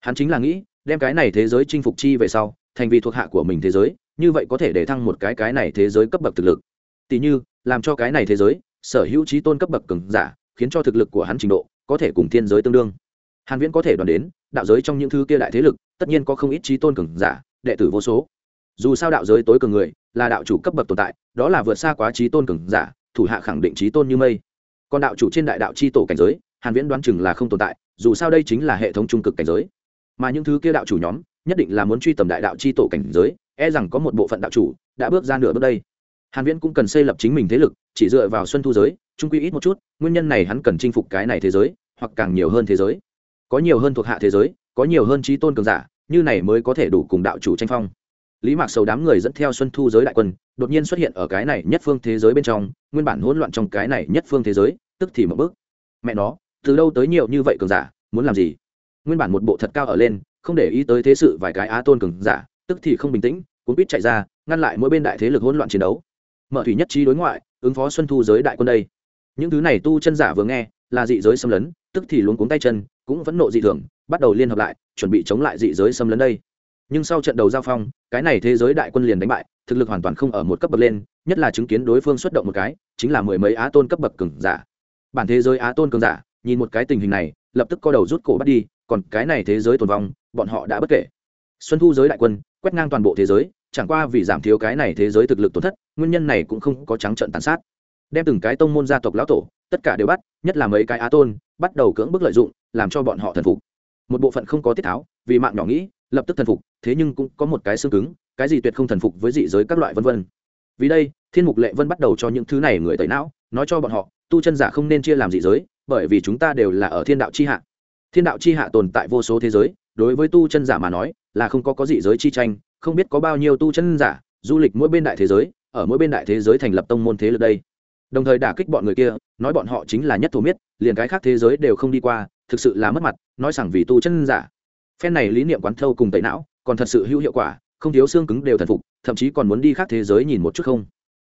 Hắn chính là nghĩ, đem cái này thế giới chinh phục chi về sau, thành vì thuộc hạ của mình thế giới, như vậy có thể để thăng một cái cái này thế giới cấp bậc thực lực. Tỷ như, làm cho cái này thế giới, sở hữu trí tôn cấp bậc cường giả, khiến cho thực lực của hắn trình độ, có thể cùng thiên giới tương đương. Hàn viễn có thể đoán đến, đạo giới trong những thứ kia đại thế lực, tất nhiên có không ít trí tôn cường giả, đệ tử vô số. Dù sao đạo giới tối cường người, là đạo chủ cấp bậc tồn tại, đó là vượt xa quá trí tôn cường giả, thủ hạ khẳng định trí tôn như mây còn đạo chủ trên đại đạo c h i tổ cảnh giới, hàn viễn đoán chừng là không tồn tại, dù sao đây chính là hệ thống trung cực cảnh giới. Mà những thứ kia đạo chủ nhóm, nhất định là muốn truy tầm đại đạo c h i tổ cảnh giới e rằng có một bộ phận đạo chủ đã bước ra nửa bước đây. Hàn viễn cũng cần xây lập chính mình thế lực, chỉ dựa vào xuân thu giới trung quy ít một chút, nguyên nhân này hắn cần chinh phục cái này thế giới, hoặc càng nhiều hơn thế giới. Có nhiều hơn thuộc hạ thế giới, có nhiều hơn trí tôn cường giả, như này mới có thể đủ cùng đạo chủ tranh phong lý mạc sầu đám người dẫn theo xuân thu giới đại quân, đột nhiên xuất hiện ở cái này nhất phương thế giới bên trong, nguyên bản hỗn loạn trong cái này nhất phương thế giới, tức thì một bước. Mẹ nó, từ đâu tới nhiều như vậy cường giả, muốn làm gì? Nguyên bản một bộ thật cao ở lên, không để ý tới thế sự vài cái á tôn cường giả, tức thì không bình tĩnh, cuốn quýt chạy ra, ngăn lại mỗi bên đại thế lực hỗn loạn chiến đấu. Mở thủy nhất trí đối ngoại, ứng phó xuân thu giới đại quân đây. Những thứ này tu chân giả vừa nghe, là dị giới xâm lấn, tức thì luống cuống tay chân, cũng vẫn nộ dị thường, bắt đầu liên hợp lại, chuẩn bị chống lại dị giới xâm lấn đây nhưng sau trận đầu giao phong, cái này thế giới đại quân liền đánh bại, thực lực hoàn toàn không ở một cấp bậc lên, nhất là chứng kiến đối phương xuất động một cái, chính là mười mấy á tôn cấp bậc cường giả. Bản thế giới á tôn cường giả, nhìn một cái tình hình này, lập tức co đầu rút cổ bắt đi, còn cái này thế giới tồn vong, bọn họ đã bất kể. Xuân thu giới đại quân, quét ngang toàn bộ thế giới, chẳng qua vì giảm thiếu cái này thế giới thực lực tổn thất, nguyên nhân này cũng không có trắng trận tàn sát. Đem từng cái tông môn gia tộc lão tổ, tất cả đều bắt, nhất là mấy cái á tôn, bắt đầu cưỡng bức lợi dụng, làm cho bọn họ thần phục. Một bộ phận không có tiết tháo vì mạng nhỏ nghĩ, lập tức thần phục, thế nhưng cũng có một cái xương cứng, cái gì tuyệt không thần phục với dị giới các loại vân vân. Vì đây, thiên mục lệ vân bắt đầu cho những thứ này người tẩy não, nói cho bọn họ, tu chân giả không nên chia làm dị giới, bởi vì chúng ta đều là ở thiên đạo chi hạ. Thiên đạo chi hạ tồn tại vô số thế giới, đối với tu chân giả mà nói, là không có có dị giới chi tranh, không biết có bao nhiêu tu chân giả, du lịch mỗi bên đại thế giới, ở mỗi bên đại thế giới thành lập tông môn thế lực đây. Đồng thời đả kích bọn người kia, nói bọn họ chính là nhất thổ miết, liền cái khác thế giới đều không đi qua, thực sự là mất mặt, nói rằng vì tu chân giả phen này lý niệm quán thâu cùng tẩy não, còn thật sự hữu hiệu quả, không thiếu xương cứng đều thần phục, thậm chí còn muốn đi khác thế giới nhìn một chút không.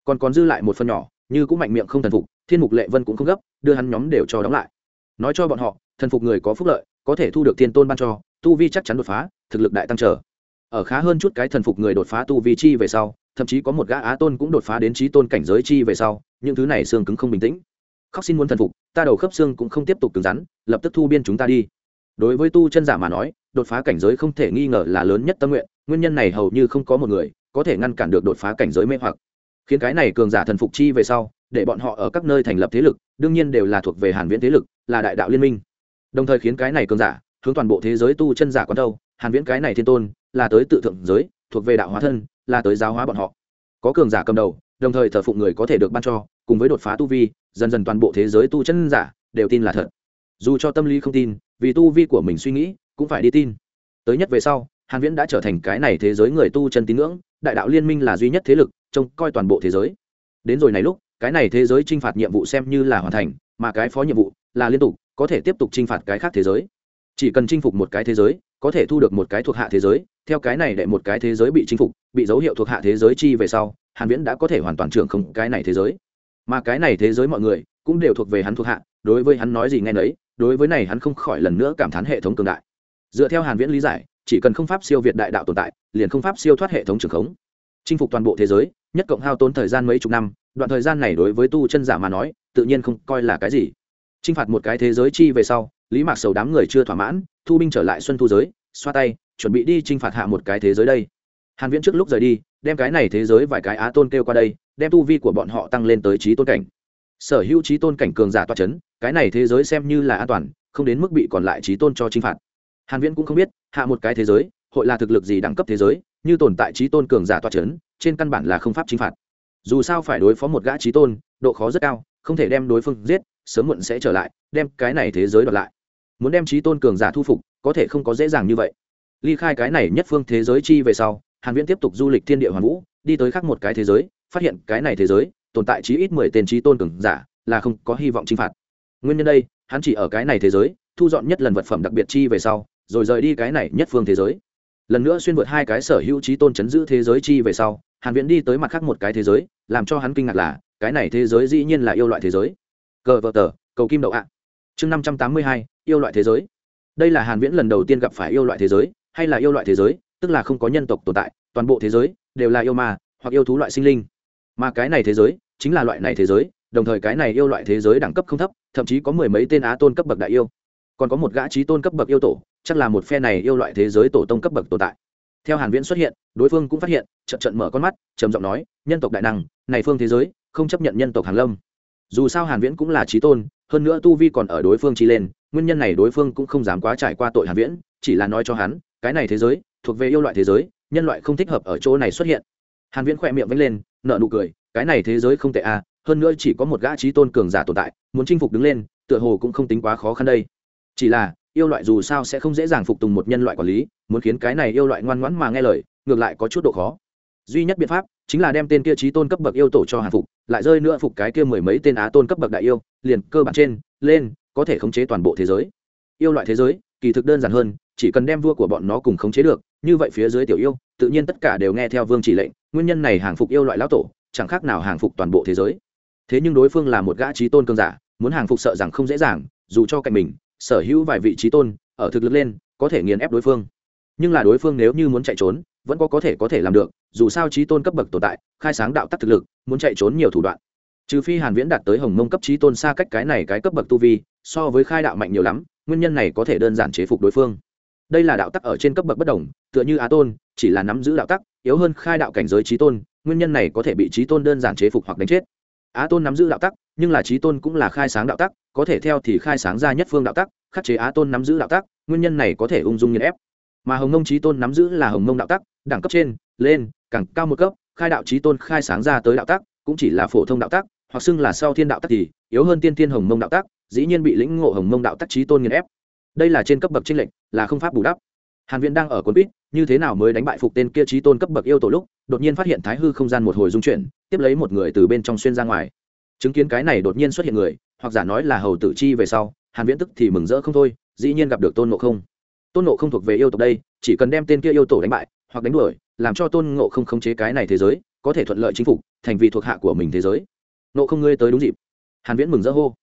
Còn còn dư lại một phần nhỏ, như cũng mạnh miệng không thần phục, thiên mục lệ vân cũng không gấp, đưa hắn nhóm đều cho đóng lại. Nói cho bọn họ, thần phục người có phúc lợi, có thể thu được thiên tôn ban cho, tu vi chắc chắn đột phá, thực lực đại tăng trở. Ở khá hơn chút cái thần phục người đột phá tu vi chi về sau, thậm chí có một gã á tôn cũng đột phá đến trí tôn cảnh giới chi về sau, những thứ này xương cứng không bình tĩnh. Khóc xin muốn thần phục, ta đầu khớp xương cũng không tiếp tục cứng rắn, lập tức thu biên chúng ta đi. Đối với tu chân giả mà nói đột phá cảnh giới không thể nghi ngờ là lớn nhất tâm nguyện, nguyên nhân này hầu như không có một người có thể ngăn cản được đột phá cảnh giới mê hoặc. Khiến cái này cường giả thần phục chi về sau, để bọn họ ở các nơi thành lập thế lực, đương nhiên đều là thuộc về hàn viễn thế lực, là đại đạo liên minh. Đồng thời khiến cái này cường giả hướng toàn bộ thế giới tu chân giả quán đâu hàn viễn cái này thiên tôn là tới tự thượng giới, thuộc về đạo hóa thân, là tới giáo hóa bọn họ. Có cường giả cầm đầu, đồng thời thờ phụng người có thể được ban cho, cùng với đột phá tu vi, dần dần toàn bộ thế giới tu chân giả đều tin là thật. Dù cho tâm lý không tin, vì tu vi của mình suy nghĩ cũng phải đi tin. Tới nhất về sau, hàn viễn đã trở thành cái này thế giới người tu chân tín ngưỡng, đại đạo liên minh là duy nhất thế lực, trông coi toàn bộ thế giới. Đến rồi này lúc, cái này thế giới trinh phạt nhiệm vụ xem như là hoàn thành, mà cái phó nhiệm vụ là liên tục, có thể tiếp tục trinh phạt cái khác thế giới. Chỉ cần chinh phục một cái thế giới, có thể thu được một cái thuộc hạ thế giới, theo cái này để một cái thế giới bị chinh phục, bị dấu hiệu thuộc hạ thế giới chi về sau, hàn viễn đã có thể hoàn toàn trưởng không cái này thế giới. Mà cái này thế giới mọi người cũng đều thuộc về hắn thuộc hạ, đối với hắn nói gì nghe nấy, đối với này hắn không khỏi lần nữa cảm thán hệ thống cường đại dựa theo hàn viễn lý giải, chỉ cần không pháp siêu việt đại đạo tồn tại, liền không pháp siêu thoát hệ thống trường khống. Chinh phục toàn bộ thế giới, nhất cộng hao tốn thời gian mấy chục năm, đoạn thời gian này đối với tu chân giả mà nói, tự nhiên không coi là cái gì. Chinh phạt một cái thế giới chi về sau, lý mạc sầu đám người chưa thỏa mãn, thu binh trở lại xuân thu giới, xoa tay, chuẩn bị đi chinh phạt hạ một cái thế giới đây. Hàn viễn trước lúc rời đi, đem cái này thế giới vài cái á tôn kêu qua đây, đem tu vi của bọn họ tăng lên tới trí tôn cảnh. Sở hữu trí tôn cảnh cường giả toa chấn, cái này thế giới xem như là an toàn, không đến mức bị còn lại trí tôn cho chinh phạt hàn viễn cũng không biết, hạ một cái thế giới, hội là thực lực gì đẳng cấp thế giới, như tồn tại trí tôn cường giả toa chấn, trên căn bản là không pháp chính phạt. Dù sao phải đối phó một gã trí tôn, độ khó rất cao, không thể đem đối phương giết, sớm muộn sẽ trở lại, đem cái này thế giới đoạt lại. Muốn đem trí tôn cường giả thu phục, có thể không có dễ dàng như vậy. Ly khai cái này nhất phương thế giới chi về sau, hàn viễn tiếp tục du lịch thiên địa hoàn vũ, đi tới khác một cái thế giới, phát hiện cái này thế giới, tồn tại chí ít 10 tên trí tôn cường giả, là không có hy vọng chinh phạt. Nguyên nhân đây, hắn chỉ ở cái này thế giới, thu dọn nhất lần vật phẩm đặc biệt chi về sau rồi rời đi cái này nhất phương thế giới. Lần nữa xuyên vượt hai cái sở hữu trí tôn chấn giữ thế giới chi về sau hàn viễn đi tới mặt khác một cái thế giới làm cho hắn kinh ngạc là cái này thế giới dĩ nhiên là yêu loại thế giới. Cờ vợ tờ cầu kim đậu ạ. Chương 582, yêu loại thế giới. Đây là hàn viễn lần đầu tiên gặp phải yêu loại thế giới hay là yêu loại thế giới tức là không có nhân tộc tồn tại toàn bộ thế giới đều là yêu ma hoặc yêu thú loại sinh linh. Mà cái này thế giới chính là loại này thế giới đồng thời cái này yêu loại thế giới đẳng cấp không thấp thậm chí có mười mấy tên á tôn cấp bậc đại yêu. Còn có một gã trí tôn cấp bậc yêu tổ chắc là một phe này yêu loại thế giới tổ tông cấp bậc tồn tại. Theo hàn viễn xuất hiện, đối phương cũng phát hiện, trận trận mở con mắt, trầm giọng nói, nhân tộc đại năng, này phương thế giới, không chấp nhận nhân tộc hàng lâm. Dù sao hàn viễn cũng là trí tôn, hơn nữa tu vi còn ở đối phương chi lên, nguyên nhân này đối phương cũng không dám quá trải qua tội hàn viễn, chỉ là nói cho hắn, cái này thế giới, thuộc về yêu loại thế giới, nhân loại không thích hợp ở chỗ này xuất hiện. Hàn viễn khỏe miệng vẫy lên, nở nụ cười, cái này thế giới không tệ à hơn nữa chỉ có một gã trí tôn cường giả tồn tại, muốn chinh phục đứng lên, tựa hồ cũng không tính quá khó khăn đây. Chỉ là yêu loại dù sao sẽ không dễ dàng phục tùng một nhân loại quản lý, muốn khiến cái này yêu loại ngoan ngoãn mà nghe lời, ngược lại có chút độ khó. Duy nhất biện pháp chính là đem tên kia trí tôn cấp bậc yêu tổ cho hàng phục, lại rơi nữa phục cái kia mười mấy tên á tôn cấp bậc đại yêu, liền cơ bản trên, lên, có thể khống chế toàn bộ thế giới. Yêu loại thế giới, kỳ thực đơn giản hơn, chỉ cần đem vua của bọn nó cùng khống chế được, như vậy phía dưới tiểu yêu, tự nhiên tất cả đều nghe theo vương chỉ lệnh, nguyên nhân này hàng phục yêu loại lão tổ, chẳng khác nào hàng phục toàn bộ thế giới. Thế nhưng đối phương là một gã trí tôn cương giả, muốn hàng phục sợ rằng không dễ dàng, dù cho cạnh mình sở hữu vài vị trí tôn, ở thực lực lên, có thể nghiền ép đối phương. Nhưng là đối phương nếu như muốn chạy trốn, vẫn có có thể có thể làm được, dù sao trí tôn cấp bậc tồn tại, khai sáng đạo tắc thực lực, muốn chạy trốn nhiều thủ đoạn. Trừ phi hàn viễn đạt tới hồng mông cấp trí tôn xa cách cái này cái cấp bậc tu vi, so với khai đạo mạnh nhiều lắm, nguyên nhân này có thể đơn giản chế phục đối phương. Đây là đạo tắc ở trên cấp bậc bất đồng, tựa như á tôn, chỉ là nắm giữ đạo tắc, yếu hơn khai đạo cảnh giới trí tôn, nguyên nhân này có thể bị trí tôn đơn giản chế phục hoặc đánh chết á tôn nắm giữ đạo tắc, nhưng là trí tôn cũng là khai sáng đạo tắc, có thể theo thì khai sáng ra nhất phương đạo tắc, khắc chế á tôn nắm giữ đạo tắc, nguyên nhân này có thể ung dung nghiền ép. Mà hồng ngông trí tôn nắm giữ là hồng ngông đạo tắc, đẳng cấp trên, lên, càng cao một cấp, khai đạo trí tôn khai sáng ra tới đạo tắc, cũng chỉ là phổ thông đạo tắc, hoặc xưng là sau thiên đạo tắc thì yếu hơn tiên thiên hồng mông đạo tắc, dĩ nhiên bị lĩnh ngộ hồng mông đạo tắc trí tôn nghiền ép. Đây là trên cấp bậc tranh lệnh là không pháp bù đắp. Hàn viễn đang ở cuốn quýt, như thế nào mới đánh bại phục tên kia trí tôn cấp bậc yêu tổ lúc, đột nhiên phát hiện thái hư không gian một hồi dung chuyển tiếp lấy một người từ bên trong xuyên ra ngoài. Chứng kiến cái này đột nhiên xuất hiện người, hoặc giả nói là hầu tử chi về sau, hàn viễn tức thì mừng rỡ không thôi, dĩ nhiên gặp được tôn ngộ không. Tôn ngộ không thuộc về yêu tộc đây, chỉ cần đem tên kia yêu tổ đánh bại, hoặc đánh đuổi, làm cho tôn ngộ không khống chế cái này thế giới, có thể thuận lợi chính phục, thành vị thuộc hạ của mình thế giới. Ngộ không ngươi tới đúng dịp. Hàn viễn mừng rỡ hô.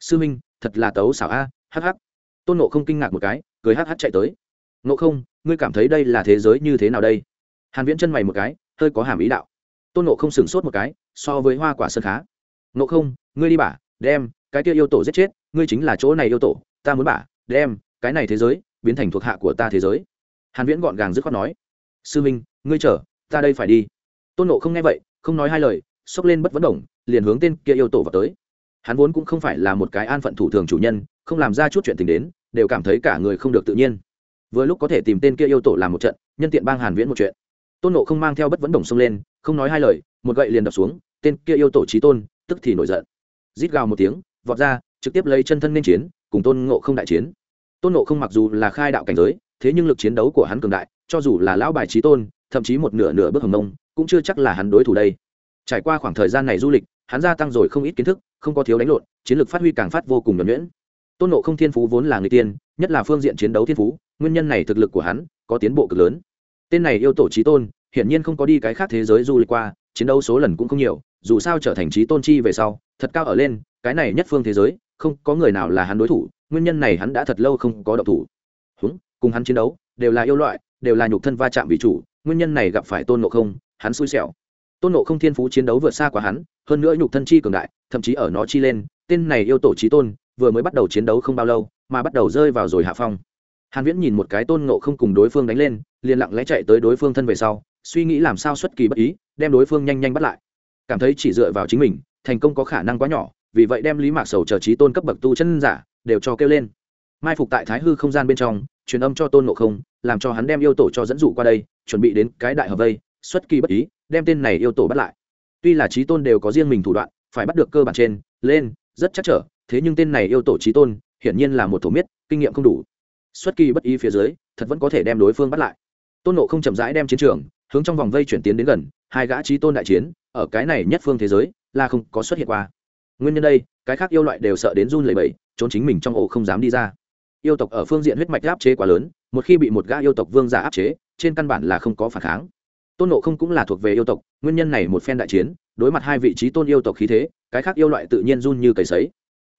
Sư minh, thật là tấu xảo a, hắc hắc. Tôn ngộ không kinh ngạc một cái, cười hắc hắc chạy tới. Ngộ không, ngươi cảm thấy đây là thế giới như thế nào đây? Hàn viễn chân mày một cái, hơi có hàm ý đạo tôn Nộ không sửng sốt một cái, so với hoa quả sơn khá. Nộ không, ngươi đi bả đem, cái kia yêu tổ giết chết, ngươi chính là chỗ này yêu tổ, ta muốn bả đem, cái này thế giới, biến thành thuộc hạ của ta thế giới. Hàn viễn gọn gàng dứt khoát nói. Sư minh, ngươi chờ, ta đây phải đi. Tôn Nộ không nghe vậy, không nói hai lời xốc lên bất vấn đồng liền hướng tên kia yêu tổ vào tới. Hắn vốn cũng không phải là một cái an phận thủ thường chủ nhân, không làm ra chút chuyện tình đến, đều cảm thấy cả người không được tự nhiên. Vừa lúc có thể tìm tên kia yêu tổ làm một trận, nhân tiện bang hàn viễn một chuyện tôn nộ không mang theo bất vẫn đồng xông lên, không nói hai lời, một gậy liền đập xuống, tên kia yêu tổ trí tôn, tức thì nổi giận. Rít gào một tiếng, vọt ra, trực tiếp lấy chân thân nên chiến, cùng tôn ngộ không đại chiến. Tôn ngộ không mặc dù là khai đạo cảnh giới, thế nhưng lực chiến đấu của hắn cường đại, cho dù là lão bài trí tôn, thậm chí một nửa nửa bước hầm nông cũng chưa chắc là hắn đối thủ đây. Trải qua khoảng thời gian này du lịch, hắn gia tăng rồi không ít kiến thức, không có thiếu đánh lộn, chiến lược phát huy càng phát vô cùng nhuẩn nhuyễn. Tôn nộ không thiên phú vốn là người tiên, nhất là phương diện chiến đấu thiên phú, nguyên nhân này thực lực của hắn có tiến bộ cực lớn tên này yêu tổ trí tôn, hiển nhiên không có đi cái khác thế giới du lịch qua, chiến đấu số lần cũng không nhiều, dù sao trở thành trí tôn chi về sau, thật cao ở lên, cái này nhất phương thế giới, không có người nào là hắn đối thủ, nguyên nhân này hắn đã thật lâu không có động thủ. Húng, cùng hắn chiến đấu, đều là yêu loại, đều là nhục thân va chạm vị chủ, nguyên nhân này gặp phải tôn nộ không, hắn xui xẻo. Tôn nộ không thiên phú chiến đấu vượt xa quá hắn, hơn nữa nhục thân chi cường đại, thậm chí ở nó chi lên, tên này yêu tổ trí tôn, vừa mới bắt đầu chiến đấu không bao lâu, mà bắt đầu rơi vào rồi hạ phong. Hàn viễn nhìn một cái tôn nộ không cùng đối phương đánh lên liền lặng lẽ chạy tới đối phương thân về sau, suy nghĩ làm sao xuất kỳ bất ý, đem đối phương nhanh nhanh bắt lại. Cảm thấy chỉ dựa vào chính mình, thành công có khả năng quá nhỏ, vì vậy đem lý mạc sầu chờ trí tôn cấp bậc tu chân giả đều cho kêu lên. Mai phục tại thái hư không gian bên trong, truyền âm cho tôn nộ không, làm cho hắn đem yêu tổ cho dẫn dụ qua đây, chuẩn bị đến cái đại hợp vây, xuất kỳ bất ý, đem tên này yêu tổ bắt lại. Tuy là trí tôn đều có riêng mình thủ đoạn, phải bắt được cơ bản trên, lên, rất chắc trở, thế nhưng tên này yêu tổ trí tôn, hiển nhiên là một thổ miết, kinh nghiệm không đủ. Xuất kỳ bất ý phía dưới, thật vẫn có thể đem đối phương bắt lại tôn nộ không chậm rãi đem chiến trường, hướng trong vòng vây chuyển tiến đến gần, hai gã trí tôn đại chiến, ở cái này nhất phương thế giới, là không có xuất hiện qua. Nguyên nhân đây, cái khác yêu loại đều sợ đến run lẩy bẩy, trốn chính mình trong ổ không dám đi ra. Yêu tộc ở phương diện huyết mạch áp chế quá lớn, một khi bị một gã yêu tộc vương giả áp chế, trên căn bản là không có phản kháng. Tôn nộ không cũng là thuộc về yêu tộc, nguyên nhân này một phen đại chiến, đối mặt hai vị trí tôn yêu tộc khí thế, cái khác yêu loại tự nhiên run như cầy sấy.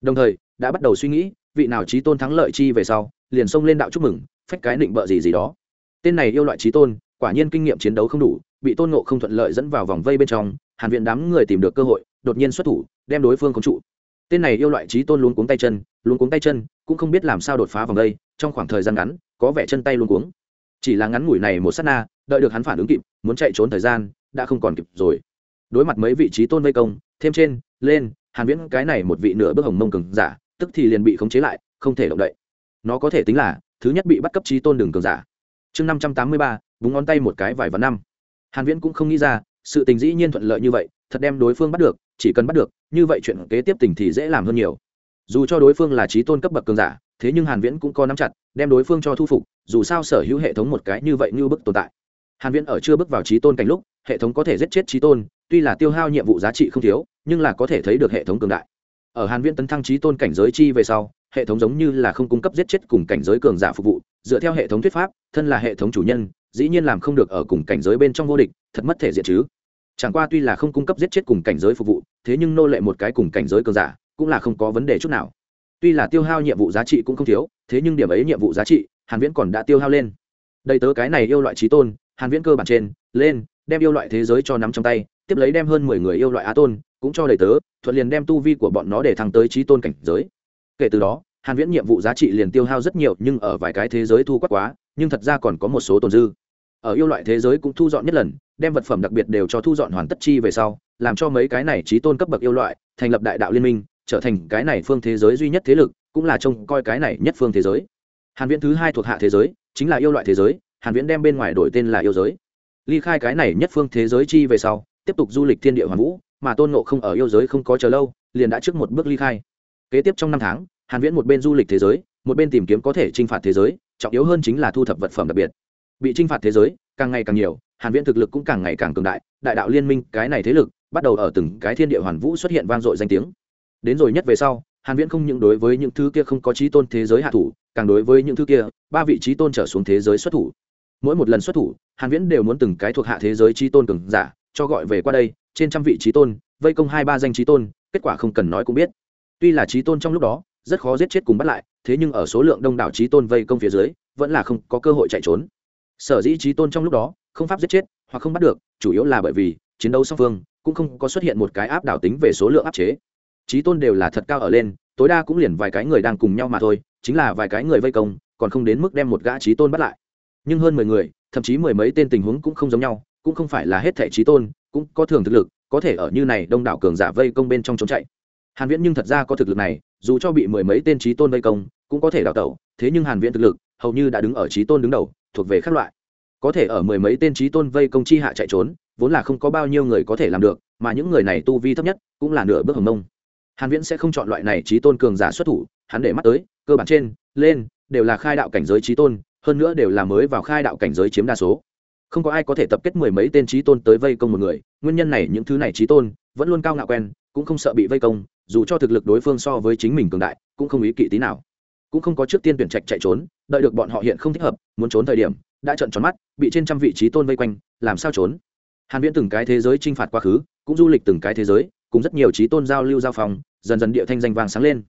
Đồng thời, đã bắt đầu suy nghĩ, vị nào trí tôn thắng lợi chi về sau, liền xông lên đạo chúc mừng, phách cái định bợ gì gì đó tên này yêu loại trí tôn, quả nhiên kinh nghiệm chiến đấu không đủ, bị tôn ngộ không thuận lợi dẫn vào vòng vây bên trong, hàn viện đám người tìm được cơ hội, đột nhiên xuất thủ, đem đối phương khống trụ. Tên này yêu loại trí tôn luôn cuống tay chân luôn cuống tay chân, cũng không biết làm sao đột phá vòng vây, trong khoảng thời gian ngắn, có vẻ chân tay luôn cuống. Chỉ là ngắn ngủi này một sát na, đợi được hắn phản ứng kịp, muốn chạy trốn thời gian, đã không còn kịp rồi. Đối mặt mấy vị trí tôn vây công, thêm trên, lên, hàn viễn cái này một vị nửa bước hồng mông cường giả, tức thì liền bị khống chế lại, không thể động đậy. Nó có thể tính là, thứ nhất bị bắt cấp trí tôn đường cường giả chương năm trăm tám mươi ba, búng ngón tay một cái vài và năm. Hàn viễn cũng không nghĩ ra, sự tình dĩ nhiên thuận lợi như vậy, thật đem đối phương bắt được, chỉ cần bắt được, như vậy chuyện kế tiếp tình thì dễ làm hơn nhiều. Dù cho đối phương là trí tôn cấp bậc cường giả, thế nhưng hàn viễn cũng có nắm chặt, đem đối phương cho thu phục, dù sao sở hữu hệ thống một cái như vậy như bức tồn tại. Hàn viễn ở chưa bước vào trí tôn cảnh lúc, hệ thống có thể giết chết trí tôn, tuy là tiêu hao nhiệm vụ giá trị không thiếu, nhưng là có thể thấy được hệ thống cường đại. Ở hàn viễn tấn thăng trí tôn cảnh giới chi về sau hệ thống giống như là không cung cấp giết chết cùng cảnh giới cường giả phục vụ, dựa theo hệ thống thuyết pháp, thân là hệ thống chủ nhân, dĩ nhiên làm không được ở cùng cảnh giới bên trong vô địch, thật mất thể diện chứ. Chẳng qua tuy là không cung cấp giết chết cùng cảnh giới phục vụ, thế nhưng nô lệ một cái cùng cảnh giới cường giả, cũng là không có vấn đề chút nào. Tuy là tiêu hao nhiệm vụ giá trị cũng không thiếu, thế nhưng điểm ấy nhiệm vụ giá trị, hàn viễn còn đã tiêu hao lên. Đây tớ cái này yêu loại trí tôn, hàn viễn cơ bản trên, lên, đem yêu loại thế giới cho nắm trong tay, tiếp lấy đem hơn 10 người yêu loại á tôn, cũng cho đầy tớ, thuận liền đem tu vi của bọn nó để thăng tới trí tôn cảnh giới kể từ đó, hàn viễn nhiệm vụ giá trị liền tiêu hao rất nhiều, nhưng ở vài cái thế giới thu quát quá, nhưng thật ra còn có một số tồn dư. Ở yêu loại thế giới cũng thu dọn nhất lần, đem vật phẩm đặc biệt đều cho thu dọn hoàn tất chi về sau, làm cho mấy cái này trí tôn cấp bậc yêu loại thành lập đại đạo liên minh, trở thành cái này phương thế giới duy nhất thế lực, cũng là trông coi cái này nhất phương thế giới. Hàn viễn thứ hai thuộc hạ thế giới, chính là yêu loại thế giới, hàn viễn đem bên ngoài đổi tên là yêu giới. Ly khai cái này nhất phương thế giới chi về sau, tiếp tục du lịch thiên địa hoàn vũ, mà tôn ngộ không ở yêu giới không có chờ lâu, liền đã trước một bước ly khai kế tiếp trong năm tháng, hàn viễn một bên du lịch thế giới, một bên tìm kiếm có thể chinh phạt thế giới, trọng yếu hơn chính là thu thập vật phẩm đặc biệt. Bị chinh phạt thế giới, càng ngày càng nhiều, hàn viễn thực lực cũng càng ngày càng cường đại đại đạo liên minh, cái này thế lực, bắt đầu ở từng cái thiên địa hoàn vũ xuất hiện vang dội danh tiếng. Đến rồi nhất về sau, hàn viễn không những đối với những thứ kia không có trí tôn thế giới hạ thủ, càng đối với những thứ kia, ba vị trí tôn trở xuống thế giới xuất thủ. Mỗi một lần xuất thủ, hàn viễn đều muốn từng cái thuộc hạ thế giới trí tôn cường giả, cho gọi về qua đây, trên trăm vị trí tôn, vây công hai ba danh trí tôn, kết quả không cần nói cũng biết tuy là trí tôn trong lúc đó, rất khó giết chết cùng bắt lại, thế nhưng ở số lượng đông đảo trí tôn vây công phía dưới, vẫn là không có cơ hội chạy trốn. Sở dĩ trí tôn trong lúc đó, không pháp giết chết, hoặc không bắt được, chủ yếu là bởi vì, chiến đấu song phương, cũng không có xuất hiện một cái áp đảo tính về số lượng áp chế. Trí tôn đều là thật cao ở lên, tối đa cũng liền vài cái người đang cùng nhau mà thôi, chính là vài cái người vây công, còn không đến mức đem một gã trí tôn bắt lại. Nhưng hơn mười người, thậm chí mười mấy tên tình huống cũng không giống nhau, cũng không phải là hết thẻ trí tôn, cũng có thường thực lực, có thể ở như này đông đảo cường giả vây công bên trong trốn chạy hàn viễn nhưng thật ra có thực lực này, dù cho bị mười mấy tên trí tôn vây công, cũng có thể đào tẩu, thế nhưng hàn viễn thực lực, hầu như đã đứng ở trí tôn đứng đầu, thuộc về các loại. Có thể ở mười mấy tên trí tôn vây công chi hạ chạy trốn, vốn là không có bao nhiêu người có thể làm được, mà những người này tu vi thấp nhất, cũng là nửa bước hồng mông. Hàn viễn sẽ không chọn loại này trí tôn cường giả xuất thủ, hắn để mắt tới, cơ bản trên, lên, đều là khai đạo cảnh giới trí tôn, hơn nữa đều là mới vào khai đạo cảnh giới chiếm đa số. Không có ai có thể tập kết mười mấy tên trí tôn tới vây công một người, nguyên nhân này những thứ này trí tôn, vẫn luôn cao ngạo quen cũng không sợ bị vây công, dù cho thực lực đối phương so với chính mình cường đại, cũng không ý kỵ tí nào. Cũng không có trước tiên tuyển trạch chạy trốn, đợi được bọn họ hiện không thích hợp, muốn trốn thời điểm, đã trận tròn mắt, bị trên trăm vị trí tôn vây quanh, làm sao trốn? Hàn viễn từng cái thế giới chinh phạt quá khứ, cũng du lịch từng cái thế giới, cùng rất nhiều trí tôn giao lưu giao phòng, dần dần địa thanh danh vàng sáng lên.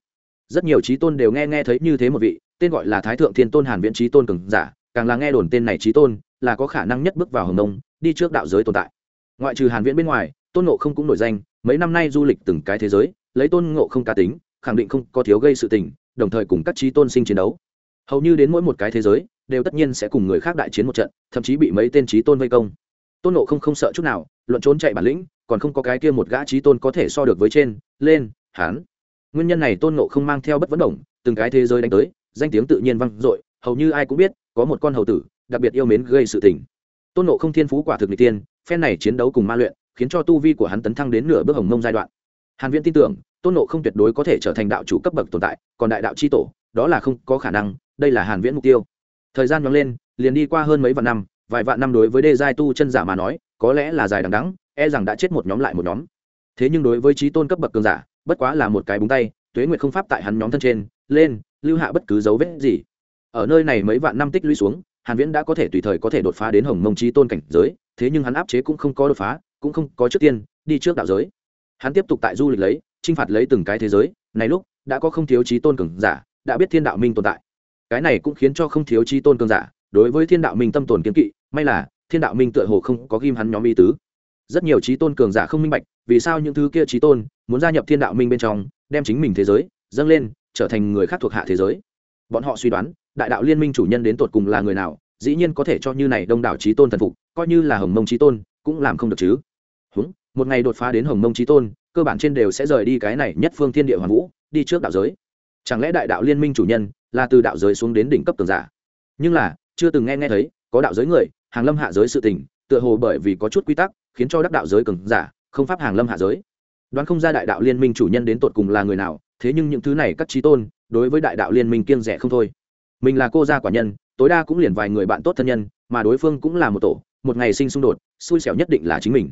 Rất nhiều trí tôn đều nghe nghe thấy như thế một vị, tên gọi là thái thượng thiên tôn hàn viễn trí tôn cường giả, càng là nghe đồn tên này trí tôn là có khả năng nhất bước vào hồng nông đi trước đạo giới tồn tại. Ngoại trừ hàn viễn bên ngoài, tôn ngộ không cũng nổi danh mấy năm nay du lịch từng cái thế giới, lấy tôn ngộ không cá tính, khẳng định không có thiếu gây sự tình, đồng thời cùng các trí tôn sinh chiến đấu. Hầu như đến mỗi một cái thế giới, đều tất nhiên sẽ cùng người khác đại chiến một trận, thậm chí bị mấy tên trí tôn vây công. Tôn ngộ không không sợ chút nào, luận trốn chạy bản lĩnh, còn không có cái kia một gã trí tôn có thể so được với trên, lên, hán. Nguyên nhân này tôn ngộ không mang theo bất vấn đồng từng cái thế giới đánh tới, danh tiếng tự nhiên vang dội, hầu như ai cũng biết, có một con hầu tử, đặc biệt yêu mến gây sự tình. Tôn ngộ không thiên phú quả thực n tiên, phen này chiến đấu cùng ma luyện khiến cho tu vi của hắn tấn thăng đến nửa bước hồng mông giai đoạn. Hàn viễn tin tưởng, tôn ngộ không tuyệt đối có thể trở thành đạo chủ cấp bậc tồn tại, còn đại đạo chi tổ, đó là không có khả năng, đây là hàn viễn mục tiêu. Thời gian nhoáng lên, liền đi qua hơn mấy vạn năm, vài vạn năm đối với đê giai tu chân giả mà nói, có lẽ là dài đằng đẵng e rằng đã chết một nhóm lại một nhóm. Thế nhưng đối với trí tôn cấp bậc cường giả, bất quá là một cái búng tay, tuế nguyệt không pháp tại hắn nhóm thân trên, lên, lưu hạ bất cứ dấu vết gì. Ở nơi này mấy vạn năm tích lũy xuống, hàn viễn đã có thể tùy thời có thể đột phá đến hồng mông trí tôn cảnh giới, thế nhưng hắn áp chế cũng không có đột phá cũng không có trước tiên, đi trước đạo giới. Hắn tiếp tục tại du lịch lấy, chinh phạt lấy từng cái thế giới. Này lúc, đã có không thiếu trí tôn cường giả, đã biết thiên đạo minh tồn tại. Cái này cũng khiến cho không thiếu trí tôn cường giả, đối với thiên đạo minh tâm tồn kiến kỵ, may là thiên đạo minh tựa hồ không có ghim hắn nhóm y tứ. Rất nhiều trí tôn cường giả không minh bạch, vì sao những thứ kia trí tôn muốn gia nhập thiên đạo minh bên trong, đem chính mình thế giới dâng lên, trở thành người khác thuộc hạ thế giới. Bọn họ suy đoán, đại đạo liên minh chủ nhân đến tột cùng là người nào, dĩ nhiên có thể cho như này đông đảo trí tôn thần phục, coi như là hồng mông trí tôn, cũng làm không được chứ húng, một ngày đột phá đến hồng mông trí tôn, cơ bản trên đều sẽ rời đi cái này nhất phương thiên địa hoàn vũ, đi trước đạo giới. Chẳng lẽ đại đạo liên minh chủ nhân là từ đạo giới xuống đến đỉnh cấp tường giả? Nhưng là, chưa từng nghe nghe thấy, có đạo giới người, hàng lâm hạ giới sự tình, tựa hồ bởi vì có chút quy tắc, khiến cho đắc đạo giới cường giả không pháp hàng lâm hạ giới. Đoán không ra đại đạo liên minh chủ nhân đến tột cùng là người nào, thế nhưng những thứ này các trí tôn, đối với đại đạo liên minh kiêng rẻ không thôi. Mình là cô gia quả nhân, tối đa cũng liền vài người bạn tốt thân nhân, mà đối phương cũng là một tổ, một ngày sinh xung đột, xui xẻo nhất định là chính mình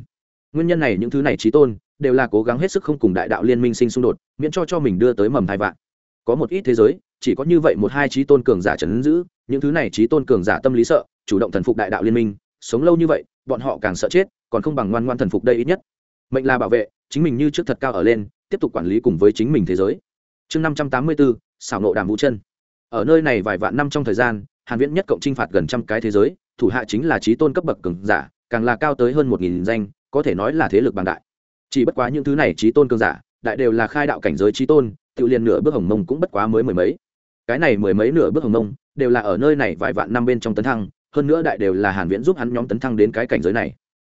nguyên nhân này những thứ này trí tôn, đều là cố gắng hết sức không cùng đại đạo liên minh sinh xung đột, miễn cho cho mình đưa tới mầm thai vạn. Có một ít thế giới, chỉ có như vậy một hai trí tôn cường giả trấn giữ, những thứ này trí tôn cường giả tâm lý sợ, chủ động thần phục đại đạo liên minh, sống lâu như vậy, bọn họ càng sợ chết, còn không bằng ngoan ngoan thần phục đây ít nhất. Mệnh là bảo vệ, chính mình như trước thật cao ở lên, tiếp tục quản lý cùng với chính mình thế giới. Chương năm trăm tám mươi bốn xảo nộ đàm vũ chân. Ở nơi này vài vạn năm trong thời gian, hàn viễn nhất cộng trinh phạt gần trăm cái thế giới, thủ hạ chính là trí tôn cấp bậc cường giả, càng là cao tới hơn một nghìn danh có thể nói là thế lực bằng đại. Chỉ bất quá những thứ này trí tôn cường giả, đại đều là khai đạo cảnh giới trí tôn, tự liền nửa bước hồng mông cũng bất quá mới mười mấy. Cái này mười mấy nửa bước hồng mông, đều là ở nơi này vài vạn năm bên trong tấn thăng, hơn nữa đại đều là hàn viễn giúp hắn nhóm tấn thăng đến cái cảnh giới này.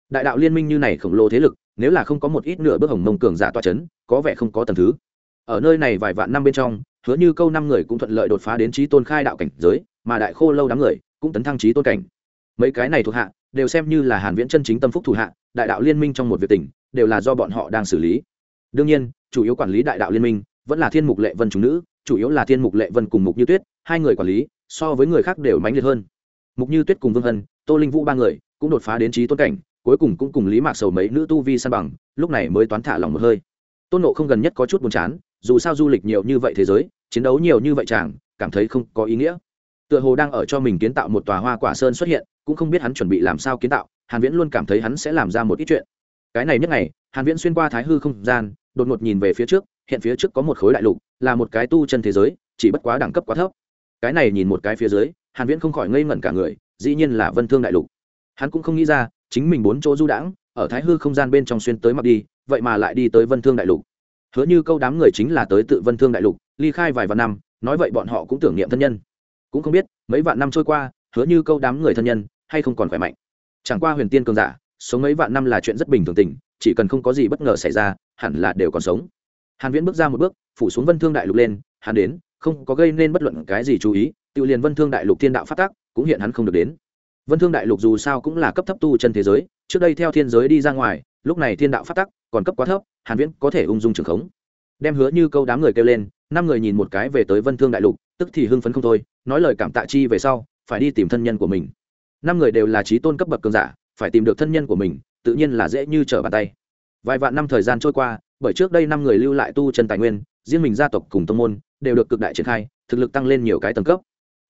Đại đạo liên minh như này khổng lồ thế lực, nếu là không có một ít nửa bước hồng mông cường giả toa chấn, có vẻ không có tầm thứ. Ở nơi này vài vạn năm bên trong, hứa như câu năm người cũng thuận lợi đột phá đến trí tôn khai đạo cảnh giới, mà đại khô lâu đám người cũng tấn thăng trí tôn cảnh. Mấy cái này thuộc hạ, đều xem như là hàn viễn chân chính tâm phúc thủ hạ đại đạo liên minh trong một việc tỉnh đều là do bọn họ đang xử lý. Đương nhiên, chủ yếu quản lý đại đạo liên minh vẫn là thiên mục lệ vân chúng nữ, chủ yếu là thiên mục lệ vân cùng mục như tuyết, hai người quản lý, so với người khác đều mãnh liệt hơn. Mục như tuyết cùng vương hân, tô linh vũ ba người cũng đột phá đến trí tôn cảnh, cuối cùng cũng cùng lý mạc sầu mấy nữ tu vi san bằng, lúc này mới toán thả lòng một hơi. Tôn nộ không gần nhất có chút buồn chán, dù sao du lịch nhiều như vậy thế giới, chiến đấu nhiều như vậy chàng, cảm thấy không có ý nghĩa tựa hồ đang ở cho mình kiến tạo một tòa hoa quả sơn xuất hiện, cũng không biết hắn chuẩn bị làm sao kiến tạo, hàn viễn luôn cảm thấy hắn sẽ làm ra một ít chuyện. Cái này nhất ngày, hàn viễn xuyên qua thái hư không gian, đột ngột nhìn về phía trước, hiện phía trước có một khối đại lục, là một cái tu chân thế giới, chỉ bất quá đẳng cấp quá thấp. Cái này nhìn một cái phía dưới, hàn viễn không khỏi ngây ngẩn cả người, dĩ nhiên là vân thương đại lục. Hắn cũng không nghĩ ra, chính mình bốn chỗ du đãng, ở thái hư không gian bên trong xuyên tới mặc đi, vậy mà lại đi tới vân thương đại lục. Hứa như câu đám người chính là tới tự vân thương đại lục, ly khai vài vạn năm, nói vậy bọn họ cũng tưởng niệm thân nhân cũng không biết mấy vạn năm trôi qua hứa như câu đám người thân nhân hay không còn khỏe mạnh? Chẳng qua huyền tiên cường giả sống mấy vạn năm là chuyện rất bình thường tình chỉ cần không có gì bất ngờ xảy ra hẳn là đều còn sống. Hàn viễn bước ra một bước phủ xuống vân thương đại lục lên hắn đến không có gây nên bất luận cái gì chú ý tự liền vân thương đại lục thiên đạo phát tác cũng hiện hắn không được đến. Vân thương đại lục dù sao cũng là cấp thấp tu chân thế giới trước đây theo thiên giới đi ra ngoài lúc này thiên đạo phát tác, còn cấp quá thấp hàn viễn có thể ung dung trường khống. Đem hứa như câu đám người kêu lên năm người nhìn một cái về tới vân thương đại lục tức thì hưng phấn không thôi, nói lời cảm tạ chi về sau, phải đi tìm thân nhân của mình. Năm người đều là trí tôn cấp bậc cường giả, phải tìm được thân nhân của mình, tự nhiên là dễ như trở bàn tay. Vài vạn năm thời gian trôi qua, bởi trước đây năm người lưu lại tu chân tài nguyên, riêng mình gia tộc cùng tông môn, đều được cực đại triển khai, thực lực tăng lên nhiều cái tầng cấp.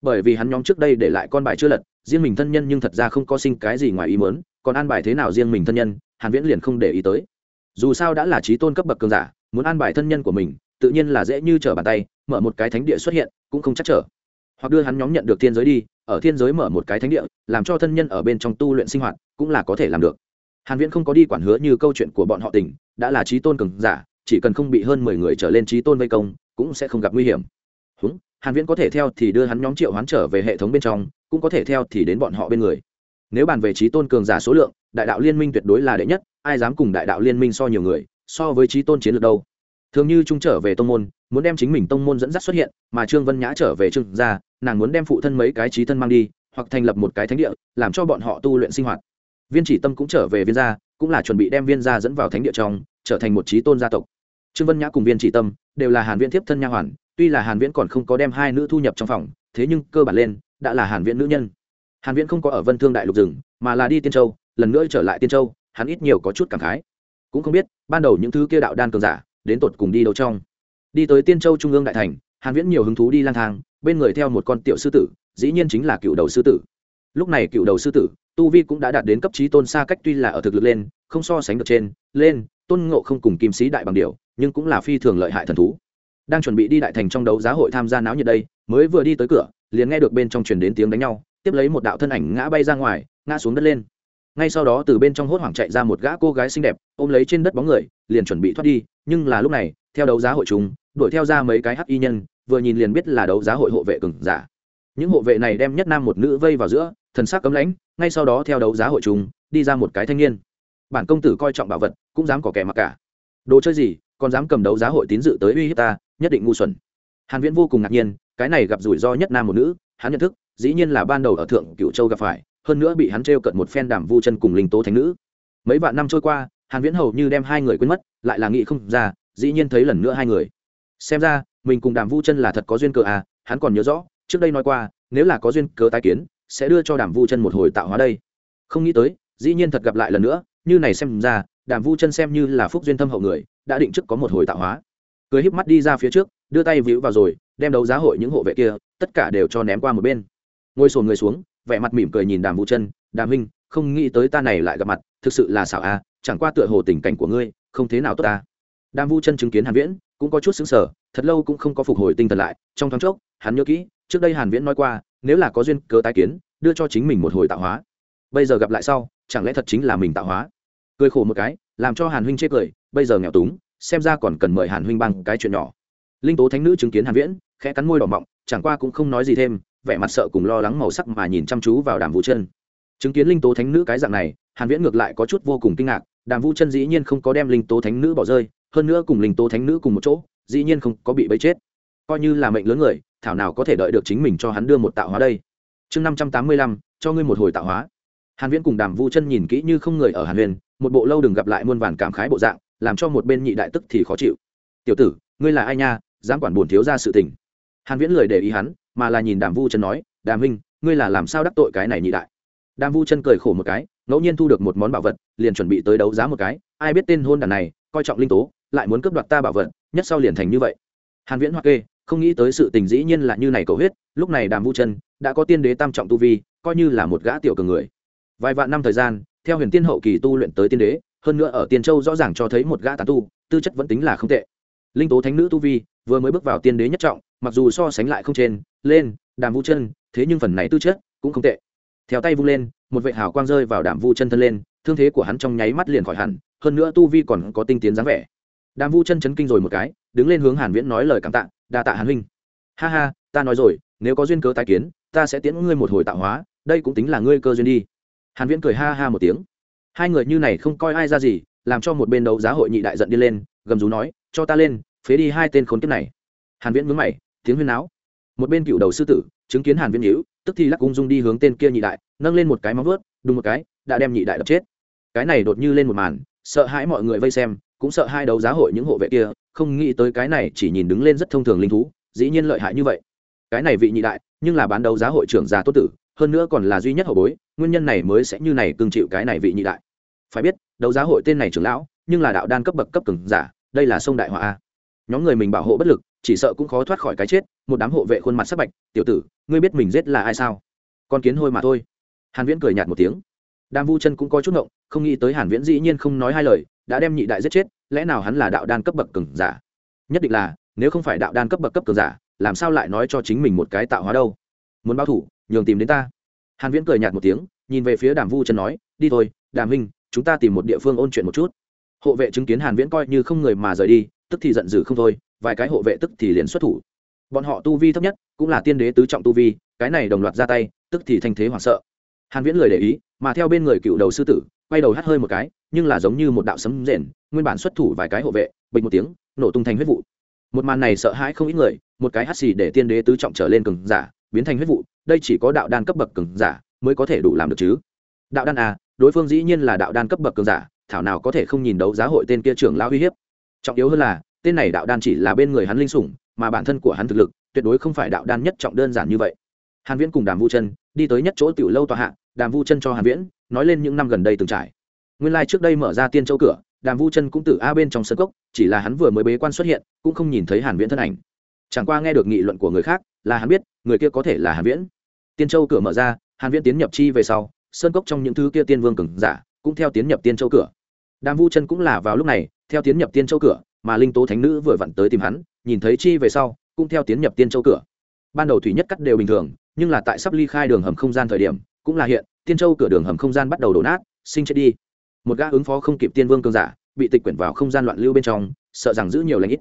Bởi vì hắn nhóm trước đây để lại con bài chưa lật, riêng mình thân nhân nhưng thật ra không có sinh cái gì ngoài ý mớn còn an bài thế nào riêng mình thân nhân, hàn viễn liền không để ý tới. Dù sao đã là trí tôn cấp bậc cường giả, muốn an bài thân nhân của mình, tự nhiên là dễ như trở bàn tay mở một cái thánh địa xuất hiện, cũng không chắc trở. Hoặc đưa hắn nhóm nhận được thiên giới đi, ở thiên giới mở một cái thánh địa, làm cho thân nhân ở bên trong tu luyện sinh hoạt, cũng là có thể làm được. Hàn viễn không có đi quản hứa như câu chuyện của bọn họ tỉnh đã là trí tôn cường giả, chỉ cần không bị hơn 10 người trở lên trí tôn vây công, cũng sẽ không gặp nguy hiểm. Húng, hàn viễn có thể theo thì đưa hắn nhóm triệu hoán trở về hệ thống bên trong, cũng có thể theo thì đến bọn họ bên người. Nếu bàn về trí tôn cường giả số lượng, đại đạo liên minh tuyệt đối là đệ nhất, ai dám cùng đại đạo liên minh so nhiều người, so với trí tôn chiến lược đâu? Thường như trung trở về tông môn, muốn đem chính mình tông môn dẫn dắt xuất hiện, mà trương vân nhã trở về trương gia, nàng muốn đem phụ thân mấy cái trí thân mang đi, hoặc thành lập một cái thánh địa, làm cho bọn họ tu luyện sinh hoạt. Viên chỉ tâm cũng trở về viên gia, cũng là chuẩn bị đem viên gia dẫn vào thánh địa trong, trở thành một trí tôn gia tộc. Trương vân nhã cùng viên chỉ tâm đều là hàn viễn tiếp thân nha hoàn, tuy là hàn viễn còn không có đem hai nữ thu nhập trong phòng, thế nhưng cơ bản lên, đã là hàn viễn nữ nhân. Hàn viễn không có ở vân thương đại lục rừng, mà là đi tiên châu, lần nữa trở lại tiên châu, hắn ít nhiều có chút cảm khái. Cũng không biết, ban đầu những thứ kia đạo đan cường giả đến tột cùng đi đâu trong. Đi tới tiên châu trung ương đại thành, hàn viễn nhiều hứng thú đi lang thang, bên người theo một con tiểu sư tử, dĩ nhiên chính là cựu đầu sư tử. Lúc này cựu đầu sư tử, tu vi cũng đã đạt đến cấp trí tôn xa cách tuy là ở thực lực lên, không so sánh được trên, lên, tôn ngộ không cùng kim sĩ đại bằng điều, nhưng cũng là phi thường lợi hại thần thú. Đang chuẩn bị đi đại thành trong đấu giá hội tham gia náo nhiệt đây, mới vừa đi tới cửa, liền nghe được bên trong truyền đến tiếng đánh nhau, tiếp lấy một đạo thân ảnh ngã bay ra ngoài, ngã xuống đất lên. Ngay sau đó từ bên trong hốt hoảng chạy ra một gã cô gái xinh đẹp, ôm lấy trên đất bóng người liền chuẩn bị thoát đi, nhưng là lúc này, theo đấu giá hội chúng, đuổi theo ra mấy cái hắc y nhân, vừa nhìn liền biết là đấu giá hội hộ vệ cường giả. Những hộ vệ này đem nhất nam một nữ vây vào giữa, thần sắc cấm lãnh, ngay sau đó theo đấu giá hội chúng, đi ra một cái thanh niên. Bản công tử coi trọng bảo vật, cũng dám có kẻ mặc cả. Đồ chơi gì, còn dám cầm đấu giá hội tín dự tới uy hiếp ta, nhất định ngu xuẩn. Hàn viễn vô cùng ngạc nhiên, cái này gặp rủi ro nhất nam một nữ, hắn nhận thức, dĩ nhiên là ban đầu ở thượng cửu châu gặp phải, hơn nữa bị hắn treo cận một phen đảm vu chân cùng linh tố thánh nữ. Mấy vạn năm trôi qua hàn viễn hầu như đem hai người quên mất, lại là nghĩ không ra, dĩ nhiên thấy lần nữa hai người. Xem ra, mình cùng đàm vu chân là thật có duyên cờ à hắn còn nhớ rõ, trước đây nói qua, nếu là có duyên cớ tái kiến, sẽ đưa cho đàm vu chân một hồi tạo hóa đây. Không nghĩ tới, dĩ nhiên thật gặp lại lần nữa, như này xem ra, đàm vu chân xem như là phúc duyên thâm hậu người, đã định trước có một hồi tạo hóa. Cười híp mắt đi ra phía trước, đưa tay víu vào rồi, đem đấu giá hội những hộ vệ kia, tất cả đều cho ném qua một bên. Ngồi sồn người xuống, vẻ mặt mỉm cười nhìn đàm Vu chân, đàm huynh, không nghĩ tới ta này lại gặp mặt, thực sự là xảo a chẳng qua tựa hồ tình cảnh của ngươi không thế nào tốt ta. Đàm vu chân chứng kiến hàn viễn, cũng có chút sững sờ, thật lâu cũng không có phục hồi tinh thần lại, trong thoáng chốc, hắn nhớ kỹ, trước đây hàn viễn nói qua, nếu là có duyên, cớ tái kiến, đưa cho chính mình một hồi tạo hóa. Bây giờ gặp lại sau, chẳng lẽ thật chính là mình tạo hóa? Cười khổ một cái, làm cho hàn huynh chê cười, bây giờ nghèo túng, xem ra còn cần mời hàn huynh bằng cái chuyện nhỏ. Linh tố thánh nữ chứng kiến hàn viễn, khẽ cắn môi đỏ mọng, chẳng qua cũng không nói gì thêm, vẻ mặt sợ cùng lo lắng màu sắc mà nhìn chăm chú vào đàm vũ chân. Chứng kiến linh tố thánh nữ cái dạng này hàn viễn ngược lại có chút vô cùng kinh ngạc đàm vũ chân dĩ nhiên không có đem linh tố thánh nữ bỏ rơi hơn nữa cùng linh tố thánh nữ cùng một chỗ dĩ nhiên không có bị bấy chết. Coi như là mệnh lớn người thảo nào có thể đợi được chính mình cho hắn đưa một tạo hóa đây? Chương 585, cho ngươi một hồi tạo hóa. Hàn viễn cùng đàm vũ chân nhìn kỹ như không người ở hàn huyền một bộ lâu đừng gặp lại muôn vàn cảm khái bộ dạng làm cho một bên nhị đại tức thì khó chịu. Tiểu tử ngươi là ai nha? Dám quản buồn thiếu ra sự tình. Hàn viễn lời để ý hắn mà là nhìn đàm vu chân nói đàm huynh ngươi là làm sao đắc tội cái này nhị đại? Đàm vu chân cười khổ một cái ngẫu nhiên thu được một món bảo vật, liền chuẩn bị tới đấu giá một cái. Ai biết tên hôn đàn này, coi trọng linh tố, lại muốn cướp đoạt ta bảo vật, nhất sau liền thành như vậy. Hàn viễn hoa kê, không nghĩ tới sự tình dĩ nhiên là như này cầu huyết, lúc này đàm vu chân đã có tiên đế tam trọng tu vi, coi như là một gã tiểu cường người. Vài vạn năm thời gian, theo huyền tiên hậu kỳ tu luyện tới tiên đế, hơn nữa ở tiên châu rõ ràng cho thấy một gã tán tu, tư chất vẫn tính là không tệ. Linh tố thánh nữ tu vi, vừa mới bước vào tiên đế nhất trọng, mặc dù so sánh lại không trên, lên, đàm vu chân, thế nhưng phần này tư chất cũng không tệ theo tay vung lên, một vệ hào quang rơi vào đàm vu chân thân lên, thương thế của hắn trong nháy mắt liền khỏi hẳn, hơn nữa tu vi còn có tinh tiến dáng vẻ. Đàm vu chân chấn kinh rồi một cái, đứng lên hướng hàn viễn nói lời cảm tạ, đa tạ hàn huynh. Ha ha, ta nói rồi, nếu có duyên cớ tái kiến, ta sẽ tiễn ngươi một hồi tạo hóa, đây cũng tính là ngươi cơ duyên đi. Hàn viễn cười ha ha một tiếng. Hai người như này không coi ai ra gì, làm cho một bên đấu giá hội nhị đại giận đi lên, gầm rú nói, cho ta lên, phế đi hai tên khốn kiếp này. Hàn viễn mướn mày, tiếng huyên náo. Một bên cựu đầu sư tử chứng kiến hàn viễn nhíu tức thì lắc ung dung đi hướng tên kia nhị đại, nâng lên một cái móng vuốt, đùng một cái, đã đem nhị đại đập chết. Cái này đột như lên một màn, sợ hãi mọi người vây xem, cũng sợ hai đấu giá hội những hộ vệ kia, không nghĩ tới cái này chỉ nhìn đứng lên rất thông thường linh thú, dĩ nhiên lợi hại như vậy. Cái này vị nhị đại, nhưng là bán đấu giá hội trưởng già tốt tử, hơn nữa còn là duy nhất hậu bối, nguyên nhân này mới sẽ như này cương chịu cái này vị nhị đại. Phải biết, đấu giá hội tên này trưởng lão, nhưng là đạo đan cấp bậc cấp cường giả, đây là sông đại họa a. Nhóm người mình bảo hộ bất lực chỉ sợ cũng khó thoát khỏi cái chết, một đám hộ vệ khuôn mặt sắc bạch, tiểu tử, ngươi biết mình giết là ai sao? Con kiến hôi mà thôi. Hàn viễn cười nhạt một tiếng. Đàm vu chân cũng có chút ngộng, không nghĩ tới hàn viễn dĩ nhiên không nói hai lời, đã đem nhị đại giết chết, lẽ nào hắn là đạo đan cấp bậc cường giả? Nhất định là, nếu không phải đạo đan cấp bậc cấp cường giả, làm sao lại nói cho chính mình một cái tạo hóa đâu? Muốn báo thủ, nhường tìm đến ta. Hàn viễn cười nhạt một tiếng, nhìn về phía đàm vu chân nói, đi thôi, đàm huynh, chúng ta tìm một địa phương ôn chuyện một chút. Hộ vệ chứng kiến hàn viễn coi như không người mà rời đi tức thì giận dữ không thôi, vài cái hộ vệ tức thì liền xuất thủ. Bọn họ tu vi thấp nhất cũng là tiên đế tứ trọng tu vi, cái này đồng loạt ra tay, tức thì thành thế hoảng sợ. Hàn viễn lời để ý, mà theo bên người cựu đầu sư tử, quay đầu hắt hơi một cái, nhưng là giống như một đạo sấm rền, nguyên bản xuất thủ vài cái hộ vệ bình một tiếng, nổ tung thành huyết vụ. Một màn này sợ hãi không ít người, một cái hắt xì để tiên đế tứ trọng trở lên cường giả, biến thành huyết vụ, đây chỉ có đạo đan cấp bậc cường giả mới có thể đủ làm được chứ. Đạo đan à đối phương dĩ nhiên là đạo đan cấp bậc cường giả, thảo nào có thể không nhìn đấu giá hội tên kia trưởng lão uy hiếp trọng yếu hơn là, tên này đạo đan chỉ là bên người hắn linh sủng, mà bản thân của hắn thực lực, tuyệt đối không phải đạo đan nhất trọng đơn giản như vậy. Hàn viễn cùng đàm vu chân đi tới nhất chỗ tiểu lâu tòa hạ, đàm vu chân cho hàn viễn, nói lên những năm gần đây từng trải. Nguyên lai like trước đây mở ra tiên châu cửa, đàm vu chân cũng từ a bên trong sân cốc, chỉ là hắn vừa mới bế quan xuất hiện, cũng không nhìn thấy hàn viễn thân ảnh. Chẳng qua nghe được nghị luận của người khác, là hắn biết, người kia có thể là hàn viễn. Tiên châu cửa mở ra, hàn viễn tiến nhập chi về sau, sơn cốc trong những thứ kia tiên vương cường giả, cũng theo tiến nhập tiên châu cửa. Đàm vu chân cũng là vào lúc này theo tiến nhập tiên châu cửa, mà linh tố thánh nữ vừa vặn tới tìm hắn, nhìn thấy chi về sau, cũng theo tiến nhập tiên châu cửa. Ban đầu thủy nhất cắt đều bình thường, nhưng là tại sắp ly khai đường hầm không gian thời điểm, cũng là hiện, tiên châu cửa đường hầm không gian bắt đầu đổ nát, sinh chết đi. Một gã ứng phó không kịp tiên vương cường giả, bị tịch quyển vào không gian loạn lưu bên trong, sợ rằng giữ nhiều lãnh ít.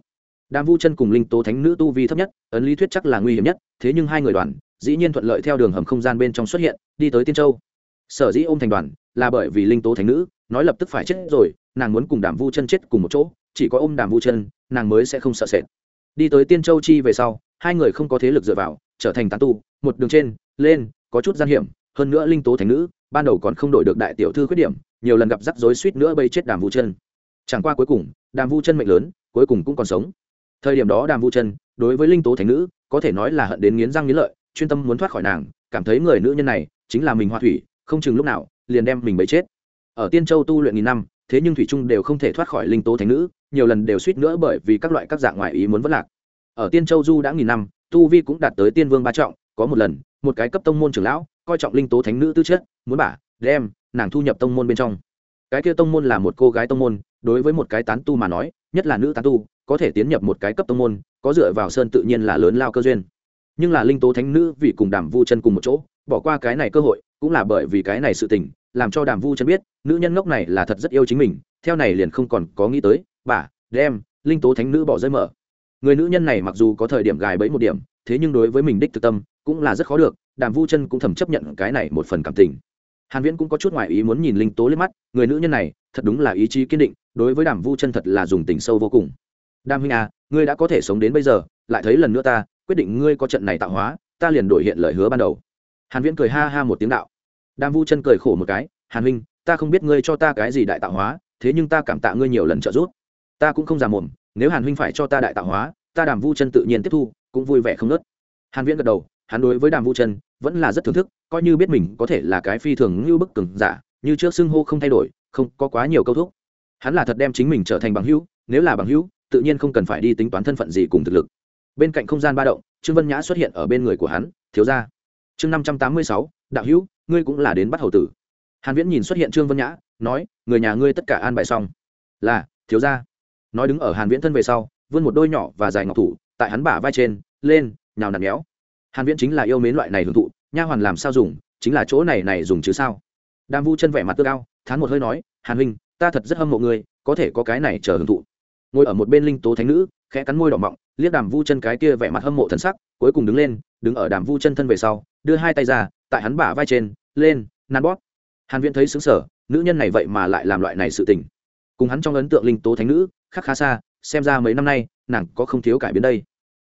Đàm vu chân cùng linh tố thánh nữ tu vi thấp nhất, ấn lý thuyết chắc là nguy hiểm nhất, thế nhưng hai người đoàn, dĩ nhiên thuận lợi theo đường hầm không gian bên trong xuất hiện, đi tới tiên châu. Sở dĩ ôm thành đoàn, là bởi vì linh tố thánh nữ, nói lập tức phải chết rồi nàng muốn cùng đàm vu chân chết cùng một chỗ, chỉ có ôm đàm vu chân, nàng mới sẽ không sợ sệt. Đi tới tiên châu chi về sau, hai người không có thế lực dựa vào, trở thành tán tu, một đường trên, lên, có chút gian hiểm, hơn nữa linh tố thánh nữ, ban đầu còn không đổi được đại tiểu thư khuyết điểm, nhiều lần gặp rắc rối suýt nữa bây chết đàm vu chân. Chẳng qua cuối cùng, đàm vu chân mệnh lớn, cuối cùng cũng còn sống. Thời điểm đó đàm vu chân, đối với linh tố thánh nữ, có thể nói là hận đến nghiến răng nghiến lợi, chuyên tâm muốn thoát khỏi nàng, cảm thấy người nữ nhân này chính là mình hoa thủy, không chừng lúc nào, liền đem mình bấy chết. Ở tiên châu tu luyện nghìn năm thế nhưng thủy trung đều không thể thoát khỏi linh tố thánh nữ, nhiều lần đều suýt nữa bởi vì các loại các dạng ngoại ý muốn vất lạc. Ở tiên châu du đã nghìn năm, tu vi cũng đạt tới tiên vương ba trọng, có một lần, một cái cấp tông môn trưởng lão, coi trọng linh tố thánh nữ tư chất, muốn bả, đem, nàng thu nhập tông môn bên trong. Cái kia tông môn là một cô gái tông môn, đối với một cái tán tu mà nói, nhất là nữ tán tu, có thể tiến nhập một cái cấp tông môn, có dựa vào sơn tự nhiên là lớn lao cơ duyên. Nhưng là linh tố thánh nữ vì cùng đàm vu chân cùng một chỗ, bỏ qua cái này cơ hội, cũng là bởi vì cái này sự tình làm cho đàm vu chân biết, nữ nhân ngốc này là thật rất yêu chính mình, theo này liền không còn có nghĩ tới, bà, đem, linh tố thánh nữ bỏ rơi mở. Người nữ nhân này mặc dù có thời điểm gài bẫy một điểm, thế nhưng đối với mình đích thực tâm, cũng là rất khó được, đàm vu chân cũng thầm chấp nhận cái này một phần cảm tình. Hàn viễn cũng có chút ngoại ý muốn nhìn linh tố lên mắt, người nữ nhân này, thật đúng là ý chí kiên định, đối với đàm vu chân thật là dùng tình sâu vô cùng. Đàm huynh à ngươi đã có thể sống đến bây giờ, lại thấy lần nữa ta, quyết định ngươi có trận này tạo hóa, ta liền đổi hiện lời hứa ban đầu. Hàn viễn cười ha ha một tiếng đạo đàm vu chân cười khổ một cái, hàn huynh, ta không biết ngươi cho ta cái gì đại tạo hóa, thế nhưng ta cảm tạ ngươi nhiều lần trợ giúp. Ta cũng không già mồm, nếu hàn huynh phải cho ta đại tạo hóa, ta đàm vu chân tự nhiên tiếp thu, cũng vui vẻ không nớt. Hàn viễn gật đầu, hắn đối với đàm vu chân vẫn là rất thưởng thức, coi như biết mình có thể là cái phi thường như bức cường giả, như trước xưng hô không thay đổi, không có quá nhiều câu thúc. Hắn là thật đem chính mình trở thành bằng hữu, nếu là bằng hữu, tự nhiên không cần phải đi tính toán thân phận gì cùng thực lực. Bên cạnh không gian ba động, trương vân nhã xuất hiện ở bên người của hắn, thiếu gia. Chương năm trăm tám mươi sáu, đạo hữu ngươi cũng là đến bắt hầu tử. Hàn viễn nhìn xuất hiện trương vân nhã, nói, người nhà ngươi tất cả an bài xong. Là, thiếu gia. Nói đứng ở hàn viễn thân về sau, vươn một đôi nhỏ và dài ngọc thủ, tại hắn bả vai trên, lên, nhào nặn méo hàn viễn chính là yêu mến loại này hưởng thụ, nha hoàn làm sao dùng, chính là chỗ này này dùng chứ sao? Đàm vu chân vẻ mặt tươi cao, thán một hơi nói, hàn huynh, ta thật rất hâm mộ ngươi, có thể có cái này chờ hưởng thụ. Ngồi ở một bên linh tố thánh nữ, khẽ cắn môi đỏ mọng, liếc đàm vu chân cái kia vẻ mặt hâm mộ thần sắc, cuối cùng đứng lên, đứng ở đàm vu chân thân về sau, đưa hai tay ra tại hắn bả vai trên, lên nan bóp. Hàn viễn thấy sững sở nữ nhân này vậy mà lại làm loại này sự tình. Cùng hắn trong ấn tượng linh tố thánh nữ khác khá xa, xem ra mấy năm nay, nàng có không thiếu cải biến đây.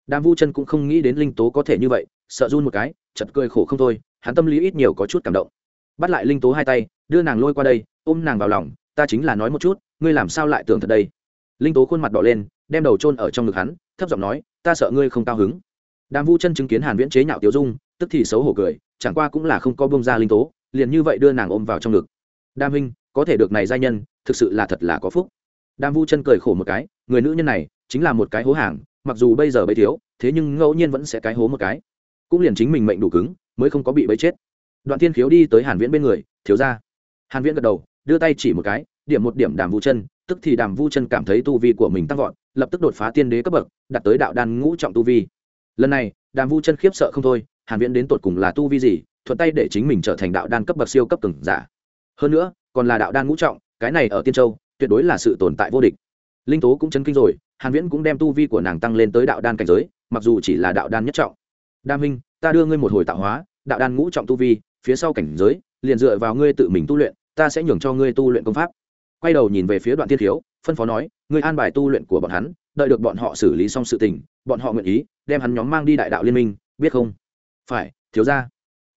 Đàm vu chân cũng không nghĩ đến linh tố có thể như vậy, sợ run một cái chật cười khổ không thôi, hắn tâm lý ít nhiều có chút cảm động. Bắt lại linh tố hai tay, đưa nàng lôi qua đây, ôm nàng vào lòng, ta chính là nói một chút, ngươi làm sao lại tưởng thật đây? Linh tố khuôn mặt đỏ lên, đem đầu chôn ở trong ngực hắn, thấp giọng nói, ta sợ ngươi không cao hứng. Đàm vu chân chứng kiến hàn viễn chế nhạo tiểu dung tức thì xấu hổ cười, chẳng qua cũng là không có bông ra linh tố, liền như vậy đưa nàng ôm vào trong ngực. Đam huynh, có thể được này giai nhân, thực sự là thật là có phúc. Đam vu chân cười khổ một cái, người nữ nhân này chính là một cái hố hàng, mặc dù bây giờ bấy thiếu, thế nhưng ngẫu nhiên vẫn sẽ cái hố một cái. Cũng liền chính mình mệnh đủ cứng, mới không có bị bấy chết. Đoạn thiên khiếu đi tới hàn viễn bên người, thiếu ra hàn viễn gật đầu, đưa tay chỉ một cái, điểm một điểm đàm vu chân, tức thì đàm vu chân cảm thấy tu vi của mình tăng vọt, lập tức đột phá tiên đế cấp bậc, đạt tới đạo đan ngũ trọng tu vi. Lần này đàm vu chân khiếp sợ không thôi hàn viễn đến tột cùng là tu vi gì, thuận tay để chính mình trở thành đạo đan cấp bậc siêu cấp cường giả. Hơn nữa, còn là đạo đan ngũ trọng, cái này ở tiên châu, tuyệt đối là sự tồn tại vô địch. Linh tố cũng chấn kinh rồi, hàn viễn cũng đem tu vi của nàng tăng lên tới đạo đan cảnh giới, mặc dù chỉ là đạo đan nhất trọng. Đa minh, ta đưa ngươi một hồi tạo hóa, đạo đan ngũ trọng tu vi, phía sau cảnh giới, liền dựa vào ngươi tự mình tu luyện, ta sẽ nhường cho ngươi tu luyện công pháp. Quay đầu nhìn về phía đoạn thiên thiếu, phân phó nói, ngươi an bài tu luyện của bọn hắn, đợi được bọn họ xử lý xong sự tình, bọn họ nguyện ý, đem hắn nhóm mang đi đại đạo liên minh, biết không? Phải, thiếu gia.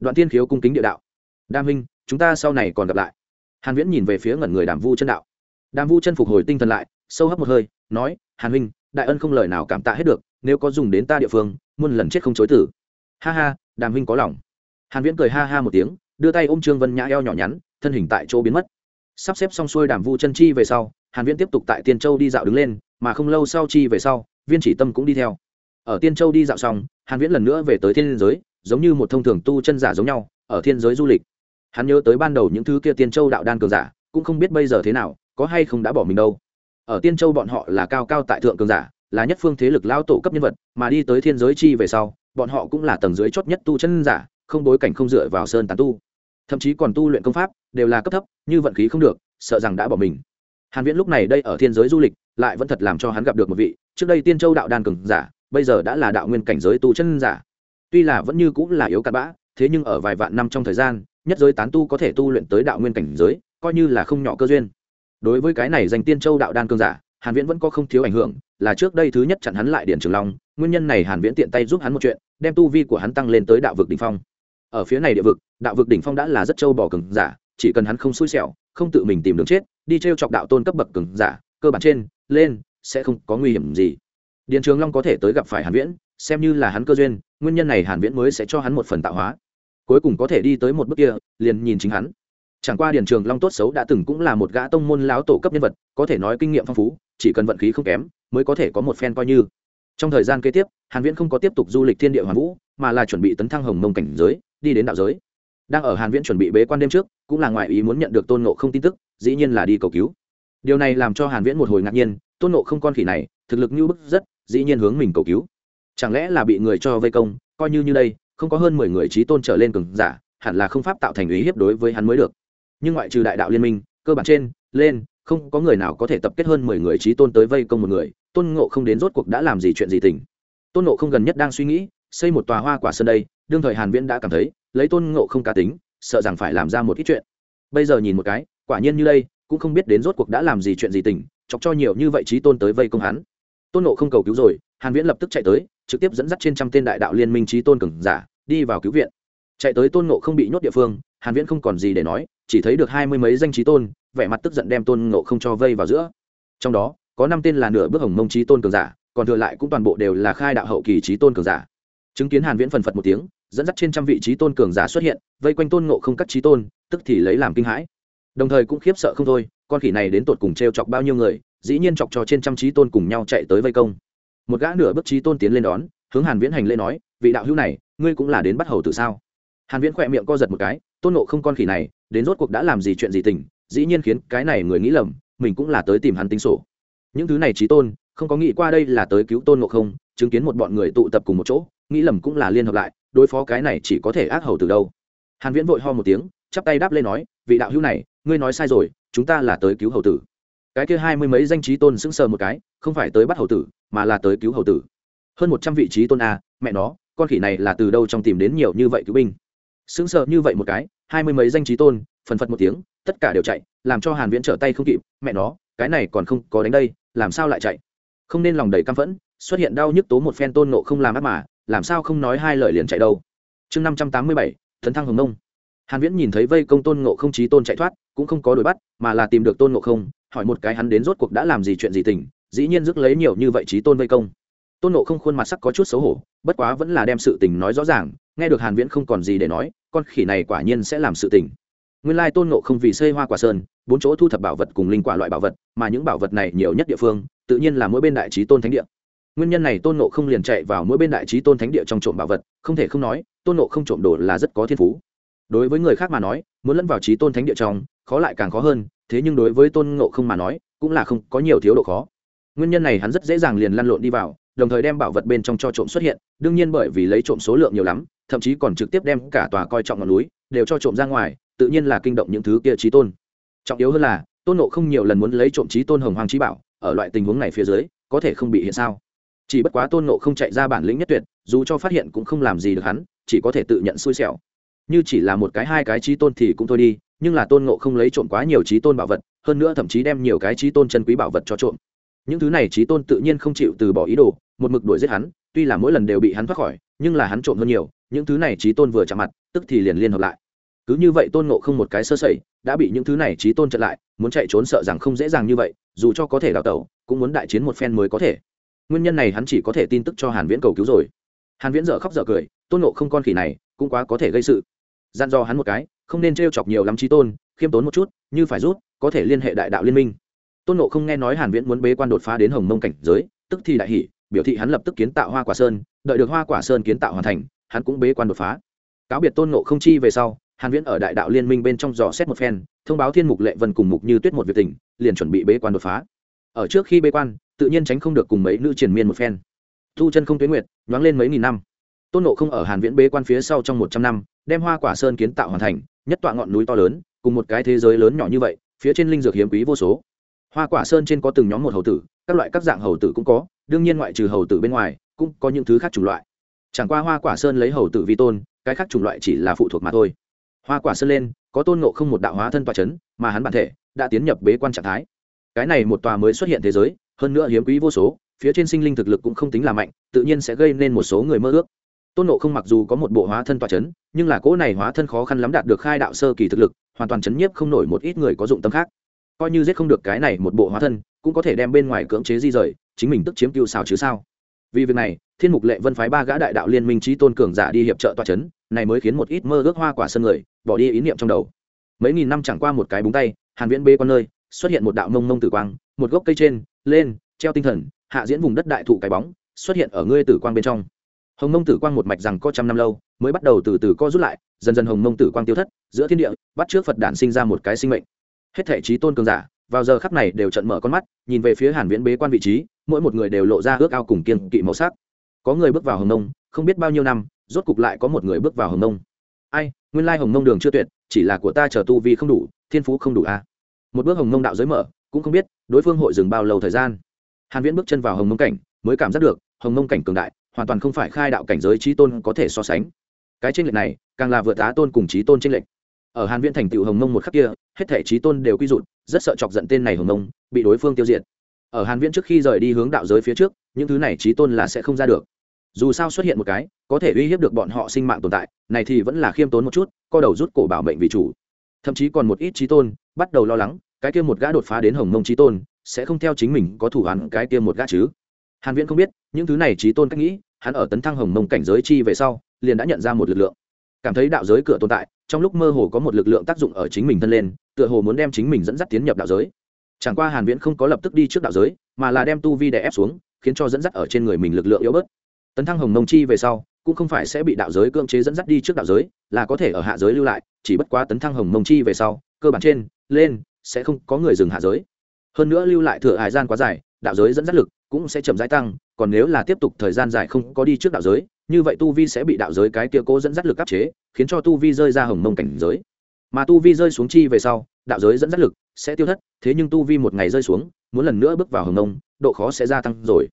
Đoạn tiên khiếu cung kính địa đạo. Đam minh chúng ta sau này còn gặp lại. Hàn viễn nhìn về phía ngẩn người đàm vu chân đạo. Đàm vu chân phục hồi tinh thần lại, sâu hấp một hơi, nói, hàn huynh, đại ân không lời nào cảm tạ hết được, nếu có dùng đến ta địa phương, muôn lần chết không chối tử. Ha ha, đàm huynh có lòng. Hàn viễn cười ha ha một tiếng, đưa tay ôm trương vân nhã eo nhỏ nhắn, thân hình tại chỗ biến mất. Sắp xếp xong xuôi đàm vu chân chi về sau, hàn viễn tiếp tục tại tiên châu đi dạo đứng lên, mà không lâu sau chi về sau, viên chỉ tâm cũng đi theo. Ở tiên châu đi dạo xong, hàn viễn lần nữa về tới thiên giới giống như một thông thường tu chân giả giống nhau, ở thiên giới du lịch. Hắn nhớ tới ban đầu những thứ kia tiên châu đạo đan cường giả, cũng không biết bây giờ thế nào, có hay không đã bỏ mình đâu. Ở tiên châu bọn họ là cao cao tại thượng cường giả, là nhất phương thế lực lao tổ cấp nhân vật, mà đi tới thiên giới chi về sau, bọn họ cũng là tầng dưới chót nhất tu chân giả, không bối cảnh không dựa vào sơn tán tu. Thậm chí còn tu luyện công pháp, đều là cấp thấp, như vận khí không được, sợ rằng đã bỏ mình. Hàn viễn lúc này đây ở thiên giới du lịch, lại vẫn thật làm cho hắn gặp được một vị, trước đây tiên châu đạo đan cường giả, bây giờ đã là đạo nguyên cảnh giới tu chân giả tuy là vẫn như cũng là yếu cặn bã, thế nhưng ở vài vạn năm trong thời gian, nhất giới tán tu có thể tu luyện tới đạo nguyên cảnh giới, coi như là không nhỏ cơ duyên. Đối với cái này danh tiên châu đạo đan cương giả, hàn viễn vẫn có không thiếu ảnh hưởng, là trước đây thứ nhất chặn hắn lại điện trường long, nguyên nhân này hàn viễn tiện tay giúp hắn một chuyện, đem tu vi của hắn tăng lên tới đạo vực đỉnh phong. Ở phía này địa vực, đạo vực đỉnh phong đã là rất châu bò cường giả, chỉ cần hắn không xui xẻo, không tự mình tìm đường chết, đi treo chọc đạo tôn cấp bậc cường giả, cơ bản trên, lên, sẽ không có nguy hiểm gì. Điện trường long có thể tới gặp phải hàn viễn, xem như là hắn cơ duyên nguyên nhân này hàn viễn mới sẽ cho hắn một phần tạo hóa. Cuối cùng có thể đi tới một bước kia, liền nhìn chính hắn. Chẳng qua điền trường long tốt xấu đã từng cũng là một gã tông môn láo tổ cấp nhân vật, có thể nói kinh nghiệm phong phú, chỉ cần vận khí không kém, mới có thể có một phen coi như. Trong thời gian kế tiếp, hàn viễn không có tiếp tục du lịch thiên địa hoàn vũ, mà là chuẩn bị tấn thăng hồng mông cảnh giới, đi đến đạo giới. Đang ở hàn viễn chuẩn bị bế quan đêm trước, cũng là ngoại ý muốn nhận được tôn ngộ không tin tức, dĩ nhiên là đi cầu cứu. Điều này làm cho hàn viễn một hồi ngạc nhiên, tôn ngộ không con khỉ này, thực lực như bức rất, dĩ nhiên hướng mình cầu cứu chẳng lẽ là bị người cho vây công, coi như như đây, không có hơn mười người trí tôn trở lên cường giả, hẳn là không pháp tạo thành ý hiếp đối với hắn mới được. Nhưng ngoại trừ đại đạo liên minh, cơ bản trên, lên, không có người nào có thể tập kết hơn mười người trí tôn tới vây công một người, tôn ngộ không đến rốt cuộc đã làm gì chuyện gì tình. Tôn ngộ không gần nhất đang suy nghĩ, xây một tòa hoa quả sân đây, đương thời hàn viễn đã cảm thấy, lấy tôn ngộ không cá tính, sợ rằng phải làm ra một ít chuyện. Bây giờ nhìn một cái, quả nhiên như đây, cũng không biết đến rốt cuộc đã làm gì chuyện gì tình, chọc cho nhiều như vậy trí tôn tới vây công hắn. Tôn ngộ không cầu cứu rồi, hàn viễn lập tức chạy tới trực tiếp dẫn dắt trên trăm tên đại đạo liên minh trí tôn cường giả, đi vào cứu viện. Chạy tới tôn ngộ không bị nhốt địa phương, hàn viễn không còn gì để nói, chỉ thấy được hai mươi mấy danh trí tôn, vẻ mặt tức giận đem tôn ngộ không cho vây vào giữa. Trong đó, có năm tên là nửa bước hồng mông trí tôn cường giả, còn thừa lại cũng toàn bộ đều là khai đạo hậu kỳ trí tôn cường giả. Chứng kiến hàn viễn phần phật một tiếng, dẫn dắt trên trăm vị trí tôn cường giả xuất hiện, vây quanh tôn ngộ không các trí tôn, tức thì lấy làm kinh hãi. Đồng thời cũng khiếp sợ không thôi, con khỉ này đến tột cùng treo chọc bao nhiêu người, dĩ nhiên chọc cho trên trăm trí tôn cùng nhau chạy tới vây công một gã nửa bước trí tôn tiến lên đón, hướng hàn viễn hành lễ nói, vị đạo hữu này, ngươi cũng là đến bắt hầu tử sao? Hàn viễn khỏe miệng co giật một cái, tôn nộ không con khỉ này, đến rốt cuộc đã làm gì chuyện gì tình, dĩ nhiên khiến cái này người nghĩ lầm, mình cũng là tới tìm hắn tính sổ. Những thứ này trí tôn, không có nghĩ qua đây là tới cứu tôn nộ không, chứng kiến một bọn người tụ tập cùng một chỗ, nghĩ lầm cũng là liên hợp lại, đối phó cái này chỉ có thể ác hầu từ đâu. Hàn viễn vội ho một tiếng, chắp tay đáp lên nói, vị đạo hữu này, ngươi nói sai rồi, chúng ta là tới cứu hầu tử cái kia hai mươi mấy danh trí tôn sững sờ một cái, không phải tới bắt hầu tử, mà là tới cứu hầu tử. Hơn một trăm vị trí tôn a, mẹ nó, con khỉ này là từ đâu trong tìm đến nhiều như vậy cứu binh? Sững sờ như vậy một cái, hai mươi mấy danh trí tôn, phần phật một tiếng, tất cả đều chạy, làm cho hàn viễn trở tay không kịp, mẹ nó, cái này còn không có đánh đây, làm sao lại chạy? Không nên lòng đầy căm phẫn, xuất hiện đau nhức tố một phen tôn nộ không làm ác mà, làm sao không nói hai lời liền chạy đâu? Chương năm trăm tám mươi bảy, tấn thăng hồng nông hàn viễn nhìn thấy vây công tôn ngộ không chí tôn chạy thoát, cũng không có đuổi bắt, mà là tìm được tôn ngộ không hỏi một cái hắn đến rốt cuộc đã làm gì chuyện gì tình, dĩ nhiên rước lấy nhiều như vậy chí tôn vây công. Tôn nộ không khuôn mặt sắc có chút xấu hổ, bất quá vẫn là đem sự tình nói rõ ràng, nghe được hàn viễn không còn gì để nói, con khỉ này quả nhiên sẽ làm sự tình. Nguyên lai tôn nộ không vì xây hoa quả sơn, bốn chỗ thu thập bảo vật cùng linh quả loại bảo vật, mà những bảo vật này nhiều nhất địa phương, tự nhiên là mỗi bên đại trí tôn thánh địa. Nguyên nhân này tôn nộ không liền chạy vào mỗi bên đại trí tôn thánh địa trong trộm bảo vật, không thể không nói, tôn nộ không trộm đồ là rất có thiên phú. Đối với người khác mà nói, muốn lẫn vào trí tôn thánh địa trong, khó lại càng khó hơn thế nhưng đối với tôn ngộ không mà nói, cũng là không có nhiều thiếu độ khó. Nguyên nhân này hắn rất dễ dàng liền lăn lộn đi vào, đồng thời đem bảo vật bên trong cho trộm xuất hiện, đương nhiên bởi vì lấy trộm số lượng nhiều lắm, thậm chí còn trực tiếp đem cả tòa coi trọng ngọn núi, đều cho trộm ra ngoài, tự nhiên là kinh động những thứ kia trí tôn. Trọng yếu hơn là, tôn nộ không nhiều lần muốn lấy trộm trí tôn hồng hoàng trí bảo, ở loại tình huống này phía dưới, có thể không bị hiện sao? Chỉ bất quá tôn nộ không chạy ra bản lĩnh nhất tuyệt, dù cho phát hiện cũng không làm gì được hắn, chỉ có thể tự nhận xui xẻo. Như chỉ là một cái hai cái trí tôn thì cũng thôi đi nhưng là tôn ngộ không lấy trộm quá nhiều trí tôn bảo vật, hơn nữa thậm chí đem nhiều cái trí tôn chân quý bảo vật cho trộm. Những thứ này trí tôn tự nhiên không chịu từ bỏ ý đồ, một mực đuổi giết hắn, tuy là mỗi lần đều bị hắn thoát khỏi, nhưng là hắn trộm hơn nhiều, những thứ này trí tôn vừa chạm mặt, tức thì liền liên hợp lại. Cứ như vậy tôn ngộ không một cái sơ sẩy, đã bị những thứ này trí tôn chặn lại, muốn chạy trốn sợ rằng không dễ dàng như vậy, dù cho có thể đào tẩu, cũng muốn đại chiến một phen mới có thể. Nguyên nhân này hắn chỉ có thể tin tức cho hàn viễn cầu cứu rồi. Hàn viễn dở khóc dở cười, tôn ngộ không con khỉ này, cũng quá có thể gây sự. Gian do hắn một cái không nên trêu chọc nhiều lắm trí tôn, khiêm tốn một chút, như phải rút, có thể liên hệ đại đạo liên minh. Tôn nộ không nghe nói hàn viễn muốn bế quan đột phá đến hồng mông cảnh giới, tức thì đại hỉ, biểu thị hắn lập tức kiến tạo hoa quả sơn, đợi được hoa quả sơn kiến tạo hoàn thành, hắn cũng bế quan đột phá. Cáo biệt tôn nộ không chi về sau, hàn viễn ở đại đạo liên minh bên trong dò xét một phen, thông báo thiên mục lệ vân cùng mục như tuyết một việc tình, liền chuẩn bị bế quan đột phá. Ở trước khi bế quan, tự nhiên tránh không được cùng mấy nữ triền miên một phen. Thu chân không tuyến nguyệt, nhoáng lên mấy nghìn năm. Tôn nộ không ở hàn viễn bế quan phía sau trong một trăm năm, đem hoa quả sơn kiến tạo hoàn thành nhất tọa ngọn núi to lớn, cùng một cái thế giới lớn nhỏ như vậy, phía trên linh dược hiếm quý vô số. Hoa quả sơn trên có từng nhóm một hầu tử, các loại các dạng hầu tử cũng có, đương nhiên ngoại trừ hầu tử bên ngoài, cũng có những thứ khác chủng loại. Chẳng qua hoa quả sơn lấy hầu tử vi tôn, cái khác chủng loại chỉ là phụ thuộc mà thôi. Hoa quả sơn lên, có tôn ngộ không một đạo hóa thân tòa c h ấ n mà hắn bản thể đã tiến nhập bế quan trạng thái. Cái này một tòa mới xuất hiện thế giới, hơn nữa hiếm quý vô số, phía trên sinh linh thực lực cũng không tính là mạnh, tự nhiên sẽ gây nên một số người mơ ước tôn ngộ không mặc dù có một bộ hóa thân tòa c h ấ n nhưng là cỗ này hóa thân khó khăn lắm đạt được khai đạo sơ kỳ thực lực, hoàn toàn chấn nhiếp không nổi một ít người có dụng tâm khác. Coi như giết không được cái này một bộ hóa thân, cũng có thể đem bên ngoài cưỡng chế di rời, chính mình tức chiếm cựu xào chứ sao? Vì việc này, thiên mục lệ vân phái ba gã đại đạo liên minh trí tôn cường giả đi hiệp trợ tòa c h ấ n này mới khiến một ít mơ ước hoa quả sân người, bỏ đi ý niệm trong đầu. Mấy nghìn năm chẳng qua một cái búng tay, hàn viễn bê con nơi, xuất hiện một đạo mông mông tử quang, một gốc cây trên, lên, treo tinh thần, hạ diễn vùng đất đại thụ cái bóng, xuất hiện ở ngươi tử quang bên trong hồng mông tử quang một mạch rằng có trăm năm lâu, mới bắt đầu từ từ co rút lại, dần dần hồng mông tử quang tiêu thất, giữa thiên địa, bắt trước phật đản sinh ra một cái sinh mệnh. Hết thể trí tôn cường giả, vào giờ khắc này đều trận mở con mắt, nhìn về phía hàn viễn bế quan vị trí, mỗi một người đều lộ ra ước ao cùng kiên kỵ màu sắc. Có người bước vào hồng mông, không biết bao nhiêu năm, rốt cục lại có một người bước vào hồng mông. Ai, nguyên lai hồng mông đường chưa tuyệt, chỉ là của ta chờ tu vi không đủ, thiên phú không đủ a à. một bước hồng mông đạo giới mở, cũng không biết đối phương hội dừng bao lâu thời gian. Hàn viễn bước chân vào hồng mông cảnh, mới cảm giác được hồng mông cảnh cường đại hoàn toàn không phải khai đạo cảnh giới trí tôn có thể so sánh. Cái tranh lệch này, càng là vượt á tôn cùng trí tôn tranh lệch. Ở hàn viễn thành tựu hồng mông một khắc kia, hết thể trí tôn đều quy rụt, rất sợ chọc giận tên này hồng mông, bị đối phương tiêu diệt. Ở hàn viễn trước khi rời đi hướng đạo giới phía trước, những thứ này trí tôn là sẽ không ra được. Dù sao xuất hiện một cái, có thể uy hiếp được bọn họ sinh mạng tồn tại, này thì vẫn là khiêm tốn một chút, co đầu rút cổ bảo mệnh vì chủ. Thậm chí còn một ít trí tôn, bắt đầu lo lắng, cái kia một gã đột phá đến hồng mông trí tôn, sẽ không theo chính mình có thủ hắn cái kia một gã chứ hàn viễn không biết, những thứ này trí tôn cách nghĩ, hắn ở tấn thăng hồng mông cảnh giới chi về sau, liền đã nhận ra một lực lượng. Cảm thấy đạo giới cửa tồn tại, trong lúc mơ hồ có một lực lượng tác dụng ở chính mình thân lên, tựa hồ muốn đem chính mình dẫn dắt tiến nhập đạo giới. Chẳng qua hàn viễn không có lập tức đi trước đạo giới, mà là đem tu vi đè ép xuống, khiến cho dẫn dắt ở trên người mình lực lượng yếu bớt. Tấn thăng hồng mông chi về sau, cũng không phải sẽ bị đạo giới cưỡng chế dẫn dắt đi trước đạo giới, là có thể ở hạ giới lưu lại, chỉ bất quá tấn thăng hồng mông chi về sau, cơ bản trên, lên, sẽ không có người dừng hạ giới. Hơn nữa lưu lại thừa hải gian quá dài, đạo giới dẫn dắt lực cũng sẽ chậm rãi tăng, còn nếu là tiếp tục thời gian dài không có đi trước đạo giới, như vậy tu vi sẽ bị đạo giới cái kia cố dẫn dắt lực áp chế, khiến cho tu vi rơi ra hồng mông cảnh giới. Mà tu vi rơi xuống chi về sau, đạo giới dẫn dắt lực sẽ tiêu thất, thế nhưng tu vi một ngày rơi xuống, muốn lần nữa bước vào hồng mông, độ khó sẽ gia tăng rồi.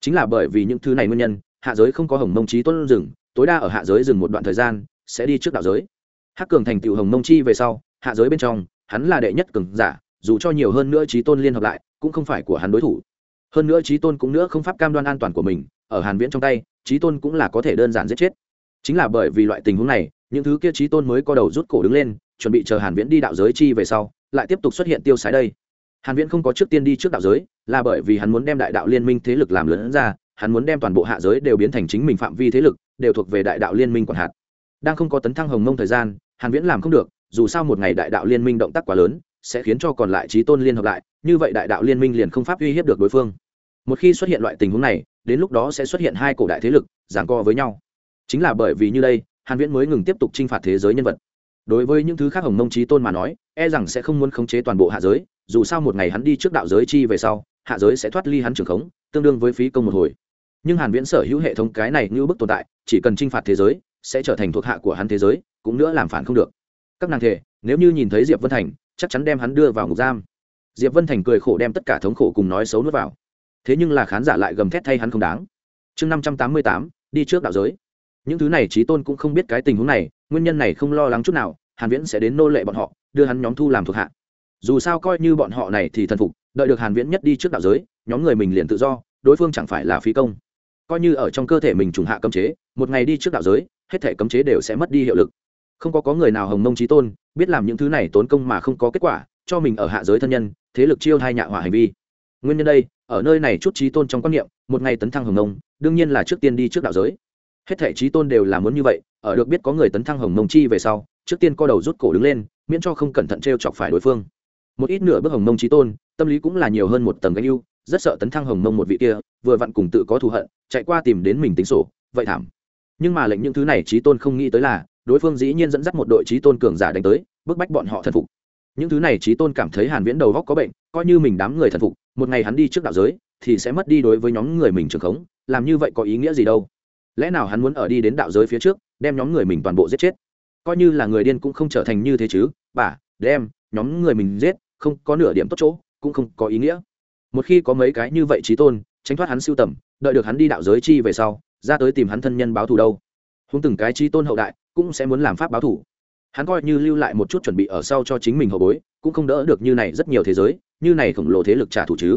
Chính là bởi vì những thứ này nguyên nhân, hạ giới không có hồng mông trí tôn rừng, tối đa ở hạ giới dừng một đoạn thời gian, sẽ đi trước đạo giới. Hắc cường thành tựu hồng mông chi về sau, hạ giới bên trong, hắn là đệ nhất cường giả, dù cho nhiều hơn nữa trí tôn liên hợp lại, cũng không phải của hắn đối thủ hơn nữa trí tôn cũng nữa không pháp cam đoan an toàn của mình, ở hàn viễn trong tay trí tôn cũng là có thể đơn giản giết chết. Chính là bởi vì loại tình huống này, những thứ kia trí tôn mới co đầu rút cổ đứng lên, chuẩn bị chờ hàn viễn đi đạo giới chi về sau, lại tiếp tục xuất hiện tiêu sái đây. Hàn viễn không có trước tiên đi trước đạo giới, là bởi vì hắn muốn đem đại đạo liên minh thế lực làm lớn ra, hắn muốn đem toàn bộ hạ giới đều biến thành chính mình phạm vi thế lực, đều thuộc về đại đạo liên minh quản hạt. Đang không có tấn thăng hồng mông thời gian, hàn viễn làm không được, dù sao một ngày đại đạo liên minh động tác quá lớn sẽ khiến cho còn lại trí tôn liên hợp lại, như vậy đại đạo liên minh liền không pháp uy hiếp được đối phương. Một khi xuất hiện loại tình huống này, đến lúc đó sẽ xuất hiện hai cổ đại thế lực, giảng co với nhau. Chính là bởi vì như đây, hàn viễn mới ngừng tiếp tục chinh phạt thế giới nhân vật. Đối với những thứ khác hồng mông trí tôn mà nói e rằng sẽ không muốn khống chế toàn bộ hạ giới, dù sao một ngày hắn đi trước đạo giới chi về sau, hạ giới sẽ thoát ly hắn trường khống, tương đương với phí công một hồi. Nhưng hàn viễn sở hữu hệ thống cái này như bức tồn tại, chỉ cần chinh phạt thế giới, sẽ trở thành thuộc hạ của hắn thế giới, cũng nữa làm phản không được. Các nàng thể, nếu như nhìn thấy diệp vân thành chắc chắn đem hắn đưa vào ngục giam. Diệp vân thành cười khổ đem tất cả thống khổ cùng nói xấu nuốt vào. Thế nhưng là khán giả lại gầm thét thay hắn không đáng. Chương năm trăm tám mươi tám, đi trước đạo giới. Những thứ này trí tôn cũng không biết cái tình huống này, nguyên nhân này không lo lắng chút nào, hàn viễn sẽ đến nô lệ bọn họ, đưa hắn nhóm thu làm thuộc hạ. Dù sao coi như bọn họ này thì thần phục, đợi được hàn viễn nhất đi trước đạo giới, nhóm người mình liền tự do, đối phương chẳng phải là phí công. Coi như ở trong cơ thể mình trùng hạ cấm chế, một ngày đi trước đạo giới, hết thể cấm chế đều sẽ mất đi hiệu lực không có có người nào hồng mông trí tôn, biết làm những thứ này tốn công mà không có kết quả, cho mình ở hạ giới thân nhân, thế lực chiêu hai nhạ hỏa hành vi. Nguyên nhân đây, ở nơi này chút trí tôn trong quan niệm, một ngày tấn thăng hồng mông, đương nhiên là trước tiên đi trước đạo giới. Hết thể trí tôn đều là muốn như vậy, ở được biết có người tấn thăng hồng mông chi về sau, trước tiên co đầu rút cổ đứng lên, miễn cho không cẩn thận t r e o chọc phải đối phương. Một ít nửa bước hồng mông trí tôn, tâm lý cũng là nhiều hơn một tầng gánh yêu rất sợ tấn thăng hồng mông một vị kia, vừa vặn cùng tự có thù hận, chạy qua tìm đến mình tính sổ, vậy thảm. Nhưng mà lệnh những thứ này trí tôn không nghĩ tới là đối phương dĩ nhiên dẫn dắt một đội trí tôn cường giả đánh tới, bức bách bọn họ thần phục. Những thứ này trí tôn cảm thấy hàn viễn đầu góc có bệnh, coi như mình đám người thần phục, một ngày hắn đi trước đạo giới, thì sẽ mất đi đối với nhóm người mình trường khống, làm như vậy có ý nghĩa gì đâu? Lẽ nào hắn muốn ở đi đến đạo giới phía trước, đem nhóm người mình toàn bộ giết chết? Coi như là người điên cũng không trở thành như thế chứ, bà, đem, nhóm người mình giết, không có nửa điểm tốt chỗ, cũng không có ý nghĩa. Một khi có mấy cái như vậy trí tôn, tránh thoát hắn siêu tầm, đợi được hắn đi đạo giới chi về sau, ra tới tìm hắn thân nhân báo thù đâu húng từng cái trí tôn hậu đại, cũng sẽ muốn làm pháp báo thù hắn coi như lưu lại một chút chuẩn bị ở sau cho chính mình hậu bối, cũng không đỡ được như này rất nhiều thế giới, như này khổng lồ thế lực trả thù chứ.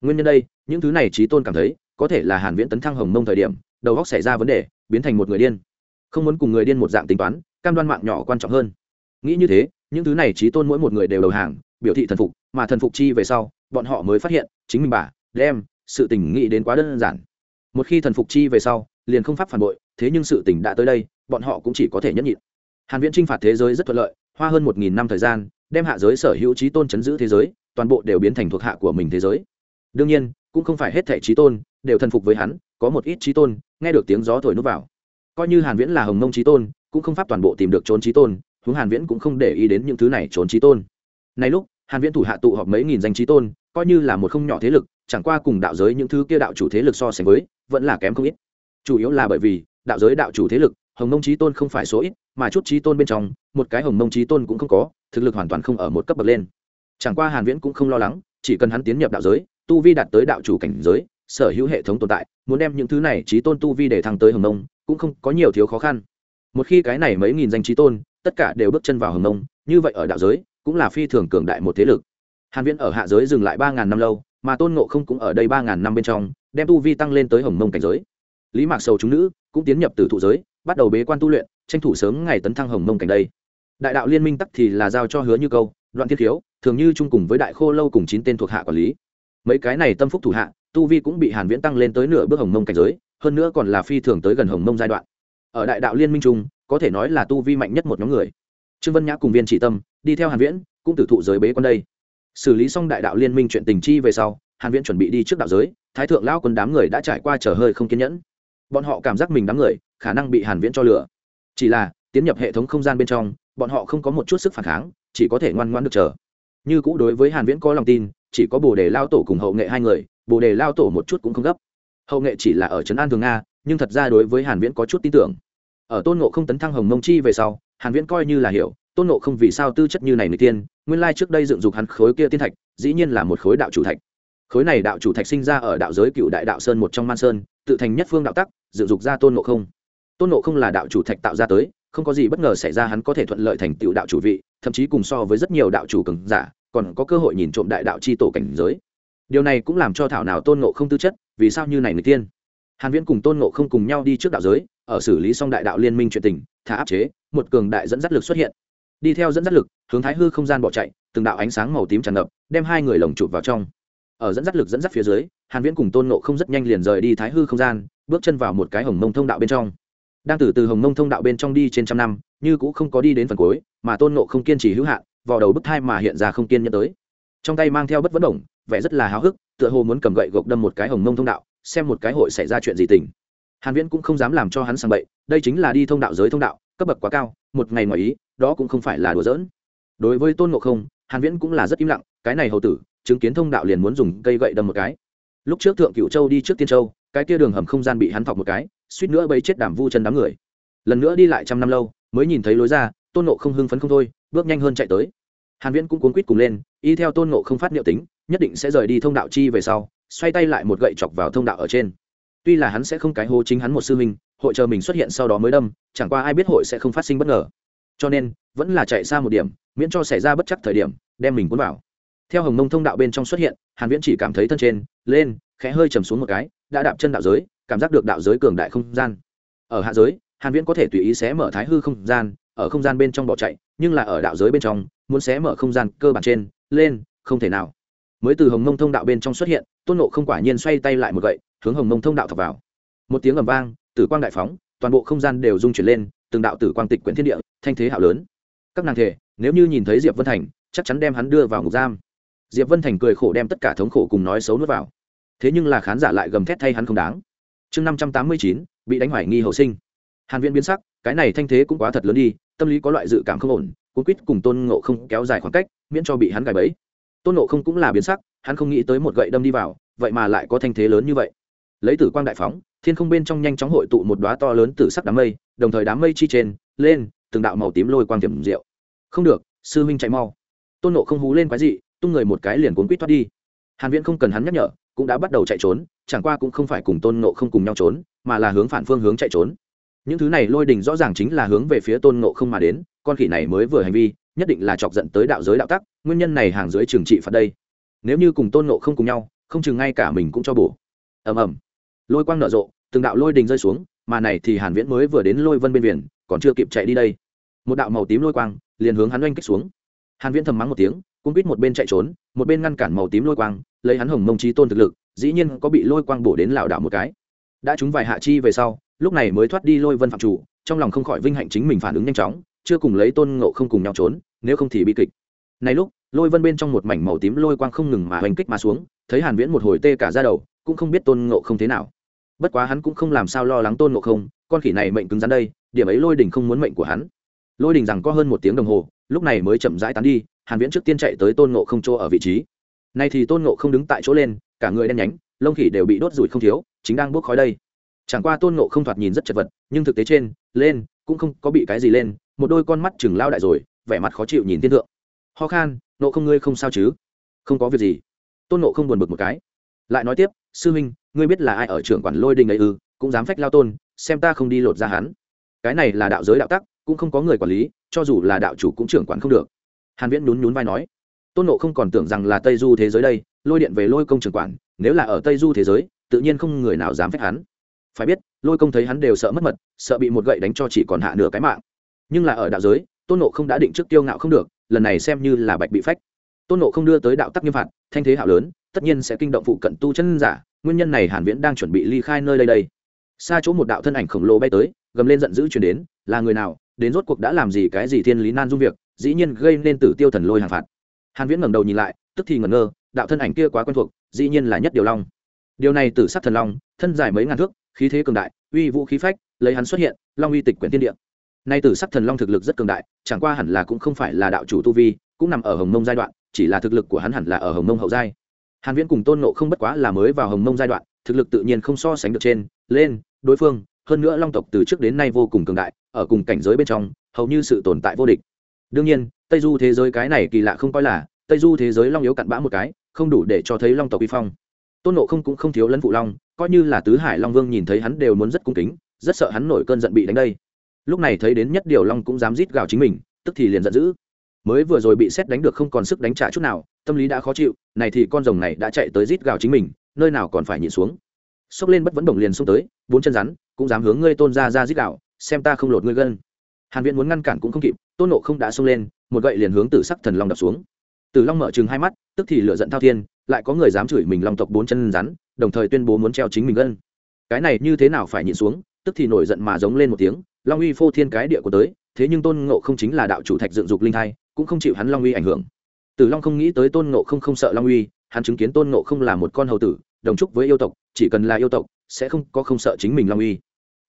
Nguyên nhân đây, những thứ này trí tôn cảm thấy, có thể là hàn viễn tấn thăng hồng mông thời điểm, đầu góc xảy ra vấn đề, biến thành một người điên. Không muốn cùng người điên một dạng tính toán, cam đoan mạng nhỏ quan trọng hơn. Nghĩ như thế, những thứ này trí tôn mỗi một người đều đầu hàng, biểu thị thần phục, mà thần phục chi về sau, bọn họ mới phát hiện, chính mình bà, đem, sự tình nghĩ đến quá đơn giản. Một khi thần phục chi về sau, liền không pháp phản bội thế nhưng sự tình đã tới đây, bọn họ cũng chỉ có thể nhẫn nhịn. Hàn viễn trinh phạt thế giới rất thuận lợi, hoa hơn một nghìn năm thời gian, đem hạ giới sở hữu trí tôn chấn giữ thế giới, toàn bộ đều biến thành thuộc hạ của mình thế giới. Đương nhiên, cũng không phải hết thảy trí tôn đều thần phục với hắn, có một ít trí tôn nghe được tiếng gió thổi nút vào. Coi như hàn viễn là hồng mông trí tôn, cũng không pháp toàn bộ tìm được trốn trí tôn, huống hàn viễn cũng không để ý đến những thứ này trốn trí tôn. Này lúc, hàn viễn thủ hạ tụ họp mấy nghìn danh trí tôn, coi như là một không nhỏ thế lực, chẳng qua cùng đạo giới những thứ kia đạo chủ thế lực so sánh với, vẫn là kém không ít. Chủ yếu là bởi vì đạo giới đạo chủ thế lực, hồng mông trí tôn không phải số ít, mà chút trí tôn bên trong, một cái hồng mông trí tôn cũng không có, thực lực hoàn toàn không ở một cấp bậc lên. Chẳng qua hàn viễn cũng không lo lắng, chỉ cần hắn tiến nhập đạo giới, tu vi đạt tới đạo chủ cảnh giới, sở hữu hệ thống tồn tại, muốn đem những thứ này trí tôn tu vi để thăng tới hồng mông, cũng không có nhiều thiếu khó khăn. Một khi cái này mấy nghìn danh trí tôn, tất cả đều bước chân vào hồng mông, như vậy ở đạo giới, cũng là phi thường cường đại một thế lực. Hàn viễn ở hạ giới dừng lại ba ngàn năm lâu, mà tôn ngộ không cũng ở đây ba ngàn năm bên trong, đem tu vi tăng lên tới hồng mông cảnh giới lý mạc sầu chúng nữ cũng tiến nhập từ thụ giới bắt đầu bế quan tu luyện tranh thủ sớm ngày tấn thăng hồng mông cảnh đây. Đại đạo liên minh tắc thì là giao cho hứa như câu đoạn thiết khiếu thường như chung cùng với đại khô lâu cùng chín tên thuộc hạ quản lý. Mấy cái này tâm phúc thủ hạ tu vi cũng bị hàn viễn tăng lên tới nửa bước hồng mông cảnh giới hơn nữa còn là phi thường tới gần hồng mông giai đoạn. Ở đại đạo liên minh chung, có thể nói là tu vi mạnh nhất một nhóm người. Trương vân nhã cùng viên chỉ tâm đi theo hàn viễn cũng tử thụ giới bế quan đây. Xử lý xong đại đạo liên minh chuyện tình chi về sau hàn viễn chuẩn bị đi trước đạo giới thái thượng lao quân đám người đã trải qua trở hơi không kiên nhẫn bọn họ cảm giác mình đám người, khả năng bị hàn viễn cho lửa. chỉ là, tiến nhập hệ thống không gian bên trong, bọn họ không có một chút sức phản kháng, chỉ có thể ngoan ngoãn được chờ. Như cũ đối với hàn viễn có lòng tin, chỉ có bồ đề lao tổ cùng hậu nghệ hai người, bồ đề lao tổ một chút cũng không gấp. Hậu nghệ chỉ là ở trấn an thường nga, nhưng thật ra đối với hàn viễn có chút tin tưởng. Ở tôn ngộ không tấn thăng hồng mông chi về sau, hàn viễn coi như là hiểu, tôn ngộ không vì sao tư chất như này người tiên, nguyên lai trước đây dựng dục hắn khối kia tiên thạch, dĩ nhiên là một khối đạo chủ thạch. Khối này đạo chủ thạch sinh ra ở đạo giới cựu đại đạo sơn một trong man sơn tự thành nhất phương đạo tắc, dựng dục ra tôn ngộ không. Tôn ngộ không là đạo chủ thạch tạo ra tới, không có gì bất ngờ xảy ra hắn có thể thuận lợi thành tựu đạo chủ vị, thậm chí cùng so với rất nhiều đạo chủ cường giả, còn có cơ hội nhìn trộm đại đạo c h i tổ cảnh giới. Điều này cũng làm cho thảo nào tôn nộ không tư chất, vì sao như này người tiên? Hàn viễn cùng tôn nộ không cùng nhau đi trước đạo giới, ở xử lý xong đại đạo liên minh chuyện tình, thả áp chế, một cường đại dẫn dắt lực xuất hiện. Đi theo dẫn dắt lực, hướng thái hư không gian bỏ chạy, từng đạo ánh sáng màu tím tràn ngập, đem hai người lồng chụp vào trong. Ở dẫn dắt lực dẫn dắt phía dưới hàn viễn cùng tôn nộ không rất nhanh liền rời đi thái hư không gian, bước chân vào một cái hồng mông thông đạo bên trong. Đang từ từ hồng mông thông đạo bên trong đi trên trăm năm, như cũng không có đi đến phần cuối, mà tôn nộ không kiên trì hữu hạn vào đầu bức thai mà hiện ra không kiên nhẫn tới. Trong tay mang theo bất vấn đồng vẻ rất là háo hức, tựa hồ muốn cầm gậy gộc đâm một cái hồng mông thông đạo, xem một cái hội xảy ra chuyện gì tình. Hàn viễn cũng không dám làm cho hắn sang bậy, đây chính là đi thông đạo giới thông đạo, cấp bậc quá cao, một ngày ngoài ý, đó cũng không phải là đùa giỡn. Đối với tôn ngộ không, hàn viễn cũng là rất im lặng, cái này hầu tử, chứng kiến thông đạo liền muốn dùng cây gậy đâm một cái lúc trước thượng cựu châu đi trước tiên châu, cái kia đường hầm không gian bị hắn thọc một cái, suýt nữa bấy chết đảm vu chân đám người. Lần nữa đi lại trăm năm lâu, mới nhìn thấy lối ra, tôn nộ không hưng phấn không thôi, bước nhanh hơn chạy tới. Hàn viễn cũng cuốn quýt cùng lên, y theo tôn nộ không phát niệm tính, nhất định sẽ rời đi thông đạo chi về sau, xoay tay lại một gậy chọc vào thông đạo ở trên. Tuy là hắn sẽ không cái hô chính hắn một sư minh hội chờ mình xuất hiện sau đó mới đâm, chẳng qua ai biết hội sẽ không phát sinh bất ngờ. Cho nên, vẫn là chạy xa một điểm, miễn cho xảy ra bất chắc thời điểm, đem mình cuốn vào theo hồng mông thông đạo bên trong xuất hiện, hàn viễn chỉ cảm thấy thân trên, lên, khẽ hơi trầm xuống một cái, đã đạp chân đạo giới, cảm giác được đạo giới cường đại không gian. Ở hạ giới, hàn viễn có thể tùy ý xé mở thái hư không gian, ở không gian bên trong bỏ chạy, nhưng là ở đạo giới bên trong, muốn xé mở không gian cơ bản trên, lên, không thể nào. Mới từ hồng mông thông đạo bên trong xuất hiện, tôn nộ không quả nhiên xoay tay lại một gậy, hướng hồng mông thông đạo thọc vào. Một tiếng ầm vang, tử quang đại phóng, toàn bộ không gian đều rung chuyển lên, từng đạo tử quang tịch quyển thiên địa, thanh thế hạo lớn. Các nàng thể, nếu như nhìn thấy diệp vân thành, chắc chắn đem hắn đưa vào ngục giam diệp vân thành cười khổ đem tất cả thống khổ cùng nói xấu nuốt vào. Thế nhưng là khán giả lại gầm thét thay hắn không đáng. Chương năm trăm tám mươi chín, bị đánh hoài nghi hậu sinh. Hàn viễn biến sắc, cái này thanh thế cũng quá thật lớn đi, tâm lý có loại dự cảm không ổn, cuốn quýt cùng tôn ngộ không kéo dài khoảng cách, miễn cho bị hắn gài bẫy. Tôn ngộ không cũng là biến sắc, hắn không nghĩ tới một gậy đâm đi vào, vậy mà lại có thanh thế lớn như vậy. Lấy tử quang đại phóng, thiên không bên trong nhanh chóng hội tụ một đóa to lớn tử sắc đám mây, đồng thời đám mây chi trên, lên, từng đạo màu tím lôi quang tiềm rượu. không được, sư huynh chạy mau. Tôn nộ không hú lên quái dị tung người một cái liền cuốn quýt thoát đi. Hàn viễn không cần hắn nhắc nhở, cũng đã bắt đầu chạy trốn, chẳng qua cũng không phải cùng tôn ngộ không cùng nhau trốn, mà là hướng phản phương hướng chạy trốn. Những thứ này lôi đình rõ ràng chính là hướng về phía tôn ngộ không mà đến, con khỉ này mới vừa hành vi, nhất định là chọc giận tới đạo giới đạo tắc, nguyên nhân này hàng dưới trừng trị phạt đây. Nếu như cùng tôn ngộ không cùng nhau, không chừng ngay cả mình cũng cho bổ. Ầm ầm. Lôi quang nở rộ, từng đạo lôi đình rơi xuống, mà này thì hàn viễn mới vừa đến lôi vân bên biển, còn chưa kịp chạy đi đây. Một đạo màu tím lôi quang liền hướng hắn oanh kích xuống. Hàn viễn thầm mắng một tiếng cũng biết một bên chạy trốn, một bên ngăn cản màu tím lôi quang, lấy hắn hồng mông trí tôn thực lực, dĩ nhiên có bị lôi quang bổ đến lảo đảo một cái. Đã trúng vài hạ chi về sau, lúc này mới thoát đi lôi vân phạm chủ, trong lòng không khỏi vinh hạnh chính mình phản ứng nhanh chóng, chưa cùng lấy tôn ngộ không cùng nhau trốn, nếu không thì bị kịch. Này lúc, lôi vân bên trong một mảnh màu tím lôi quang không ngừng mà hoành kích mà xuống, thấy hàn viễn một hồi tê cả da đầu, cũng không biết tôn ngộ không thế nào. Bất quá hắn cũng không làm sao lo lắng tôn ngộ không, con khỉ này mệnh cứng rắn đây, điểm ấy lôi đỉnh không muốn mệnh của hắn. Lôi đỉnh rằng có hơn một tiếng đồng hồ, lúc này mới chậm rãi tán đi hàn viễn trước tiên chạy tới tôn ngộ không chỗ ở vị trí. Nay thì tôn ngộ không đứng tại chỗ lên, cả người đen nhánh, lông khỉ đều bị đốt rủi không thiếu, chính đang bốc khói đây. Chẳng qua tôn ngộ không thoạt nhìn rất chật vật, nhưng thực tế trên, lên, cũng không có bị cái gì lên, một đôi con mắt chừng lao đại rồi, vẻ mặt khó chịu nhìn thiên thượng. Ho khan nộ không ngươi không sao chứ? Không có việc gì. Tôn nộ không buồn bực một cái. Lại nói tiếp, sư huynh, ngươi biết là ai ở trưởng quản lôi đình ấy ư, cũng dám phách lao tôn, xem ta không đi lột ra hắn. Cái này là đạo giới đạo tắc, cũng không có người quản lý, cho dù là đạo chủ cũng trưởng quản không được hàn viễn nhún nhún vai nói, tôn nộ không còn tưởng rằng là tây du thế giới đây, lôi điện về lôi công trường quản, nếu là ở tây du thế giới, tự nhiên không người nào dám phép hắn. Phải biết, lôi công thấy hắn đều sợ mất mật, sợ bị một gậy đánh cho chỉ còn hạ nửa cái mạng. Nhưng là ở đạo giới, tôn nộ không đã định trước tiêu ngạo không được, lần này xem như là bạch bị phách. Tôn nộ không đưa tới đạo tắc nghiêm phạt, thanh thế hạo lớn, tất nhiên sẽ kinh động phụ cận tu chân giả, nguyên nhân này hàn viễn đang chuẩn bị ly khai nơi đây đây. Xa chỗ một đạo thân ảnh khổng lồ bay tới, gầm lên giận dữ chuyển đến, là người nào, đến rốt cuộc đã làm gì cái gì thiên lý nan dung việc dĩ nhiên gây nên tử tiêu thần lôi hàng phạt. Hàn viễn ngẩng đầu nhìn lại, tức thì ngẩn ngơ, đạo thân ảnh kia quá quen thuộc, dĩ nhiên là nhất điều long. Điều này tử sát thần long, thân dài mấy ngàn thước, khí thế cường đại, uy vũ khí phách, lấy hắn xuất hiện, long uy tịch quyển thiên địa. Nay tử sắc thần long thực lực rất cường đại, chẳng qua hẳn là cũng không phải là đạo chủ tu vi, cũng nằm ở hồng mông giai đoạn, chỉ là thực lực của hắn hẳn là ở hồng mông hậu giai. Hàn viễn cùng tôn nộ không bất quá là mới vào hồng mông giai đoạn, thực lực tự nhiên không so sánh được trên, lên, đối phương, hơn nữa long tộc từ trước đến nay vô cùng cường đại, ở cùng cảnh giới bên trong, hầu như sự tồn tại vô địch đương nhiên, tây du thế giới cái này kỳ lạ không coi là, tây du thế giới long yếu cặn bã một cái, không đủ để cho thấy long tộc uy phong. Tôn nộ không cũng không thiếu lấn phụ long, coi như là tứ hải long vương nhìn thấy hắn đều muốn rất cung kính, rất sợ hắn nổi cơn giận bị đánh đây. Lúc này thấy đến nhất điều long cũng dám rít gào chính mình, tức thì liền giận dữ. Mới vừa rồi bị xét đánh được không còn sức đánh trả chút nào, tâm lý đã khó chịu, này thì con rồng này đã chạy tới rít gào chính mình, nơi nào còn phải nhịn xuống. Xốc lên bất vấn đồng liền xông tới, bốn chân rắn, cũng dám hướng ngươi tôn ra ra rít gào, xem ta không lột ngươi gân. Hàn viễn muốn ngăn cản cũng không kịp tôn nộ không đã xông lên, một gậy liền hướng tử sắc thần long đập xuống. Tử long mở trừng hai mắt, tức thì lửa giận thao thiên, lại có người dám chửi mình long tộc bốn chân rắn, đồng thời tuyên bố muốn treo chính mình gân. Cái này như thế nào phải nhịn xuống, tức thì nổi giận mà giống lên một tiếng, long uy phô thiên cái địa của tới, thế nhưng tôn ngộ không chính là đạo chủ thạch dựng dục linh thai, cũng không chịu hắn long uy ảnh hưởng. Tử long không nghĩ tới tôn ngộ không không sợ long uy, hắn chứng kiến tôn ngộ không là một con hầu tử, đồng chúc với yêu tộc, chỉ cần là yêu tộc, sẽ không có không sợ chính mình long uy.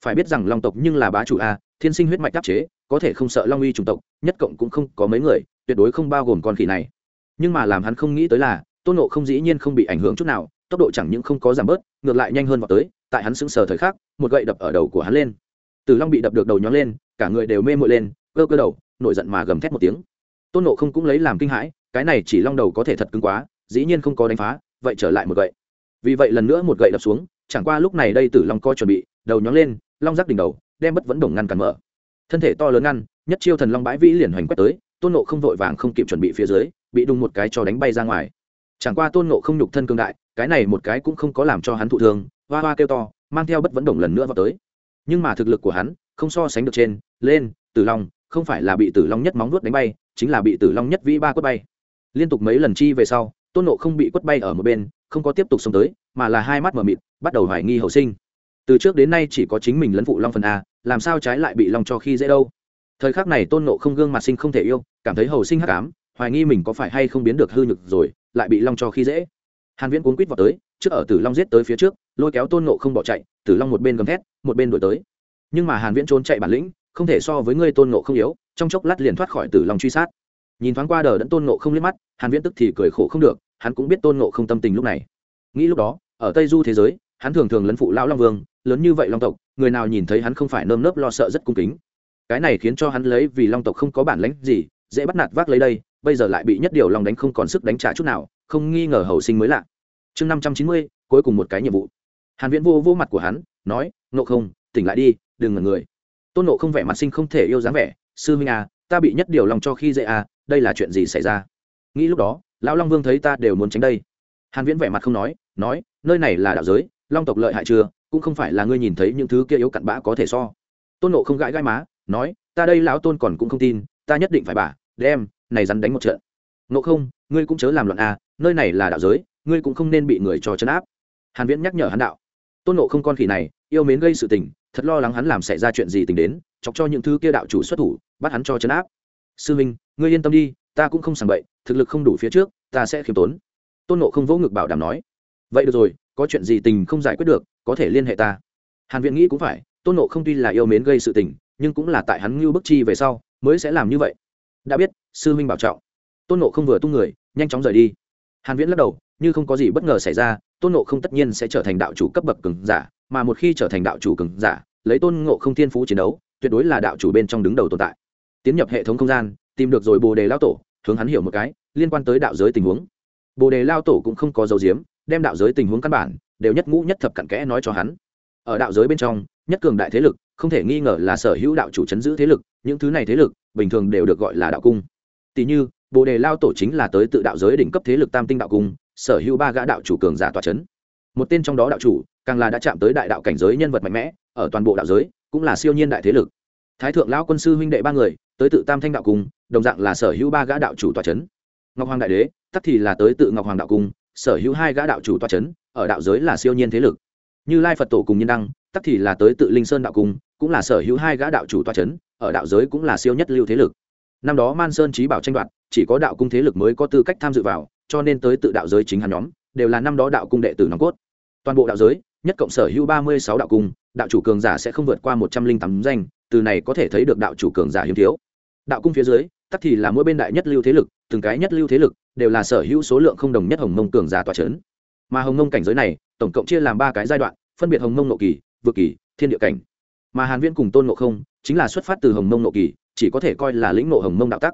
Phải biết rằng long tộc nhưng là bá chủ a, thiên sinh huyết mạch đáp chế có thể không sợ long uy chủng tộc, nhất cộng cũng không có mấy người, tuyệt đối không bao gồm con khỉ này. Nhưng mà làm hắn không nghĩ tới là, tôn nộ không dĩ nhiên không bị ảnh hưởng chút nào, tốc độ chẳng những không có giảm bớt, ngược lại nhanh hơn vào tới, tại hắn sững sờ thời khắc, một gậy đập ở đầu của hắn lên. Từ long bị đập được đầu nhón lên, cả người đều mê mội lên, cơ cơ đầu, nổi giận mà gầm thét một tiếng. Tôn nộ không cũng lấy làm kinh hãi, cái này chỉ long đầu có thể thật cứng quá, dĩ nhiên không có đánh phá, vậy trở lại một gậy. Vì vậy lần nữa một gậy đập xuống, chẳng qua lúc này đây tử long co chuẩn bị, đầu nhón lên, long rắc đỉnh đầu, đem bất vẫn đồng ngăn cản mở thân thể to lớn ngăn, nhất chiêu thần long bãi vĩ liền hoành quét tới, tôn nộ không vội vàng không kịp chuẩn bị phía dưới, bị đùng một cái cho đánh bay ra ngoài. Chẳng qua tôn nộ không nhục thân cương đại, cái này một cái cũng không có làm cho hắn thụ thương, hoa hoa kêu to, mang theo bất vẫn đồng lần nữa vào tới. Nhưng mà thực lực của hắn, không so sánh được trên, lên, tử long, không phải là bị tử long nhất móng vuốt đánh bay, chính là bị tử long nhất vĩ ba quất bay. Liên tục mấy lần chi về sau, tôn nộ không bị quất bay ở một bên, không có tiếp tục xông tới, mà là hai mắt mờ mịt, bắt đầu hoài nghi hậu sinh. Từ trước đến nay chỉ có chính mình lấn phụ long phần a làm sao trái lại bị long cho khi dễ đâu? Thời khắc này tôn nộ không gương mặt sinh không thể yêu, cảm thấy hầu sinh hắc ám, hoài nghi mình có phải hay không biến được hư nhược rồi, lại bị long cho khi dễ. Hàn viễn cuốn quýt vào tới, trước ở tử long giết tới phía trước, lôi kéo tôn nộ không bỏ chạy, tử long một bên gầm thét, một bên đuổi tới. Nhưng mà hàn viễn trốn chạy bản lĩnh, không thể so với ngươi tôn nộ không yếu, trong chốc lát liền thoát khỏi tử long truy sát. Nhìn thoáng qua đờ đẫn tôn nộ không liếc mắt, hàn viễn tức thì cười khổ không được, hắn cũng biết tôn nộ không tâm tình lúc này. Nghĩ lúc đó, ở tây du thế giới, hắn thường thường lấn phụ lão long vương lớn như vậy long tộc, người nào nhìn thấy hắn không phải nơm nớp lo sợ rất cung kính. Cái này khiến cho hắn lấy vì long tộc không có bản lãnh gì, dễ bắt nạt vác lấy đây, bây giờ lại bị nhất điều long đánh không còn sức đánh trả chút nào, không nghi ngờ hầu sinh mới lạ. Chương năm trăm chín mươi, cuối cùng một cái nhiệm vụ. Hàn viễn vô vô mặt của hắn, nói nộ không, tỉnh lại đi, đừng ngẩn người. Tôn nộ không vẻ mặt sinh không thể yêu dáng vẻ, sư minh à ta bị nhất điều long cho khi dễ à đây là chuyện gì xảy ra? Nghĩ lúc đó, lão long vương thấy ta đều muốn tránh đây. Hàn viễn vẻ mặt không nói nói, nơi này là đạo giới long tộc lợi hại chưa, cũng không phải là ngươi nhìn thấy những thứ kia yếu cặn bã có thể so. Tôn nộ không gãi gai má, nói, ta đây lão tôn còn cũng không tin, ta nhất định phải bà đem, này rắn đánh một trận. Nộ không, ngươi cũng chớ làm loạn à nơi này là đạo giới, ngươi cũng không nên bị người cho chấn áp. Hàn viễn nhắc nhở hắn đạo. Tôn nộ không con khỉ này, yêu mến gây sự tình, thật lo lắng hắn làm xảy ra chuyện gì tình đến, chọc cho những thứ kia đạo chủ xuất thủ, bắt hắn cho chấn áp. Sư minh, ngươi yên tâm đi, ta cũng không sàng bậy, thực lực không đủ phía trước, ta sẽ khiêm tốn. Tôn nộ không vỗ ngực bảo đảm nói. Vậy được rồi có chuyện gì tình không giải quyết được, có thể liên hệ ta. Hàn viện nghĩ cũng phải, tôn nộ không tuy là yêu mến gây sự tình, nhưng cũng là tại hắn ngưu bức chi về sau, mới sẽ làm như vậy. Đã biết, sư minh bảo trọng. Tôn nộ không vừa tung người, nhanh chóng rời đi. Hàn viễn lắc đầu, như không có gì bất ngờ xảy ra, tôn nộ không tất nhiên sẽ trở thành đạo chủ cấp bậc cường giả, mà một khi trở thành đạo chủ cường giả, lấy tôn ngộ không thiên phú chiến đấu, tuyệt đối là đạo chủ bên trong đứng đầu tồn tại. Tiến nhập hệ thống không gian, tìm được rồi bồ đề lao tổ, hướng hắn hiểu một cái, liên quan tới đạo giới tình huống. Bồ đề lao tổ cũng không có dấu diếm đem đạo giới tình huống căn bản, đều nhất ngũ nhất thập cặn kẽ nói cho hắn. Ở đạo giới bên trong, nhất cường đại thế lực, không thể nghi ngờ là sở hữu đạo chủ chấn giữ thế lực, những thứ này thế lực, bình thường đều được gọi là đạo cung. Tỷ như, bồ đề lao tổ chính là tới tự đạo giới đỉnh cấp thế lực tam tinh đạo cung, sở hữu ba gã đạo chủ cường giả tòa chấn. Một tên trong đó đạo chủ, càng là đã chạm tới đại đạo cảnh giới nhân vật mạnh mẽ, ở toàn bộ đạo giới, cũng là siêu nhiên đại thế lực. Thái thượng lão quân sư huynh đệ ba người, tới tự tam thanh đạo cung, đồng dạng là sở hữu ba gã đạo chủ tòa chấn. Ngọc hoàng đại đế, tắc thì là tới tự ngọc hoàng đạo cung sở hữu hai gã đạo chủ toa c h ấ n ở đạo giới là siêu nhiên thế lực. Như lai phật tổ cùng nhân đăng, tắc thì là tới tự linh sơn đạo cung, cũng là sở hữu hai gã đạo chủ toa c h ấ n ở đạo giới cũng là siêu nhất lưu thế lực. Năm đó man sơn trí bảo tranh đoạt, chỉ có đạo cung thế lực mới có tư cách tham dự vào, cho nên tới tự đạo giới chính hắn nhóm, đều là năm đó đạo cung đệ tử nòng cốt. Toàn bộ đạo giới, nhất cộng sở hữu ba mươi sáu đạo cung, đạo chủ cường giả sẽ không vượt qua một trăm linh tám danh, từ này có thể thấy được đạo chủ cường giả hiếm thiếu đạo cung phía dưới, tắc thì là mỗi bên đại nhất lưu thế lực, từng cái nhất lưu thế lực đều là sở hữu số lượng không đồng nhất hồng mông cường giả tòa c h ấ n mà hồng mông cảnh giới này, tổng cộng chia làm ba cái giai đoạn, phân biệt hồng mông nộ kỳ, vượt kỳ, thiên địa cảnh. Mà hàn viễn cùng tôn nộ không, chính là xuất phát từ hồng mông nộ kỳ, chỉ có thể coi là lĩnh nộ hồng mông đạo tắc.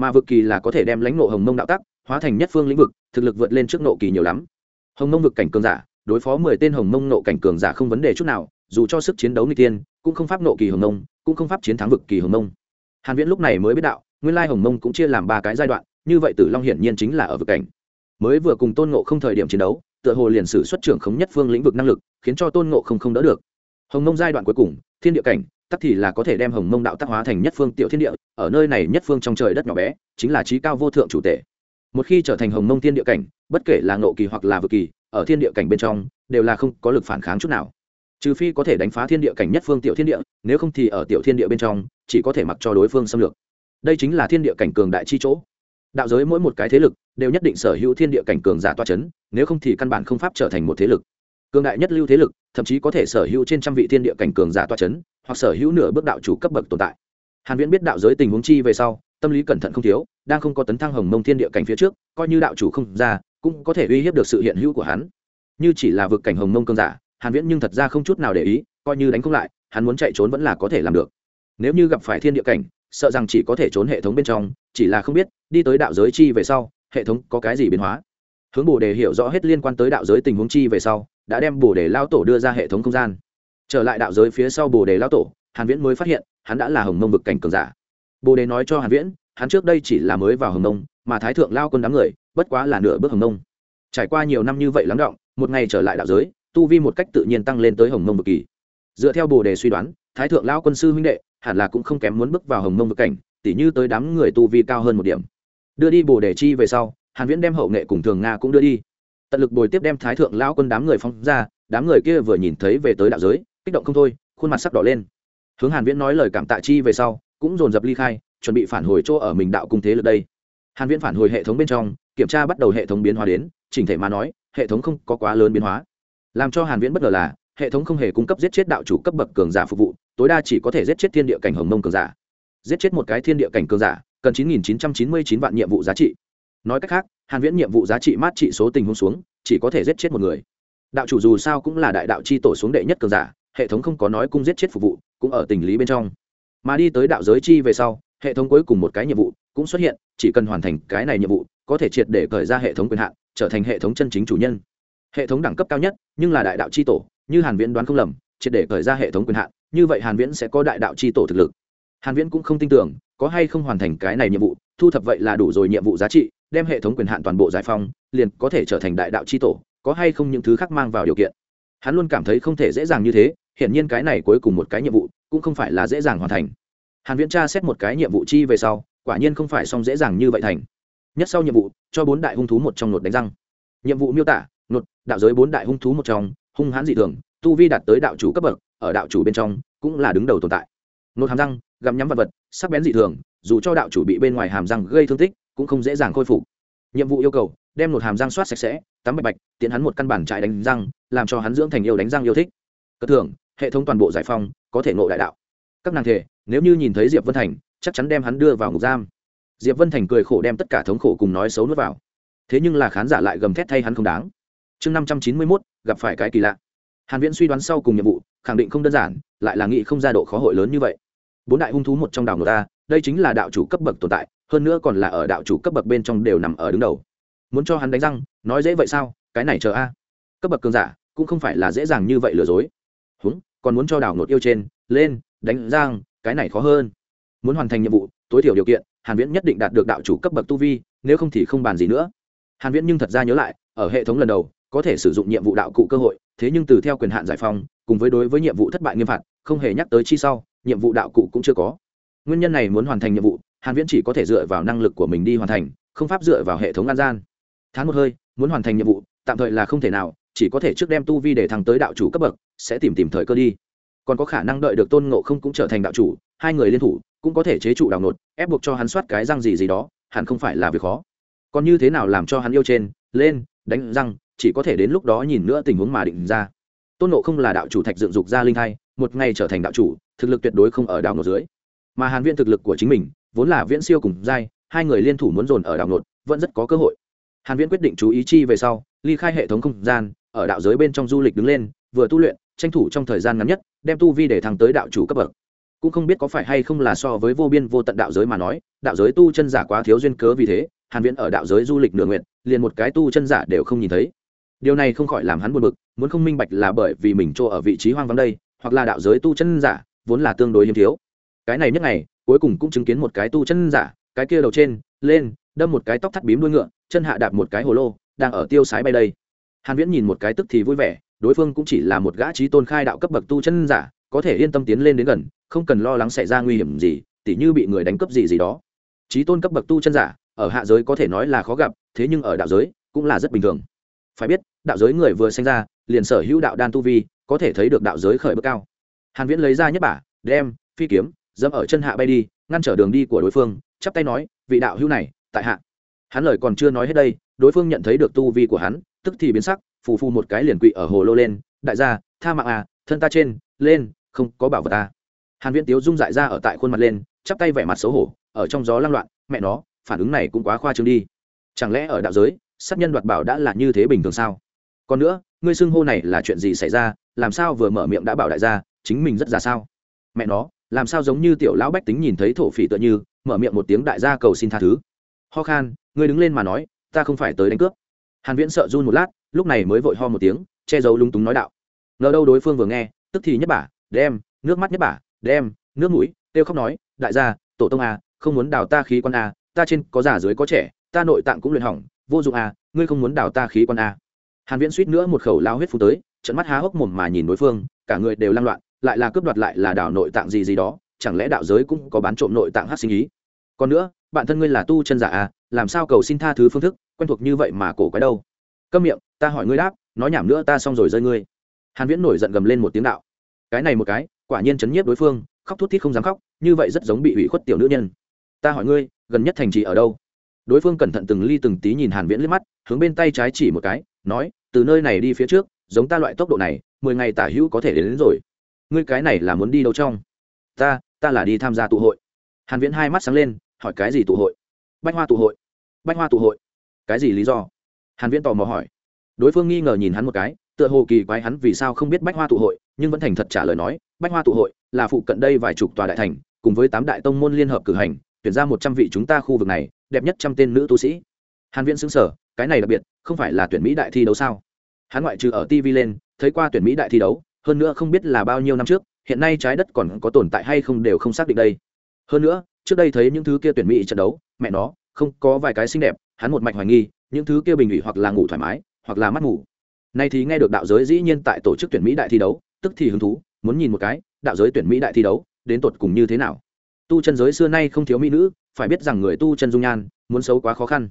Mà vượt kỳ là có thể đem lãnh nộ hồng mông đạo tắc hóa thành nhất phương lĩnh vực, thực lực vượt lên trước nộ kỳ nhiều lắm. Hồng mông vực cảnh cường giả, đối phó mười tên hồng mông nộ cảnh cường giả không vấn đề chút nào, dù cho sức chiến đấu n tiên cũng không pháp nộ kỳ hồng mông, cũng không pháp chiến thắng vực kỳ hồng mông hàn viễn lúc này mới biết đạo, nguyên lai hồng mông cũng chia làm ba cái giai đoạn, như vậy tử long hiển nhiên chính là ở vực cảnh. Mới vừa cùng tôn ngộ không thời điểm chiến đấu, tựa hồ liền sử xuất trưởng khống nhất phương lĩnh vực năng lực, khiến cho tôn ngộ không không đỡ được. Hồng mông giai đoạn cuối cùng, thiên địa cảnh, tắc thì là có thể đem hồng mông đạo tác hóa thành nhất phương tiểu thiên địa, ở nơi này nhất phương trong trời đất nhỏ bé, chính là trí cao vô thượng chủ tể. Một khi trở thành hồng mông thiên địa cảnh, bất kể là ngộ kỳ hoặc là vực kỳ, ở thiên địa cảnh bên trong, đều là không có lực phản kháng chút nào trừ phi có thể đánh phá thiên địa cảnh nhất phương tiểu thiên địa, nếu không thì ở tiểu thiên địa bên trong, chỉ có thể mặc cho đối phương xâm lược. Đây chính là thiên địa cảnh cường đại chi chỗ. Đạo giới mỗi một cái thế lực đều nhất định sở hữu thiên địa cảnh cường giả toa c h ấ n nếu không thì căn bản không pháp trở thành một thế lực. Cường đại nhất lưu thế lực, thậm chí có thể sở hữu trên trăm vị thiên địa cảnh cường giả toa c h ấ n hoặc sở hữu nửa bước đạo chủ cấp bậc tồn tại. Hàn viễn biết đạo giới tình huống chi về sau, tâm lý cẩn thận không thiếu, đang không có tấn thăng hồng mông thiên địa cảnh phía trước, coi như đạo chủ không ra, cũng có thể uy hiếp được sự hiện hữu của hắn. Như chỉ là vực cảnh hồng mông cường giả hàn viễn nhưng thật ra không chút nào để ý, coi như đánh không lại, hắn muốn chạy trốn vẫn là có thể làm được. Nếu như gặp phải thiên địa cảnh, sợ rằng chỉ có thể trốn hệ thống bên trong, chỉ là không biết, đi tới đạo giới chi về sau, hệ thống có cái gì biến hóa. Hướng bồ đề hiểu rõ hết liên quan tới đạo giới tình huống chi về sau, đã đem bồ đề lao tổ đưa ra hệ thống không gian. Trở lại đạo giới phía sau bồ đề lao tổ, hàn viễn mới phát hiện, hắn đã là hồng mông vực cảnh cường giả. Bồ đề nói cho hàn viễn, hắn trước đây chỉ là mới vào hồng mông, mà thái thượng lao quân đám người, bất quá là nửa bước hồng mông. Trải qua nhiều năm như vậy lắng động, một ngày trở lại đạo giới tu vi một cách tự nhiên tăng lên tới hồng mông vực kỳ. Dựa theo bồ đề suy đoán, thái thượng lao quân sư huynh đệ hẳn là cũng không kém muốn bước vào hồng mông vực cảnh, tỉ như tới đám người tu vi cao hơn một điểm. Đưa đi bồ đề chi về sau, hàn viễn đem hậu nghệ cùng thường nga cũng đưa đi. Tận lực bồi tiếp đem thái thượng lão quân đám người phóng ra, đám người kia vừa nhìn thấy về tới đạo giới, kích động không thôi, khuôn mặt sắc đỏ lên. Hướng hàn viễn nói lời cảm tạ chi về sau, cũng dồn dập ly khai, chuẩn bị phản hồi chỗ ở mình đạo cung thế lực đây. Hàn viễn phản hồi hệ thống bên trong, kiểm tra bắt đầu hệ thống biến hóa đến, chỉnh thể mà nói, hệ thống không có quá lớn biến hóa làm cho hàn viễn bất ngờ là, hệ thống không hề cung cấp giết chết đạo chủ cấp bậc cường giả phục vụ, tối đa chỉ có thể giết chết thiên địa cảnh hồng mông cường giả. Giết chết một cái thiên địa cảnh cường giả, cần 9.999 vạn nhiệm vụ giá trị. Nói cách khác, hàn viễn nhiệm vụ giá trị mát trị số tình huống xuống, chỉ có thể giết chết một người. Đạo chủ dù sao cũng là đại đạo chi tổ xuống đệ nhất cường giả, hệ thống không có nói cung giết chết phục vụ, cũng ở tình lý bên trong. Mà đi tới đạo giới chi về sau, hệ thống cuối cùng một cái nhiệm vụ cũng xuất hiện, chỉ cần hoàn thành cái này nhiệm vụ, có thể triệt để cởi ra hệ thống quyền hạn, trở thành hệ thống chân chính chủ nhân hệ thống đẳng cấp cao nhất, nhưng là đại đạo chi tổ, như hàn viễn đoán không lầm, triệt để khởi ra hệ thống quyền hạn, như vậy hàn viễn sẽ có đại đạo chi tổ thực lực. Hàn viễn cũng không tin tưởng, có hay không hoàn thành cái này nhiệm vụ, thu thập vậy là đủ rồi nhiệm vụ giá trị, đem hệ thống quyền hạn toàn bộ giải phong liền có thể trở thành đại đạo c h i tổ, có hay không những thứ khác mang vào điều kiện. Hắn luôn cảm thấy không thể dễ dàng như thế, hiển nhiên cái này cuối cùng một cái nhiệm vụ, cũng không phải là dễ dàng hoàn thành. Hàn viễn tra xét một cái nhiệm vụ chi về sau, quả nhiên không phải xong dễ dàng như vậy thành. Nhất sau nhiệm vụ, cho bốn đại hung thú một trong nột đánh răng. Nhiệm vụ miêu tả nột, đạo giới bốn đại hung thú một trong, hung hãn dị thường, tu vi đạt tới đạo chủ cấp bậc, ở đạo chủ bên trong cũng là đứng đầu tồn tại. Nột hàm răng, gặm nhắm vật vật, sắc bén dị thường, dù cho đạo chủ bị bên ngoài hàm răng gây thương tích, cũng không dễ dàng khôi phục. Nhiệm vụ yêu cầu, đem nột hàm răng soát sạch sẽ, tắm bạch bạch tiến hắn một căn bản trại đánh răng, làm cho hắn dưỡng thành yêu đánh răng yêu thích. Cất thường hệ thống toàn bộ giải phong có thể ngộ đại đạo. Các nàng thể, nếu như nhìn thấy diệp vân thành, chắc chắn đem hắn đưa vào ngục giam. Diệp vân thành cười khổ đem tất cả thống khổ cùng nói xấu nuốt vào. Thế nhưng là khán giả lại gầm thét thay hắn không đáng chương năm trăm chín mươi mốt, gặp phải cái kỳ lạ. Hàn viễn suy đoán sau cùng nhiệm vụ, khẳng định không đơn giản, lại là nghị không ra độ khó hội lớn như vậy. Bốn đại hung thú một trong đảo người ta đây chính là đạo chủ cấp bậc tồn tại, hơn nữa còn là ở đạo chủ cấp bậc bên trong đều nằm ở đứng đầu. Muốn cho hắn đánh răng, nói dễ vậy sao? Cái này chờ a. Cấp bậc cường giả, cũng không phải là dễ dàng như vậy lừa dối. Húng, còn muốn cho đảo nột yêu trên, lên, đánh răng, cái này khó hơn. Muốn hoàn thành nhiệm vụ, tối thiểu điều kiện, hàn viễn nhất định đạt được đạo chủ cấp bậc tu vi, nếu không thì không bàn gì nữa. Hàn viễn nhưng thật ra nhớ lại, ở hệ thống lần đầu có thể sử dụng nhiệm vụ đạo cụ cơ hội thế nhưng từ theo quyền hạn giải phóng, cùng với đối với nhiệm vụ thất bại nghiêm phạt không hề nhắc tới chi sau nhiệm vụ đạo cụ cũng chưa có. Nguyên nhân này muốn hoàn thành nhiệm vụ hàn viễn chỉ có thể dựa vào năng lực của mình đi hoàn thành không pháp dựa vào hệ thống an gian. Tháng một hơi muốn hoàn thành nhiệm vụ tạm thời là không thể nào chỉ có thể trước đem tu vi để thăng tới đạo chủ cấp bậc sẽ tìm tìm thời cơ đi. Còn có khả năng đợi được tôn ngộ không cũng trở thành đạo chủ hai người liên thủ cũng có thể chế trụ đào nột ép buộc cho hắn soát cái răng gì gì đó hẳn không phải là việc khó. Còn như thế nào làm cho hắn yêu trên lên đánh răng chỉ có thể đến lúc đó nhìn nữa tình huống mà định ra. Tôn nộ không là đạo chủ thạch dựng dục ra linh thai, một ngày trở thành đạo chủ, thực lực tuyệt đối không ở đào nột dưới. Mà hàn viễn thực lực của chính mình, vốn là viễn siêu cùng giai, hai người liên thủ muốn dồn ở đảo nột vẫn rất có cơ hội. Hàn viễn quyết định chú ý chi về sau, ly khai hệ thống không gian, ở đạo giới bên trong du lịch đứng lên, vừa tu luyện, tranh thủ trong thời gian ngắn nhất, đem tu vi để thăng tới đạo chủ cấp bậc. Cũng không biết có phải hay không là so với vô biên vô tận đạo giới mà nói, đạo giới tu chân giả quá thiếu duyên cớ vì thế, hàn viễn ở đạo giới du lịch nửa nguyện, liền một cái tu chân giả đều không nhìn thấy điều này không khỏi làm hắn buồn bực, muốn không minh bạch là bởi vì mình chỗ ở vị trí hoang vắng đây, hoặc là đạo giới tu chân giả, vốn là tương đối hiếm thiếu. Cái này nhất ngày, cuối cùng cũng chứng kiến một cái tu chân giả, cái kia đầu trên, lên, đâm một cái tóc thắt bím đuôi ngựa, chân hạ đạp một cái hồ lô, đang ở tiêu sái bay đây. Hàn viễn nhìn một cái tức thì vui vẻ, đối phương cũng chỉ là một gã trí tôn khai đạo cấp bậc tu chân giả, có thể yên tâm tiến lên đến gần, không cần lo lắng xảy ra nguy hiểm gì, tỉ như bị người đánh cướp gì gì đó. Trí tôn cấp bậc tu chân giả, ở hạ giới có thể nói là khó gặp, thế nhưng ở đạo giới, cũng là rất bình thường. Phải biết đạo giới người vừa sinh ra, liền sở hữu đạo đan tu vi, có thể thấy được đạo giới khởi bước cao. Hàn viễn lấy ra nhất bả, đem, phi kiếm, dẫm ở chân hạ bay đi, ngăn trở đường đi của đối phương, chắp tay nói, vị đạo hữu này, tại hạ. Hắn lời còn chưa nói hết đây, đối phương nhận thấy được tu vi của hắn, tức thì biến sắc, phù phù một cái liền quỵ ở hồ lô lên, đại gia, tha mạng à thân ta trên, lên, không có bảo vật ta. Hàn viễn tiếu dung dại ra ở tại khuôn mặt lên, chắp tay vẻ mặt xấu hổ, ở trong gió lăng loạn, mẹ nó, phản ứng này cũng quá khoa trương đi. Chẳng lẽ ở đạo giới, sát nhân đoạt bảo đã là như thế bình thường sao? Còn nữa, ngươi xưng hô này là chuyện gì xảy ra? Làm sao vừa mở miệng đã bảo đại gia, chính mình rất già sao? Mẹ nó, làm sao giống như tiểu lão bách tính nhìn thấy thổ phỉ tựa như, mở miệng một tiếng đại gia cầu xin tha thứ. Ho khan, ngươi đứng lên mà nói, ta không phải tới đánh cướp. Hàn viễn sợ run một lát, lúc này mới vội ho một tiếng, che giấu lúng túng nói đạo. Ngờ đâu đối phương vừa nghe, tức thì nhất bả, đem, nước mắt nhất bả, đem, nước mũi tiêu khóc nói, đại gia, tổ tông à không muốn đào ta khí quan à ta trên có già dưới có trẻ, ta nội tạng cũng luyện hỏng, vô dụng à ngươi không muốn đào ta khí quan à hàn viễn suýt nữa một khẩu lao huyết phun tới trận mắt há hốc mồm mà nhìn đối phương, cả người đều lang loạn, lại là cướp đoạt lại là đảo nội tạng gì gì đó, chẳng lẽ đạo giới cũng có bán trộm nội tạng hát sinh ý? Còn nữa, bạn thân ngươi là tu chân giả à làm sao cầu xin tha thứ phương thức, quen thuộc như vậy mà cổ quái đâu? Câm miệng, ta hỏi ngươi đáp, nói nhảm nữa ta xong rồi rơi ngươi. Hàn viễn nổi giận gầm lên một tiếng đạo. Cái này một cái, quả nhiên chấn nhiếp đối phương, khóc thút thít không dám khóc, như vậy rất giống bị ủy khuất tiểu nữ nhân. Ta hỏi ngươi, gần nhất thành trì ở đâu? Đối phương cẩn thận từng ly từng tí nhìn hàn viễn liếc mắt hướng bên tay trái chỉ một cái nói từ nơi này đi phía trước giống ta loại tốc độ này mười ngày tả hữu có thể đến, đến rồi. Ngươi cái này là muốn đi đâu trong? Ta ta là đi tham gia tụ hội. Hàn viễn hai mắt sáng lên hỏi cái gì tụ hội? Bách hoa tụ hội. Bách hoa tụ hội. Cái gì lý do? Hàn viễn tò mò hỏi. Đối phương nghi ngờ nhìn hắn một cái tựa hồ kỳ quái hắn vì sao không biết bách hoa tụ hội nhưng vẫn thành thật trả lời nói bách hoa tụ hội là phụ cận đây vài chục tòa đại thành cùng với tám đại tông môn liên hợp cử hành tuyển ra một trăm vị chúng ta khu vực này, đẹp nhất trăm tên nữ tu sĩ. Hàn viễn xứng sở cái này đặc biệt, không phải là tuyển mỹ đại thi đấu sao? Hắn ngoại trừ ở tv lên, thấy qua tuyển mỹ đại thi đấu, hơn nữa không biết là bao nhiêu năm trước, hiện nay trái đất còn có tồn tại hay không đều không xác định đây. Hơn nữa, trước đây thấy những thứ kia tuyển mỹ trận đấu, mẹ nó, không có vài cái xinh đẹp, hắn một mạch hoài nghi, những thứ kia bình ủy hoặc là ngủ thoải mái, hoặc là mắt ngủ. Nay thì nghe được đạo giới dĩ nhiên tại tổ chức tuyển mỹ đại thi đấu, tức thì hứng thú, muốn nhìn một cái, đạo giới tuyển mỹ đại thi đấu, đến tột cùng như thế nào? Tu chân giới xưa nay không thiếu mỹ nữ, phải biết rằng người tu chân dung nhan, muốn xấu quá khó khăn.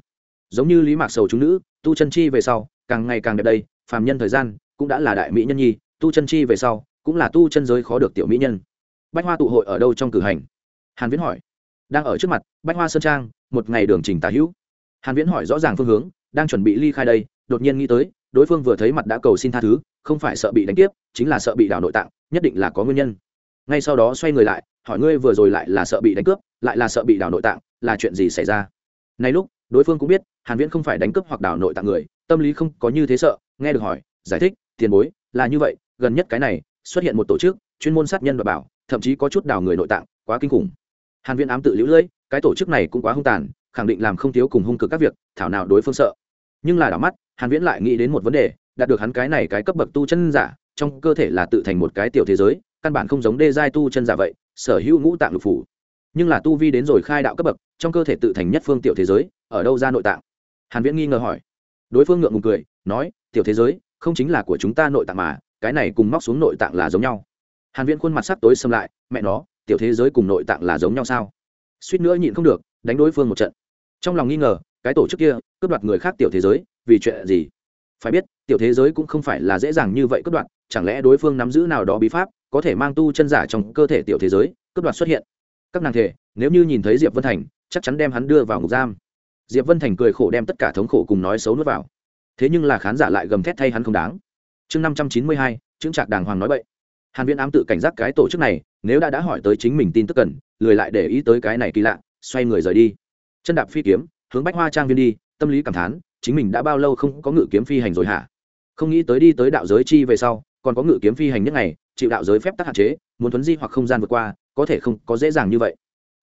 Giống như lý mạc sầu chúng nữ, tu chân chi về sau, càng ngày càng đẹp đây, phàm nhân thời gian, cũng đã là đại mỹ nhân nhi, tu chân chi về sau, cũng là tu chân giới khó được tiểu mỹ nhân. Bách hoa tụ hội ở đâu trong cử hành? Hàn viễn hỏi. Đang ở trước mặt, bách hoa sơn trang, một ngày đường trình tà hữu. Hàn viễn hỏi rõ ràng phương hướng, đang chuẩn bị ly khai đây, đột nhiên nghĩ tới, đối phương vừa thấy mặt đã cầu xin tha thứ, không phải sợ bị đánh tiếp, chính là sợ bị đảo nội tạng, nhất định là có nguyên nhân. Ngay sau đó xoay người lại hỏi ngươi vừa rồi lại là sợ bị đánh cướp, lại là sợ bị đảo nội tạng, là chuyện gì xảy ra? Nay lúc, đối phương cũng biết, hàn viễn không phải đánh cướp hoặc đảo nội tạng người, tâm lý không có như thế sợ, nghe được hỏi, giải thích, tiền bối, là như vậy, gần nhất cái này, xuất hiện một tổ chức, chuyên môn sát nhân và bảo, thậm chí có chút đào người nội tạng, quá kinh khủng. Hàn viễn ám tự liễu lưỡi cái tổ chức này cũng quá hung tàn, khẳng định làm không thiếu cùng hung cực các việc, thảo nào đối phương sợ. Nhưng là đảo mắt, hàn viễn lại nghĩ đến một vấn đề, đạt được hắn cái này cái cấp bậc tu chân giả, trong cơ thể là tự thành một cái tiểu thế giới, căn bản không giống đê giai tu chân giả vậy sở hữu ngũ tạng lục phủ. Nhưng là tu vi đến rồi khai đạo cấp bậc, trong cơ thể tự thành nhất phương tiểu thế giới, ở đâu ra nội tạng? Hàn viễn nghi ngờ hỏi. Đối phương ngượng ngùng cười, nói, tiểu thế giới, không chính là của chúng ta nội tạng mà, cái này cùng móc xuống nội tạng là giống nhau. Hàn viễn khuôn mặt sắc tối xâm lại, mẹ nó, tiểu thế giới cùng nội tạng là giống nhau sao? Suýt nữa nhịn không được, đánh đối phương một trận. Trong lòng nghi ngờ, cái tổ chức kia, cướp đoạt người khác tiểu thế giới, vì chuyện gì? Phải biết, tiểu thế giới cũng không phải là dễ dàng như vậy cướp đoạt, chẳng lẽ đối phương nắm giữ nào đó bí pháp có thể mang tu chân giả trong cơ thể tiểu thế giới, cướp đoạt xuất hiện. Các nàng thể, nếu như nhìn thấy diệp vân thành, chắc chắn đem hắn đưa vào ngục giam. Diệp vân thành cười khổ đem tất cả thống khổ cùng nói xấu nuốt vào. Thế nhưng là khán giả lại gầm thét thay hắn không đáng. Chương năm trăm chín mươi hai chứng trạc đàng hoàng nói vậy hàn viễn ám tự cảnh giác cái tổ chức này, nếu đã đã hỏi tới chính mình tin tức cần, lười lại để ý tới cái này kỳ lạ, xoay người rời đi. Chân đạp phi kiếm, hướng bách hoa trang viên đi, tâm lý cảm thán, chính mình đã bao lâu không có ngự kiếm phi hành rồi hả? Không nghĩ tới đi tới đạo giới chi về sau còn có ngự kiếm phi hành nhất ngày, chịu đạo giới phép tắc hạn chế, muốn thuấn di hoặc không gian vượt qua, có thể không có dễ dàng như vậy.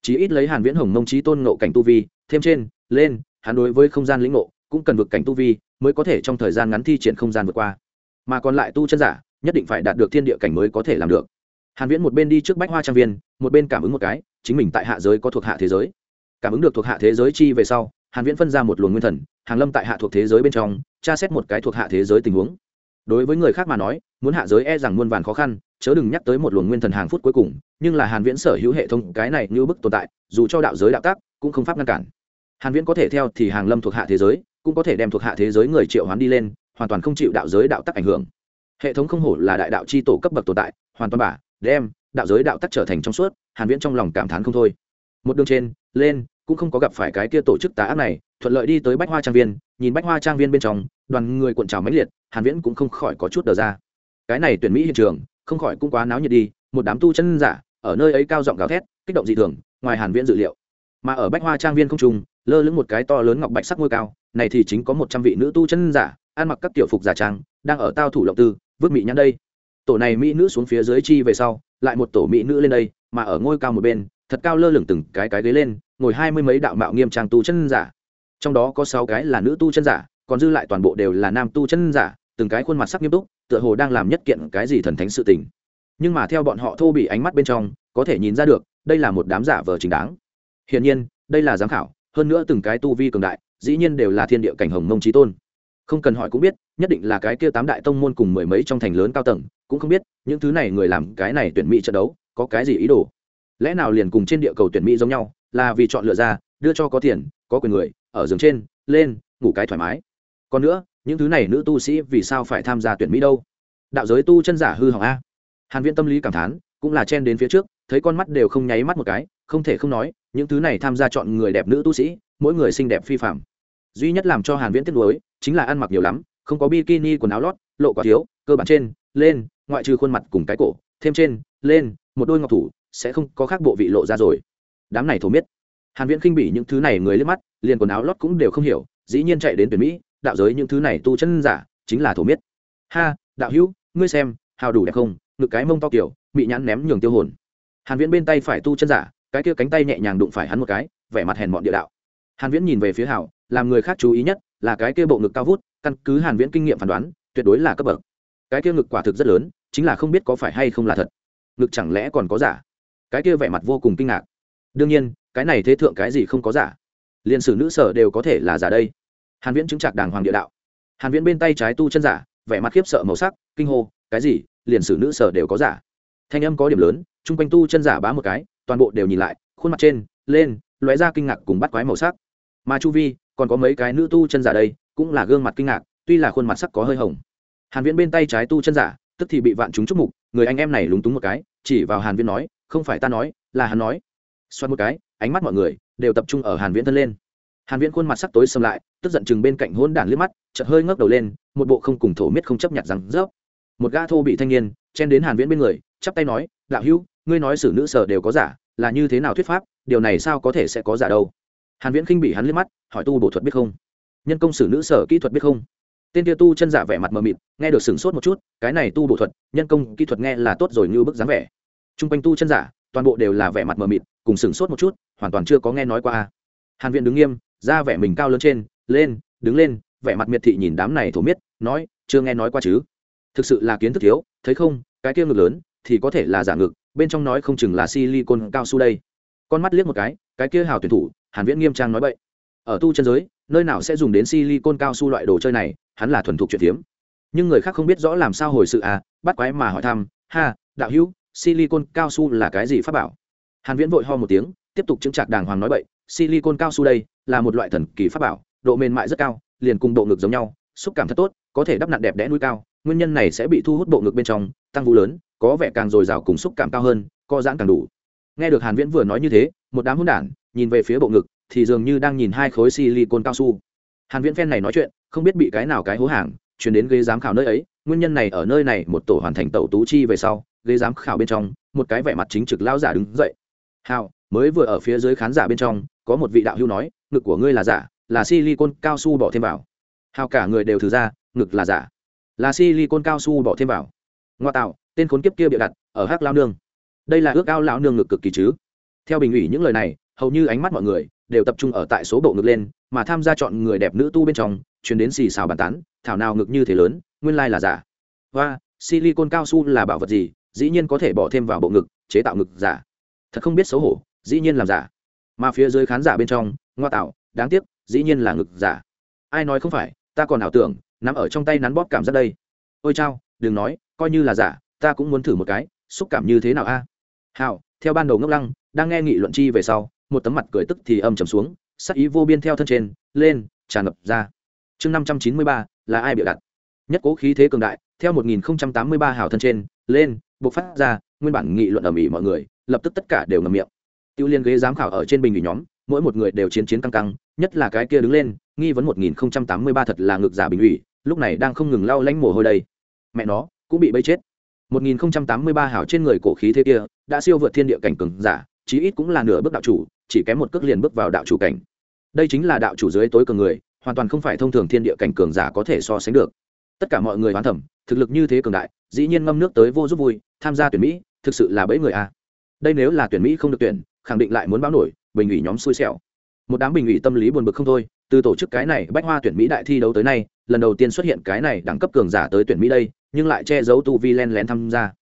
Chỉ ít lấy hàn viễn hồng mông trí tôn ngộ cảnh tu vi, thêm trên, lên, hắn đối với không gian lĩnh ngộ, cũng cần vượt cảnh tu vi, mới có thể trong thời gian ngắn thi triển không gian vượt qua. Mà còn lại tu chân giả, nhất định phải đạt được thiên địa cảnh mới có thể làm được. Hàn viễn một bên đi trước bách hoa trang viên, một bên cảm ứng một cái, chính mình tại hạ giới có thuộc hạ thế giới. Cảm ứng được thuộc hạ thế giới chi về sau, hàn viễn phân ra một luồng nguyên thần, hàng lâm tại hạ thuộc thế giới bên trong, tra xét một cái thuộc hạ thế giới tình huống đối với người khác mà nói, muốn hạ giới e rằng muôn vàn khó khăn, chớ đừng nhắc tới một luồng nguyên thần hàng phút cuối cùng, nhưng là hàn viễn sở hữu hệ thống, cái này như bức tồn tại, dù cho đạo giới đạo tác, cũng không pháp ngăn cản. Hàn viễn có thể theo thì hàng lâm thuộc hạ thế giới, cũng có thể đem thuộc hạ thế giới người triệu hoán đi lên, hoàn toàn không chịu đạo giới đạo tắc ảnh hưởng. Hệ thống không hổ là đại đạo chi tổ cấp bậc tồn tại, hoàn toàn bả, đem đạo giới đạo tắc trở thành trong suốt, hàn viễn trong lòng cảm thán không thôi. Một đường trên, lên, cũng không có gặp phải cái kia tổ chức tà ác này, thuận lợi đi tới bách hoa trang viên, nhìn bách hoa trang viên bên trong đoàn người cuộn trào mãnh liệt, hàn viễn cũng không khỏi có chút đờ ra. Cái này tuyển mỹ hiện trường, không khỏi cũng quá náo nhiệt đi, một đám tu chân giả, ở nơi ấy cao giọng gào thét, kích động dị thường, ngoài hàn viễn dự liệu. Mà ở bách hoa trang viên không trung, lơ lửng một cái to lớn ngọc bạch sắc ngôi cao, này thì chính có một trăm vị nữ tu chân giả, ăn mặc các tiểu phục giả trang, đang ở tao thủ lộng tư, vứt mỹ nhãn đây. Tổ này mỹ nữ xuống phía dưới chi về sau, lại một tổ mỹ nữ lên đây, mà ở ngôi cao một bên, thật cao lơ lửng từng cái cái ghế lên, ngồi hai mươi mấy đạo mạo nghiêm trang tu chân giả. Trong đó có sáu cái là nữ tu chân giả còn dư lại toàn bộ đều là nam tu chân giả, từng cái khuôn mặt sắc nghiêm túc, tựa hồ đang làm nhất kiện cái gì thần thánh sự tình. Nhưng mà theo bọn họ thô bị ánh mắt bên trong, có thể nhìn ra được, đây là một đám giả vờ chính đáng. Hiển nhiên, đây là giám khảo, hơn nữa từng cái tu vi cường đại, dĩ nhiên đều là thiên địa cảnh hồng mông trí tôn. Không cần hỏi cũng biết, nhất định là cái kia tám đại tông môn cùng mười mấy trong thành lớn cao tầng, cũng không biết, những thứ này người làm cái này tuyển mỹ trận đấu, có cái gì ý đồ? Lẽ nào liền cùng trên địa cầu tuyển mỹ giống nhau, là vì chọn lựa ra, đưa cho có tiền, có quyền người, ở giường trên, lên, ngủ cái thoải mái còn nữa, những thứ này nữ tu sĩ vì sao phải tham gia tuyển mỹ đâu? Đạo giới tu chân giả hư hỏng a. Hàn viễn tâm lý cảm thán, cũng là chen đến phía trước, thấy con mắt đều không nháy mắt một cái, không thể không nói, những thứ này tham gia chọn người đẹp nữ tu sĩ, mỗi người xinh đẹp phi phạm duy nhất làm cho hàn viễn tiếc nuối, chính là ăn mặc nhiều lắm, không có bikini, quần áo lót, lộ quá thiếu, cơ bản trên, lên, ngoại trừ khuôn mặt cùng cái cổ, thêm trên, lên, một đôi ngọc thủ, sẽ không có khác bộ vị lộ ra rồi. Đám này thổ miết. Hàn viễn khinh bỉ những thứ này người liếc mắt, liền quần áo lót cũng đều không hiểu, dĩ nhiên chạy đến tuyển mỹ đạo giới những thứ này tu chân giả, chính là thổ miết. Ha, đạo hữu, ngươi xem, hào đủ đẹp không? Ngực cái mông to kiểu bị nhãn ném nhường tiêu hồn. Hàn viễn bên tay phải tu chân giả, cái kia cánh tay nhẹ nhàng đụng phải hắn một cái, vẻ mặt hèn mọn địa đạo. Hàn viễn nhìn về phía hào, làm người khác chú ý nhất là cái kia bộ ngực cao vút, căn cứ hàn viễn kinh nghiệm phán đoán, tuyệt đối là cấp bậc. Cái kia ngực quả thực rất lớn, chính là không biết có phải hay không là thật. Ngực chẳng lẽ còn có giả? Cái kia vẻ mặt vô cùng kinh ngạc. Đương nhiên, cái này thế thượng cái gì không có giả? Liên sử nữ sở đều có thể là giả đây hàn viễn chứng trạc đàng hoàng địa đạo. Hàn viễn bên tay trái tu chân giả, vẻ mặt khiếp sợ màu sắc, kinh hô, cái gì? Liền sử nữ sở đều có giả? Thanh âm có điểm lớn, chung quanh tu chân giả bá một cái, toàn bộ đều nhìn lại, khuôn mặt trên, lên, lóe ra kinh ngạc cùng bắt quái màu sắc. Mà chu vi, còn có mấy cái nữ tu chân giả đây, cũng là gương mặt kinh ngạc, tuy là khuôn mặt sắc có hơi hồng. Hàn viễn bên tay trái tu chân giả, tức thì bị vạn chúng chúc mục, người anh em này lúng túng một cái, chỉ vào hàn viễn nói, không phải ta nói, là hắn nói. Xoan một cái, ánh mắt mọi người đều tập trung ở hàn viễn thân lên hàn viễn khuôn mặt sắc tối sầm lại, tức giận chừng bên cạnh hôn đản liếc mắt, chợt hơi ngước đầu lên, một bộ không cùng thổ miết không chấp nhận rằng rớp. Một gã thô bị thanh niên, chen đến hàn viễn bên người, chắp tay nói, đạo hữu, ngươi nói xử nữ sở đều có giả, là như thế nào thuyết pháp, điều này sao có thể sẽ có giả đâu? Hàn viễn khinh bị hắn liếc mắt, hỏi tu bổ thuật biết không? Nhân công xử nữ sở kỹ thuật biết không? Tên kia tu chân giả vẻ mặt mờ mịt, nghe được sửng sốt một chút, cái này tu bổ thuật, nhân công kỹ thuật nghe là tốt rồi như bức dáng vẻ. Trung quanh tu chân giả, toàn bộ đều là vẻ mặt mờ mịt, cùng sửng sốt một chút, hoàn toàn chưa có nghe nói qua hàn viện đứng nghiêm ra vẻ mình cao lớn trên, lên, đứng lên, vẻ mặt miệt thị nhìn đám này thổ miết, nói, chưa nghe nói qua chứ? Thực sự là kiến thức thiếu, thấy không, cái kia ngực lớn, thì có thể là giả ngực, bên trong nói không chừng là silicon cao su đây. Con mắt liếc một cái cái kia hào tuyển thủ, hàn viễn nghiêm trang nói bậy. Ở tu chân giới, nơi nào sẽ dùng đến silicon cao su loại đồ chơi này, hắn là thuần thục chuyện tiếm nhưng người khác không biết rõ làm sao hồi sự à bắt quái mà hỏi thăm, ha, đạo hữu, silicon cao su là cái gì pháp bảo? Hàn viễn vội ho một tiếng, tiếp tục chứng trạc đàng hoàng nói bậy silicon cao su đây là một loại thần kỳ pháp bảo, độ mềm mại rất cao, liền cùng độ ngực giống nhau, xúc cảm thật tốt, có thể đắp nặn đẹp đẽ núi cao, nguyên nhân này sẽ bị thu hút bộ ngực bên trong, tăng vũ lớn, có vẻ càng dồi dào cùng xúc cảm cao hơn, co giãn càng đủ. Nghe được hàn viễn vừa nói như thế, một đám hỗn đản nhìn về phía bộ ngực, thì dường như đang nhìn hai khối silicon cao su. Hàn viễn phen này nói chuyện, không biết bị cái nào cái hố hàng, chuyển đến ghế giám khảo nơi ấy, nguyên nhân này ở nơi này, một tổ hoàn thành tẩu tú chi về sau, ghế giám khảo bên trong, một cái vẻ mặt chính trực lao giả đứng dậy. Hào, mới vừa ở phía dưới khán giả bên trong có một vị đạo hưu nói, ngực của ngươi là giả, là silicon cao su bỏ thêm vào. Hào cả người đều thử ra, ngực là giả, là silicon cao su bỏ thêm vào. Ngoa tạo, tên khốn kiếp kia bịa đặt ở hắc lao nương. Đây là ước ao lão nương ngực cực kỳ chứ. Theo bình ủy những lời này, hầu như ánh mắt mọi người đều tập trung ở tại số bộ ngực lên, mà tham gia chọn người đẹp nữ tu bên trong chuyển đến xì xào bàn tán, thảo nào ngực như thế lớn, nguyên lai là giả. Và, silicon cao su là bảo vật gì, dĩ nhiên có thể bỏ thêm vào bộ ngực, chế tạo ngực giả. Thật không biết xấu hổ, dĩ nhiên làm giả mà phía dưới khán giả bên trong, ngoa tạo, đáng tiếc, dĩ nhiên là ngực giả. Ai nói không phải, ta còn ảo tưởng nằm ở trong tay nắn bóp cảm giác đây. Ôi chao, đừng nói, coi như là giả, ta cũng muốn thử một cái, xúc cảm như thế nào a? À? hào, theo ban đầu ngốc lăng, đang nghe nghị luận chi về sau, một tấm mặt cười tức thì âm trầm xuống, sắc ý vô biên theo thân trên, lên, tràn ngập ra. Chương năm trăm chín mươi ba, là ai bịa đặt nhất cố khí thế cường đại, theo một nghìn tám mươi ba hào thân trên, lên, bộc phát ra, nguyên bản nghị luận ở ĩ mọi người, lập tức tất cả đều ngầm miệng tiêu liên ghế giám khảo ở trên bình ủy nhóm mỗi một người đều chiến chiến căng căng nhất là cái kia đứng lên nghi vấn một nghìn tám mươi ba thật là ngược giả bình ủy lúc này đang không ngừng lau lánh mồ hôi đây mẹ nó cũng bị bây chết 1083 hảo trên người cổ khí thế kia đã siêu vượt thiên địa cảnh cường giả, chí ít cũng là nửa bước đạo chủ, chỉ kém một cước liền bước vào đạo chủ cảnh. Đây chính là đạo chủ dưới tối cường người, hoàn toàn không phải thông thường thiên địa cảnh cường giả có thể so sánh được. Tất cả mọi người hoán thẩm, thực lực như thế cường đại, dĩ nhiên ngâm nước tới vô giúp vui, tham gia tuyển Mỹ, thực sự là bẫy người a. Đây nếu là tuyển Mỹ không được tuyển, khẳng định lại muốn báo nổi, bình ủy nhóm xui xẻo. Một đám bình ủy tâm lý buồn bực không thôi, từ tổ chức cái này bách hoa tuyển Mỹ đại thi đấu tới nay, lần đầu tiên xuất hiện cái này đẳng cấp cường giả tới tuyển Mỹ đây, nhưng lại che giấu tu vi len lén tham gia.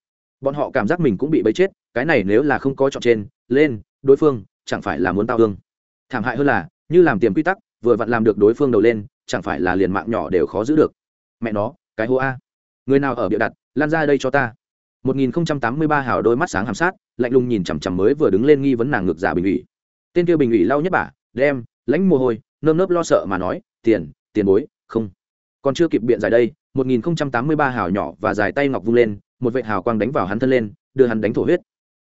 Bọn họ cảm giác mình cũng bị bấy chết cái này nếu là không có chọn trên lên đối phương chẳng phải là muốn tao thương. Thảm hại hơn là như làm tiềm quy tắc vừa vặn làm được đối phương đầu lên chẳng phải là liền mạng nhỏ đều khó giữ được. Mẹ nó cái hô a. Người nào ở bịa đặt lan ra đây cho ta. 1083 hào đôi mắt sáng hàm sát, lạnh lùng nhìn chằm chằm mới vừa đứng lên nghi vấn nàng ngược giả bình ủy. Tên kia bình ủy lau nhất bả đem, lãnh mồ hôi, nơm nớp lo sợ mà nói, tiền tiền bối, không. Còn chưa kịp biện giải đây 1083 hào nhỏ và dài tay ngọc vung lên, một vệt hào quang đánh vào hắn thân lên, đưa hắn đánh thổ huyết.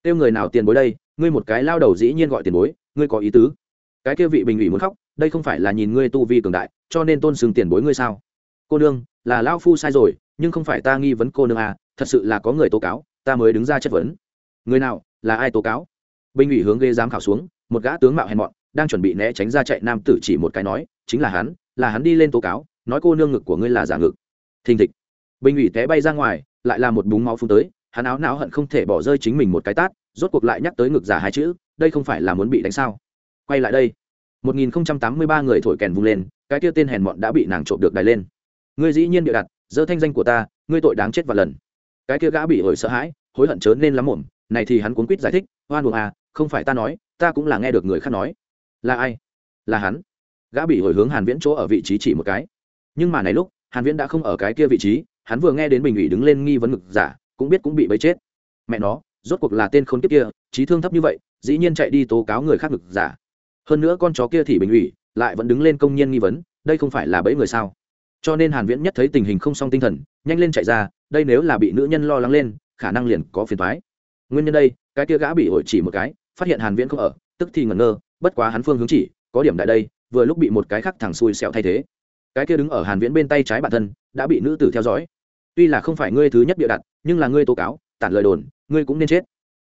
Tiêu người nào tiền bối đây, ngươi một cái lao đầu dĩ nhiên gọi tiền bối, ngươi có ý tứ. Cái kia vị bình ủy muốn khóc, đây không phải là nhìn ngươi tu vi cường đại, cho nên tôn sừng tiền bối ngươi sao? Cô nương, là lão phu sai rồi, nhưng không phải ta nghi vấn cô nương à thật sự là có người tố cáo, ta mới đứng ra chất vấn. Người nào, là ai tố cáo? Binh ủy hướng ghê giám khảo xuống, một gã tướng mạo hèn mọn, đang chuẩn bị né tránh ra chạy nam tử chỉ một cái nói, chính là hắn là hắn đi lên tố cáo, nói cô nương ngực của ngươi là giả ngực. Thình thịch. Binh ủy té bay ra ngoài, lại là một búng máu phun tới, hắn áo não hận không thể bỏ rơi chính mình một cái tát, rốt cuộc lại nhắc tới ngực giả hai chữ, đây không phải là muốn bị đánh sao? Quay lại đây. 1083 người thổi kèn vung lên, cái kia tên hèn mọn đã bị nàng trộm được đài lên. Ngươi dĩ nhiên địa đặt, dơ thanh danh của ta, ngươi tội đáng chết và lần cái kia gã bị ổi sợ hãi, hối hận chớ nên lắm mồm, này thì hắn cuốn quýt giải thích hoan buồng à không phải ta nói, ta cũng là nghe được người khác nói. Là ai? Là hắn. Gã bị hồi hướng hàn viễn chỗ ở vị trí chỉ một cái. Nhưng mà này lúc, hàn viễn đã không ở cái kia vị trí, hắn vừa nghe đến bình ủy đứng lên nghi vấn ngực giả, cũng biết cũng bị bấy chết. Mẹ nó, rốt cuộc là tên khốn kiếp kia, trí thương thấp như vậy, dĩ nhiên chạy đi tố cáo người khác ngực giả. Hơn nữa con chó kia thì bình ủy lại vẫn đứng lên công nhiên nghi vấn, đây không phải là bẫy người sao? Cho nên hàn viễn nhất thấy tình hình không song tinh thần, nhanh lên chạy ra đây nếu là bị nữ nhân lo lắng lên, khả năng liền có phiền toái. Nguyên nhân đây, cái kia gã bị ổi chỉ một cái, phát hiện hàn viễn không ở, tức thì ngẩn ngơ, bất quá hắn phương hướng chỉ, có điểm đại đây, vừa lúc bị một cái khác thẳng xui xẹo thay thế. Cái kia đứng ở hàn viễn bên tay trái bản thân, đã bị nữ tử theo dõi. Tuy là không phải ngươi thứ nhất bịa đặt, nhưng là ngươi tố cáo, tản lời đồn, ngươi cũng nên chết.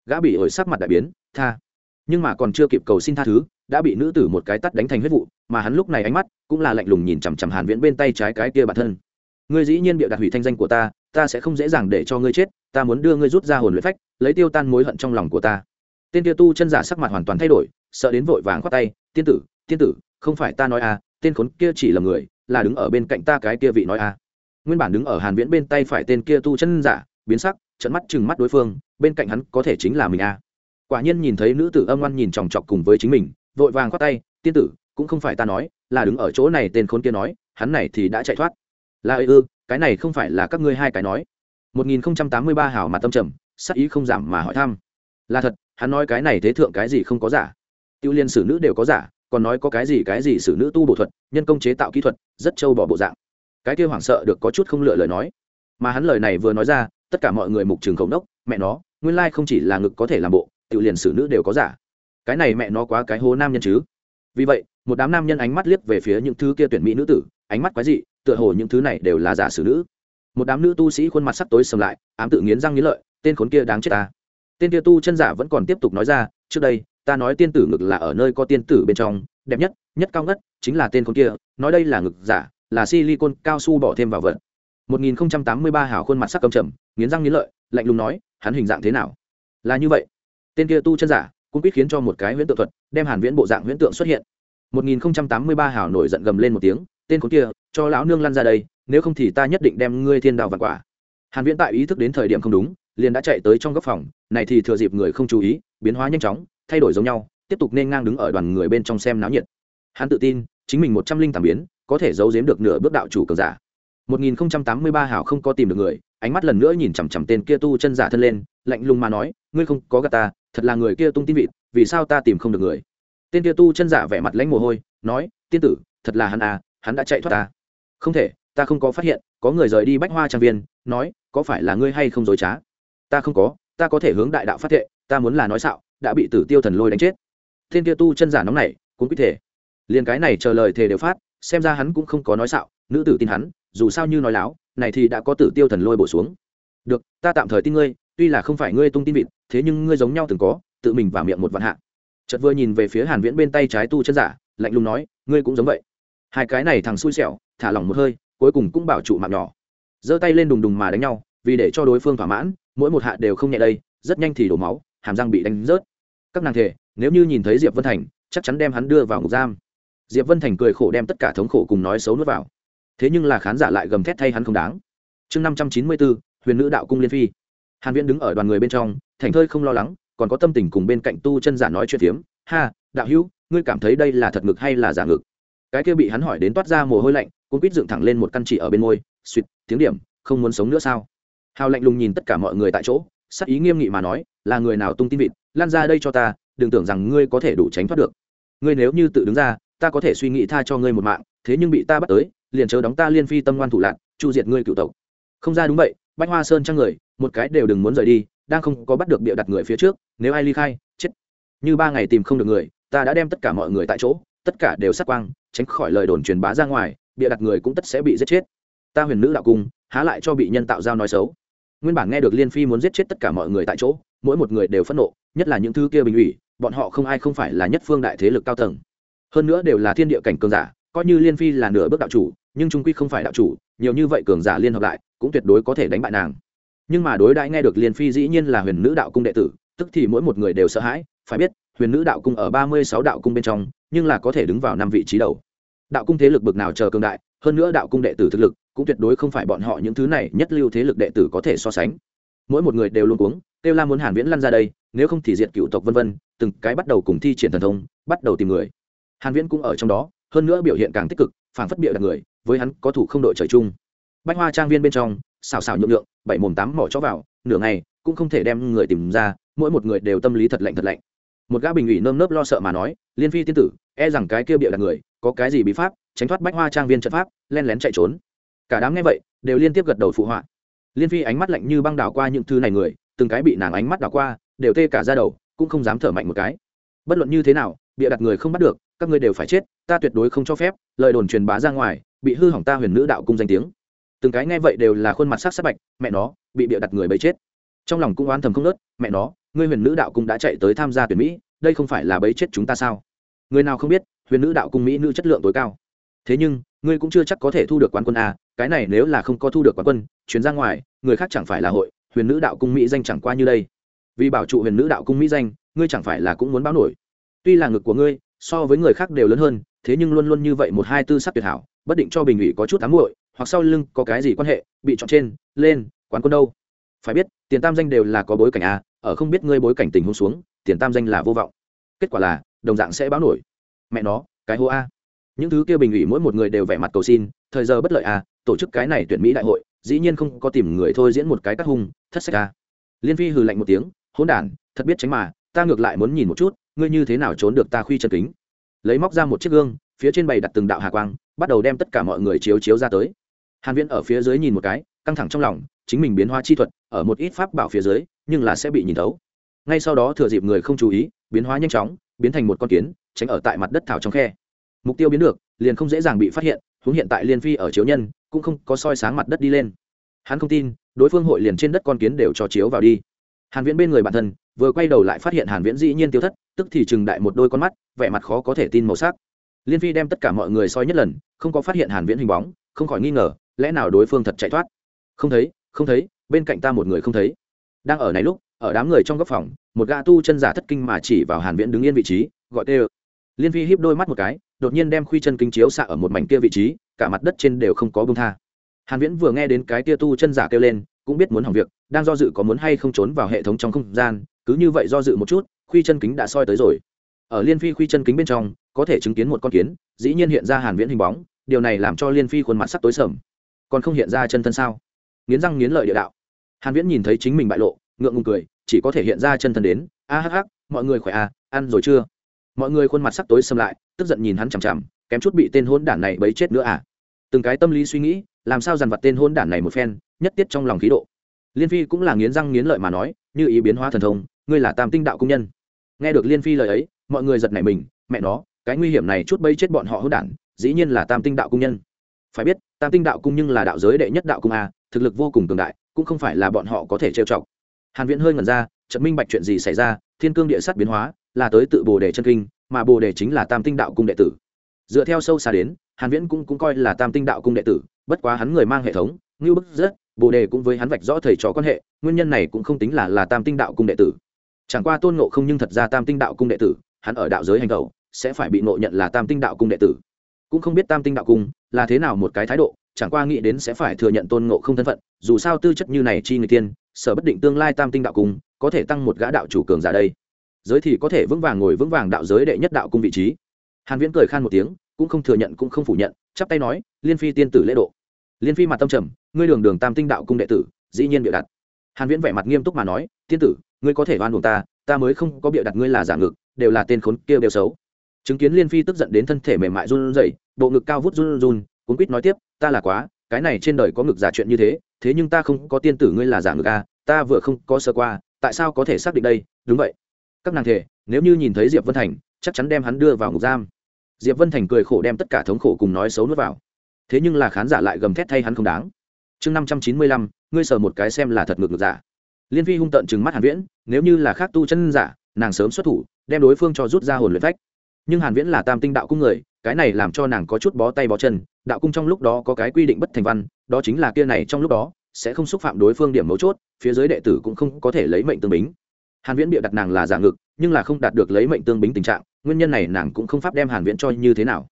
Gã bị ổi sắc mặt đại biến, tha. Nhưng mà còn chưa kịp cầu xin tha thứ, đã bị nữ tử một cái tắt đánh thành huyết vụ, mà hắn lúc này ánh mắt cũng là lạnh lùng nhìn chằm chằm hàn viễn bên tay trái cái kia bản thân. Ngươi dĩ nhiên bịa đặt hủy thanh danh của ta ta sẽ không dễ dàng để cho ngươi chết, ta muốn đưa ngươi rút ra hồn luyện phách, lấy tiêu tan mối hận trong lòng của ta. Tên kia tu chân giả sắc mặt hoàn toàn thay đổi, sợ đến vội vàng khoát tay, tiên tử tiên tử, không phải ta nói à tên khốn kia chỉ là người, là đứng ở bên cạnh ta cái kia vị nói à. Nguyên bản đứng ở hàn viễn bên tay phải tên kia tu chân giả, biến sắc trận mắt chừng mắt đối phương, bên cạnh hắn có thể chính là mình a à. quả nhiên nhìn thấy nữ tử âm ngoan nhìn chòng chọc cùng với chính mình, vội vàng quát tay, tiên tử, cũng không phải ta nói, là đứng ở chỗ này tên khốn kia nói, hắn này thì đã chạy thoát là ư, cái này không phải là các ngươi hai cái nói. 1083 hảo mà tâm trầm, sắc ý không giảm mà hỏi thăm. Là thật, hắn nói cái này thế thượng cái gì không có giả. Tiêu liên sử nữ đều có giả, còn nói có cái gì cái gì sử nữ tu bổ thuật, nhân công chế tạo kỹ thuật, rất trâu bỏ bộ dạng. Cái kia hoảng sợ được có chút không lựa lời nói. Mà hắn lời này vừa nói ra, tất cả mọi người mục trường khổng đốc, mẹ nó, nguyên lai không chỉ là ngực có thể làm bộ tự liền xử nữ đều có giả. Cái này mẹ nó quá cái hố nam nhân chứ. Vì vậy, một đám nam nhân ánh mắt liếc về phía những thứ kia tuyển mỹ nữ tử, ánh mắt quái dị tựa hồ những thứ này đều là giả sử nữ. Một đám nữ tu sĩ khuôn mặt sắc tối sầm lại, ám tự nghiến răng nghiến lợi, tên khốn kia đáng chết ta. Tên kia tu chân giả vẫn còn tiếp tục nói ra, trước đây, ta nói tiên tử ngực là ở nơi có tiên tử bên trong, đẹp nhất nhất cao ngất, chính là tên khốn kia, nói đây là ngực giả, là silicon cao su bỏ thêm vào vật. 1083 hào khuôn mặt sắc cầm trầm, nghiến răng nghiến lợi, lạnh lùng nói, hắn hình dạng thế nào? Là như vậy. Tên kia tu chân giả, cũng biết khiến cho một cái huyễn tượng thuật, đem hàn viễn bộ dạng huyễn tượng xuất hiện. 1083 hào nổi giận gầm lên một tiếng tên con kia, cho lão nương lăn ra đây, nếu không thì ta nhất định đem ngươi thiên đào vạn quả. Hàn viễn tại ý thức đến thời điểm không đúng, liền đã chạy tới trong góc phòng, này thì thừa dịp người không chú ý, biến hóa nhanh chóng, thay đổi giống nhau, tiếp tục nên ngang đứng ở đoàn người bên trong xem náo nhiệt. Hắn tự tin, chính mình một trăm linh tạm biến, có thể giấu giếm được nửa bước đạo chủ cường giả. 1083 hảo không có tìm được người, ánh mắt lần nữa nhìn chằm chằm tên kia tu chân giả thân lên, lạnh lùng mà nói, ngươi không có gạt ta, thật là người kia tung tin vịt, vì sao ta tìm không được người? Tên kia tu chân giả vẻ mặt lãnh mồ hôi, nói, tiên tử, thật là hắn à hắn đã chạy thoát ta. Không thể, ta không có phát hiện, có người rời đi bách hoa trang viên, nói, có phải là ngươi hay không dối trá? Ta không có, ta có thể hướng đại đạo phát thệ, ta muốn là nói xạo, đã bị tử tiêu thần lôi đánh chết. Thiên kia tu chân giả nóng này cũng quyết thể liền cái này chờ lời thề đều phát, xem ra hắn cũng không có nói xạo, nữ tử tin hắn, dù sao như nói láo, này thì đã có tử tiêu thần lôi bổ xuống. Được, ta tạm thời tin ngươi, tuy là không phải ngươi tung tin vịt, thế nhưng ngươi giống nhau từng có, tự mình vào miệng một vạn hạ. Chợt vừa nhìn về phía hàn viễn bên tay trái tu chân giả, lạnh lùng nói, ngươi cũng giống vậy hai cái này thằng xui xẻo, thả lỏng một hơi, cuối cùng cũng bảo trụ mạng nhỏ. Giơ tay lên đùng đùng mà đánh nhau, vì để cho đối phương thỏa mãn, mỗi một hạ đều không nhẹ đây, rất nhanh thì đổ máu, hàm răng bị đánh rớt. Các nàng thể nếu như nhìn thấy diệp vân thành, chắc chắn đem hắn đưa vào ngục giam. Diệp vân thành cười khổ đem tất cả thống khổ cùng nói xấu nuốt vào. Thế nhưng là khán giả lại gầm thét thay hắn không đáng. Chương năm trăm chín mươi bốn huyền nữ đạo cung liên phi. Hàn viễn đứng ở đoàn người bên trong, thành thơi không lo lắng, còn có tâm tình cùng bên cạnh tu chân giả nói chuyện phiếm. Ha, đạo hữu, ngươi cảm thấy đây là thật ngực hay là giả ngực? Cái kia bị hắn hỏi đến toát ra mồ hôi lạnh cũng quýt dựng thẳng lên một căn chỉ ở bên môi suýt tiếng điểm, không muốn sống nữa sao? Hào lạnh lùng nhìn tất cả mọi người tại chỗ, sắc ý nghiêm nghị mà nói, là người nào tung tin vịt, lan ra đây cho ta, đừng tưởng rằng ngươi có thể đủ tránh thoát được. Ngươi nếu như tự đứng ra, ta có thể suy nghĩ tha cho ngươi một mạng, thế nhưng bị ta bắt tới, liền chớ đóng ta liên phi tâm ngoan thủ lạc chu diệt ngươi cựu tộc. Không ra đúng vậy, bách hoa sơn trang người, một cái đều đừng muốn rời đi, đang không có bắt được bịa đặt người phía trước, nếu ai ly khai, chết. Như ba ngày tìm không được người, ta đã đem tất cả mọi người tại chỗ, tất cả đều sát quang tránh khỏi lời đồn truyền bá ra ngoài, bịa đặt người cũng tất sẽ bị giết chết. Ta huyền nữ đạo cung, há lại cho bị nhân tạo giao nói xấu. Nguyên bản nghe được liên phi muốn giết chết tất cả mọi người tại chỗ, mỗi một người đều phẫn nộ, nhất là những thứ kia bình ủy, bọn họ không ai không phải là nhất phương đại thế lực cao tầng. Hơn nữa đều là thiên địa cảnh cường giả, coi như liên phi là nửa bước đạo chủ, nhưng trung quy không phải đạo chủ, nhiều như vậy cường giả liên hợp lại, cũng tuyệt đối có thể đánh bại nàng. Nhưng mà đối đãi nghe được liên phi dĩ nhiên là huyền nữ đạo cung đệ tử, tức thì mỗi một người đều sợ hãi, phải biết, huyền nữ đạo cung ở ba mươi sáu đạo cung bên trong nhưng là có thể đứng vào năm vị trí đầu. Đạo cung thế lực bực nào chờ cường đại, hơn nữa đạo cung đệ tử thực lực cũng tuyệt đối không phải bọn họ những thứ này nhất lưu thế lực đệ tử có thể so sánh. Mỗi một người đều luôn uống kêu la muốn hàn viễn lăn ra đây, nếu không thì diệt cựu tộc vân vân, từng cái bắt đầu cùng thi triển thần thông, bắt đầu tìm người. Hàn viễn cũng ở trong đó, hơn nữa biểu hiện càng tích cực, phảng phất bịa đặt người, với hắn có thủ không đội trời chung. Bách hoa trang viên bên trong, xào xào nhượng lượng bảy mồm tám mỏ chó vào, nửa ngày cũng không thể đem người tìm ra, mỗi một người đều tâm lý thật lạnh thật lạnh một gã bình ủy nơm nớp lo sợ mà nói, liên phi tiên tử e rằng cái kia bịa đặt người, có cái gì bí pháp, tránh thoát bách hoa trang viên trận pháp, len lén chạy trốn. Cả đám nghe vậy, đều liên tiếp gật đầu phụ họa. Liên phi ánh mắt lạnh như băng đảo qua những thứ này người, từng cái bị nàng ánh mắt đảo qua, đều tê cả ra đầu, cũng không dám thở mạnh một cái. Bất luận như thế nào, bịa đặt người không bắt được, các ngươi đều phải chết, ta tuyệt đối không cho phép, lời đồn truyền bá ra ngoài, bị hư hỏng ta huyền nữ đạo cung danh tiếng. Từng cái nghe vậy đều là khuôn mặt sắc sắc bạch, mẹ nó, bị bịa đặt người bấy chết. Trong lòng cũng oán thầm không nớt, mẹ nó ngươi huyền nữ đạo cung đã chạy tới tham gia tuyển mỹ, đây không phải là bấy chết chúng ta sao? Người nào không biết, huyền nữ đạo cung mỹ nữ chất lượng tối cao. Thế nhưng, ngươi cũng chưa chắc có thể thu được quán quân à? cái này nếu là không có thu được quán quân chuyến ra ngoài, người khác chẳng phải là hội, huyền nữ đạo cung mỹ danh chẳng qua như đây. Vì bảo trụ huyền nữ đạo cung mỹ danh, ngươi chẳng phải là cũng muốn báo nổi. Tuy là ngực của ngươi, so với người khác đều lớn hơn, thế nhưng luôn luôn như vậy một hai tư sắc tuyệt hảo, bất định cho bình ủy có chút ám muội, hoặc sau lưng có cái gì quan hệ, bị chọn trên, lên, quán quân đâu? Phải biết tiền tam danh đều là có bối cảnh a, ở không biết ngươi bối cảnh tình huống xuống, tiền tam danh là vô vọng. Kết quả là, đồng dạng sẽ báo nổi. Mẹ nó, cái hô a. Những thứ kia bình ủy mỗi một người đều vẻ mặt cầu xin, thời giờ bất lợi a, tổ chức cái này tuyển mỹ đại hội, dĩ nhiên không có tìm người thôi diễn một cái cắt hung, thất sách a. Liên phi hừ lạnh một tiếng, hỗn đản, thật biết tránh mà, ta ngược lại muốn nhìn một chút, ngươi như thế nào trốn được ta khuy chân kính. Lấy móc ra một chiếc gương, phía trên bày đặt từng đạo hà quang, bắt đầu đem tất cả mọi người chiếu chiếu ra tới. Hàn viễn ở phía dưới nhìn một cái, căng thẳng trong lòng, chính mình biến hóa chi thuật ở một ít pháp bảo phía dưới, nhưng là sẽ bị nhìn thấu. Ngay sau đó thừa dịp người không chú ý, biến hóa nhanh chóng, biến thành một con kiến, tránh ở tại mặt đất thảo trong khe. Mục tiêu biến được, liền không dễ dàng bị phát hiện, huống hiện tại liên phi ở chiếu nhân, cũng không có soi sáng mặt đất đi lên. Hắn không tin, đối phương hội liền trên đất con kiến đều cho chiếu vào đi. Hàn viễn bên người bản thân, vừa quay đầu lại phát hiện hàn viễn dĩ nhiên tiêu thất, tức thì chừng đại một đôi con mắt, vẻ mặt khó có thể tin màu sắc. Liên phi đem tất cả mọi người soi nhất lần, không có phát hiện hàn viễn hình bóng, không khỏi nghi ngờ, lẽ nào đối phương thật chạy thoát? Không thấy không thấy bên cạnh ta một người không thấy. Đang ở này lúc, ở đám người trong góc phòng, một gã tu chân giả thất kinh mà chỉ vào hàn viễn đứng yên vị trí, gọi tê liên Vi híp đôi mắt một cái, đột nhiên đem khuy chân kinh chiếu xạ ở một mảnh kia vị trí, cả mặt đất trên đều không có bông tha. Hàn viễn vừa nghe đến cái kia tu chân giả kêu lên, cũng biết muốn hỏng việc, đang do dự có muốn hay không trốn vào hệ thống trong không gian, cứ như vậy do dự một chút, khuy chân kính đã soi tới rồi. Ở liên phi khuy chân kính bên trong, có thể chứng kiến một con kiến, dĩ nhiên hiện ra hàn viễn hình bóng, điều này làm cho liên phi khuôn mặt sắc tối sầm. Còn không hiện ra chân thân sao? Nghiến răng nghiến lợi địa đạo hàn viễn nhìn thấy chính mình bại lộ, ngượng ngùng cười, chỉ có thể hiện ra chân thân đến. A hắc hắc, mọi người khỏe à ăn rồi chưa? Mọi người khuôn mặt sắc tối xâm lại, tức giận nhìn hắn chằm chằm, kém chút bị tên hôn đản này bấy chết nữa à? Từng cái tâm lý suy nghĩ, làm sao dằn vặt tên hôn đản này một phen, nhất tiết trong lòng khí độ. Liên phi cũng là nghiến răng nghiến lợi mà nói, như ý biến hóa thần thông, ngươi là tam tinh đạo công nhân. Nghe được liên phi lời ấy, mọi người giật nảy mình, mẹ nó, cái nguy hiểm này chút bấy chết bọn họ hôn đản, dĩ nhiên là tam tinh đạo công nhân. Phải biết, tam tinh đạo cung nhưng là đạo giới đệ nhất đạo cung a thực lực vô cùng cường đại cũng không phải là bọn họ có thể trêu chọc. Hàn viễn hơi ngẩn ra chợt minh bạch chuyện gì xảy ra thiên cương địa sát biến hóa là tới tự bồ đề chân kinh mà bồ đề chính là tam tinh đạo cung đệ tử. Dựa theo sâu xa đến hàn viễn cũng cũng coi là tam tinh đạo cung đệ tử bất quá hắn người mang hệ thống như bức rất bồ đề cũng với hắn vạch rõ thầy trò quan hệ nguyên nhân này cũng không tính là là tam tinh đạo cung đệ tử. Chẳng qua tôn ngộ không nhưng thật ra tam tinh đạo cung đệ tử hắn ở đạo giới hành động, sẽ phải bị ngộ nhận là tam tinh đạo cung đệ tử. Cũng không biết tam tinh đạo cung là thế nào một cái thái độ chẳng qua nghĩ đến sẽ phải thừa nhận tôn ngộ không thân phận, dù sao tư chất như này chi người tiên, sở bất định tương lai tam tinh đạo cung, có thể tăng một gã đạo chủ cường giả đây. Giới thì có thể vững vàng ngồi vững vàng đạo giới đệ nhất đạo cung vị trí. Hàn viễn cười khan một tiếng, cũng không thừa nhận cũng không phủ nhận, chắp tay nói, liên phi tiên tử lễ độ. Liên phi mặt tâm trầm, ngươi đường đường tam tinh đạo cung đệ tử, dĩ nhiên bịa đặt. Hàn viễn vẻ mặt nghiêm túc mà nói, tiên tử, ngươi có thể oan uổng ta ta mới không có bịa đặt ngươi là giả ngực, đều là tên khốn kia đều xấu. Chứng kiến liên phi tức giận đến thân thể mềm mại run rẩy, bộ ngực cao vút run run cuốn quýt nói tiếp ta là quá cái này trên đời có ngực giả chuyện như thế thế nhưng ta không có tiên tử ngươi là giả ngực à, ta vừa không có sơ qua tại sao có thể xác định đây? Đúng vậy. Các nàng thể nếu như nhìn thấy diệp vân thành chắc chắn đem hắn đưa vào ngục giam. Diệp vân thành cười khổ đem tất cả thống khổ cùng nói xấu nuốt vào. Thế nhưng là khán giả lại gầm thét thay hắn không đáng. Chương năm trăm chín mươi lăm ngươi sờ một cái xem là thật ngược ngược giả. Liên Vi hung tận chừng mắt hàn viễn nếu như là khác tu chân giả nàng sớm xuất thủ đem đối phương cho rút ra hồn luyện phách nhưng hàn viễn là tam tinh đạo cung người, cái này làm cho nàng có chút bó tay bó chân, đạo cung trong lúc đó có cái quy định bất thành văn, đó chính là kia này trong lúc đó, sẽ không xúc phạm đối phương điểm mấu chốt, phía dưới đệ tử cũng không có thể lấy mệnh tương bính. Hàn viễn bịa đặt nàng là giả ngực, nhưng là không đạt được lấy mệnh tương bính tình trạng, nguyên nhân này nàng cũng không pháp đem hàn viễn cho như thế nào.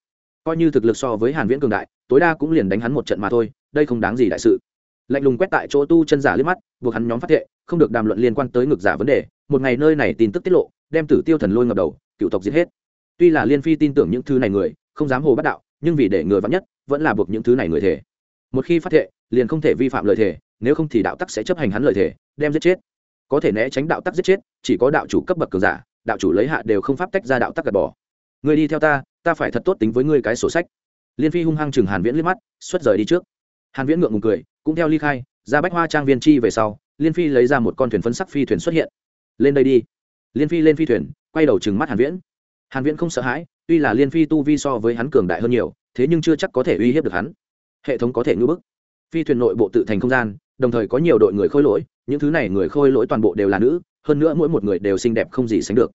Coi như thực lực so với hàn viễn cường đại, tối đa cũng liền đánh hắn một trận mà thôi, đây không đáng gì đại sự. Lạnh lùng quét tại chỗ tu chân giả liếc mắt, buộc hắn nhóm phát hiện không được đàm luận liên quan tới ngực giả vấn đề, một ngày nơi này tin tức tiết lộ, đem tử tiêu thần lôi ngập đầu, cựu tộc giết hết tuy là liên phi tin tưởng những thứ này người, không dám hồ bắt đạo, nhưng vì để người vắn nhất, vẫn là buộc những thứ này người thể một khi phát thệ, liền không thể vi phạm lời thể nếu không thì đạo tắc sẽ chấp hành hắn lời thể đem giết chết. Có thể né tránh đạo tắc giết chết, chỉ có đạo chủ cấp bậc cường giả, đạo chủ lấy hạ đều không pháp tách ra đạo tắc gạt bỏ. Người đi theo ta ta phải thật tốt tính với ngươi cái sổ sách. Liên phi hung hăng chừng hàn viễn liếc mắt, xuất rời đi trước. Hàn viễn ngượng ngùng cười, cũng theo ly khai, ra bách hoa trang viên chi về sau, liên phi lấy ra một con thuyền phấn sắc phi thuyền xuất hiện. Lên đây đi. Liên phi lên phi thuyền, quay đầu chừng mắt hàn viễn hàn viễn không sợ hãi, tuy là liên phi tu vi so với hắn cường đại hơn nhiều, thế nhưng chưa chắc có thể uy hiếp được hắn. Hệ thống có thể ngưỡng bức. Phi thuyền nội bộ tự thành không gian, đồng thời có nhiều đội người khôi lỗi, những thứ này người khôi lỗi toàn bộ đều là nữ, hơn nữa mỗi một người đều xinh đẹp không gì sánh được.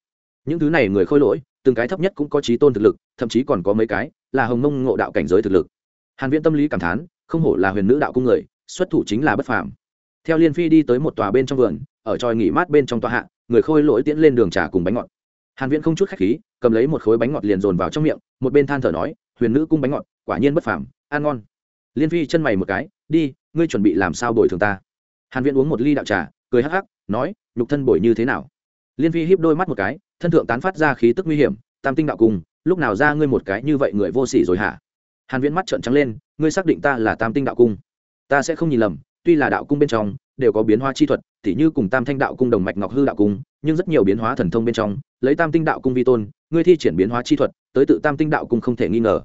Những thứ này người khôi lỗi, từng cái thấp nhất cũng có trí tôn thực lực, thậm chí còn có mấy cái là hồng mông ngộ đạo cảnh giới thực lực. Hàn viễn tâm lý cảm thán, không hổ là huyền nữ đạo cung người, xuất thủ chính là bất phàm. Theo liên phi đi tới một tòa bên trong vườn, ở tròi nghỉ mát bên trong tòa hạ, người khôi lỗi tiễn lên đường trà cùng bánh ngọt hàn viễn không chút khách khí, cầm lấy một khối bánh ngọt liền dồn vào trong miệng, một bên than thở nói, huyền nữ cung bánh ngọt, quả nhiên bất phàm, ăn ngon. Liên phi chân mày một cái, đi, ngươi chuẩn bị làm sao bồi thường ta? Hàn viễn uống một ly đạo trà, cười hắc hắc, nói, nhục thân bồi như thế nào? Liên phi híp đôi mắt một cái, thân thượng tán phát ra khí tức nguy hiểm, tam tinh đạo cung lúc nào ra ngươi một cái như vậy người vô sỉ rồi hả? Hàn viễn mắt trợn trắng lên, ngươi xác định ta là tam tinh đạo cung? Ta sẽ không nhìn lầm, tuy là đạo cung bên trong, đều có biến hóa chi thuật tỉ như cùng tam thanh đạo cung đồng mạch ngọc hư đạo cung, nhưng rất nhiều biến hóa thần thông bên trong, lấy tam tinh đạo cung vi tôn, ngươi thi triển biến hóa chi thuật, tới tự tam tinh đạo cung không thể nghi ngờ.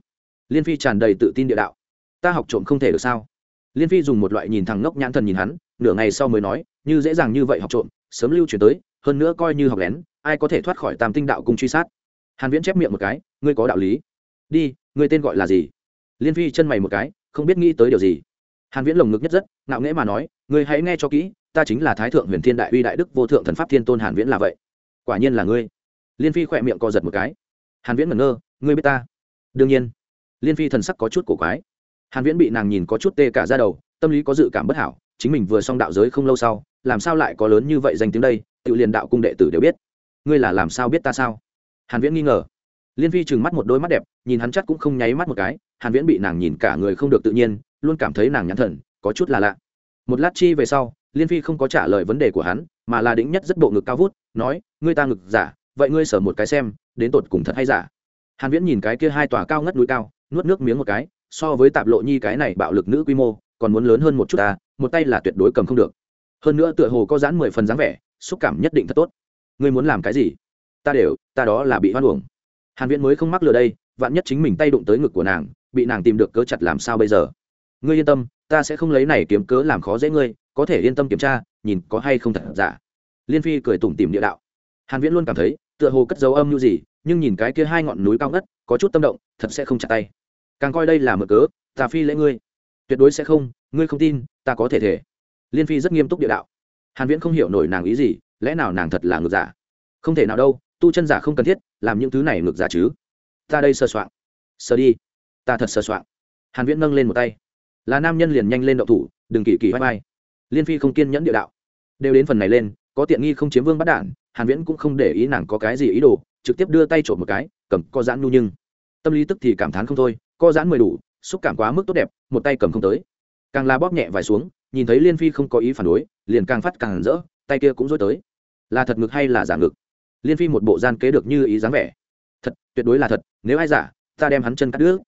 Liên phi tràn đầy tự tin địa đạo. Ta học trộm không thể được sao? Liên phi dùng một loại nhìn thằng ngốc nhãn thần nhìn hắn, nửa ngày sau mới nói, như dễ dàng như vậy học trộm, sớm lưu truyền tới, hơn nữa coi như học lén, ai có thể thoát khỏi tam tinh đạo cung truy sát? Hàn viễn chép miệng một cái, ngươi có đạo lý. Đi, ngươi tên gọi là gì? Liên phi chân mày một cái, không biết nghĩ tới điều gì hàn viễn lồng ngực nhất rất, ngạo nghễ mà nói, ngươi hãy nghe cho kỹ, ta chính là thái thượng huyền thiên đại uy đại đức vô thượng thần pháp thiên tôn hàn viễn là vậy. Quả nhiên là ngươi. Liên phi khỏe miệng co giật một cái. Hàn viễn ngẩn ngơ, ngươi biết ta? Đương nhiên. Liên phi thần sắc có chút cổ quái. Hàn viễn bị nàng nhìn có chút tê cả da đầu, tâm lý có dự cảm bất hảo, chính mình vừa xong đạo giới không lâu sau, làm sao lại có lớn như vậy danh tiếng đây, tự liền đạo cung đệ tử đều biết. Ngươi là làm sao biết ta sao? Hàn viễn nghi ngờ. Liên phi trừng mắt một đôi mắt đẹp, nhìn hắn chắc cũng không nháy mắt một cái, hàn viễn bị nàng nhìn cả người không được tự nhiên luôn cảm thấy nàng nhãn thần, có chút là lạ. Một lát chi về sau, liên phi không có trả lời vấn đề của hắn, mà là đĩnh nhất rất bộ ngực cao vút, nói, ngươi ta ngực giả, vậy ngươi sở một cái xem, đến tột cùng thật hay giả? Hàn viễn nhìn cái kia hai tòa cao ngất núi cao, nuốt nước miếng một cái, so với tạp lộ nhi cái này bạo lực nữ quy mô, còn muốn lớn hơn một chút ta, một tay là tuyệt đối cầm không được. Hơn nữa tựa hồ có giãn mười phần dáng vẻ, xúc cảm nhất định thật tốt. Ngươi muốn làm cái gì? Ta đều, ta đó là bị hoan uổng. Hàn viễn mới không mắc lừa đây, vạn nhất chính mình tay đụng tới ngực của nàng, bị nàng tìm được cớ chặt làm sao bây giờ? Ngươi yên tâm, ta sẽ không lấy này kiếm cớ làm khó dễ ngươi, có thể yên tâm kiểm tra, nhìn có hay không thật giả. Liên phi cười tủm tỉm địa đạo. Hàn viễn luôn cảm thấy, tựa hồ cất dấu âm như gì, nhưng nhìn cái kia hai ngọn núi cao ngất, có chút tâm động, thật sẽ không chặt tay. Càng coi đây là mở cớ, ta phi lễ ngươi. Tuyệt đối sẽ không, ngươi không tin, ta có thể thể. Liên phi rất nghiêm túc địa đạo. Hàn viễn không hiểu nổi nàng ý gì, lẽ nào nàng thật là ngược giả? Không thể nào đâu, tu chân giả không cần thiết, làm những thứ này ngược giả chứ. Ta đây sơ soạn. Sơ đi. Ta thật sơ soạn. Hàn viễn nâng lên một tay là nam nhân liền nhanh lên động thủ, đừng kỳ kỳ vai vai. Liên phi không kiên nhẫn địa đạo. Đều đến phần này lên, có tiện nghi không chiếm vương bắt đạn, hàn viễn cũng không để ý nàng có cái gì ý đồ, trực tiếp đưa tay trộm một cái, cầm co giãn nu nhưng. Tâm lý tức thì cảm thán không thôi, co giãn mười đủ, xúc cảm quá mức tốt đẹp, một tay cầm không tới. Càng la bóp nhẹ vài xuống, nhìn thấy liên phi không có ý phản đối, liền càng phát càng rỡ, tay kia cũng dối tới. Là thật ngực hay là giả ngực? Liên phi một bộ gian kế được như ý dáng vẻ. Thật, tuyệt đối là thật, nếu ai giả, ta đem hắn chân cắt đứt.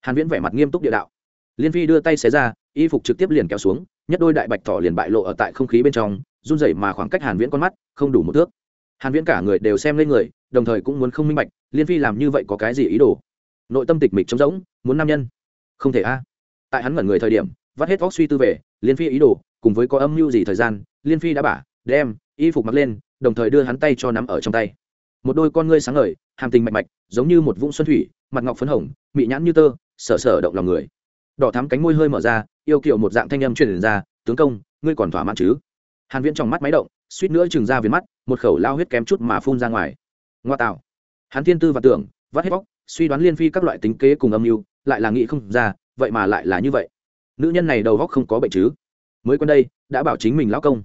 Hàn viễn vẻ mặt nghiêm túc địa đạo liên phi đưa tay xé ra, y phục trực tiếp liền kéo xuống, nhất đôi đại bạch thỏ liền bại lộ ở tại không khí bên trong, run rẩy mà khoảng cách hàn viễn con mắt, không đủ một thước. Hàn viễn cả người đều xem lên người, đồng thời cũng muốn không minh bạch, liên phi làm như vậy có cái gì ý đồ? Nội tâm tịch mịch trống rỗng, muốn nam nhân? Không thể a. Tại hắn ngẩn người thời điểm, vắt hết óc suy tư về, liên phi ý đồ, cùng với có âm mưu gì thời gian, liên phi đã bả, đem, y phục mặc lên, đồng thời đưa hắn tay cho nắm ở trong tay. Một đôi con ngươi sáng ngời, hàm tình mạch mạch, giống như một vũng xuân thủy, mặt ngọc phấn hồng, mị nhãn như tơ, sở sở động lòng người đỏ thắm cánh môi hơi mở ra yêu kiểu một dạng thanh âm truyền ra tướng công ngươi còn thỏa mãn chứ? Hàn viễn trong mắt máy động suýt nữa chừng ra viền mắt một khẩu lao huyết kém chút mà phun ra ngoài. Ngoa tạo. Hắn thiên tư và tưởng vắt hết bóc, suy đoán liên phi các loại tính kế cùng âm mưu lại là nghĩ không ra vậy mà lại là như vậy. Nữ nhân này đầu góc không có bệnh chứ? Mới quen đây đã bảo chính mình lão công.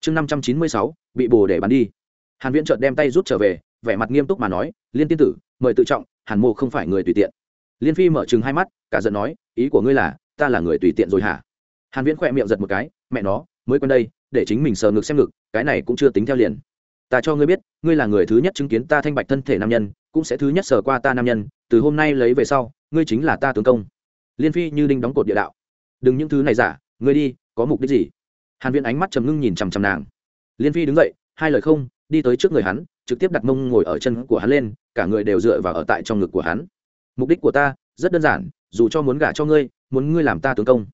Chương năm trăm chín mươi sáu bị bồ để bắn đi. Hàn viễn chợt đem tay rút trở về vẻ mặt nghiêm túc mà nói liên tiên tử mời tự trọng hàn mộ không phải người tùy tiện. Liên phi mở chừng hai mắt cả giận nói ý của ngươi là, ta là người tùy tiện rồi hả? Hàn viễn khỏe miệng giật một cái, mẹ nó, mới quen đây, để chính mình sờ ngực xem ngực, cái này cũng chưa tính theo liền. Ta cho ngươi biết, ngươi là người thứ nhất chứng kiến ta thanh bạch thân thể nam nhân, cũng sẽ thứ nhất sờ qua ta nam nhân, từ hôm nay lấy về sau, ngươi chính là ta tướng công. Liên phi như đinh đóng cột địa đạo. Đừng những thứ này giả, ngươi đi, có mục đích gì? Hàn viễn ánh mắt trầm ngưng nhìn chằm chằm nàng. Liên phi đứng dậy, hai lời không, đi tới trước người hắn, trực tiếp đặt mông ngồi ở chân của hắn lên, cả người đều dựa vào ở tại trong ngực của hắn. Mục đích của ta rất đơn giản dù cho muốn gả cho ngươi, muốn ngươi làm ta tướng công.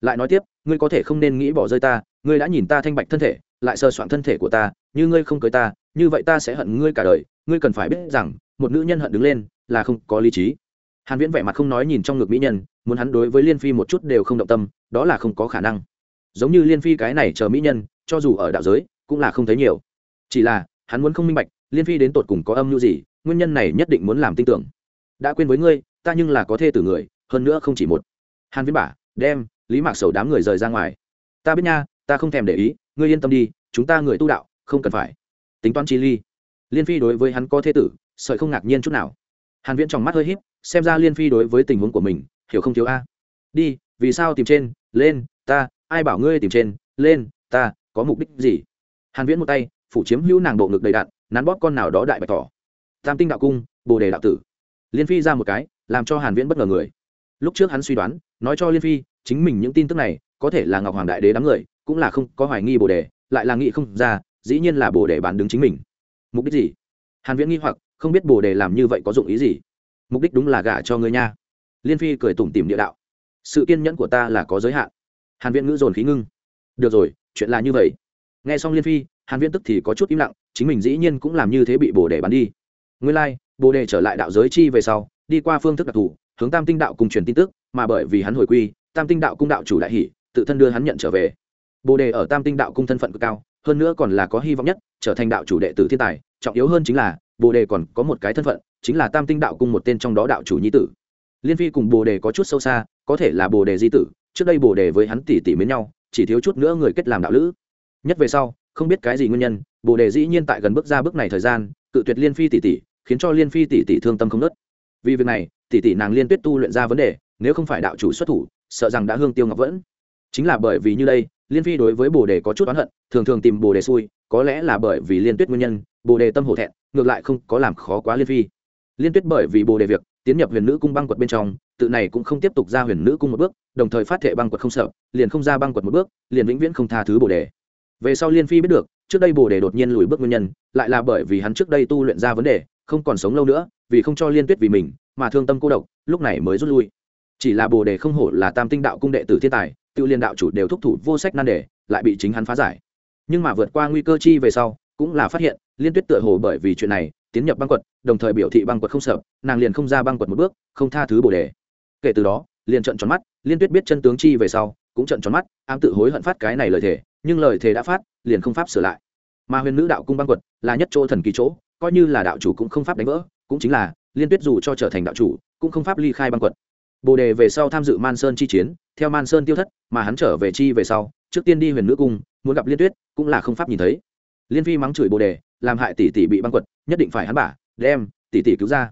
Lại nói tiếp, ngươi có thể không nên nghĩ bỏ rơi ta, ngươi đã nhìn ta thanh bạch thân thể, lại sơ soạn thân thể của ta, như ngươi không cưới ta, như vậy ta sẽ hận ngươi cả đời. Ngươi cần phải biết rằng, một nữ nhân hận đứng lên là không có lý trí. Hàn viễn vẻ mặt không nói nhìn trong ngực mỹ nhân, muốn hắn đối với liên phi một chút đều không động tâm, đó là không có khả năng. Giống như liên phi cái này chờ mỹ nhân, cho dù ở đạo giới, cũng là không thấy nhiều. Chỉ là, hắn muốn không minh bạch, liên phi đến tột cùng có âm mưu gì, nguyên nhân này nhất định muốn làm tin tưởng. Đã quên với ngươi, ta nhưng là có thê tử người hơn nữa không chỉ một. Hàn viễn bả, đem lý mạc sầu đám người rời ra ngoài. Ta biết nha, ta không thèm để ý, ngươi yên tâm đi, chúng ta người tu đạo, không cần phải. Tính toán chi ly. Liên phi đối với hắn có thê tử, sợi không ngạc nhiên chút nào. Hàn viễn trong mắt hơi híp, xem ra liên phi đối với tình huống của mình, hiểu không thiếu a. Đi, vì sao tìm trên? Lên, ta, ai bảo ngươi tìm trên? Lên, ta, có mục đích gì? Hàn viễn một tay, phủ chiếm hữu nàng bộ ngực đầy đạn, nắn bóp con nào đó đại bạch tỏ tam tinh đạo cung, bồ đề đạo tử. Liên phi ra một cái, làm cho hàn viễn bất ngờ người lúc trước hắn suy đoán nói cho liên phi chính mình những tin tức này có thể là ngọc hoàng đại đế đám người cũng là không có hoài nghi bồ đề lại là nghĩ không ra dĩ nhiên là bồ đề bán đứng chính mình. Mục đích gì? Hàn viễn nghi hoặc không biết bồ đề làm như vậy có dụng ý gì. Mục đích đúng là gả cho ngươi nha. Liên phi cười tủm tỉm địa đạo. Sự kiên nhẫn của ta là có giới hạn. Hàn viễn ngữ dồn khí ngưng. Được rồi chuyện là như vậy. Nghe xong liên phi hàn viễn tức thì có chút im lặng chính mình dĩ nhiên cũng làm như thế bị bồ đề bán đi. Nguyên lai like, bồ đề trở lại đạo giới chi về sau đi qua phương thức đặc thù hướng tam tinh đạo Cung truyền tin tức, mà bởi vì hắn hồi quy, tam tinh đạo cung đạo chủ đại hỷ, tự thân đưa hắn nhận trở về. Bồ đề ở tam tinh đạo cung thân phận cực cao, hơn nữa còn là có hy vọng nhất, trở thành đạo chủ đệ tử thiên tài, trọng yếu hơn chính là, bồ đề còn có một cái thân phận, chính là tam tinh đạo cung một tên trong đó đạo chủ nhi tử. Liên phi cùng bồ đề có chút sâu xa, có thể là bồ đề di tử, trước đây bồ đề với hắn tỉ tỉ mến nhau, chỉ thiếu chút nữa người kết làm đạo lữ. Nhất về sau, không biết cái gì nguyên nhân, bồ đề dĩ nhiên tại gần bước ra bước này thời gian, cự tuyệt liên phi tỉ tỉ, khiến cho liên phi tỉ tỉ thương tâm không nớt. Vì việc này tỷ tỷ nàng liên tuyết tu luyện ra vấn đề, nếu không phải đạo chủ xuất thủ, sợ rằng đã hương tiêu ngọc vẫn. Chính là bởi vì như đây, liên phi đối với bồ đề có chút oán hận, thường thường tìm bồ đề xui, có lẽ là bởi vì liên tuyết nguyên nhân, bồ đề tâm hổ thẹn, ngược lại không có làm khó quá liên phi. Liên tuyết bởi vì bồ đề việc, tiến nhập huyền nữ cung băng quật bên trong, tự này cũng không tiếp tục ra huyền nữ cung một bước, đồng thời phát thệ băng quật không sợ, liền không ra băng quật một bước, liền vĩnh viễn không tha thứ bồ đề. Về sau liên phi biết được, trước đây bồ đề đột nhiên lùi bước nguyên nhân, lại là bởi vì hắn trước đây tu luyện ra vấn đề không còn sống lâu nữa, vì không cho liên tuyết vì mình, mà thương tâm cô độc, lúc này mới rút lui. Chỉ là bồ đề không hổ là tam tinh đạo cung đệ tử thiên tài, tự liên đạo chủ đều thúc thủ vô sách nan đề, lại bị chính hắn phá giải. Nhưng mà vượt qua nguy cơ chi về sau, cũng là phát hiện, liên tuyết tựa hồ bởi vì chuyện này, tiến nhập băng quật, đồng thời biểu thị băng quật không sợ, nàng liền không ra băng quật một bước, không tha thứ bồ đề. Kể từ đó, liền trận tròn mắt, liên tuyết biết chân tướng chi về sau, cũng trận tròn mắt, ám tự hối hận phát cái này lời thề, nhưng lời thề đã phát, liền không pháp sửa lại. Mà huyền nữ đạo cung băng quật là nhất chỗ thần kỳ chỗ coi như là đạo chủ cũng không pháp đánh vỡ, cũng chính là, liên tuyết dù cho trở thành đạo chủ, cũng không pháp ly khai băng quật. Bồ đề về sau tham dự man sơn chi chiến, theo man sơn tiêu thất, mà hắn trở về chi về sau, trước tiên đi huyền nữ cung, muốn gặp liên tuyết, cũng là không pháp nhìn thấy. Liên phi mắng chửi bồ đề, làm hại tỷ tỷ bị băng quật, nhất định phải hắn bả, đem, tỷ tỷ cứu ra.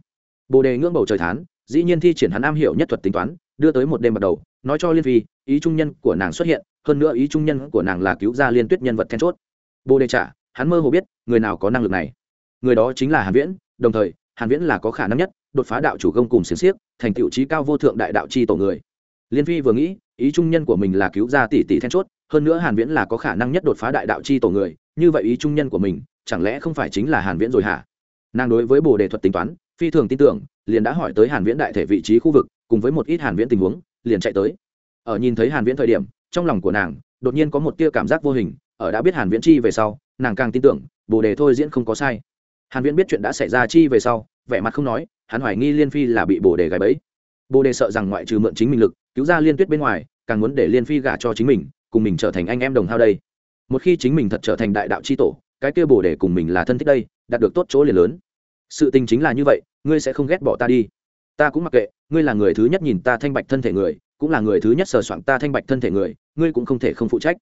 Bồ đề ngưỡng bầu trời thán, dĩ nhiên thi triển hắn am hiểu nhất thuật tính toán, đưa tới một đêm bắt đầu, nói cho liên phi, ý trung nhân của nàng xuất hiện, hơn nữa ý trung nhân của nàng là cứu ra liên tuyết nhân vật then chốt. Bồ đề trả, hắn mơ hồ biết, người nào có năng lực này người đó chính là hàn viễn, đồng thời, hàn viễn là có khả năng nhất đột phá đạo chủ công cùng xiềng xiếc, thành tựu trí cao vô thượng đại đạo chi tổ người. Liên phi vừa nghĩ, ý trung nhân của mình là cứu ra tỷ tỷ then chốt, hơn nữa hàn viễn là có khả năng nhất đột phá đại đạo chi tổ người, như vậy ý trung nhân của mình, chẳng lẽ không phải chính là hàn viễn rồi hả? Nàng đối với bồ đề thuật tính toán, phi thường tin tưởng, liền đã hỏi tới hàn viễn đại thể vị trí khu vực, cùng với một ít hàn viễn tình huống, liền chạy tới. Ở nhìn thấy hàn viễn thời điểm, trong lòng của nàng, đột nhiên có một tia cảm giác vô hình, ở đã biết hàn viễn chi về sau, nàng càng tin tưởng, bồ đề thôi diễn không có sai hàn viễn biết chuyện đã xảy ra chi về sau, vẻ mặt không nói, hắn hoài nghi liên phi là bị bồ đề gài bẫy. Bồ đề sợ rằng ngoại trừ mượn chính mình lực, cứu ra liên tuyết bên ngoài, càng muốn để liên phi gả cho chính mình, cùng mình trở thành anh em đồng hao đây. Một khi chính mình thật trở thành đại đạo chi tổ, cái kia bồ đề cùng mình là thân thích đây, đạt được tốt chỗ liền lớn. Sự tình chính là như vậy, ngươi sẽ không ghét bỏ ta đi. Ta cũng mặc kệ, ngươi là người thứ nhất nhìn ta thanh bạch thân thể người, cũng là người thứ nhất sờ soạn ta thanh bạch thân thể người, ngươi cũng không thể không phụ trách.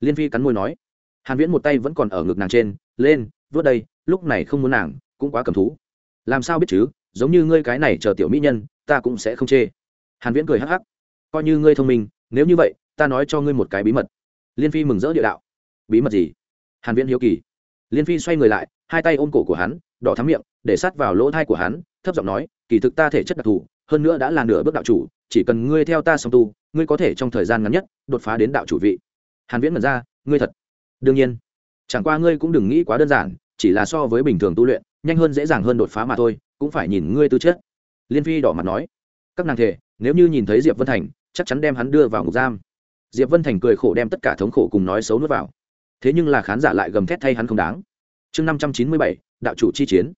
Liên phi cắn môi nói. Hàn viễn một tay vẫn còn ở ngực nàng trên, lên, vớt đây lúc này không muốn nàng, cũng quá cầm thú. Làm sao biết chứ, giống như ngươi cái này chờ tiểu mỹ nhân, ta cũng sẽ không chê. Hàn viễn cười hắc hắc. Coi như ngươi thông minh, nếu như vậy, ta nói cho ngươi một cái bí mật. Liên phi mừng rỡ địa đạo. Bí mật gì? Hàn viễn hiếu kỳ. Liên phi xoay người lại, hai tay ôm cổ của hắn, đỏ thắm miệng, để sát vào lỗ thai của hắn, thấp giọng nói, kỳ thực ta thể chất đặc thù, hơn nữa đã là nửa bước đạo chủ, chỉ cần ngươi theo ta song tu, ngươi có thể trong thời gian ngắn nhất, đột phá đến đạo chủ vị. Hàn viễn mật ra, ngươi thật. Đương nhiên. Chẳng qua ngươi cũng đừng nghĩ quá đơn giản chỉ là so với bình thường tu luyện, nhanh hơn dễ dàng hơn đột phá mà thôi, cũng phải nhìn ngươi tư chất. Liên phi đỏ mặt nói. Các nàng thể nếu như nhìn thấy diệp vân thành, chắc chắn đem hắn đưa vào ngục giam. Diệp vân thành cười khổ đem tất cả thống khổ cùng nói xấu nuốt vào. Thế nhưng là khán giả lại gầm thét thay hắn không đáng. Chương năm trăm chín mươi bảy, đạo chủ chi chiến.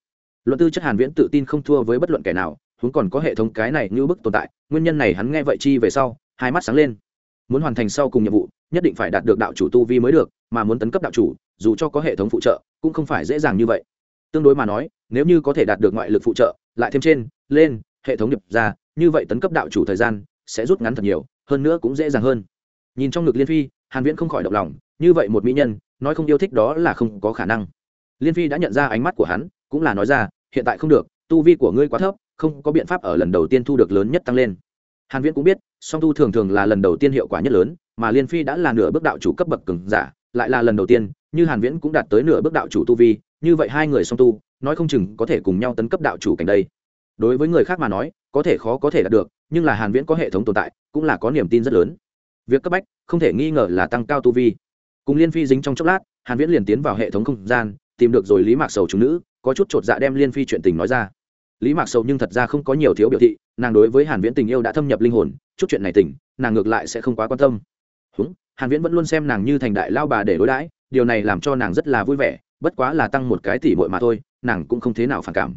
Luận tư chất hàn viễn tự tin không thua với bất luận kẻ nào, huống còn có hệ thống cái này như bức tồn tại, nguyên nhân này hắn nghe vậy chi về sau, hai mắt sáng lên. Muốn hoàn thành sau cùng nhiệm vụ nhất định phải đạt được đạo chủ tu vi mới được, mà muốn tấn cấp đạo chủ, dù cho có hệ thống phụ trợ, cũng không phải dễ dàng như vậy. Tương đối mà nói, nếu như có thể đạt được ngoại lực phụ trợ, lại thêm trên, lên, hệ thống điệp ra, như vậy tấn cấp đạo chủ thời gian sẽ rút ngắn thật nhiều, hơn nữa cũng dễ dàng hơn. Nhìn trong ngực liên phi, hàn viễn không khỏi động lòng, như vậy một mỹ nhân, nói không yêu thích đó là không có khả năng. Liên phi đã nhận ra ánh mắt của hắn, cũng là nói ra, hiện tại không được, tu vi của ngươi quá thấp, không có biện pháp ở lần đầu tiên thu được lớn nhất tăng lên. Hàn viễn cũng biết, song tu thường thường là lần đầu tiên hiệu quả nhất lớn mà liên phi đã là nửa bước đạo chủ cấp bậc cường giả, lại là lần đầu tiên, như hàn viễn cũng đạt tới nửa bước đạo chủ tu vi, như vậy hai người song tu, nói không chừng có thể cùng nhau tấn cấp đạo chủ cảnh đây. Đối với người khác mà nói, có thể khó có thể đạt được, nhưng là hàn viễn có hệ thống tồn tại, cũng là có niềm tin rất lớn. Việc cấp bách, không thể nghi ngờ là tăng cao tu vi. Cùng liên phi dính trong chốc lát, hàn viễn liền tiến vào hệ thống không gian, tìm được rồi lý mạc sầu chúng nữ, có chút trột dạ đem liên phi chuyện tình nói ra. Lý mạc sầu nhưng thật ra không có nhiều thiếu biểu thị, nàng đối với hàn viễn tình yêu đã thâm nhập linh hồn, chút chuyện này tình, nàng ngược lại sẽ không quá quan tâm húng, hàn viễn vẫn luôn xem nàng như thành đại lao bà để đối đãi, điều này làm cho nàng rất là vui vẻ, bất quá là tăng một cái tỷ muội mà thôi, nàng cũng không thế nào phản cảm.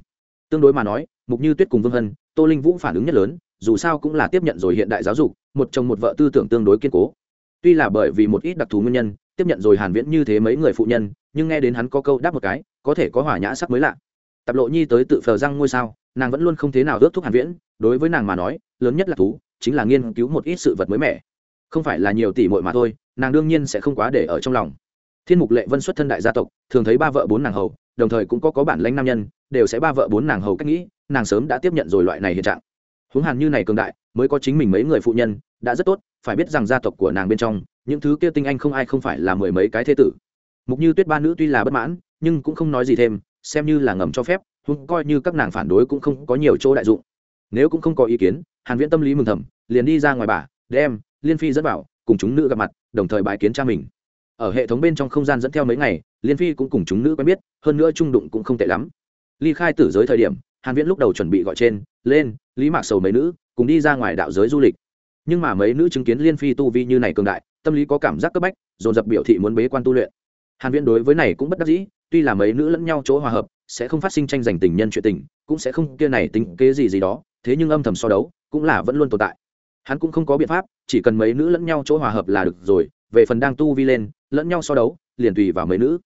Tương đối mà nói, mục như tuyết cùng vương hân, tô linh vũ phản ứng nhất lớn, dù sao cũng là tiếp nhận rồi hiện đại giáo dục, một chồng một vợ tư tưởng tương đối kiên cố. Tuy là bởi vì một ít đặc thù nguyên nhân, tiếp nhận rồi hàn viễn như thế mấy người phụ nhân, nhưng nghe đến hắn có câu đáp một cái, có thể có hỏa nhã sắc mới lạ. Tập lộ nhi tới tự phờ răng ngôi sao, nàng vẫn luôn không thế nào ước thúc hàn viễn, đối với nàng mà nói, lớn nhất là thú, chính là nghiên cứu một ít sự vật mới mẻ không phải là nhiều tỷ muội mà thôi, nàng đương nhiên sẽ không quá để ở trong lòng. Thiên mục lệ vân xuất thân đại gia tộc, thường thấy ba vợ bốn nàng hầu, đồng thời cũng có có bản lãnh nam nhân, đều sẽ ba vợ bốn nàng hầu cách nghĩ, nàng sớm đã tiếp nhận rồi loại này hiện trạng. Huống hàn như này cường đại, mới có chính mình mấy người phụ nhân, đã rất tốt, phải biết rằng gia tộc của nàng bên trong, những thứ kia tinh anh không ai không phải là mười mấy cái thế tử. Mục như tuyết ba nữ tuy là bất mãn, nhưng cũng không nói gì thêm, xem như là ngầm cho phép, huống coi như các nàng phản đối cũng không có nhiều chỗ đại dụng. Nếu cũng không có ý kiến, hàn viễn tâm lý mừng thầm, liền đi ra ngoài bà, đem liên phi dẫn vào, cùng chúng nữ gặp mặt, đồng thời bài kiến cha mình. Ở hệ thống bên trong không gian dẫn theo mấy ngày, liên phi cũng cùng chúng nữ quen biết, hơn nữa trung đụng cũng không tệ lắm. Ly khai tử giới thời điểm, hàn viễn lúc đầu chuẩn bị gọi trên, lên, lý mạc sầu mấy nữ, cùng đi ra ngoài đạo giới du lịch. Nhưng mà mấy nữ chứng kiến liên phi tu vi như này cường đại, tâm lý có cảm giác cấp bách, dồn dập biểu thị muốn bế quan tu luyện. Hàn viễn đối với này cũng bất đắc dĩ, tuy là mấy nữ lẫn nhau chỗ hòa hợp, sẽ không phát sinh tranh giành tình nhân chuyện tình, cũng sẽ không kia này tính kế gì gì đó, thế nhưng âm thầm so đấu, cũng là vẫn luôn tồn tại hắn cũng không có biện pháp, chỉ cần mấy nữ lẫn nhau chỗ hòa hợp là được rồi, về phần đang tu vi lên, lẫn nhau so đấu, liền tùy vào mấy nữ.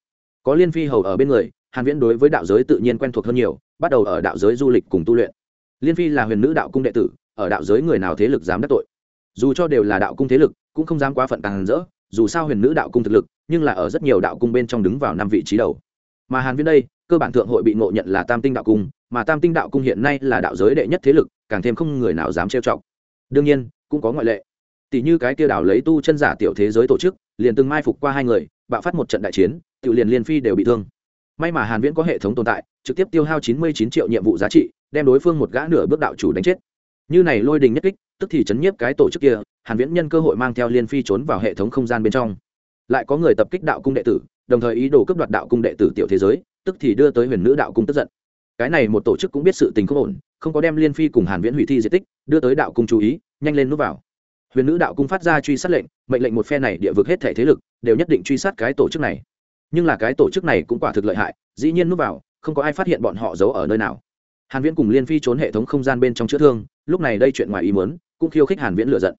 Có liên phi hầu ở bên người, hàn viễn đối với đạo giới tự nhiên quen thuộc hơn nhiều, bắt đầu ở đạo giới du lịch cùng tu luyện. Liên phi là huyền nữ đạo cung đệ tử, ở đạo giới người nào thế lực dám đắc tội. Dù cho đều là đạo cung thế lực, cũng không dám quá phận càng rỡ, dù sao huyền nữ đạo cung thực lực, nhưng là ở rất nhiều đạo cung bên trong đứng vào năm vị trí đầu. Mà hàn viễn đây, cơ bản thượng hội bị ngộ nhận là tam tinh đạo cung, mà tam tinh đạo cung hiện nay là đạo giới đệ nhất thế lực, càng thêm không người nào dám trêu chọc đương nhiên, cũng có ngoại lệ. Tỷ như cái kia đảo lấy tu chân giả tiểu thế giới tổ chức, liền từng mai phục qua hai người, bạo phát một trận đại chiến tự liền liên phi đều bị thương. May mà hàn viễn có hệ thống tồn tại, trực tiếp tiêu hao 99 triệu nhiệm vụ giá trị, đem đối phương một gã nửa bước đạo chủ đánh chết. Như này lôi đình nhất kích, tức thì chấn nhiếp cái tổ chức kia, hàn viễn nhân cơ hội mang theo liên phi trốn vào hệ thống không gian bên trong. Lại có người tập kích đạo cung đệ tử, đồng thời ý đồ cướp đoạt đạo cung đệ tử tiểu thế giới, tức thì đưa tới huyền nữ đạo cung tức giận. Cái này một tổ chức cũng biết sự tình không ổn không có đem liên phi cùng hàn viễn hủy thi di tích, đưa tới đạo cung chú ý, nhanh lên núp vào. Huyền nữ đạo cung phát ra truy sát lệnh, mệnh lệnh một phe này địa vực hết thể thế lực, đều nhất định truy sát cái tổ chức này. Nhưng là cái tổ chức này cũng quả thực lợi hại, dĩ nhiên núp vào, không có ai phát hiện bọn họ giấu ở nơi nào. Hàn viễn cùng liên phi trốn hệ thống không gian bên trong chữa thương, lúc này đây chuyện ngoài ý muốn, cũng khiêu khích hàn viễn lửa giận.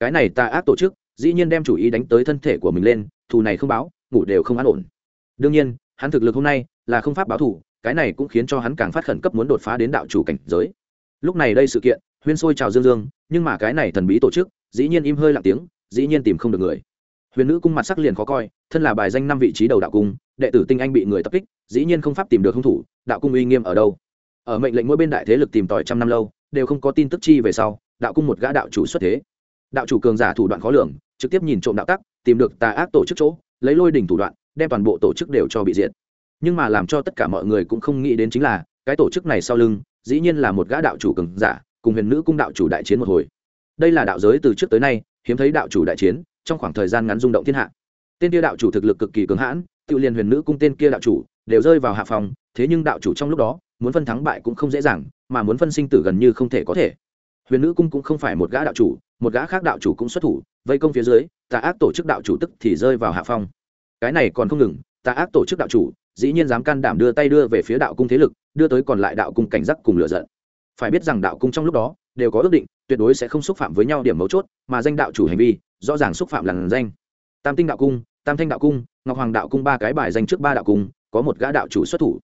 Cái này ta ác tổ chức, dĩ nhiên đem chủ ý đánh tới thân thể của mình lên, thù này không báo, ngủ đều không an ổn. Đương nhiên, hắn thực lực hôm nay là không pháp báo thù cái này cũng khiến cho hắn càng phát khẩn cấp muốn đột phá đến đạo chủ cảnh giới. Lúc này đây sự kiện, huyên sôi chào dương dương, nhưng mà cái này thần bí tổ chức, dĩ nhiên im hơi lặng tiếng, dĩ nhiên tìm không được người. Huyền nữ cung mặt sắc liền khó coi, thân là bài danh năm vị trí đầu đạo cung, đệ tử tinh anh bị người tập kích, dĩ nhiên không pháp tìm được hung thủ, đạo cung uy nghiêm ở đâu? Ở mệnh lệnh mỗi bên đại thế lực tìm tòi trăm năm lâu, đều không có tin tức chi về sau, đạo cung một gã đạo chủ xuất thế. Đạo chủ cường giả thủ đoạn khó lường, trực tiếp nhìn trộm đạo tắc, tìm được tà ác tổ chức chỗ, lấy lôi đỉnh thủ đoạn, đem toàn bộ tổ chức đều cho bị diệt nhưng mà làm cho tất cả mọi người cũng không nghĩ đến chính là, cái tổ chức này sau lưng, dĩ nhiên là một gã đạo chủ cường giả, cùng huyền nữ cung đạo chủ đại chiến một hồi. Đây là đạo giới từ trước tới nay, hiếm thấy đạo chủ đại chiến, trong khoảng thời gian ngắn rung động thiên hạ. Tên kia đạo chủ thực lực cực kỳ cường hãn, tự liền huyền nữ cung tên kia đạo chủ, đều rơi vào hạ phòng, thế nhưng đạo chủ trong lúc đó, muốn phân thắng bại cũng không dễ dàng, mà muốn phân sinh tử gần như không thể có thể. Huyền nữ cung cũng không phải một gã đạo chủ, một gã khác đạo chủ cũng xuất thủ, vây công phía dưới, tà ác tổ chức đạo chủ tức thì rơi vào hạ phong cái này còn không ngừng, tà ác tổ chức đạo chủ dĩ nhiên dám can đảm đưa tay đưa về phía đạo cung thế lực, đưa tới còn lại đạo cung cảnh giác cùng lựa giận. Phải biết rằng đạo cung trong lúc đó đều có ước định, tuyệt đối sẽ không xúc phạm với nhau điểm mấu chốt, mà danh đạo chủ hành vi rõ ràng xúc phạm làn danh. Tam tinh đạo cung, tam thanh đạo cung, ngọc hoàng đạo cung ba cái bài danh trước ba đạo cung, có một gã đạo chủ xuất thủ.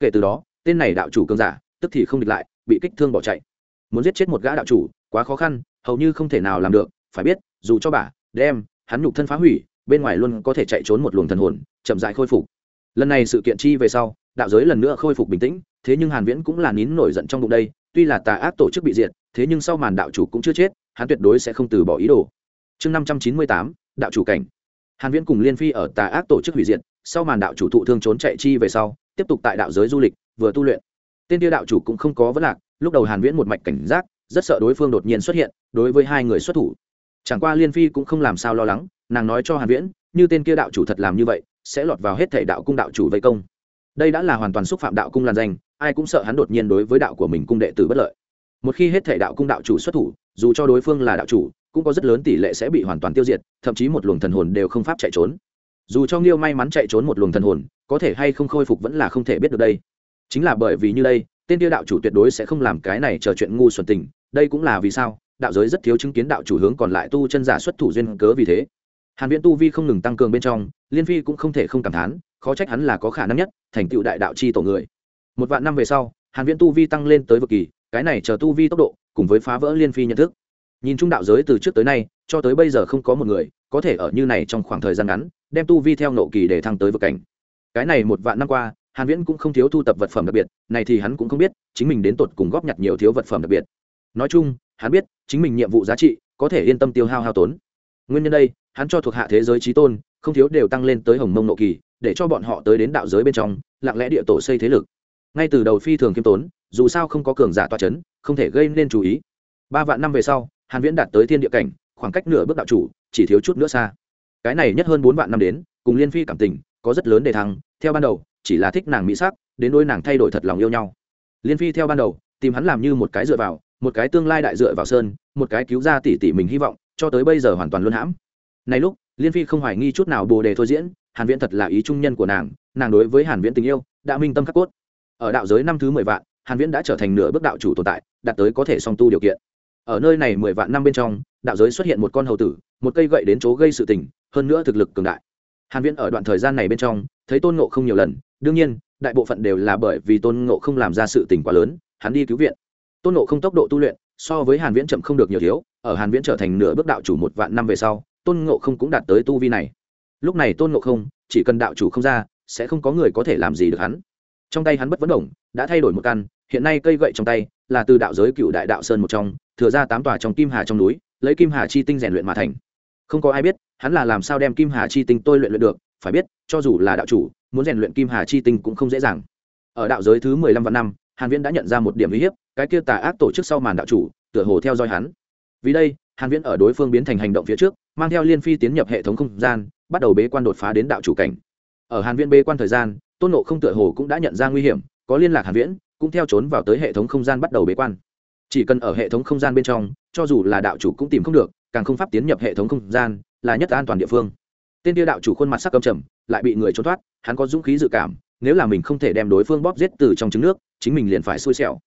Kể từ đó, tên này đạo chủ cường giả, tức thì không địch lại, bị kích thương bỏ chạy. Muốn giết chết một gã đạo chủ, quá khó khăn, hầu như không thể nào làm được, phải biết, dù cho bà, đem, hắn nhục thân phá hủy, bên ngoài luôn có thể chạy trốn một luồng thần hồn, chậm dại khôi phục lần này sự kiện chi về sau đạo giới lần nữa khôi phục bình tĩnh thế nhưng hàn viễn cũng là nín nổi giận trong bụng đây tuy là tà ác tổ chức bị diệt thế nhưng sau màn đạo chủ cũng chưa chết hắn tuyệt đối sẽ không từ bỏ ý đồ. Chương 598, đạo chủ cảnh. Hàn viễn cùng liên phi ở tà ác tổ chức hủy diệt sau màn đạo chủ thụ thương trốn chạy chi về sau tiếp tục tại đạo giới du lịch vừa tu luyện. Tên tiêu đạo chủ cũng không có vấn lạc lúc đầu hàn viễn một mạch cảnh giác rất sợ đối phương đột nhiên xuất hiện đối với hai người xuất thủ. Chẳng qua liên phi cũng không làm sao lo lắng nàng nói cho hàn viễn như tên kia đạo chủ thật làm như vậy sẽ lọt vào hết thể đạo cung đạo chủ vây công. Đây đã là hoàn toàn xúc phạm đạo cung làn danh, ai cũng sợ hắn đột nhiên đối với đạo của mình cung đệ tử bất lợi. Một khi hết thể đạo cung đạo chủ xuất thủ, dù cho đối phương là đạo chủ, cũng có rất lớn tỷ lệ sẽ bị hoàn toàn tiêu diệt, thậm chí một luồng thần hồn đều không pháp chạy trốn. Dù cho nghiêu may mắn chạy trốn một luồng thần hồn, có thể hay không khôi phục vẫn là không thể biết được đây. Chính là bởi vì như đây, tên tiêu đạo chủ tuyệt đối sẽ không làm cái này chờ chuyện ngu xuẩn tình, đây cũng là vì sao, đạo giới rất thiếu chứng kiến đạo chủ hướng còn lại tu chân giả xuất thủ duyên cớ vì thế hàn viễn tu vi không ngừng tăng cường bên trong, liên phi cũng không thể không cảm thán, khó trách hắn là có khả năng nhất, thành tựu đại đạo chi tổ người. Một vạn năm về sau, hàn viễn tu vi tăng lên tới vực kỳ, cái này chờ tu vi tốc độ, cùng với phá vỡ liên phi nhận thức. Nhìn trung đạo giới từ trước tới nay, cho tới bây giờ không có một người có thể ở như này trong khoảng thời gian ngắn, đem tu vi theo nộ kỳ để thăng tới vực cảnh. Cái này một vạn năm qua, hàn viễn cũng không thiếu thu tập vật phẩm đặc biệt, này thì hắn cũng không biết, chính mình đến tột cùng góp nhặt nhiều thiếu vật phẩm đặc biệt. Nói chung, hắn biết, chính mình nhiệm vụ giá trị có thể yên tâm tiêu hao hao tốn nguyên nhân đây, hắn cho thuộc hạ thế giới trí tôn, không thiếu đều tăng lên tới hồng mông nộ kỳ, để cho bọn họ tới đến đạo giới bên trong, lặng lẽ địa tổ xây thế lực. Ngay từ đầu phi thường kiêm tốn, dù sao không có cường giả toa c h ấ n không thể gây nên chú ý. Ba vạn năm về sau, hàn viễn đạt tới thiên địa cảnh, khoảng cách nửa bước đạo chủ, chỉ thiếu chút nữa xa. Cái này nhất hơn bốn vạn năm đến, cùng liên phi cảm tình, có rất lớn đề thăng. Theo ban đầu, chỉ là thích nàng mỹ sắc, đến đôi nàng thay đổi thật lòng yêu nhau. Liên phi theo ban đầu, tìm hắn làm như một cái dựa vào, một cái tương lai đại dựa vào sơn, một cái cứu ra tỷ tỷ mình hy vọng cho tới bây giờ hoàn toàn luân hãm. Này lúc, liên phi không hoài nghi chút nào bồ đề thôi diễn, hàn viễn thật là ý trung nhân của nàng nàng đối với hàn viễn tình yêu, đã minh tâm khắc cốt. Ở đạo giới năm thứ mười vạn, hàn viễn đã trở thành nửa bước đạo chủ tồn tại, đạt tới có thể song tu điều kiện. Ở nơi này mười vạn năm bên trong, đạo giới xuất hiện một con hầu tử, một cây gậy đến chỗ gây sự tình, hơn nữa thực lực cường đại. Hàn viễn ở đoạn thời gian này bên trong, thấy tôn ngộ không nhiều lần, đương nhiên, đại bộ phận đều là bởi vì tôn ngộ không làm ra sự tình quá lớn, hắn đi cứu viện. Tôn ngộ không tốc độ tu luyện, so với hàn viễn chậm không được nhiều thiếu ở hàn viễn trở thành nửa bước đạo chủ một vạn năm về sau, tôn ngộ không cũng đạt tới tu vi này. Lúc này tôn ngộ không, chỉ cần đạo chủ không ra, sẽ không có người có thể làm gì được hắn. Trong tay hắn bất vấn đồng đã thay đổi một căn, hiện nay cây gậy trong tay, là từ đạo giới cựu đại đạo sơn một trong, thừa ra tám tòa trong kim hà trong núi, lấy kim hà chi tinh rèn luyện mà thành. Không có ai biết, hắn là làm sao đem kim hà chi tinh tôi luyện luyện được, phải biết, cho dù là đạo chủ, muốn rèn luyện kim hà chi tinh cũng không dễ dàng. Ở đạo giới thứ mười lăm vạn năm, hàn viễn đã nhận ra một điểm uy hiếp, cái kia tà ác tổ chức sau màn đạo chủ, tựa hồ theo dõi hắn vì đây, hàn viễn ở đối phương biến thành hành động phía trước, mang theo liên phi tiến nhập hệ thống không gian, bắt đầu bế quan đột phá đến đạo chủ cảnh. Ở hàn viễn bế quan thời gian, tôn nộ không tựa hồ cũng đã nhận ra nguy hiểm, có liên lạc hàn viễn, cũng theo trốn vào tới hệ thống không gian bắt đầu bế quan. Chỉ cần ở hệ thống không gian bên trong, cho dù là đạo chủ cũng tìm không được, càng không pháp tiến nhập hệ thống không gian, là nhất an toàn địa phương. Tên tiêu đạo chủ khuôn mặt sắc cầm trầm, lại bị người trốn thoát, hắn có dũng khí dự cảm, nếu là mình không thể đem đối phương bóp giết từ trong trứng nước, chính mình liền phải xui xẻo.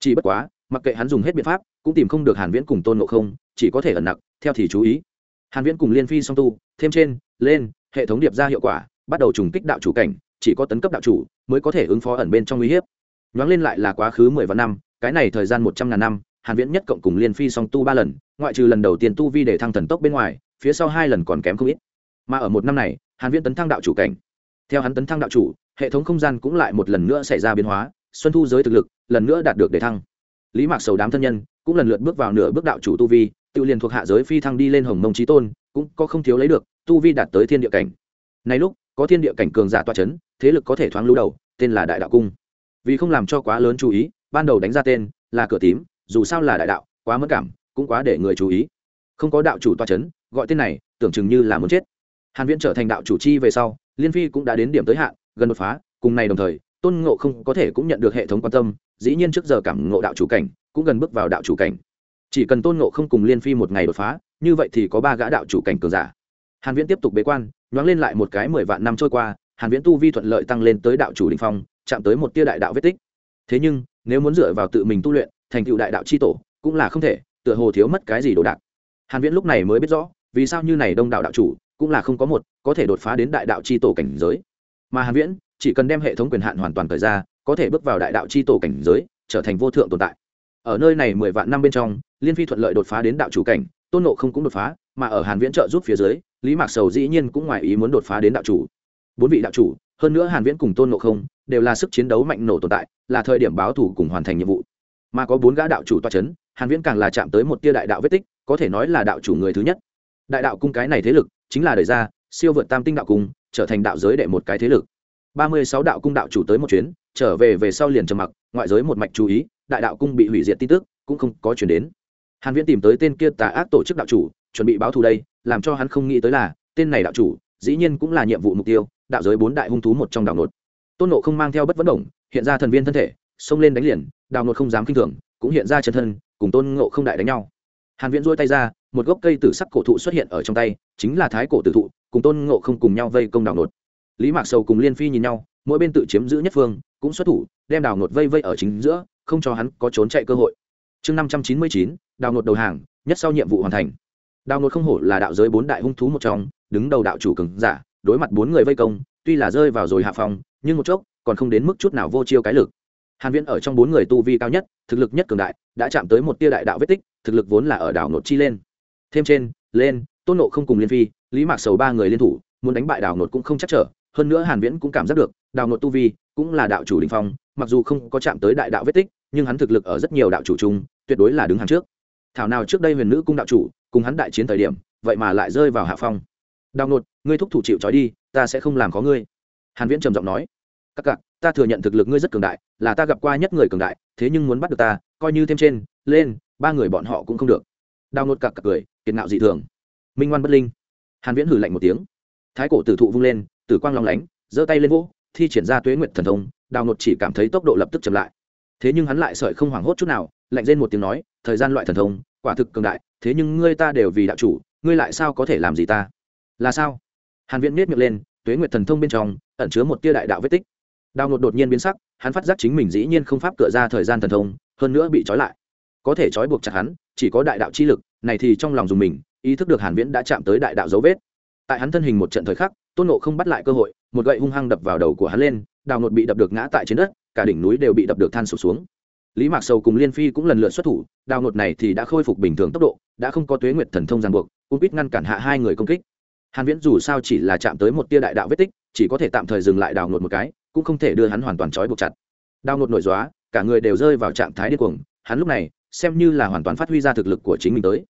Chỉ bất quá mặc kệ hắn dùng hết biện pháp, cũng tìm không được hàn viễn cùng tôn ngộ không, chỉ có thể ẩn nặc, theo thì chú ý. Hàn viễn cùng liên phi song tu, thêm trên, lên, hệ thống điệp ra hiệu quả, bắt đầu trùng kích đạo chủ cảnh, chỉ có tấn cấp đạo chủ mới có thể ứng phó ẩn bên trong nguy hiểm. nhoáng lên lại là quá khứ mười vạn năm, cái này thời gian một trăm ngàn năm, hàn viễn nhất cộng cùng liên phi song tu ba lần, ngoại trừ lần đầu tiên tu vi để thăng thần tốc bên ngoài, phía sau hai lần còn kém không ít. Mà ở một năm này, hàn viễn tấn thăng đạo chủ cảnh. Theo hắn tấn thăng đạo chủ, hệ thống không gian cũng lại một lần nữa xảy ra biến hóa, xuân thu giới thực lực, lần nữa đạt được để thăng lý mạc sầu đám thân nhân cũng lần lượt bước vào nửa bước đạo chủ tu vi, tự liền thuộc hạ giới phi thăng đi lên hồng mông trí tôn, cũng có không thiếu lấy được, tu vi đạt tới thiên địa cảnh. Này lúc, có thiên địa cảnh cường giả toa chấn, thế lực có thể thoáng lưu đầu, tên là đại đạo cung. Vì không làm cho quá lớn chú ý, ban đầu đánh ra tên là cửa tím, dù sao là đại đạo, quá mất cảm, cũng quá để người chú ý. Không có đạo chủ toa chấn, gọi tên này, tưởng chừng như là muốn chết. Hàn viễn trở thành đạo chủ chi về sau, liên phi cũng đã đến điểm tới hạn, gần đột phá, cùng này đồng thời tôn ngộ không có thể cũng nhận được hệ thống quan tâm, dĩ nhiên trước giờ cảm ngộ đạo chủ cảnh, cũng gần bước vào đạo chủ cảnh. Chỉ cần tôn ngộ không cùng liên phi một ngày đột phá, như vậy thì có ba gã đạo chủ cảnh cường giả. Hàn viễn tiếp tục bế quan, nhoáng lên lại một cái mười vạn năm trôi qua, hàn viễn tu vi thuận lợi tăng lên tới đạo chủ đỉnh phong, chạm tới một tia đại đạo vết tích. Thế nhưng, nếu muốn dựa vào tự mình tu luyện, thành tựu đại đạo chi tổ, cũng là không thể, tựa hồ thiếu mất cái gì đồ đạc. Hàn viễn lúc này mới biết rõ, vì sao như này đông đạo đạo chủ, cũng là không có một, có thể đột phá đến đại đạo chi tổ cảnh giới. Mà hàn viễn chỉ cần đem hệ thống quyền hạn hoàn toàn thời ra, có thể bước vào đại đạo chi tổ cảnh giới, trở thành vô thượng tồn tại. Ở nơi này mười vạn năm bên trong, liên phi thuận lợi đột phá đến đạo chủ cảnh, tôn nộ không cũng đột phá, mà ở hàn viễn trợ giúp phía dưới, lý mạc sầu dĩ nhiên cũng ngoài ý muốn đột phá đến đạo chủ. Bốn vị đạo chủ, hơn nữa hàn viễn cùng tôn nộ không, đều là sức chiến đấu mạnh nổ tồn tại, là thời điểm báo thủ cùng hoàn thành nhiệm vụ. Mà có bốn gã đạo chủ toa chấn, hàn viễn càng là chạm tới một tia đại đạo vết tích, có thể nói là đạo chủ người thứ nhất. Đại đạo cung cái này thế lực, chính là đời ra, siêu vượt tam tinh đạo cung, trở thành đạo giới đệ một cái thế lực. 36 đạo cung đạo chủ tới một chuyến, trở về về sau liền trầm mặc, ngoại giới một mạch chú ý, đại đạo cung bị hủy diệt tin tức, cũng không có chuyển đến. Hàn viễn tìm tới tên kia tà ác tổ chức đạo chủ, chuẩn bị báo thù đây, làm cho hắn không nghĩ tới là, tên này đạo chủ, dĩ nhiên cũng là nhiệm vụ mục tiêu, đạo giới bốn đại hung thú một trong đạo nột. Tôn nộ không mang theo bất vấn động, hiện ra thần viên thân thể, xông lên đánh liền, đạo nột không dám kinh thường, cũng hiện ra chân thân, cùng tôn ngộ không đại đánh nhau. Hàn viễn duỗi tay ra, một gốc cây tử sắc cổ thụ xuất hiện ở trong tay, chính là thái cổ tử thụ, cùng tôn ngộ không cùng nhau vây công đạo nột lý mạc sầu cùng liên phi nhìn nhau, mỗi bên tự chiếm giữ nhất phương, cũng xuất thủ, đem đào nột vây vây ở chính giữa, không cho hắn có trốn chạy cơ hội. Chương năm trăm chín mươi chín, đào nột đầu hàng, nhất sau nhiệm vụ hoàn thành. Đào nột không hổ là đạo giới bốn đại hung thú một trong, đứng đầu đạo chủ cường giả, đối mặt bốn người vây công, tuy là rơi vào rồi hạ phòng nhưng một chốc, còn không đến mức chút nào vô chiêu cái lực. Hàn viễn ở trong bốn người tu vi cao nhất, thực lực nhất cường đại, đã chạm tới một tia đại đạo vết tích, thực lực vốn là ở đảo nột chi lên. Thêm trên, lên, tôn nộ không cùng liên phi, lý mạc sầu ba người liên thủ, muốn đánh bại đảo nột cũng không chắc trở hơn nữa hàn viễn cũng cảm giác được, đào nột tu vi cũng là đạo chủ đỉnh phong, mặc dù không có chạm tới đại đạo vết tích, nhưng hắn thực lực ở rất nhiều đạo chủ chung, tuyệt đối là đứng hàng trước. Thảo nào trước đây huyền nữ cung đạo chủ, cùng hắn đại chiến thời điểm, vậy mà lại rơi vào hạ phong. Đào nột ngươi thúc thủ chịu trói đi, ta sẽ không làm có ngươi. Hàn viễn trầm giọng nói, các cặc, ta thừa nhận thực lực ngươi rất cường đại, là ta gặp qua nhất người cường đại, thế nhưng muốn bắt được ta, coi như thêm trên, lên, ba người bọn họ cũng không được. Đào nột cặc cặc cười, kiệt ngạo dị thường. Minh ngoan bất linh. Hàn viễn hử lạnh một tiếng. Thái cổ tử thụ vung lên tử quang long lánh, giơ tay lên vỗ, thi triển ra tuế nguyệt thần thông, đào nột chỉ cảm thấy tốc độ lập tức chậm lại. Thế nhưng hắn lại sợi không hoảng hốt chút nào, lạnh lên một tiếng nói, thời gian loại thần thông, quả thực cường đại, thế nhưng ngươi ta đều vì đạo chủ, ngươi lại sao có thể làm gì ta? Là sao? Hàn viễn miết miệng lên, tuế nguyệt thần thông bên trong ẩn chứa một tia đại đạo vết tích. Đào nột đột nhiên biến sắc, hắn phát giác chính mình dĩ nhiên không pháp cựa ra thời gian thần thông, hơn nữa bị trói lại. Có thể trói buộc chặt hắn, chỉ có đại đạo chi lực, này thì trong lòng dùng mình, ý thức được hàn viễn đã chạm tới đại đạo dấu vết. Tại hắn thân hình một trận thời khắc tôn nộ không bắt lại cơ hội, một gậy hung hăng đập vào đầu của hắn lên, đào nột bị đập được ngã tại trên đất, cả đỉnh núi đều bị đập được than sụp xuống. Lý mạc sầu cùng liên phi cũng lần lượt xuất thủ, đào nột này thì đã khôi phục bình thường tốc độ, đã không có tuế nguyệt thần thông ràng buộc cũng biết ngăn cản hạ hai người công kích. Hàn viễn dù sao chỉ là chạm tới một tia đại đạo vết tích, chỉ có thể tạm thời dừng lại đào nột một cái, cũng không thể đưa hắn hoàn toàn trói buộc chặt. Đào nột nổi dóa cả người đều rơi vào trạng thái điên cuồng, hắn lúc này, xem như là hoàn toàn phát huy ra thực lực của chính mình tới.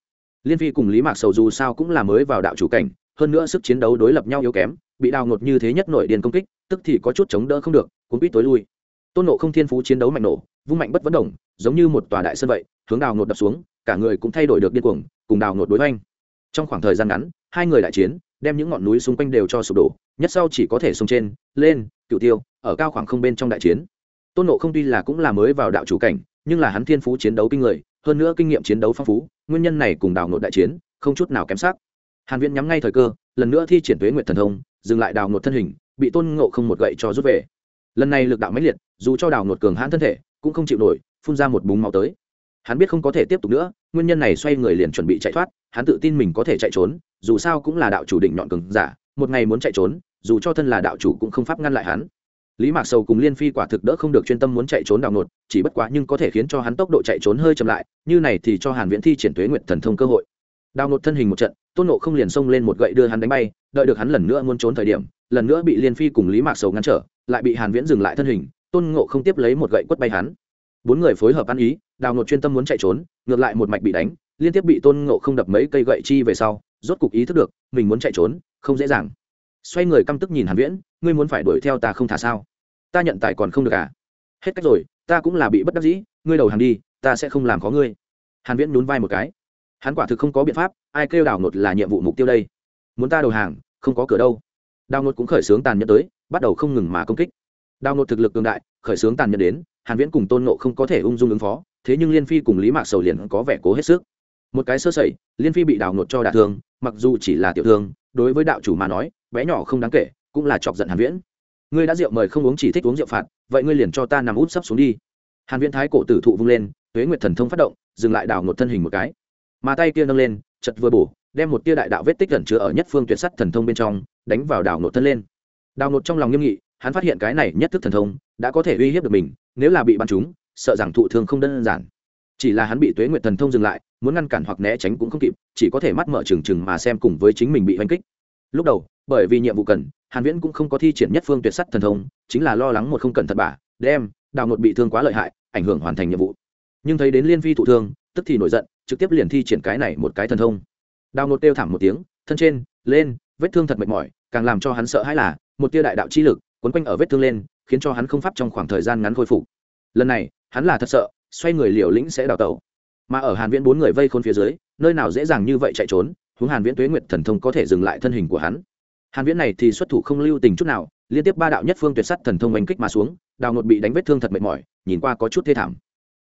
Liên phi cùng lý mạc sầu dù sao cũng là mới vào đạo chủ cảnh hơn nữa sức chiến đấu đối lập nhau yếu kém, bị đào ngột như thế nhất nội điền công kích, tức thì có chút chống đỡ không được, cuốn quýt tối lui. Tôn nộ không thiên phú chiến đấu mạnh nổ, vung mạnh bất vấn đồng, giống như một tòa đại sân vậy, hướng đào ngột đập xuống, cả người cũng thay đổi được điên cuồng, cùng đào ngột đối oanh trong khoảng thời gian ngắn, hai người đại chiến, đem những ngọn núi xung quanh đều cho sụp đổ, nhất sau chỉ có thể xông trên, lên cựu tiêu, ở cao khoảng không bên trong đại chiến. Tôn nộ không tuy là cũng là mới vào đạo chủ cảnh, nhưng là hắn thiên phú chiến đấu kinh người, hơn nữa kinh nghiệm chiến đấu phong phú, nguyên nhân này cùng đào ngột đại chiến, không chút nào kém sắc hàn viễn nhắm ngay thời cơ lần nữa thi triển tuế nguyệt thần thông dừng lại đào Ngột thân hình bị tôn ngộ không một gậy cho rút về. Lần này lực đạo mãnh liệt dù cho đào Ngột cường hãn thân thể cũng không chịu nổi phun ra một búng máu tới. Hắn biết không có thể tiếp tục nữa nguyên nhân này xoay người liền chuẩn bị chạy thoát hắn tự tin mình có thể chạy trốn dù sao cũng là đạo chủ định nhọn cường giả một ngày muốn chạy trốn dù cho thân là đạo chủ cũng không pháp ngăn lại hắn. Lý mạc sầu cùng liên phi quả thực đỡ không được chuyên tâm muốn chạy trốn đào Ngột, chỉ bất quá nhưng có thể khiến cho hắn tốc độ chạy trốn hơi chậm lại như này thì cho hàn viễn thi triển tuế nguyện thần thông cơ hội đào nột thân hình một trận, tôn nộ không liền xông lên một gậy đưa hắn đánh bay, đợi được hắn lần nữa muốn trốn thời điểm, lần nữa bị liên phi cùng lý mạc sầu ngăn trở, lại bị hàn viễn dừng lại thân hình, tôn ngộ không tiếp lấy một gậy quất bay hắn. Bốn người phối hợp ăn ý, đào nột chuyên tâm muốn chạy trốn, ngược lại một mạch bị đánh, liên tiếp bị tôn ngộ không đập mấy cây gậy chi về sau, rốt cục ý thức được, mình muốn chạy trốn, không dễ dàng. Xoay người căm tức nhìn hàn viễn, ngươi muốn phải đuổi theo ta không thả sao? Ta nhận tài còn không được à? Hết cách rồi, ta cũng là bị bất đắc dĩ, ngươi đầu hàng đi, ta sẽ không làm có ngươi. Hàn viễn nhún vai một cái hắn quả thực không có biện pháp, ai kêu đào ngột là nhiệm vụ mục tiêu đây? Muốn ta đầu hàng, không có cửa đâu. Đào ngột cũng khởi xướng tàn nhẫn tới, bắt đầu không ngừng mà công kích. Đào ngột thực lực cường đại, khởi xướng tàn nhẫn đến, hàn viễn cùng tôn nộ không có thể ung dung ứng phó, thế nhưng liên phi cùng lý mạc sầu liền có vẻ cố hết sức. Một cái sơ sẩy, liên phi bị đào ngột cho đả thương, mặc dù chỉ là tiểu thương, đối với đạo chủ mà nói, bé nhỏ không đáng kể, cũng là chọc giận hàn viễn. Ngươi đã rượu mời không uống chỉ thích uống rượu phạt, vậy ngươi liền cho ta nằm út sắp xuống đi. Hàn viễn thái cổ tử thụ vung lên, tuế nguyệt thần thông phát động, dừng lại đào ngột thân hình một cái mà tay kia nâng lên chật vừa bổ đem một tia đại đạo vết tích gần chứa ở nhất phương tuyệt sắt thần thông bên trong đánh vào đào nột thân lên. Đào nột trong lòng nghiêm nghị hắn phát hiện cái này nhất thức thần thông đã có thể uy hiếp được mình nếu là bị bắn chúng, sợ rằng thụ thương không đơn giản. Chỉ là hắn bị tuế nguyện thần thông dừng lại muốn ngăn cản hoặc né tránh cũng không kịp chỉ có thể mắt mở trừng trừng mà xem cùng với chính mình bị oanh kích. Lúc đầu bởi vì nhiệm vụ cần hàn viễn cũng không có thi triển nhất phương tuyệt sắt thần thông chính là lo lắng một không cẩn thận bả đem đào nột bị thương quá lợi hại ảnh hưởng hoàn thành nhiệm vụ. Nhưng thấy đến liên phi thụ thương tức thì nổi giận trực tiếp liền thi triển cái này một cái thần thông. Đào nột kêu thảm một tiếng, thân trên, lên, vết thương thật mệt mỏi, càng làm cho hắn sợ hãi là, một tia đại đạo chi lực, quấn quanh ở vết thương lên, khiến cho hắn không pháp trong khoảng thời gian ngắn khôi phục. Lần này, hắn là thật sợ, xoay người liều lĩnh sẽ đào tẩu. Mà ở hàn viễn bốn người vây khôn phía dưới, nơi nào dễ dàng như vậy chạy trốn, huống hàn viễn tuế nguyệt thần thông có thể dừng lại thân hình của hắn. Hàn viễn này thì xuất thủ không lưu tình chút nào, liên tiếp ba đạo nhất phương tuyệt sắt thần thông đánh kích mà xuống, đào nột bị đánh vết thương thật mệt mỏi, nhìn qua có chút thê thảm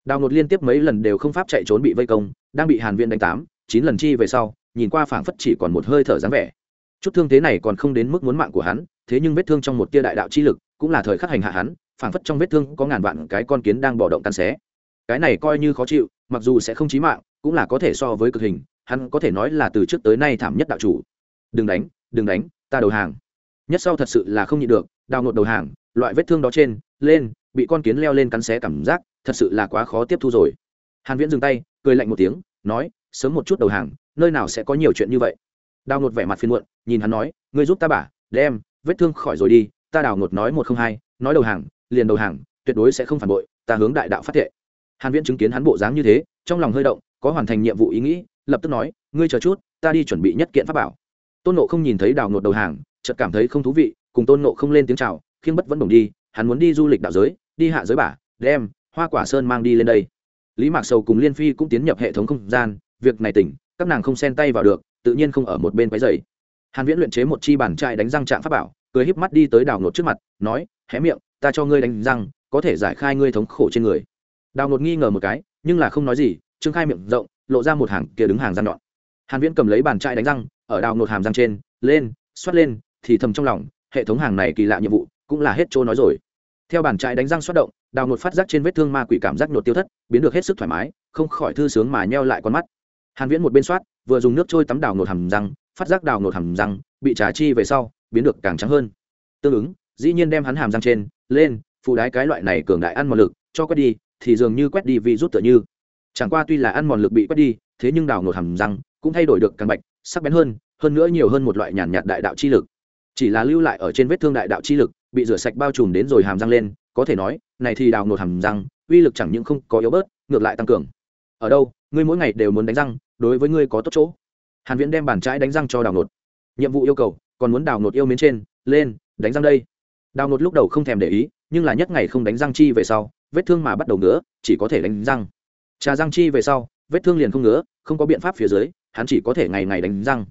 đào ngột liên tiếp mấy lần đều không pháp chạy trốn bị vây công, đang bị hàn viên đánh tám, chín lần chi về sau, nhìn qua phảng phất chỉ còn một hơi thở dáng vẻ. Chút thương thế này còn không đến mức muốn mạng của hắn, thế nhưng vết thương trong một tia đại đạo chi lực, cũng là thời khắc hành hạ hắn, phảng phất trong vết thương có ngàn vạn cái con kiến đang bỏ động tan xé. Cái này coi như khó chịu, mặc dù sẽ không chí mạng, cũng là có thể so với cực hình, hắn có thể nói là từ trước tới nay thảm nhất đạo chủ. Đừng đánh đừng đánh, ta đầu hàng. Nhất sau thật sự là không nhịn được, đào ngột đầu hàng, loại vết thương đó trên, lên, bị con kiến leo lên cắn xé cảm giác thật sự là quá khó tiếp thu rồi. Hàn viễn dừng tay, cười lạnh một tiếng, nói, sớm một chút đầu hàng, nơi nào sẽ có nhiều chuyện như vậy? Đào nột vẻ mặt phiền muộn, nhìn hắn nói, ngươi giúp ta bả, đem, vết thương khỏi rồi đi, ta đào nột nói một không hai, nói đầu hàng, liền đầu hàng, tuyệt đối sẽ không phản bội, ta hướng đại đạo phát thệ. Hàn viễn chứng kiến hắn bộ dáng như thế, trong lòng hơi động, có hoàn thành nhiệm vụ ý nghĩ, lập tức nói, ngươi chờ chút, ta đi chuẩn bị nhất kiện pháp bảo. Tôn nộ không nhìn thấy đào nột đầu hàng, chợt cảm thấy không thú vị, cùng tôn nộ không lên tiếng chào, khiêng bất vẫn đồng đi, hắn muốn đi du lịch đạo giới, đi hạ giới bả, đem hoa quả sơn mang đi lên đây. Lý mạc sầu cùng liên phi cũng tiến nhập hệ thống không gian, việc này tỉnh, các nàng không xen tay vào được, tự nhiên không ở một bên quái dày hàn viễn luyện chế một chi bản trại đánh răng trạng pháp bảo, cười híp mắt đi tới đào nột trước mặt, nói, hé miệng, ta cho ngươi đánh răng, có thể giải khai ngươi thống khổ trên người. Đào nột nghi ngờ một cái, nhưng là không nói gì, trương khai miệng rộng, lộ ra một hàng kia đứng hàng răng nhọn. Hàn viễn cầm lấy bàn trại đánh răng, ở đào nột hàm răng trên, lên, xoát lên, thì thầm trong lòng, hệ thống hàng này kỳ lạ nhiệm vụ, cũng là hết chỗ nói rồi theo bàn trại đánh răng xoát động, đào nột phát giác trên vết thương ma quỷ cảm giác nhột tiêu thất, biến được hết sức thoải mái, không khỏi thư sướng mà nheo lại con mắt. Hàn viễn một bên soát, vừa dùng nước trôi tắm đào nột hàm răng, phát giác đào nột hàm răng, bị trà chi về sau, biến được càng trắng hơn. Tương ứng, dĩ nhiên đem hắn hàm răng trên, lên, phụ đái cái loại này cường đại ăn mòn lực, cho quét đi, thì dường như quét đi vì rút tựa như. Chẳng qua tuy là ăn mòn lực bị quét đi, thế nhưng đào nột hàm răng cũng thay đổi được càng bạch, sắc bén hơn hơn nữa nhiều hơn một loại nhàn nhạt đại đạo chi lực chỉ là lưu lại ở trên vết thương đại đạo chi lực, bị rửa sạch bao trùm đến rồi hàm răng lên, có thể nói, này thì đào nột hàm răng, uy lực chẳng những không có yếu bớt, ngược lại tăng cường. Ở đâu, ngươi mỗi ngày đều muốn đánh răng, đối với ngươi có tốt chỗ. Hàn viễn đem bàn trái đánh răng cho đào nột. Nhiệm vụ yêu cầu, còn muốn đào nột yêu mến trên, lên, đánh răng đây. Đào nột lúc đầu không thèm để ý, nhưng là nhất ngày không đánh răng chi về sau, vết thương mà bắt đầu nữa chỉ có thể đánh răng. Trà răng chi về sau, vết thương liền không ngứa, không có biện pháp phía dưới, hắn chỉ có thể ngày ngày đánh răng.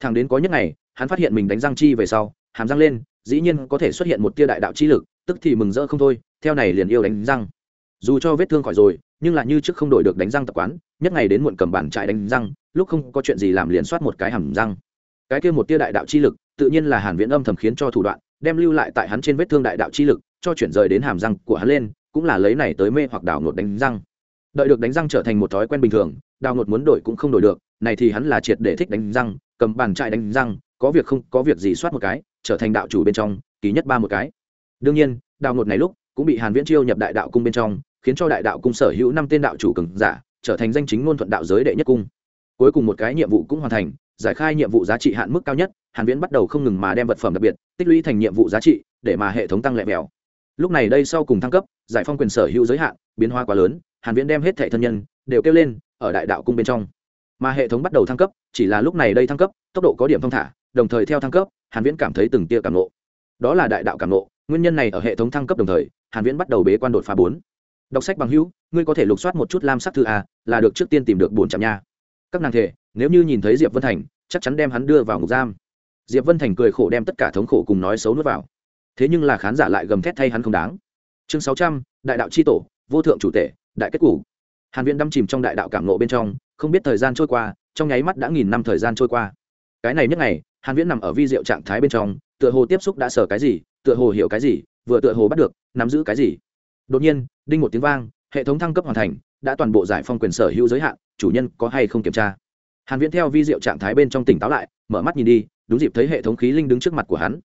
Thằng đến có nhất ngày hắn phát hiện mình đánh răng chi về sau, hàm răng lên, dĩ nhiên có thể xuất hiện một tia đại đạo chi lực, tức thì mừng rỡ không thôi, theo này liền yêu đánh răng. Dù cho vết thương khỏi rồi, nhưng là như trước không đổi được đánh răng tập quán, nhất ngày đến muộn cầm bản trại đánh răng, lúc không có chuyện gì làm liền soát một cái hàm răng. Cái kia một tia đại đạo chi lực, tự nhiên là hàn viễn âm thầm khiến cho thủ đoạn, đem lưu lại tại hắn trên vết thương đại đạo chi lực, cho chuyển rời đến hàm răng của hắn lên, cũng là lấy này tới mê hoặc đảo nột đánh răng. Đợi được đánh răng trở thành một thói quen bình thường đào nột muốn đổi cũng không đổi được, này thì hắn là triệt để thích đánh răng, cầm bàn trại đánh răng có việc không, có việc gì soát một cái, trở thành đạo chủ bên trong, ký nhất ba một cái. Đương nhiên, đào ngột này lúc cũng bị hàn viễn chiêu nhập đại đạo cung bên trong, khiến cho đại đạo cung sở hữu năm tên đạo chủ cường giả trở thành danh chính ngôn thuận đạo giới đệ nhất cung. Cuối cùng một cái nhiệm vụ cũng hoàn thành, giải khai nhiệm vụ giá trị hạn mức cao nhất, hàn viễn bắt đầu không ngừng mà đem vật phẩm đặc biệt tích lũy thành nhiệm vụ giá trị để mà hệ thống tăng lẹ mèo. Lúc này đây sau cùng thăng cấp, giải phong quyền sở hữu giới hạn, biến hóa quá lớn, hàn viễn đem hết thệ thân nhân đều kêu lên, ở đại đạo cung bên trong. Mà hệ thống bắt đầu thăng cấp, chỉ là lúc này đây thăng cấp, tốc độ có điểm thông thả đồng thời theo thăng cấp, hàn viễn cảm thấy từng tia cảm nộ đó là đại đạo cảm nộ nguyên nhân này ở hệ thống thăng cấp đồng thời, hàn viễn bắt đầu bế quan đột phá bốn. Đọc sách bằng hữu, ngươi có thể lục soát một chút lam sắc thư a, là được trước tiên tìm được bốn trăm nha. Các nàng thể, nếu như nhìn thấy diệp vân thành, chắc chắn đem hắn đưa vào ngục giam. Diệp vân thành cười khổ đem tất cả thống khổ cùng nói xấu nuốt vào. Thế nhưng là khán giả lại gầm thét thay hắn không đáng. Chương sáu trăm, đại đạo c tổ, vô thượng chủ tể, đại kết cục hàn viễn đâm chìm trong đại đạo cảm nộ bên trong, không biết thời gian trôi qua, trong nháy mắt đã nghìn năm thời gian trôi qua. Cái này nhất ngày hàn viễn nằm ở vi diệu trạng thái bên trong, tựa hồ tiếp xúc đã sở cái gì, tựa hồ hiểu cái gì, vừa tựa hồ bắt được, nắm giữ cái gì. Đột nhiên, đinh một tiếng vang, hệ thống thăng cấp hoàn thành, đã toàn bộ giải phong quyền sở hữu giới hạn, chủ nhân có hay không kiểm tra? Hàn viễn theo vi diệu trạng thái bên trong tỉnh táo lại, mở mắt nhìn đi, đúng dịp thấy hệ thống khí linh đứng trước mặt của hắn.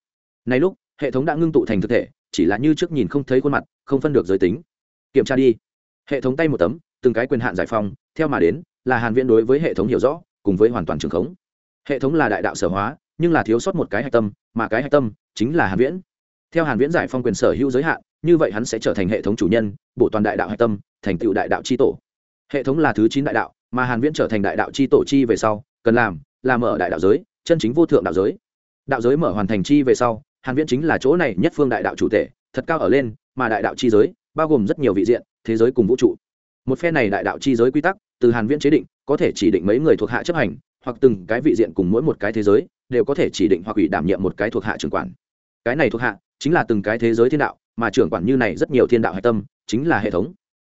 Này lúc, hệ thống đã ngưng tụ thành thực thể, chỉ là như trước nhìn không thấy khuôn mặt, không phân được giới tính. Kiểm tra đi. Hệ thống tay một tấm, từng cái quyền hạn giải phong, theo mà đến, là hàn viễn đối với hệ thống hiểu rõ, cùng với hoàn toàn trường khống. Hệ thống là đại đạo sở hóa nhưng là thiếu sót một cái hạch tâm, mà cái hạch tâm chính là hàn viễn. Theo hàn viễn giải phong quyền sở hữu giới hạn, như vậy hắn sẽ trở thành hệ thống chủ nhân bộ toàn đại đạo hạch tâm, thành tựu đại đạo chi tổ. Hệ thống là thứ chín đại đạo, mà hàn viễn trở thành đại đạo chi tổ chi về sau, cần làm là mở đại đạo giới, chân chính vô thượng đạo giới. Đạo giới mở hoàn thành chi về sau, hàn viễn chính là chỗ này nhất phương đại đạo chủ thể, thật cao ở lên, mà đại đạo chi giới bao gồm rất nhiều vị diện, thế giới cùng vũ trụ. Một phe này đại đạo chi giới quy tắc, từ hàn viễn chế định, có thể chỉ định mấy người thuộc hạ chấp hành, hoặc từng cái vị diện cùng mỗi một cái thế giới đều có thể chỉ định hoặc ủy đảm nhiệm một cái thuộc hạ trưởng quản. Cái này thuộc hạ chính là từng cái thế giới thiên đạo, mà trưởng quản như này rất nhiều thiên đạo hạch tâm chính là hệ thống.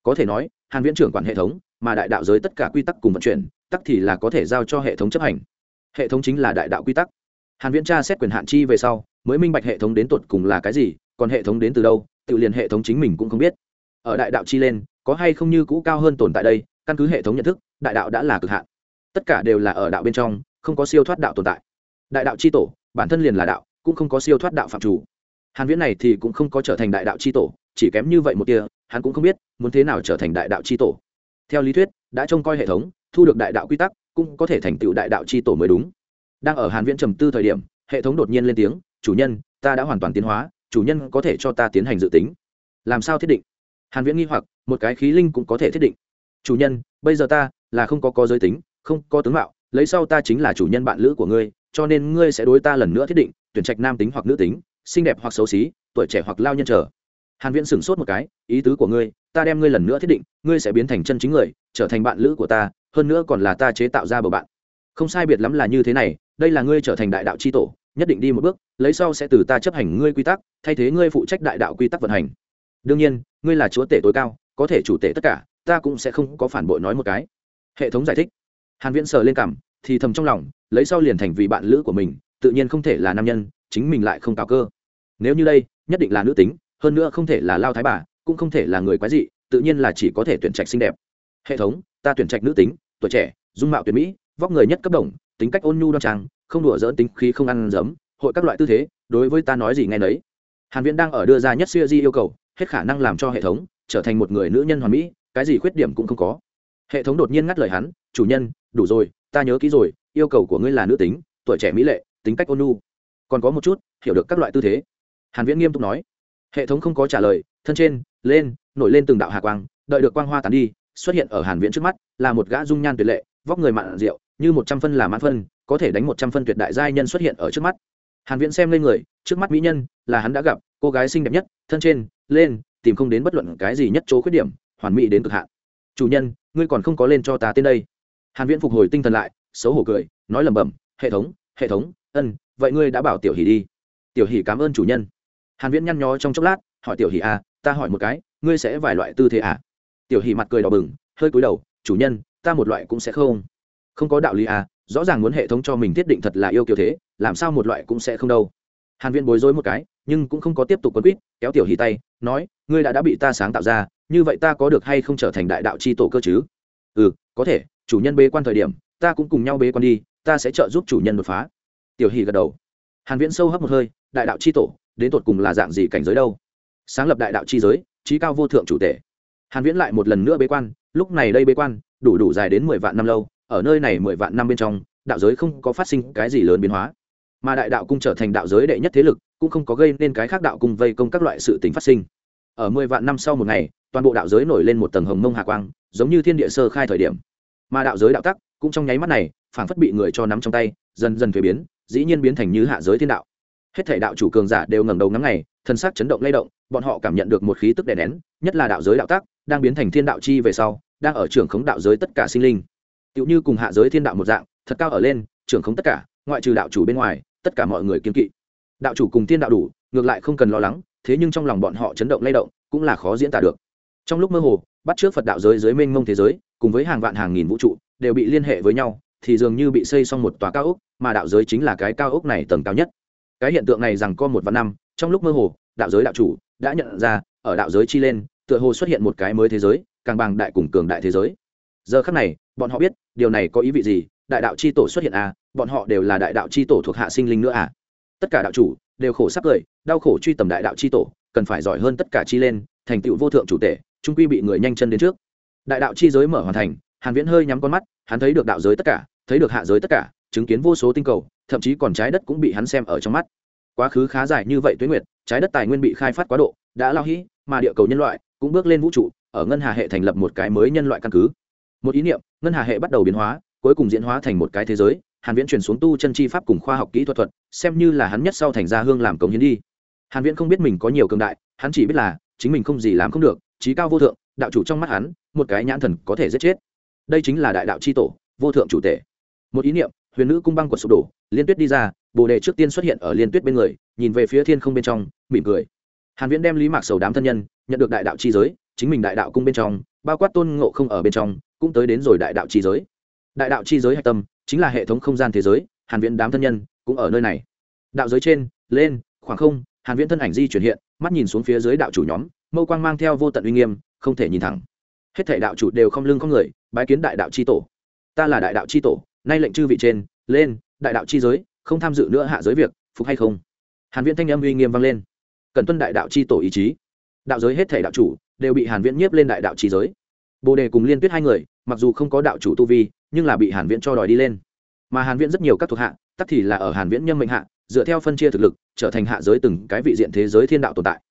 Có thể nói, hàn viễn trưởng quản hệ thống, mà đại đạo giới tất cả quy tắc cùng vận chuyển, tắc thì là có thể giao cho hệ thống chấp hành. Hệ thống chính là đại đạo quy tắc. Hàn viễn tra xét quyền hạn chi về sau, mới minh bạch hệ thống đến tột cùng là cái gì, còn hệ thống đến từ đâu, tự liền hệ thống chính mình cũng không biết. Ở đại đạo chi lên, có hay không như cũ cao hơn tồn tại đây, căn cứ hệ thống nhận thức, đại đạo đã là cực hạn. Tất cả đều là ở đạo bên trong, không có siêu thoát đạo tồn tại đại đạo chi tổ, bản thân liền là đạo, cũng không có siêu thoát đạo phạm chủ. Hàn viễn này thì cũng không có trở thành đại đạo chi tổ, chỉ kém như vậy một tia, hắn cũng không biết, muốn thế nào trở thành đại đạo chi tổ. Theo lý thuyết, đã trông coi hệ thống, thu được đại đạo quy tắc, cũng có thể thành tựu đại đạo chi tổ mới đúng. Đang ở hàn viễn trầm tư thời điểm, hệ thống đột nhiên lên tiếng, chủ nhân, ta đã hoàn toàn tiến hóa, chủ nhân có thể cho ta tiến hành dự tính. Làm sao thiết định? Hàn viễn nghi hoặc, một cái khí linh cũng có thể thiết định. Chủ nhân, bây giờ ta là không có có giới tính, không có tướng mạo, lấy sau ta chính là chủ nhân bạn lữ của ngươi cho nên ngươi sẽ đối ta lần nữa thiết định tuyển trạch nam tính hoặc nữ tính xinh đẹp hoặc xấu xí tuổi trẻ hoặc lao nhân trở hàn viễn sửng sốt một cái ý tứ của ngươi ta đem ngươi lần nữa thiết định ngươi sẽ biến thành chân chính người trở thành bạn lữ của ta hơn nữa còn là ta chế tạo ra bầu bạn. Không sai biệt lắm là như thế này đây là ngươi trở thành đại đạo chi tổ nhất định đi một bước lấy sau sẽ từ ta chấp hành ngươi quy tắc thay thế ngươi phụ trách đại đạo quy tắc vận hành. Đương nhiên ngươi là chúa tể tối cao có thể chủ tể tất cả ta cũng sẽ không có phản bội nói một cái. Hệ thống giải thích. Hàn viễn sờ lên cằm, thì thầm trong lòng lấy sau liền thành vì bạn lữ của mình, tự nhiên không thể là nam nhân, chính mình lại không cao cơ. Nếu như đây, nhất định là nữ tính, hơn nữa không thể là lao thái bà, cũng không thể là người quái dị, tự nhiên là chỉ có thể tuyển trạch xinh đẹp. Hệ thống, ta tuyển trạch nữ tính, tuổi trẻ, dung mạo tuyệt mỹ, vóc người nhất cấp đồng, tính cách ôn nhu đoan trang, không đùa dỡn tính khí không ăn giấm hội các loại tư thế, đối với ta nói gì nghe nấy. Hàn viễn đang ở đưa ra nhất siêu di yêu cầu, hết khả năng làm cho hệ thống trở thành một người nữ nhân hoàn mỹ, cái gì khuyết điểm cũng không có. Hệ thống đột nhiên ngắt lời hắn, chủ nhân, đủ rồi, ta nhớ kỹ rồi yêu cầu của ngươi là nữ tính, tuổi trẻ mỹ lệ, tính cách ôn nhu. Còn có một chút, hiểu được các loại tư thế. Hàn viễn nghiêm túc nói. Hệ thống không có trả lời, thân trên, lên, nổi lên từng đạo hà quang, đợi được quang hoa tán đi, xuất hiện ở hàn viễn trước mắt, là một gã dung nhan tuyệt lệ, vóc người mặn rượu, như một trăm phân là mãn phân, có thể đánh một trăm phân tuyệt đại giai nhân xuất hiện ở trước mắt. Hàn viễn xem lên người, trước mắt mỹ nhân là hắn đã gặp, cô gái xinh đẹp nhất, thân trên, lên, tìm không đến bất luận cái gì nhất chỗ khuyết điểm, hoàn mỹ đến cực hạn. Chủ nhân, ngươi còn không có lên cho ta tên đây. Hàn viễn phục hồi tinh thần lại xấu hổ cười, nói lẩm bẩm, hệ thống hệ thống, ân, vậy ngươi đã bảo tiểu hỉ đi. Tiểu hỉ cảm ơn chủ nhân. Hàn viễn nhăn nhó trong chốc lát, hỏi tiểu hỉ à ta hỏi một cái, ngươi sẽ vài loại tư thế à? Tiểu hỉ mặt cười đỏ bừng, hơi cúi đầu, chủ nhân, ta một loại cũng sẽ không. Không có đạo lý à rõ ràng muốn hệ thống cho mình thiết định thật là yêu kiểu thế, làm sao một loại cũng sẽ không đâu. Hàn viễn bối rối một cái, nhưng cũng không có tiếp tục quấn quýt, kéo tiểu hỉ tay, nói, ngươi đã đã bị ta sáng tạo ra, như vậy ta có được hay không trở thành đại đạo chi tổ cơ chứ? Ừ có thể, chủ nhân bế quan thời điểm ta cũng cùng nhau bế quan đi, ta sẽ trợ giúp chủ nhân đột phá. Tiểu Hỷ gật đầu. Hàn viễn sâu hấp một hơi, đại đạo chi tổ, đến tột cùng là dạng gì cảnh giới đâu? Sáng lập đại đạo chi giới trí cao vô thượng chủ tể. Hàn viễn lại một lần nữa bế quan, lúc này đây bế quan, đủ đủ dài đến mười vạn năm lâu, ở nơi này mười vạn năm bên trong, đạo giới không có phát sinh cái gì lớn biến hóa. Mà đại đạo cung trở thành đạo giới đệ nhất thế lực, cũng không có gây nên cái khác đạo cung vây công các loại sự tính phát sinh. Ở mười vạn năm sau một ngày, toàn bộ đạo giới nổi lên một tầng hồng mông hạ quang, giống như thiên địa sơ khai thời điểm. Mà đạo giới đạo tắc cũng trong nháy mắt này, phảng phất bị người cho nắm trong tay, dần dần thuế biến, dĩ nhiên biến thành như hạ giới thiên đạo. Hết thể đạo chủ cường giả đều ngẩng đầu ngắm ngày, thân xác chấn động lay động, bọn họ cảm nhận được một khí tức đè nén, nhất là đạo giới đạo tác, đang biến thành thiên đạo chi về sau, đang ở trường khống đạo giới tất cả sinh linh. Tựu như cùng hạ giới thiên đạo một dạng, thật cao ở lên trường khống tất cả, ngoại trừ đạo chủ bên ngoài, tất cả mọi người kiên kỵ. Đạo chủ cùng thiên đạo đủ, ngược lại không cần lo lắng, thế nhưng trong lòng bọn họ chấn động lay động, cũng là khó diễn tả được. Trong lúc mơ hồ, bắt trước phật đạo giới dưới mênh mông thế giới, cùng với hàng vạn hàng nghìn vũ trụ đều bị liên hệ với nhau, thì dường như bị xây xong một tòa cao ốc, mà đạo giới chính là cái cao ốc này tầng cao nhất. Cái hiện tượng này rằng có một vạn năm, trong lúc mơ hồ, đạo giới đạo chủ đã nhận ra, ở đạo giới chi lên, tựa hồ xuất hiện một cái mới thế giới, càng bằng đại cùng cường đại thế giới. Giờ khắc này, bọn họ biết, điều này có ý vị gì, đại đạo chi tổ xuất hiện à bọn họ đều là đại đạo chi tổ thuộc hạ sinh linh nữa à. Tất cả đạo chủ đều khổ sắp cười, đau khổ truy tầm đại đạo chi tổ, cần phải giỏi hơn tất cả chi lên, thành tựu vô thượng chủ tể trung quy bị người nhanh chân đến trước. Đại đạo chi giới mở hoàn thành hàn viễn hơi nhắm con mắt, hắn thấy được đạo giới tất cả, thấy được hạ giới tất cả, chứng kiến vô số tinh cầu, thậm chí còn trái đất cũng bị hắn xem ở trong mắt. Quá khứ khá dài như vậy tuế nguyệt, trái đất tài nguyên bị khai phát quá độ, đã lao hĩ mà địa cầu nhân loại cũng bước lên vũ trụ, ở ngân hà hệ thành lập một cái mới nhân loại căn cứ. Một ý niệm, ngân hà hệ bắt đầu biến hóa, cuối cùng diễn hóa thành một cái thế giới, hàn viễn chuyển xuống tu chân chi pháp cùng khoa học kỹ thuật thuật, xem như là hắn nhất sau thành ra hương làm công hiến đi. Hàn viễn không biết mình có nhiều cường đại, hắn chỉ biết là, chính mình không gì làm không được, trí cao vô thượng, đạo chủ trong mắt hắn, một cái nhãn thần có thể giết chết đây chính là đại đạo chi tổ, vô thượng chủ tể. Một ý niệm, huyền nữ cung băng quật sụp đổ, liên tuyết đi ra, bồ đề trước tiên xuất hiện ở liên tuyết bên người, nhìn về phía thiên không bên trong, mỉm cười. Hàn viễn đem lý mạc sầu đám thân nhân, nhận được đại đạo chi giới, chính mình đại đạo cung bên trong, bao quát tôn ngộ không ở bên trong, cũng tới đến rồi đại đạo chi giới. Đại đạo chi giới hạch tâm, chính là hệ thống không gian thế giới, hàn viễn đám thân nhân, cũng ở nơi này. Đạo giới trên, lên, khoảng không, hàn viễn thân ảnh di chuyển hiện, mắt nhìn xuống phía dưới đạo chủ nhóm, mâu quang mang theo vô tận uy nghiêm, không thể nhìn thẳng hết thảy đạo chủ đều không lưng không người, bái kiến đại đạo chi tổ. Ta là đại đạo chi tổ, nay lệnh chư vị trên, lên, đại đạo chi giới, không tham dự nữa hạ giới việc, phục hay không? Hàn viễn thanh âm uy nghiêm vang lên. Cần tuân đại đạo chi tổ ý chí. Đạo giới hết thể đạo chủ đều bị hàn viễn nhiếp lên đại đạo chi giới. Bồ đề cùng liên tuyết hai người, mặc dù không có đạo chủ tu vi, nhưng là bị hàn viễn cho đòi đi lên. Mà hàn viễn rất nhiều các thuộc hạ tất thì là ở hàn viễn nhâm mệnh hạ, dựa theo phân chia thực lực, trở thành hạ giới từng cái vị diện thế giới thiên đạo tồn tại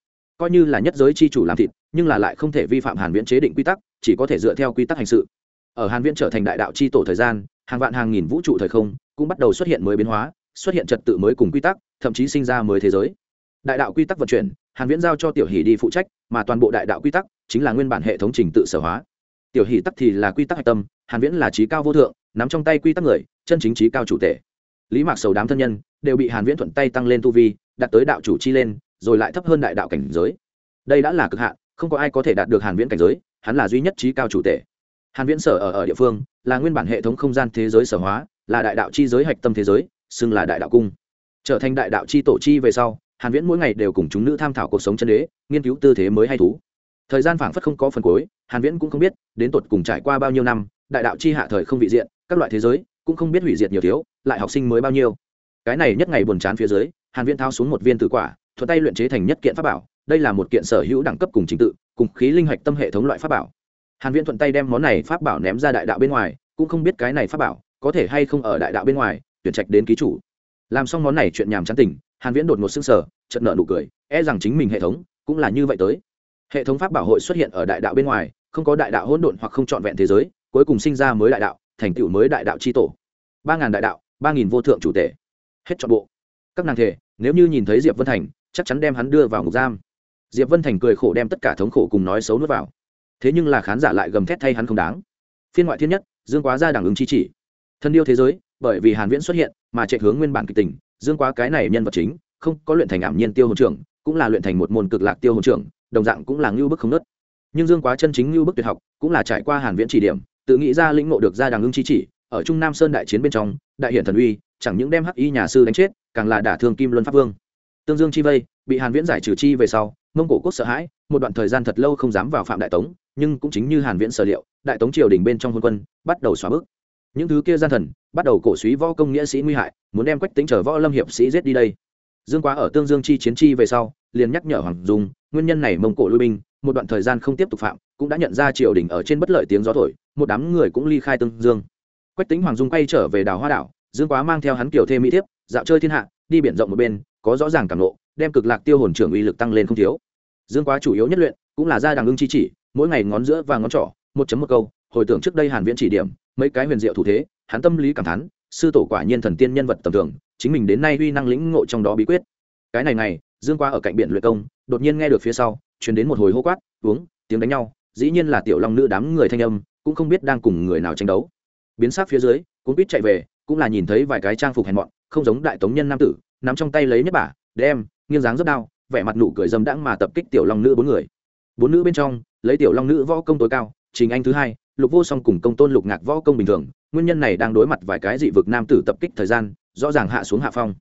coi như là nhất giới chi chủ làm thịt, nhưng là lại không thể vi phạm hàn viễn chế định quy tắc, chỉ có thể dựa theo quy tắc hành sự. Ở hàn viễn trở thành đại đạo chi tổ thời gian, hàng vạn hàng nghìn vũ trụ thời không cũng bắt đầu xuất hiện mới biến hóa, xuất hiện trật tự mới cùng quy tắc, thậm chí sinh ra mới thế giới. Đại đạo quy tắc vận chuyển, hàn viễn giao cho tiểu hỷ đi phụ trách, mà toàn bộ đại đạo quy tắc chính là nguyên bản hệ thống trình tự sở hóa. Tiểu hỷ tắc thì là quy tắc hạch tâm, hàn viễn là trí cao vô thượng, nắm trong tay quy tắc người, chân chính trí cao chủ thể. Lý mạc sầu đám thân nhân đều bị hàn viễn thuận tay tăng lên tu vi đạt tới đạo chủ chi lên rồi lại thấp hơn đại đạo cảnh giới. Đây đã là cực hạn, không có ai có thể đạt được hàn viễn cảnh giới, hắn là duy nhất trí cao chủ thể hàn viễn sở ở ở địa phương, là nguyên bản hệ thống không gian thế giới sở hóa, là đại đạo chi giới hạch tâm thế giới, xưng là đại đạo cung. Trở thành đại đạo chi tổ chi về sau, hàn viễn mỗi ngày đều cùng chúng nữ tham thảo cuộc sống chân đế, nghiên cứu tư thế mới hay thú. Thời gian phảng phất không có phần cuối, hàn viễn cũng không biết, đến tột cùng trải qua bao nhiêu năm, đại đạo chi hạ thời không vị diện, các loại thế giới, cũng không biết hủy diệt nhiều thiếu, lại học sinh mới bao nhiêu. Cái này nhất ngày buồn chán phía dưới, hàn viễn thao xuống một viên tử quả thuận tay luyện chế thành nhất kiện pháp bảo đây là một kiện sở hữu đẳng cấp cùng trình tự cùng khí linh hạch tâm hệ thống loại pháp bảo. Hàn viễn thuận tay đem món này pháp bảo ném ra đại đạo bên ngoài cũng không biết cái này pháp bảo có thể hay không ở đại đạo bên ngoài tuyển trạch đến ký chủ. Làm xong món này chuyện nhàm chán tình hàn viễn đột ngột sưng sờ, chợt nở nụ cười e rằng chính mình hệ thống cũng là như vậy tới. Hệ thống pháp bảo hội xuất hiện ở đại đạo bên ngoài không có đại đạo hỗn độn hoặc không trọn vẹn thế giới cuối cùng sinh ra mới đại đạo thành tựu mới đại đạo chi tổ. Ba ngàn đại đạo ba nghìn vô thượng chủ tể hết chọn bộ. Các nàng thể nếu như nhìn thấy diệp vân thành chắc chắn đem hắn đưa vào ngục giam. Diệp vân thành cười khổ đem tất cả thống khổ cùng nói xấu nuốt vào. Thế nhưng là khán giả lại gầm thét thay hắn không đáng. Phiên ngoại thiên nhất, dương quá ra đẳng ứng chi chỉ. Thân điêu thế giới, bởi vì hàn viễn xuất hiện mà chạy hướng nguyên bản kịch tình, dương quá cái này nhân vật chính, không có luyện thành ảm nhiên tiêu hồn trưởng, cũng là luyện thành một môn cực lạc tiêu hồn trưởng, đồng dạng cũng là ngưu bức không nứt. nhưng dương quá chân chính ngưu bức tuyệt học, cũng là trải qua hàn viễn chỉ điểm, tự nghĩ ra lĩnh ngộ được ra đằng ưng chi chỉ, ở trung nam sơn đại chiến bên trong, đại hiển thần uy, chẳng những đem hắc y nhà sư đánh chết, càng là đả thương kim luân pháp vương tương dương chi vây, bị hàn viễn giải trừ chi về sau, mông cổ quốc sợ hãi, một đoạn thời gian thật lâu không dám vào phạm đại tống, nhưng cũng chính như hàn viễn sở liệu, đại tống triều đình bên trong hôn quân, bắt đầu xóa bước. Những thứ kia gian thần, bắt đầu cổ suý võ công nghĩa sĩ nguy hại, muốn đem quách tính trở võ lâm hiệp sĩ giết đi đây. Dương quá ở tương dương chi chiến chi về sau, liền nhắc nhở hoàng dung, nguyên nhân này mông cổ lui binh, một đoạn thời gian không tiếp tục phạm, cũng đã nhận ra triều đình ở trên bất lợi tiếng gió thổi, một đám người cũng ly khai tương dương. Quách tính hoàng dung quay trở về đảo hoa đảo, dương quá mang theo hắn kiểu thêm mỹ thiếp, dạo chơi thiên hạ, đi biển rộng một bên có rõ ràng cảm nộ, đem cực lạc tiêu hồn trưởng uy lực tăng lên không thiếu. Dương quá chủ yếu nhất luyện, cũng là ra đằng ưng chi chỉ, mỗi ngày ngón giữa và ngón trỏ, một chấm một câu, hồi tưởng trước đây hàn viễn chỉ điểm, mấy cái huyền diệu thủ thế, hắn tâm lý cảm thán, sư tổ quả nhiên thần tiên nhân vật tầm thường, chính mình đến nay uy năng lĩnh ngộ trong đó bí quyết. Cái này này dương Quá ở cạnh biển luyện công, đột nhiên nghe được phía sau, truyền đến một hồi hô quát, uống, tiếng đánh nhau. Dĩ nhiên là tiểu long nữ đám người thanh âm, cũng không biết đang cùng người nào tranh đấu. Biến sắc phía dưới cũng biết chạy về, cũng là nhìn thấy vài cái trang phục hèn mọn, không giống đại tống nhân nam tử nắm trong tay lấy nhất bả, đem, nghiêng dáng rất đau vẻ mặt nụ cười dâm đãng mà tập kích tiểu long nữ bốn người. Bốn nữ bên trong, lấy tiểu long nữ võ công tối cao, trình anh thứ hai, lục vô song cùng công tôn lục ngạc võ công bình thường, nguyên nhân này đang đối mặt vài cái dị vực nam tử tập kích thời gian, rõ ràng hạ xuống hạ phong.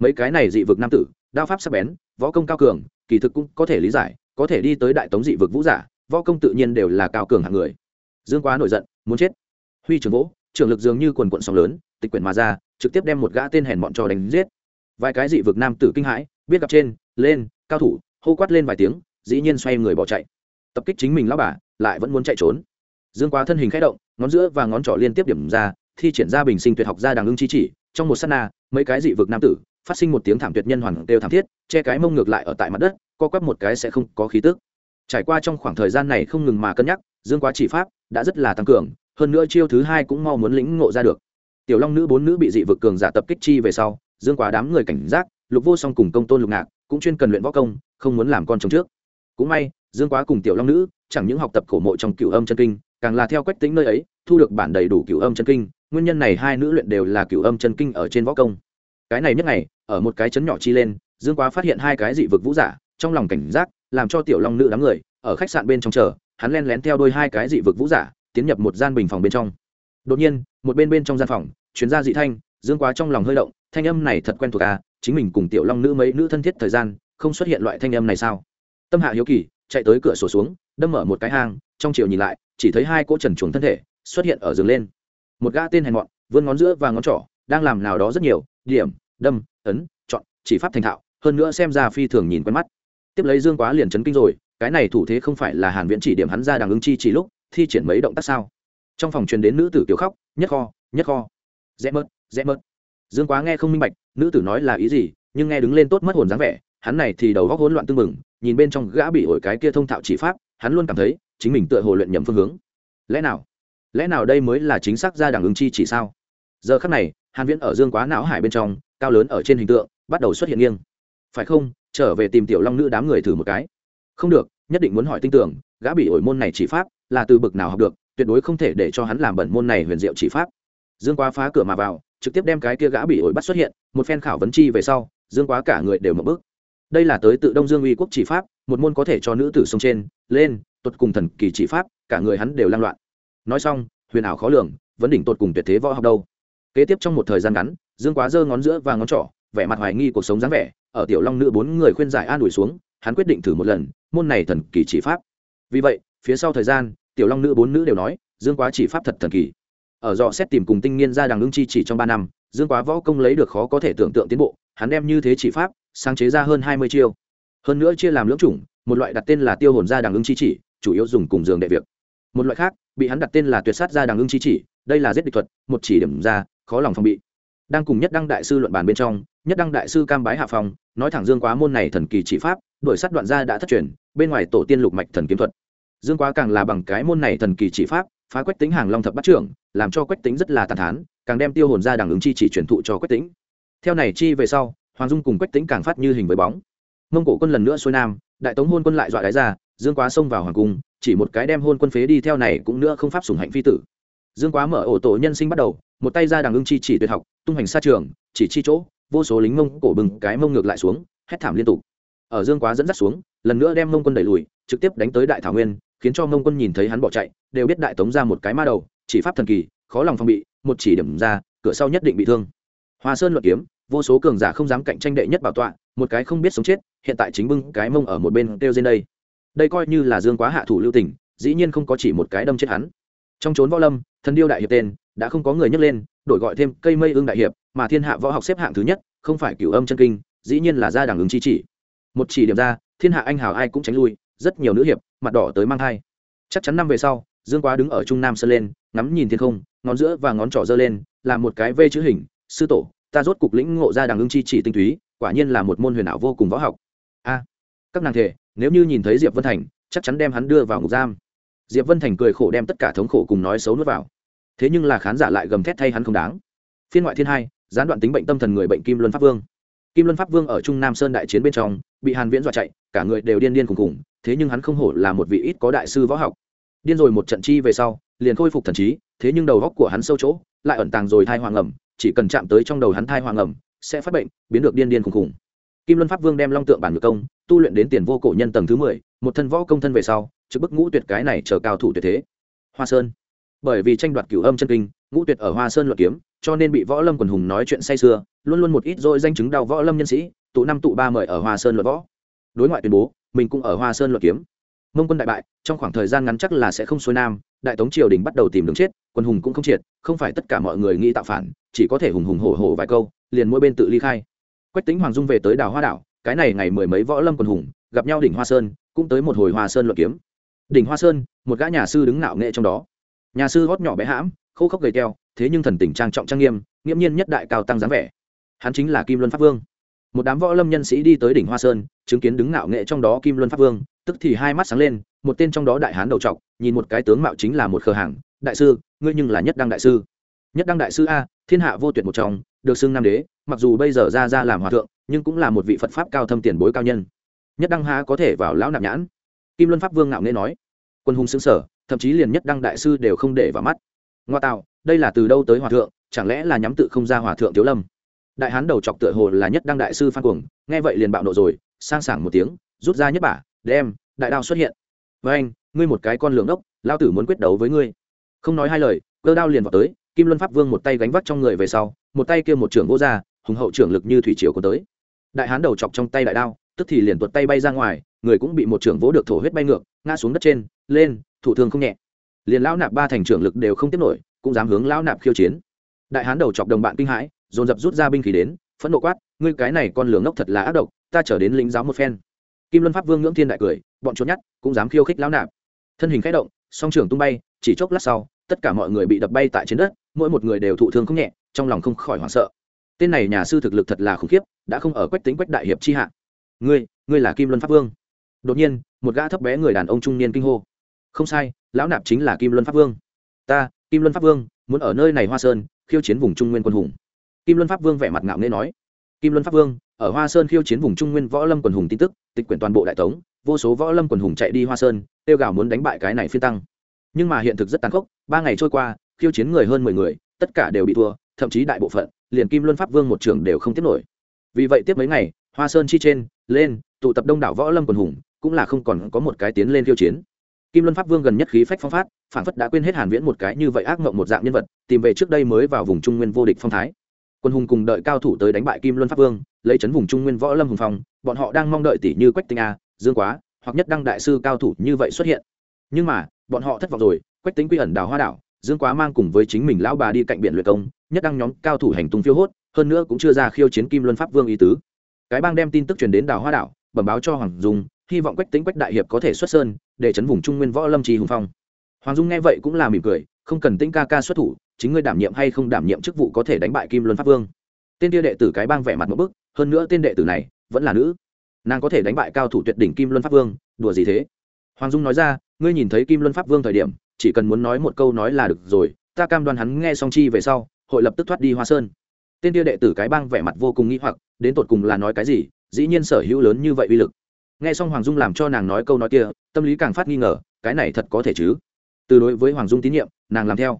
Mấy cái này dị vực nam tử, đao pháp sắc bén, võ công cao cường, kỳ thực cũng có thể lý giải, có thể đi tới đại tống dị vực vũ giả, võ công tự nhiên đều là cao cường hạng người. Dương quá nổi giận, muốn chết. Huy trường vỗ trưởng lực dường như quần quận sóng lớn, tịch quyển mà ra, trực tiếp đem một gã tên hèn bọn trò đánh giết vài cái dị vực nam tử kinh hãi, biết gặp trên, lên, cao thủ, hô quát lên vài tiếng, dĩ nhiên xoay người bỏ chạy. Tập kích chính mình lão bà, lại vẫn muốn chạy trốn. Dương quá thân hình khẽ động, ngón giữa và ngón trỏ liên tiếp điểm ra, thi triển ra bình sinh tuyệt học ra đằng ưng chi chỉ, trong một s á t na, mấy cái dị vực nam tử, phát sinh một tiếng thảm tuyệt nhân hoàn đều thảm thiết, che cái mông ngược lại ở tại mặt đất, co quắp một cái sẽ không có khí tức. Trải qua trong khoảng thời gian này không ngừng mà cân nhắc, dương quá chỉ pháp đã rất là tăng cường, hơn nữa chiêu thứ hai cũng mau muốn lĩnh ngộ ra được. Tiểu long nữ bốn nữ bị dị vực cường giả tập kích chi về sau dương quá đám người cảnh giác, lục vô song cùng công tôn lục ngạc cũng chuyên cần luyện võ công, không muốn làm con chồng trước. Cũng may, dương quá cùng tiểu long nữ, chẳng những học tập cổ mộ trong cựu âm chân kinh, càng là theo quách tính nơi ấy, thu được bản đầy đủ cựu âm chân kinh. Nguyên nhân này hai nữ luyện đều là cựu âm chân kinh ở trên võ công. Cái này nhất ngày, ở một cái chấn nhỏ chi lên, dương quá phát hiện hai cái dị vực vũ giả, trong lòng cảnh giác, làm cho tiểu long nữ đám người, ở khách sạn bên trong chờ, hắn len lén theo đôi hai cái dị vực vũ giả, tiến nhập một gian bình phòng bên trong. Đột nhiên, một bên bên trong gian phòng chuyến ra dị thanh, dương quá trong lòng hơi động thanh âm này thật quen thuộc à chính mình cùng tiểu long nữ mấy nữ thân thiết thời gian, không xuất hiện loại thanh âm này sao? Tâm hạ hiếu kỳ, chạy tới cửa sổ xuống, đâm mở một cái hang, trong chiều nhìn lại, chỉ thấy hai cỗ trần chuồng thân thể xuất hiện ở giường lên. Một gã tên hèn mọn, vươn ngón giữa và ngón trỏ, đang làm nào đó rất nhiều, điểm, đâm, ấn, chọn, chỉ pháp thành thạo, hơn nữa xem ra phi thường nhìn quen mắt. Tiếp lấy dương quá liền chấn kinh rồi, cái này thủ thế không phải là hàn viễn chỉ điểm hắn ra đằng ứng chi chỉ lúc, thi triển mấy động tác sao? Trong phòng truyền đến nữ tử tiểu khóc, nhất kho nhất kho. Rẽ mớt rẽ mớt dương quá nghe không minh bạch, nữ tử nói là ý gì, nhưng nghe đứng lên tốt mất hồn dáng vẻ, hắn này thì đầu góc hỗn loạn tương mừng nhìn bên trong gã bị ổi cái kia thông thạo chỉ pháp, hắn luôn cảm thấy chính mình tựa hồ luyện nhầm phương hướng. Lẽ nào? Lẽ nào đây mới là chính xác ra đẳng ứng chi chỉ sao? Giờ khắc này, hàn viễn ở dương quá não hải bên trong, cao lớn ở trên hình tượng, bắt đầu xuất hiện nghiêng. Phải không? Trở về tìm tiểu long nữ đám người thử một cái. Không được, nhất định muốn hỏi tin tưởng, gã bị ổi môn này chỉ pháp là từ bực nào học được, tuyệt đối không thể để cho hắn làm bẩn môn này huyền diệu chỉ pháp. Dương quá phá cửa mà vào trực tiếp đem cái kia gã bị ổi bắt xuất hiện, một phen khảo vấn chi về sau, dương quá cả người đều mở bước. Đây là tới tự đông dương uy quốc chỉ pháp, một môn có thể cho nữ tử sông trên, lên, tuột cùng thần kỳ chỉ pháp, cả người hắn đều lan loạn. Nói xong, huyền ảo khó lường, vấn đỉnh tột cùng tuyệt thế võ học đâu. Kế tiếp trong một thời gian ngắn, dương quá giơ ngón giữa và ngón trỏ, vẻ mặt hoài nghi cuộc sống dáng vẻ, ở tiểu long nữ bốn người khuyên giải an ủi xuống, hắn quyết định thử một lần, môn này thần kỳ chỉ pháp. Vì vậy, phía sau thời gian, tiểu long nữ bốn nữ đều nói, dương quá chỉ pháp thật thần kỳ ở dò xét tìm cùng tinh nghiên ra đằng ưng chi chỉ trong ba năm, dương quá võ công lấy được khó có thể tưởng tượng tiến bộ, hắn đem như thế chỉ pháp, sáng chế ra hơn hai mươi chiêu. Hơn nữa chia làm lưỡng chủng, một loại đặt tên là tiêu hồn ra đằng ưng chi chỉ, chủ yếu dùng cùng giường đệ việc. Một loại khác, bị hắn đặt tên là tuyệt sát ra đằng ưng chi chỉ, đây là giết địch thuật, một chỉ điểm ra, khó lòng phòng bị. Đang cùng nhất đăng đại sư luận bàn bên trong, nhất đăng đại sư cam bái hạ phòng nói thẳng dương quá môn này thần kỳ chỉ pháp, đuổi sát đoạn gia đã thất truyền, bên ngoài tổ tiên lục mạch thần kiếm thuật. Dương quá càng là bằng cái môn này thần kỳ chỉ pháp phá quách tính hàng long thập bắt trưởng, làm cho quách tính rất là tàn thán, càng đem tiêu hồn ra đằng ứng chi chỉ truyền thụ cho quách tính. Theo này chi về sau, hoàng dung cùng quách tính càng phát như hình với bóng. Mông cổ quân lần nữa xuôi nam, đại tống hôn quân lại dọa đáy ra, dương quá xông vào hoàng cung, chỉ một cái đem hôn quân phế đi theo này cũng nữa không pháp sủng hạnh phi tử. Dương quá mở ổ tổ nhân sinh bắt đầu, một tay ra đằng ưng chi chỉ tuyệt học, tung hành xa trường, chỉ chi chỗ, vô số lính mông cổ bừng cái mông ngược lại xuống, hét thảm liên tục. Ở dương quá dẫn dắt xuống, lần nữa đem mông quân đẩy lùi, trực tiếp đánh tới đại thảo nguyên khiến cho mông quân nhìn thấy hắn bỏ chạy, đều biết đại tống ra một cái ma đầu, chỉ pháp thần kỳ, khó lòng phong bị, một chỉ điểm ra, cửa sau nhất định bị thương. Hoa sơn luận kiếm, vô số cường giả không dám cạnh tranh đệ nhất bảo tọa, một cái không biết sống chết, hiện tại chính bưng cái mông ở một bên kêu trên đây. Đây coi như là dương quá hạ thủ lưu tình, dĩ nhiên không có chỉ một cái đâm chết hắn. Trong trốn võ lâm, thần điêu đại hiệp tên, đã không có người nhắc lên, đổi gọi thêm cây mây ương đại hiệp, mà thiên hạ võ học xếp hạng thứ nhất, không phải cửu âm chân kinh, dĩ nhiên là ra đẳng ứng chi chỉ. Một chỉ điểm ra, thiên hạ anh hào ai cũng tránh lui, rất nhiều nữ hiệp mặt đỏ tới mang thai. Chắc chắn năm về sau, dương quá đứng ở trung nam sơn lên, ngắm nhìn thiên không, ngón giữa và ngón trỏ giơ lên làm một cái V chữ hình, sư tổ, ta rốt cục lĩnh ngộ ra đằng ưng chi chỉ tinh túy, quả nhiên là một môn huyền ảo vô cùng võ học. A, các nàng thể, nếu như nhìn thấy diệp vân thành, chắc chắn đem hắn đưa vào ngục giam. Diệp vân thành cười khổ đem tất cả thống khổ cùng nói xấu nuốt vào. Thế nhưng là khán giả lại gầm thét thay hắn không đáng. Phiên ngoại thiên hai, gián đoạn tính bệnh tâm thần người bệnh kim luân pháp vương. Kim luân pháp vương ở trung nam sơn đại chiến bên trong, bị hàn viễn dọa chạy, cả người đều điên điên khùng khùng thế nhưng hắn không hổ là một vị ít có đại sư võ học. Điên rồi một trận chi về sau, liền khôi phục thần trí, thế nhưng đầu góc của hắn sâu chỗ, lại ẩn tàng rồi thai hoàng ẩm, chỉ cần chạm tới trong đầu hắn thai hoàng ẩm, sẽ phát bệnh, biến được điên điên khùng khùng kim luân pháp vương đem long tượng bản ngược công, tu luyện đến tiền vô cổ nhân tầng thứ mười, một thân võ công thân về sau trước bức ngũ tuyệt cái này chờ cao thủ tuyệt thế. Hoa sơn. Bởi vì tranh đoạt cửu âm chân kinh, ngũ tuyệt ở hoa sơn luận kiếm, cho nên bị võ lâm quần hùng nói chuyện say sưa, luôn luôn một ít dội danh chứng đau võ lâm nhân sĩ, tụ năm tụ ba mời ở hoa sơn luận võ. Đối ngoại tuyên bố mình cũng ở hoa sơn luận kiếm. Mông quân đại bại, trong khoảng thời gian ngắn chắc là sẽ không xuôi nam, đại tống triều đình bắt đầu tìm đường chết, quân hùng cũng không triệt, không phải tất cả mọi người nghĩ tạo phản, chỉ có thể hùng hùng hổ hổ vài câu, liền mỗi bên tự ly khai. Quách tính hoàng dung về tới đảo hoa đảo, cái này ngày mười mấy võ lâm quân hùng, gặp nhau đỉnh hoa sơn, cũng tới một hồi hoa sơn luận kiếm. Đỉnh hoa sơn, một gã nhà sư đứng nạo nghệ trong đó. Nhà sư gót nhỏ bé hãm, khô khốc gầy teo thế nhưng thần tình trang trọng trang nghiêm, nghiễm nhiên nhất đại cao tăng dáng vẻ. Hắn chính là kim luân pháp vương một đám võ lâm nhân sĩ đi tới đỉnh hoa sơn, chứng kiến đứng nạo nghệ trong đó kim luân pháp vương, tức thì hai mắt sáng lên, một tên trong đó đại hán đầu trọc, nhìn một cái tướng mạo chính là một khờ hàng đại sư, ngươi nhưng là nhất đăng đại sư. Nhất đăng đại sư a, thiên hạ vô tuyệt một trong, được xưng nam đế, mặc dù bây giờ ra ra làm hòa thượng, nhưng cũng là một vị phật pháp cao thâm tiền bối cao nhân. Nhất đăng há có thể vào lão nạp nhãn. Kim luân pháp vương ngạo nghệ nói, quân hùng xứng sở, thậm chí liền nhất đăng đại sư đều không để vào mắt. Ngoa tạo, đây là từ đâu tới hòa thượng, chẳng lẽ là nhắm tự không ra hòa thượng thiếu lâm? Đại hán đầu chọc tựa hồ là nhất đăng đại sư phan cuồng, nghe vậy liền bạo nộ rồi, sang sảng một tiếng, rút ra nhất bả, đem, đại đao xuất hiện. Với anh, ngươi một cái con lường đốc lao tử muốn quyết đấu với ngươi. Không nói hai lời, cơ đao liền vào tới, kim luân pháp vương một tay gánh vác trong người về sau, một tay kia một trưởng vô ra, hùng hậu trưởng lực như thủy triều có tới. Đại hán đầu chọc trong tay đại đao, tức thì liền tuột tay bay ra ngoài, người cũng bị một trưởng vỗ được thổ huyết bay ngược, ngã xuống đất trên, lên, thủ thương không nhẹ. Liền lão nạp ba thành trưởng lực đều không tiếp nổi, cũng dám hướng lão nạp khiêu chiến. Đại hán đầu chọc đồng bạn kinh hãi dồn dập rút ra binh khí đến, phẫn nộ quát, ngươi cái này con lường ngốc thật là ác độc, ta trở đến lính giáo một phen. Kim luân pháp vương ngưỡng thiên đại cười, bọn trốn nhát cũng dám khiêu khích lão nạp. Thân hình khẽ động, song trưởng tung bay, chỉ chốc lát sau, tất cả mọi người bị đập bay tại trên đất, mỗi một người đều thụ thương không nhẹ, trong lòng không khỏi hoảng sợ. Tên này nhà sư thực lực thật là khủng khiếp, đã không ở quách tính quách đại hiệp chi hạ. Ngươi ngươi là kim luân pháp vương? Đột nhiên, một gã thấp bé người đàn ông trung niên kinh hô. Không sai, lão nạp chính là kim luân pháp vương. Ta, kim luân pháp vương, muốn ở nơi này hoa sơn, khiêu chiến vùng trung nguyên quân hùng kim luân pháp vương vẻ mặt ngạo nghễ nói. Kim luân pháp vương, ở hoa sơn khiêu chiến vùng trung nguyên võ lâm quần hùng tin tức, tịch quyển toàn bộ đại tống, vô số võ lâm quần hùng chạy đi hoa sơn, tiêu gào muốn đánh bại cái này phiên tăng. Nhưng mà hiện thực rất tàn khốc, ba ngày trôi qua, khiêu chiến người hơn mười người, tất cả đều bị thua, thậm chí đại bộ phận, liền kim luân pháp vương một trường đều không tiếp nổi. Vì vậy tiếp mấy ngày, hoa sơn chi trên, lên, tụ tập đông đảo võ lâm quần hùng, cũng là không còn có một cái tiến lên khiêu chiến. Kim luân pháp vương gần nhất khí phách phong phát phản phất đã quên hết hàn viễn một cái như vậy ác mộng một dạng nhân vật, tìm về trước đây mới vào vùng trung nguyên vô địch phong thái quân hùng cùng đợi cao thủ tới đánh bại kim luân pháp vương, lấy chấn vùng trung nguyên võ lâm hùng phong, bọn họ đang mong đợi tỷ như quách tinh a, dương quá, hoặc nhất đăng đại sư cao thủ như vậy xuất hiện. Nhưng mà, bọn họ thất vọng rồi, quách tính quy ẩn đào hoa đảo, dương quá mang cùng với chính mình lão bà đi cạnh biển luyện công, nhất đăng nhóm cao thủ hành tung phiêu hốt, hơn nữa cũng chưa ra khiêu chiến kim luân pháp vương ý tứ. Cái bang đem tin tức truyền đến đào hoa đảo, bẩm báo cho hoàng dung, hy vọng quách tính quách đại hiệp có thể xuất sơn, để chấn vùng trung nguyên võ lâm trì hùng phong. Hoàng dung nghe vậy cũng là mỉm cười, không cần tĩnh ca ca xuất thủ chính ngươi đảm nhiệm hay không đảm nhiệm chức vụ có thể đánh bại kim luân pháp vương. Tên tia đệ tử cái bang vẻ mặt một bức, hơn nữa tên đệ tử này vẫn là nữ. Nàng có thể đánh bại cao thủ tuyệt đỉnh kim luân pháp vương, đùa gì thế? Hoàng dung nói ra, ngươi nhìn thấy kim luân pháp vương thời điểm, chỉ cần muốn nói một câu nói là được rồi, ta cam đoan hắn nghe xong chi về sau, hội lập tức thoát đi hoa sơn. Tên tia đệ tử cái bang vẻ mặt vô cùng nghĩ hoặc, đến tột cùng là nói cái gì, dĩ nhiên sở hữu lớn như vậy uy lực. Nghe xong hoàng dung làm cho nàng nói câu nói kia, tâm lý càng phát nghi ngờ, cái này thật có thể chứ? Từ đối với hoàng dung tín nhiệm, nàng làm theo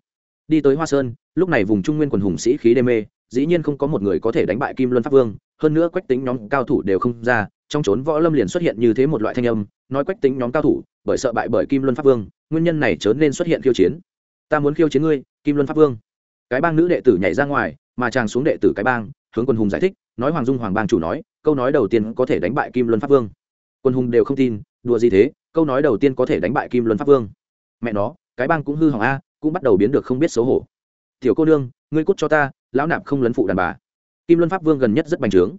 đi tới hoa sơn, lúc này vùng trung nguyên quần hùng sĩ khí đê mê, dĩ nhiên không có một người có thể đánh bại kim luân pháp vương, hơn nữa quách tính nhóm cao thủ đều không ra, trong trốn võ lâm liền xuất hiện như thế một loại thanh âm, nói quách tính nhóm cao thủ, bởi sợ bại bởi kim luân pháp vương, nguyên nhân này chớ nên xuất hiện khiêu chiến. Ta muốn khiêu chiến ngươi, kim luân pháp vương. Cái bang nữ đệ tử nhảy ra ngoài, mà chàng xuống đệ tử cái bang, hướng quân hùng giải thích, nói hoàng dung hoàng bang chủ nói, câu nói đầu tiên có thể đánh bại kim luân pháp vương. Quân hùng đều không tin, đùa gì thế, câu nói đầu tiên có thể đánh bại kim luân pháp vương. Mẹ nó, cái bang cũng hư hỏng a cũng bắt đầu biến được không biết xấu hổ. Tiểu cô nương, ngươi cút cho ta, lão nạp không lấn phụ đàn bà. Kim luân pháp vương gần nhất rất bành trướng.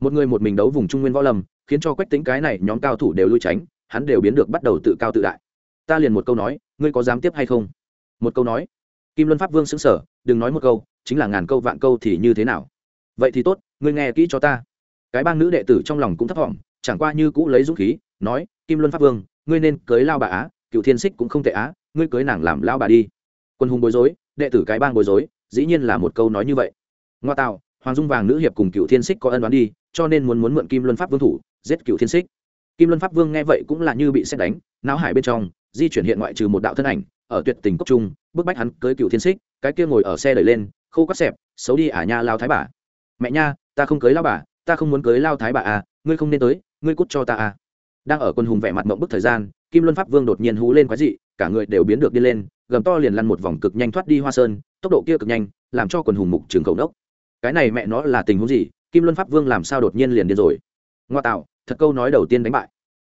Một người một mình đấu vùng trung nguyên võ lâm, khiến cho quách tính cái này nhóm cao thủ đều lui tránh, hắn đều biến được bắt đầu tự cao tự đại. Ta liền một câu nói, ngươi có dám tiếp hay không? Một câu nói. Kim luân pháp vương xứng sở đừng nói một câu, chính là ngàn câu vạn câu thì như thế nào? Vậy thì tốt, ngươi nghe kỹ cho ta. Cái bang nữ đệ tử trong lòng cũng thấp thỏm, chẳng qua như cũ lấy dũng khí, nói, kim luân pháp vương, ngươi nên cưới lao bà á, cựu thiên xích cũng không tệ á, ngươi cưới nàng làm lao bà đi quân hùng bối rối, đệ tử cái bang bối rối, dĩ nhiên là một câu nói như vậy. Ngoa tạo, hoàng dung vàng nữ hiệp cùng cựu thiên xích có ân đoán đi, cho nên muốn muốn mượn kim luân pháp vương thủ, giết cựu thiên xích kim luân pháp vương nghe vậy cũng là như bị xét đánh, não hải bên trong, di chuyển hiện ngoại trừ một đạo thân ảnh, ở tuyệt tình cốc trung, bức bách hắn cưới cựu thiên xích cái kia ngồi ở xe đẩy lên, khô cắt xẹp, xấu đi ả nha lao thái bà. Mẹ nha, ta không cưới lao bà, ta không muốn cưới lao thái bà à ngươi không nên tới, ngươi cút cho ta à. Đang ở quân hùng vẻ mặt mộng bức thời gian, kim luân pháp vương đột nhiên hú lên quái dị, cả người đều biến được đi lên gầm to liền lăn một vòng cực nhanh thoát đi hoa sơn, tốc độ kia cực nhanh, làm cho quần hùng mục trường khẩu đốc cái này mẹ nó là tình huống gì? Kim luân pháp vương làm sao đột nhiên liền điên rồi? Ngoa tạo, thật câu nói đầu tiên đánh bại.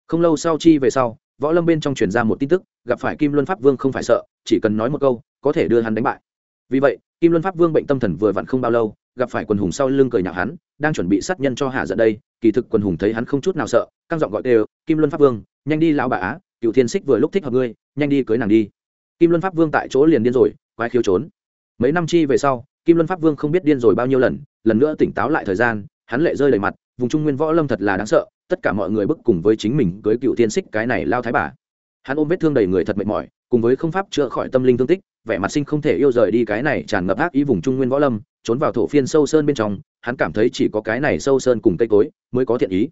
Không lâu sau chi về sau, võ lâm bên trong truyền ra một tin tức, gặp phải kim luân pháp vương không phải sợ, chỉ cần nói một câu, có thể đưa hắn đánh bại. Vì vậy, kim luân pháp vương bệnh tâm thần vừa vặn không bao lâu, gặp phải quần hùng sau lưng cười nhạo hắn, đang chuẩn bị sát nhân cho hạ giận đây, kỳ thực quần hùng thấy hắn không chút nào sợ, căng giọng gọi đều, kim luân pháp vương, nhanh đi lão bà á, cựu thiên xích vừa lúc thích hợp ngươi, nhanh đi cưới nàng đi kim luân pháp vương tại chỗ liền điên rồi, quái khiếu trốn. Mấy năm chi về sau, kim luân pháp vương không biết điên rồi bao nhiêu lần lần nữa tỉnh táo lại thời gian, hắn lệ rơi đầy mặt, vùng trung nguyên võ lâm thật là đáng sợ, tất cả mọi người bức cùng với chính mình cưới cựu tiên xích cái này lao thái bà. Hắn ôm vết thương đầy người thật mệt mỏi, cùng với không pháp chữa khỏi tâm linh thương tích, vẻ mặt sinh không thể yêu rời đi cái này tràn ngập ác ý vùng trung nguyên võ lâm, trốn vào thổ phiên sâu sơn bên trong, hắn cảm thấy chỉ có cái này sâu sơn cùng cây cối mới có thiện ý.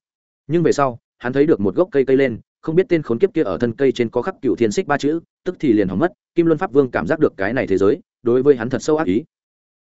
Nhưng về sau, hắn thấy được một gốc cây cây lên không biết tên khốn kiếp kia ở thân cây trên có khắc cựu thiên xích ba chữ, tức thì liền hỏng mất, kim luân pháp vương cảm giác được cái này thế giới, đối với hắn thật sâu ác ý.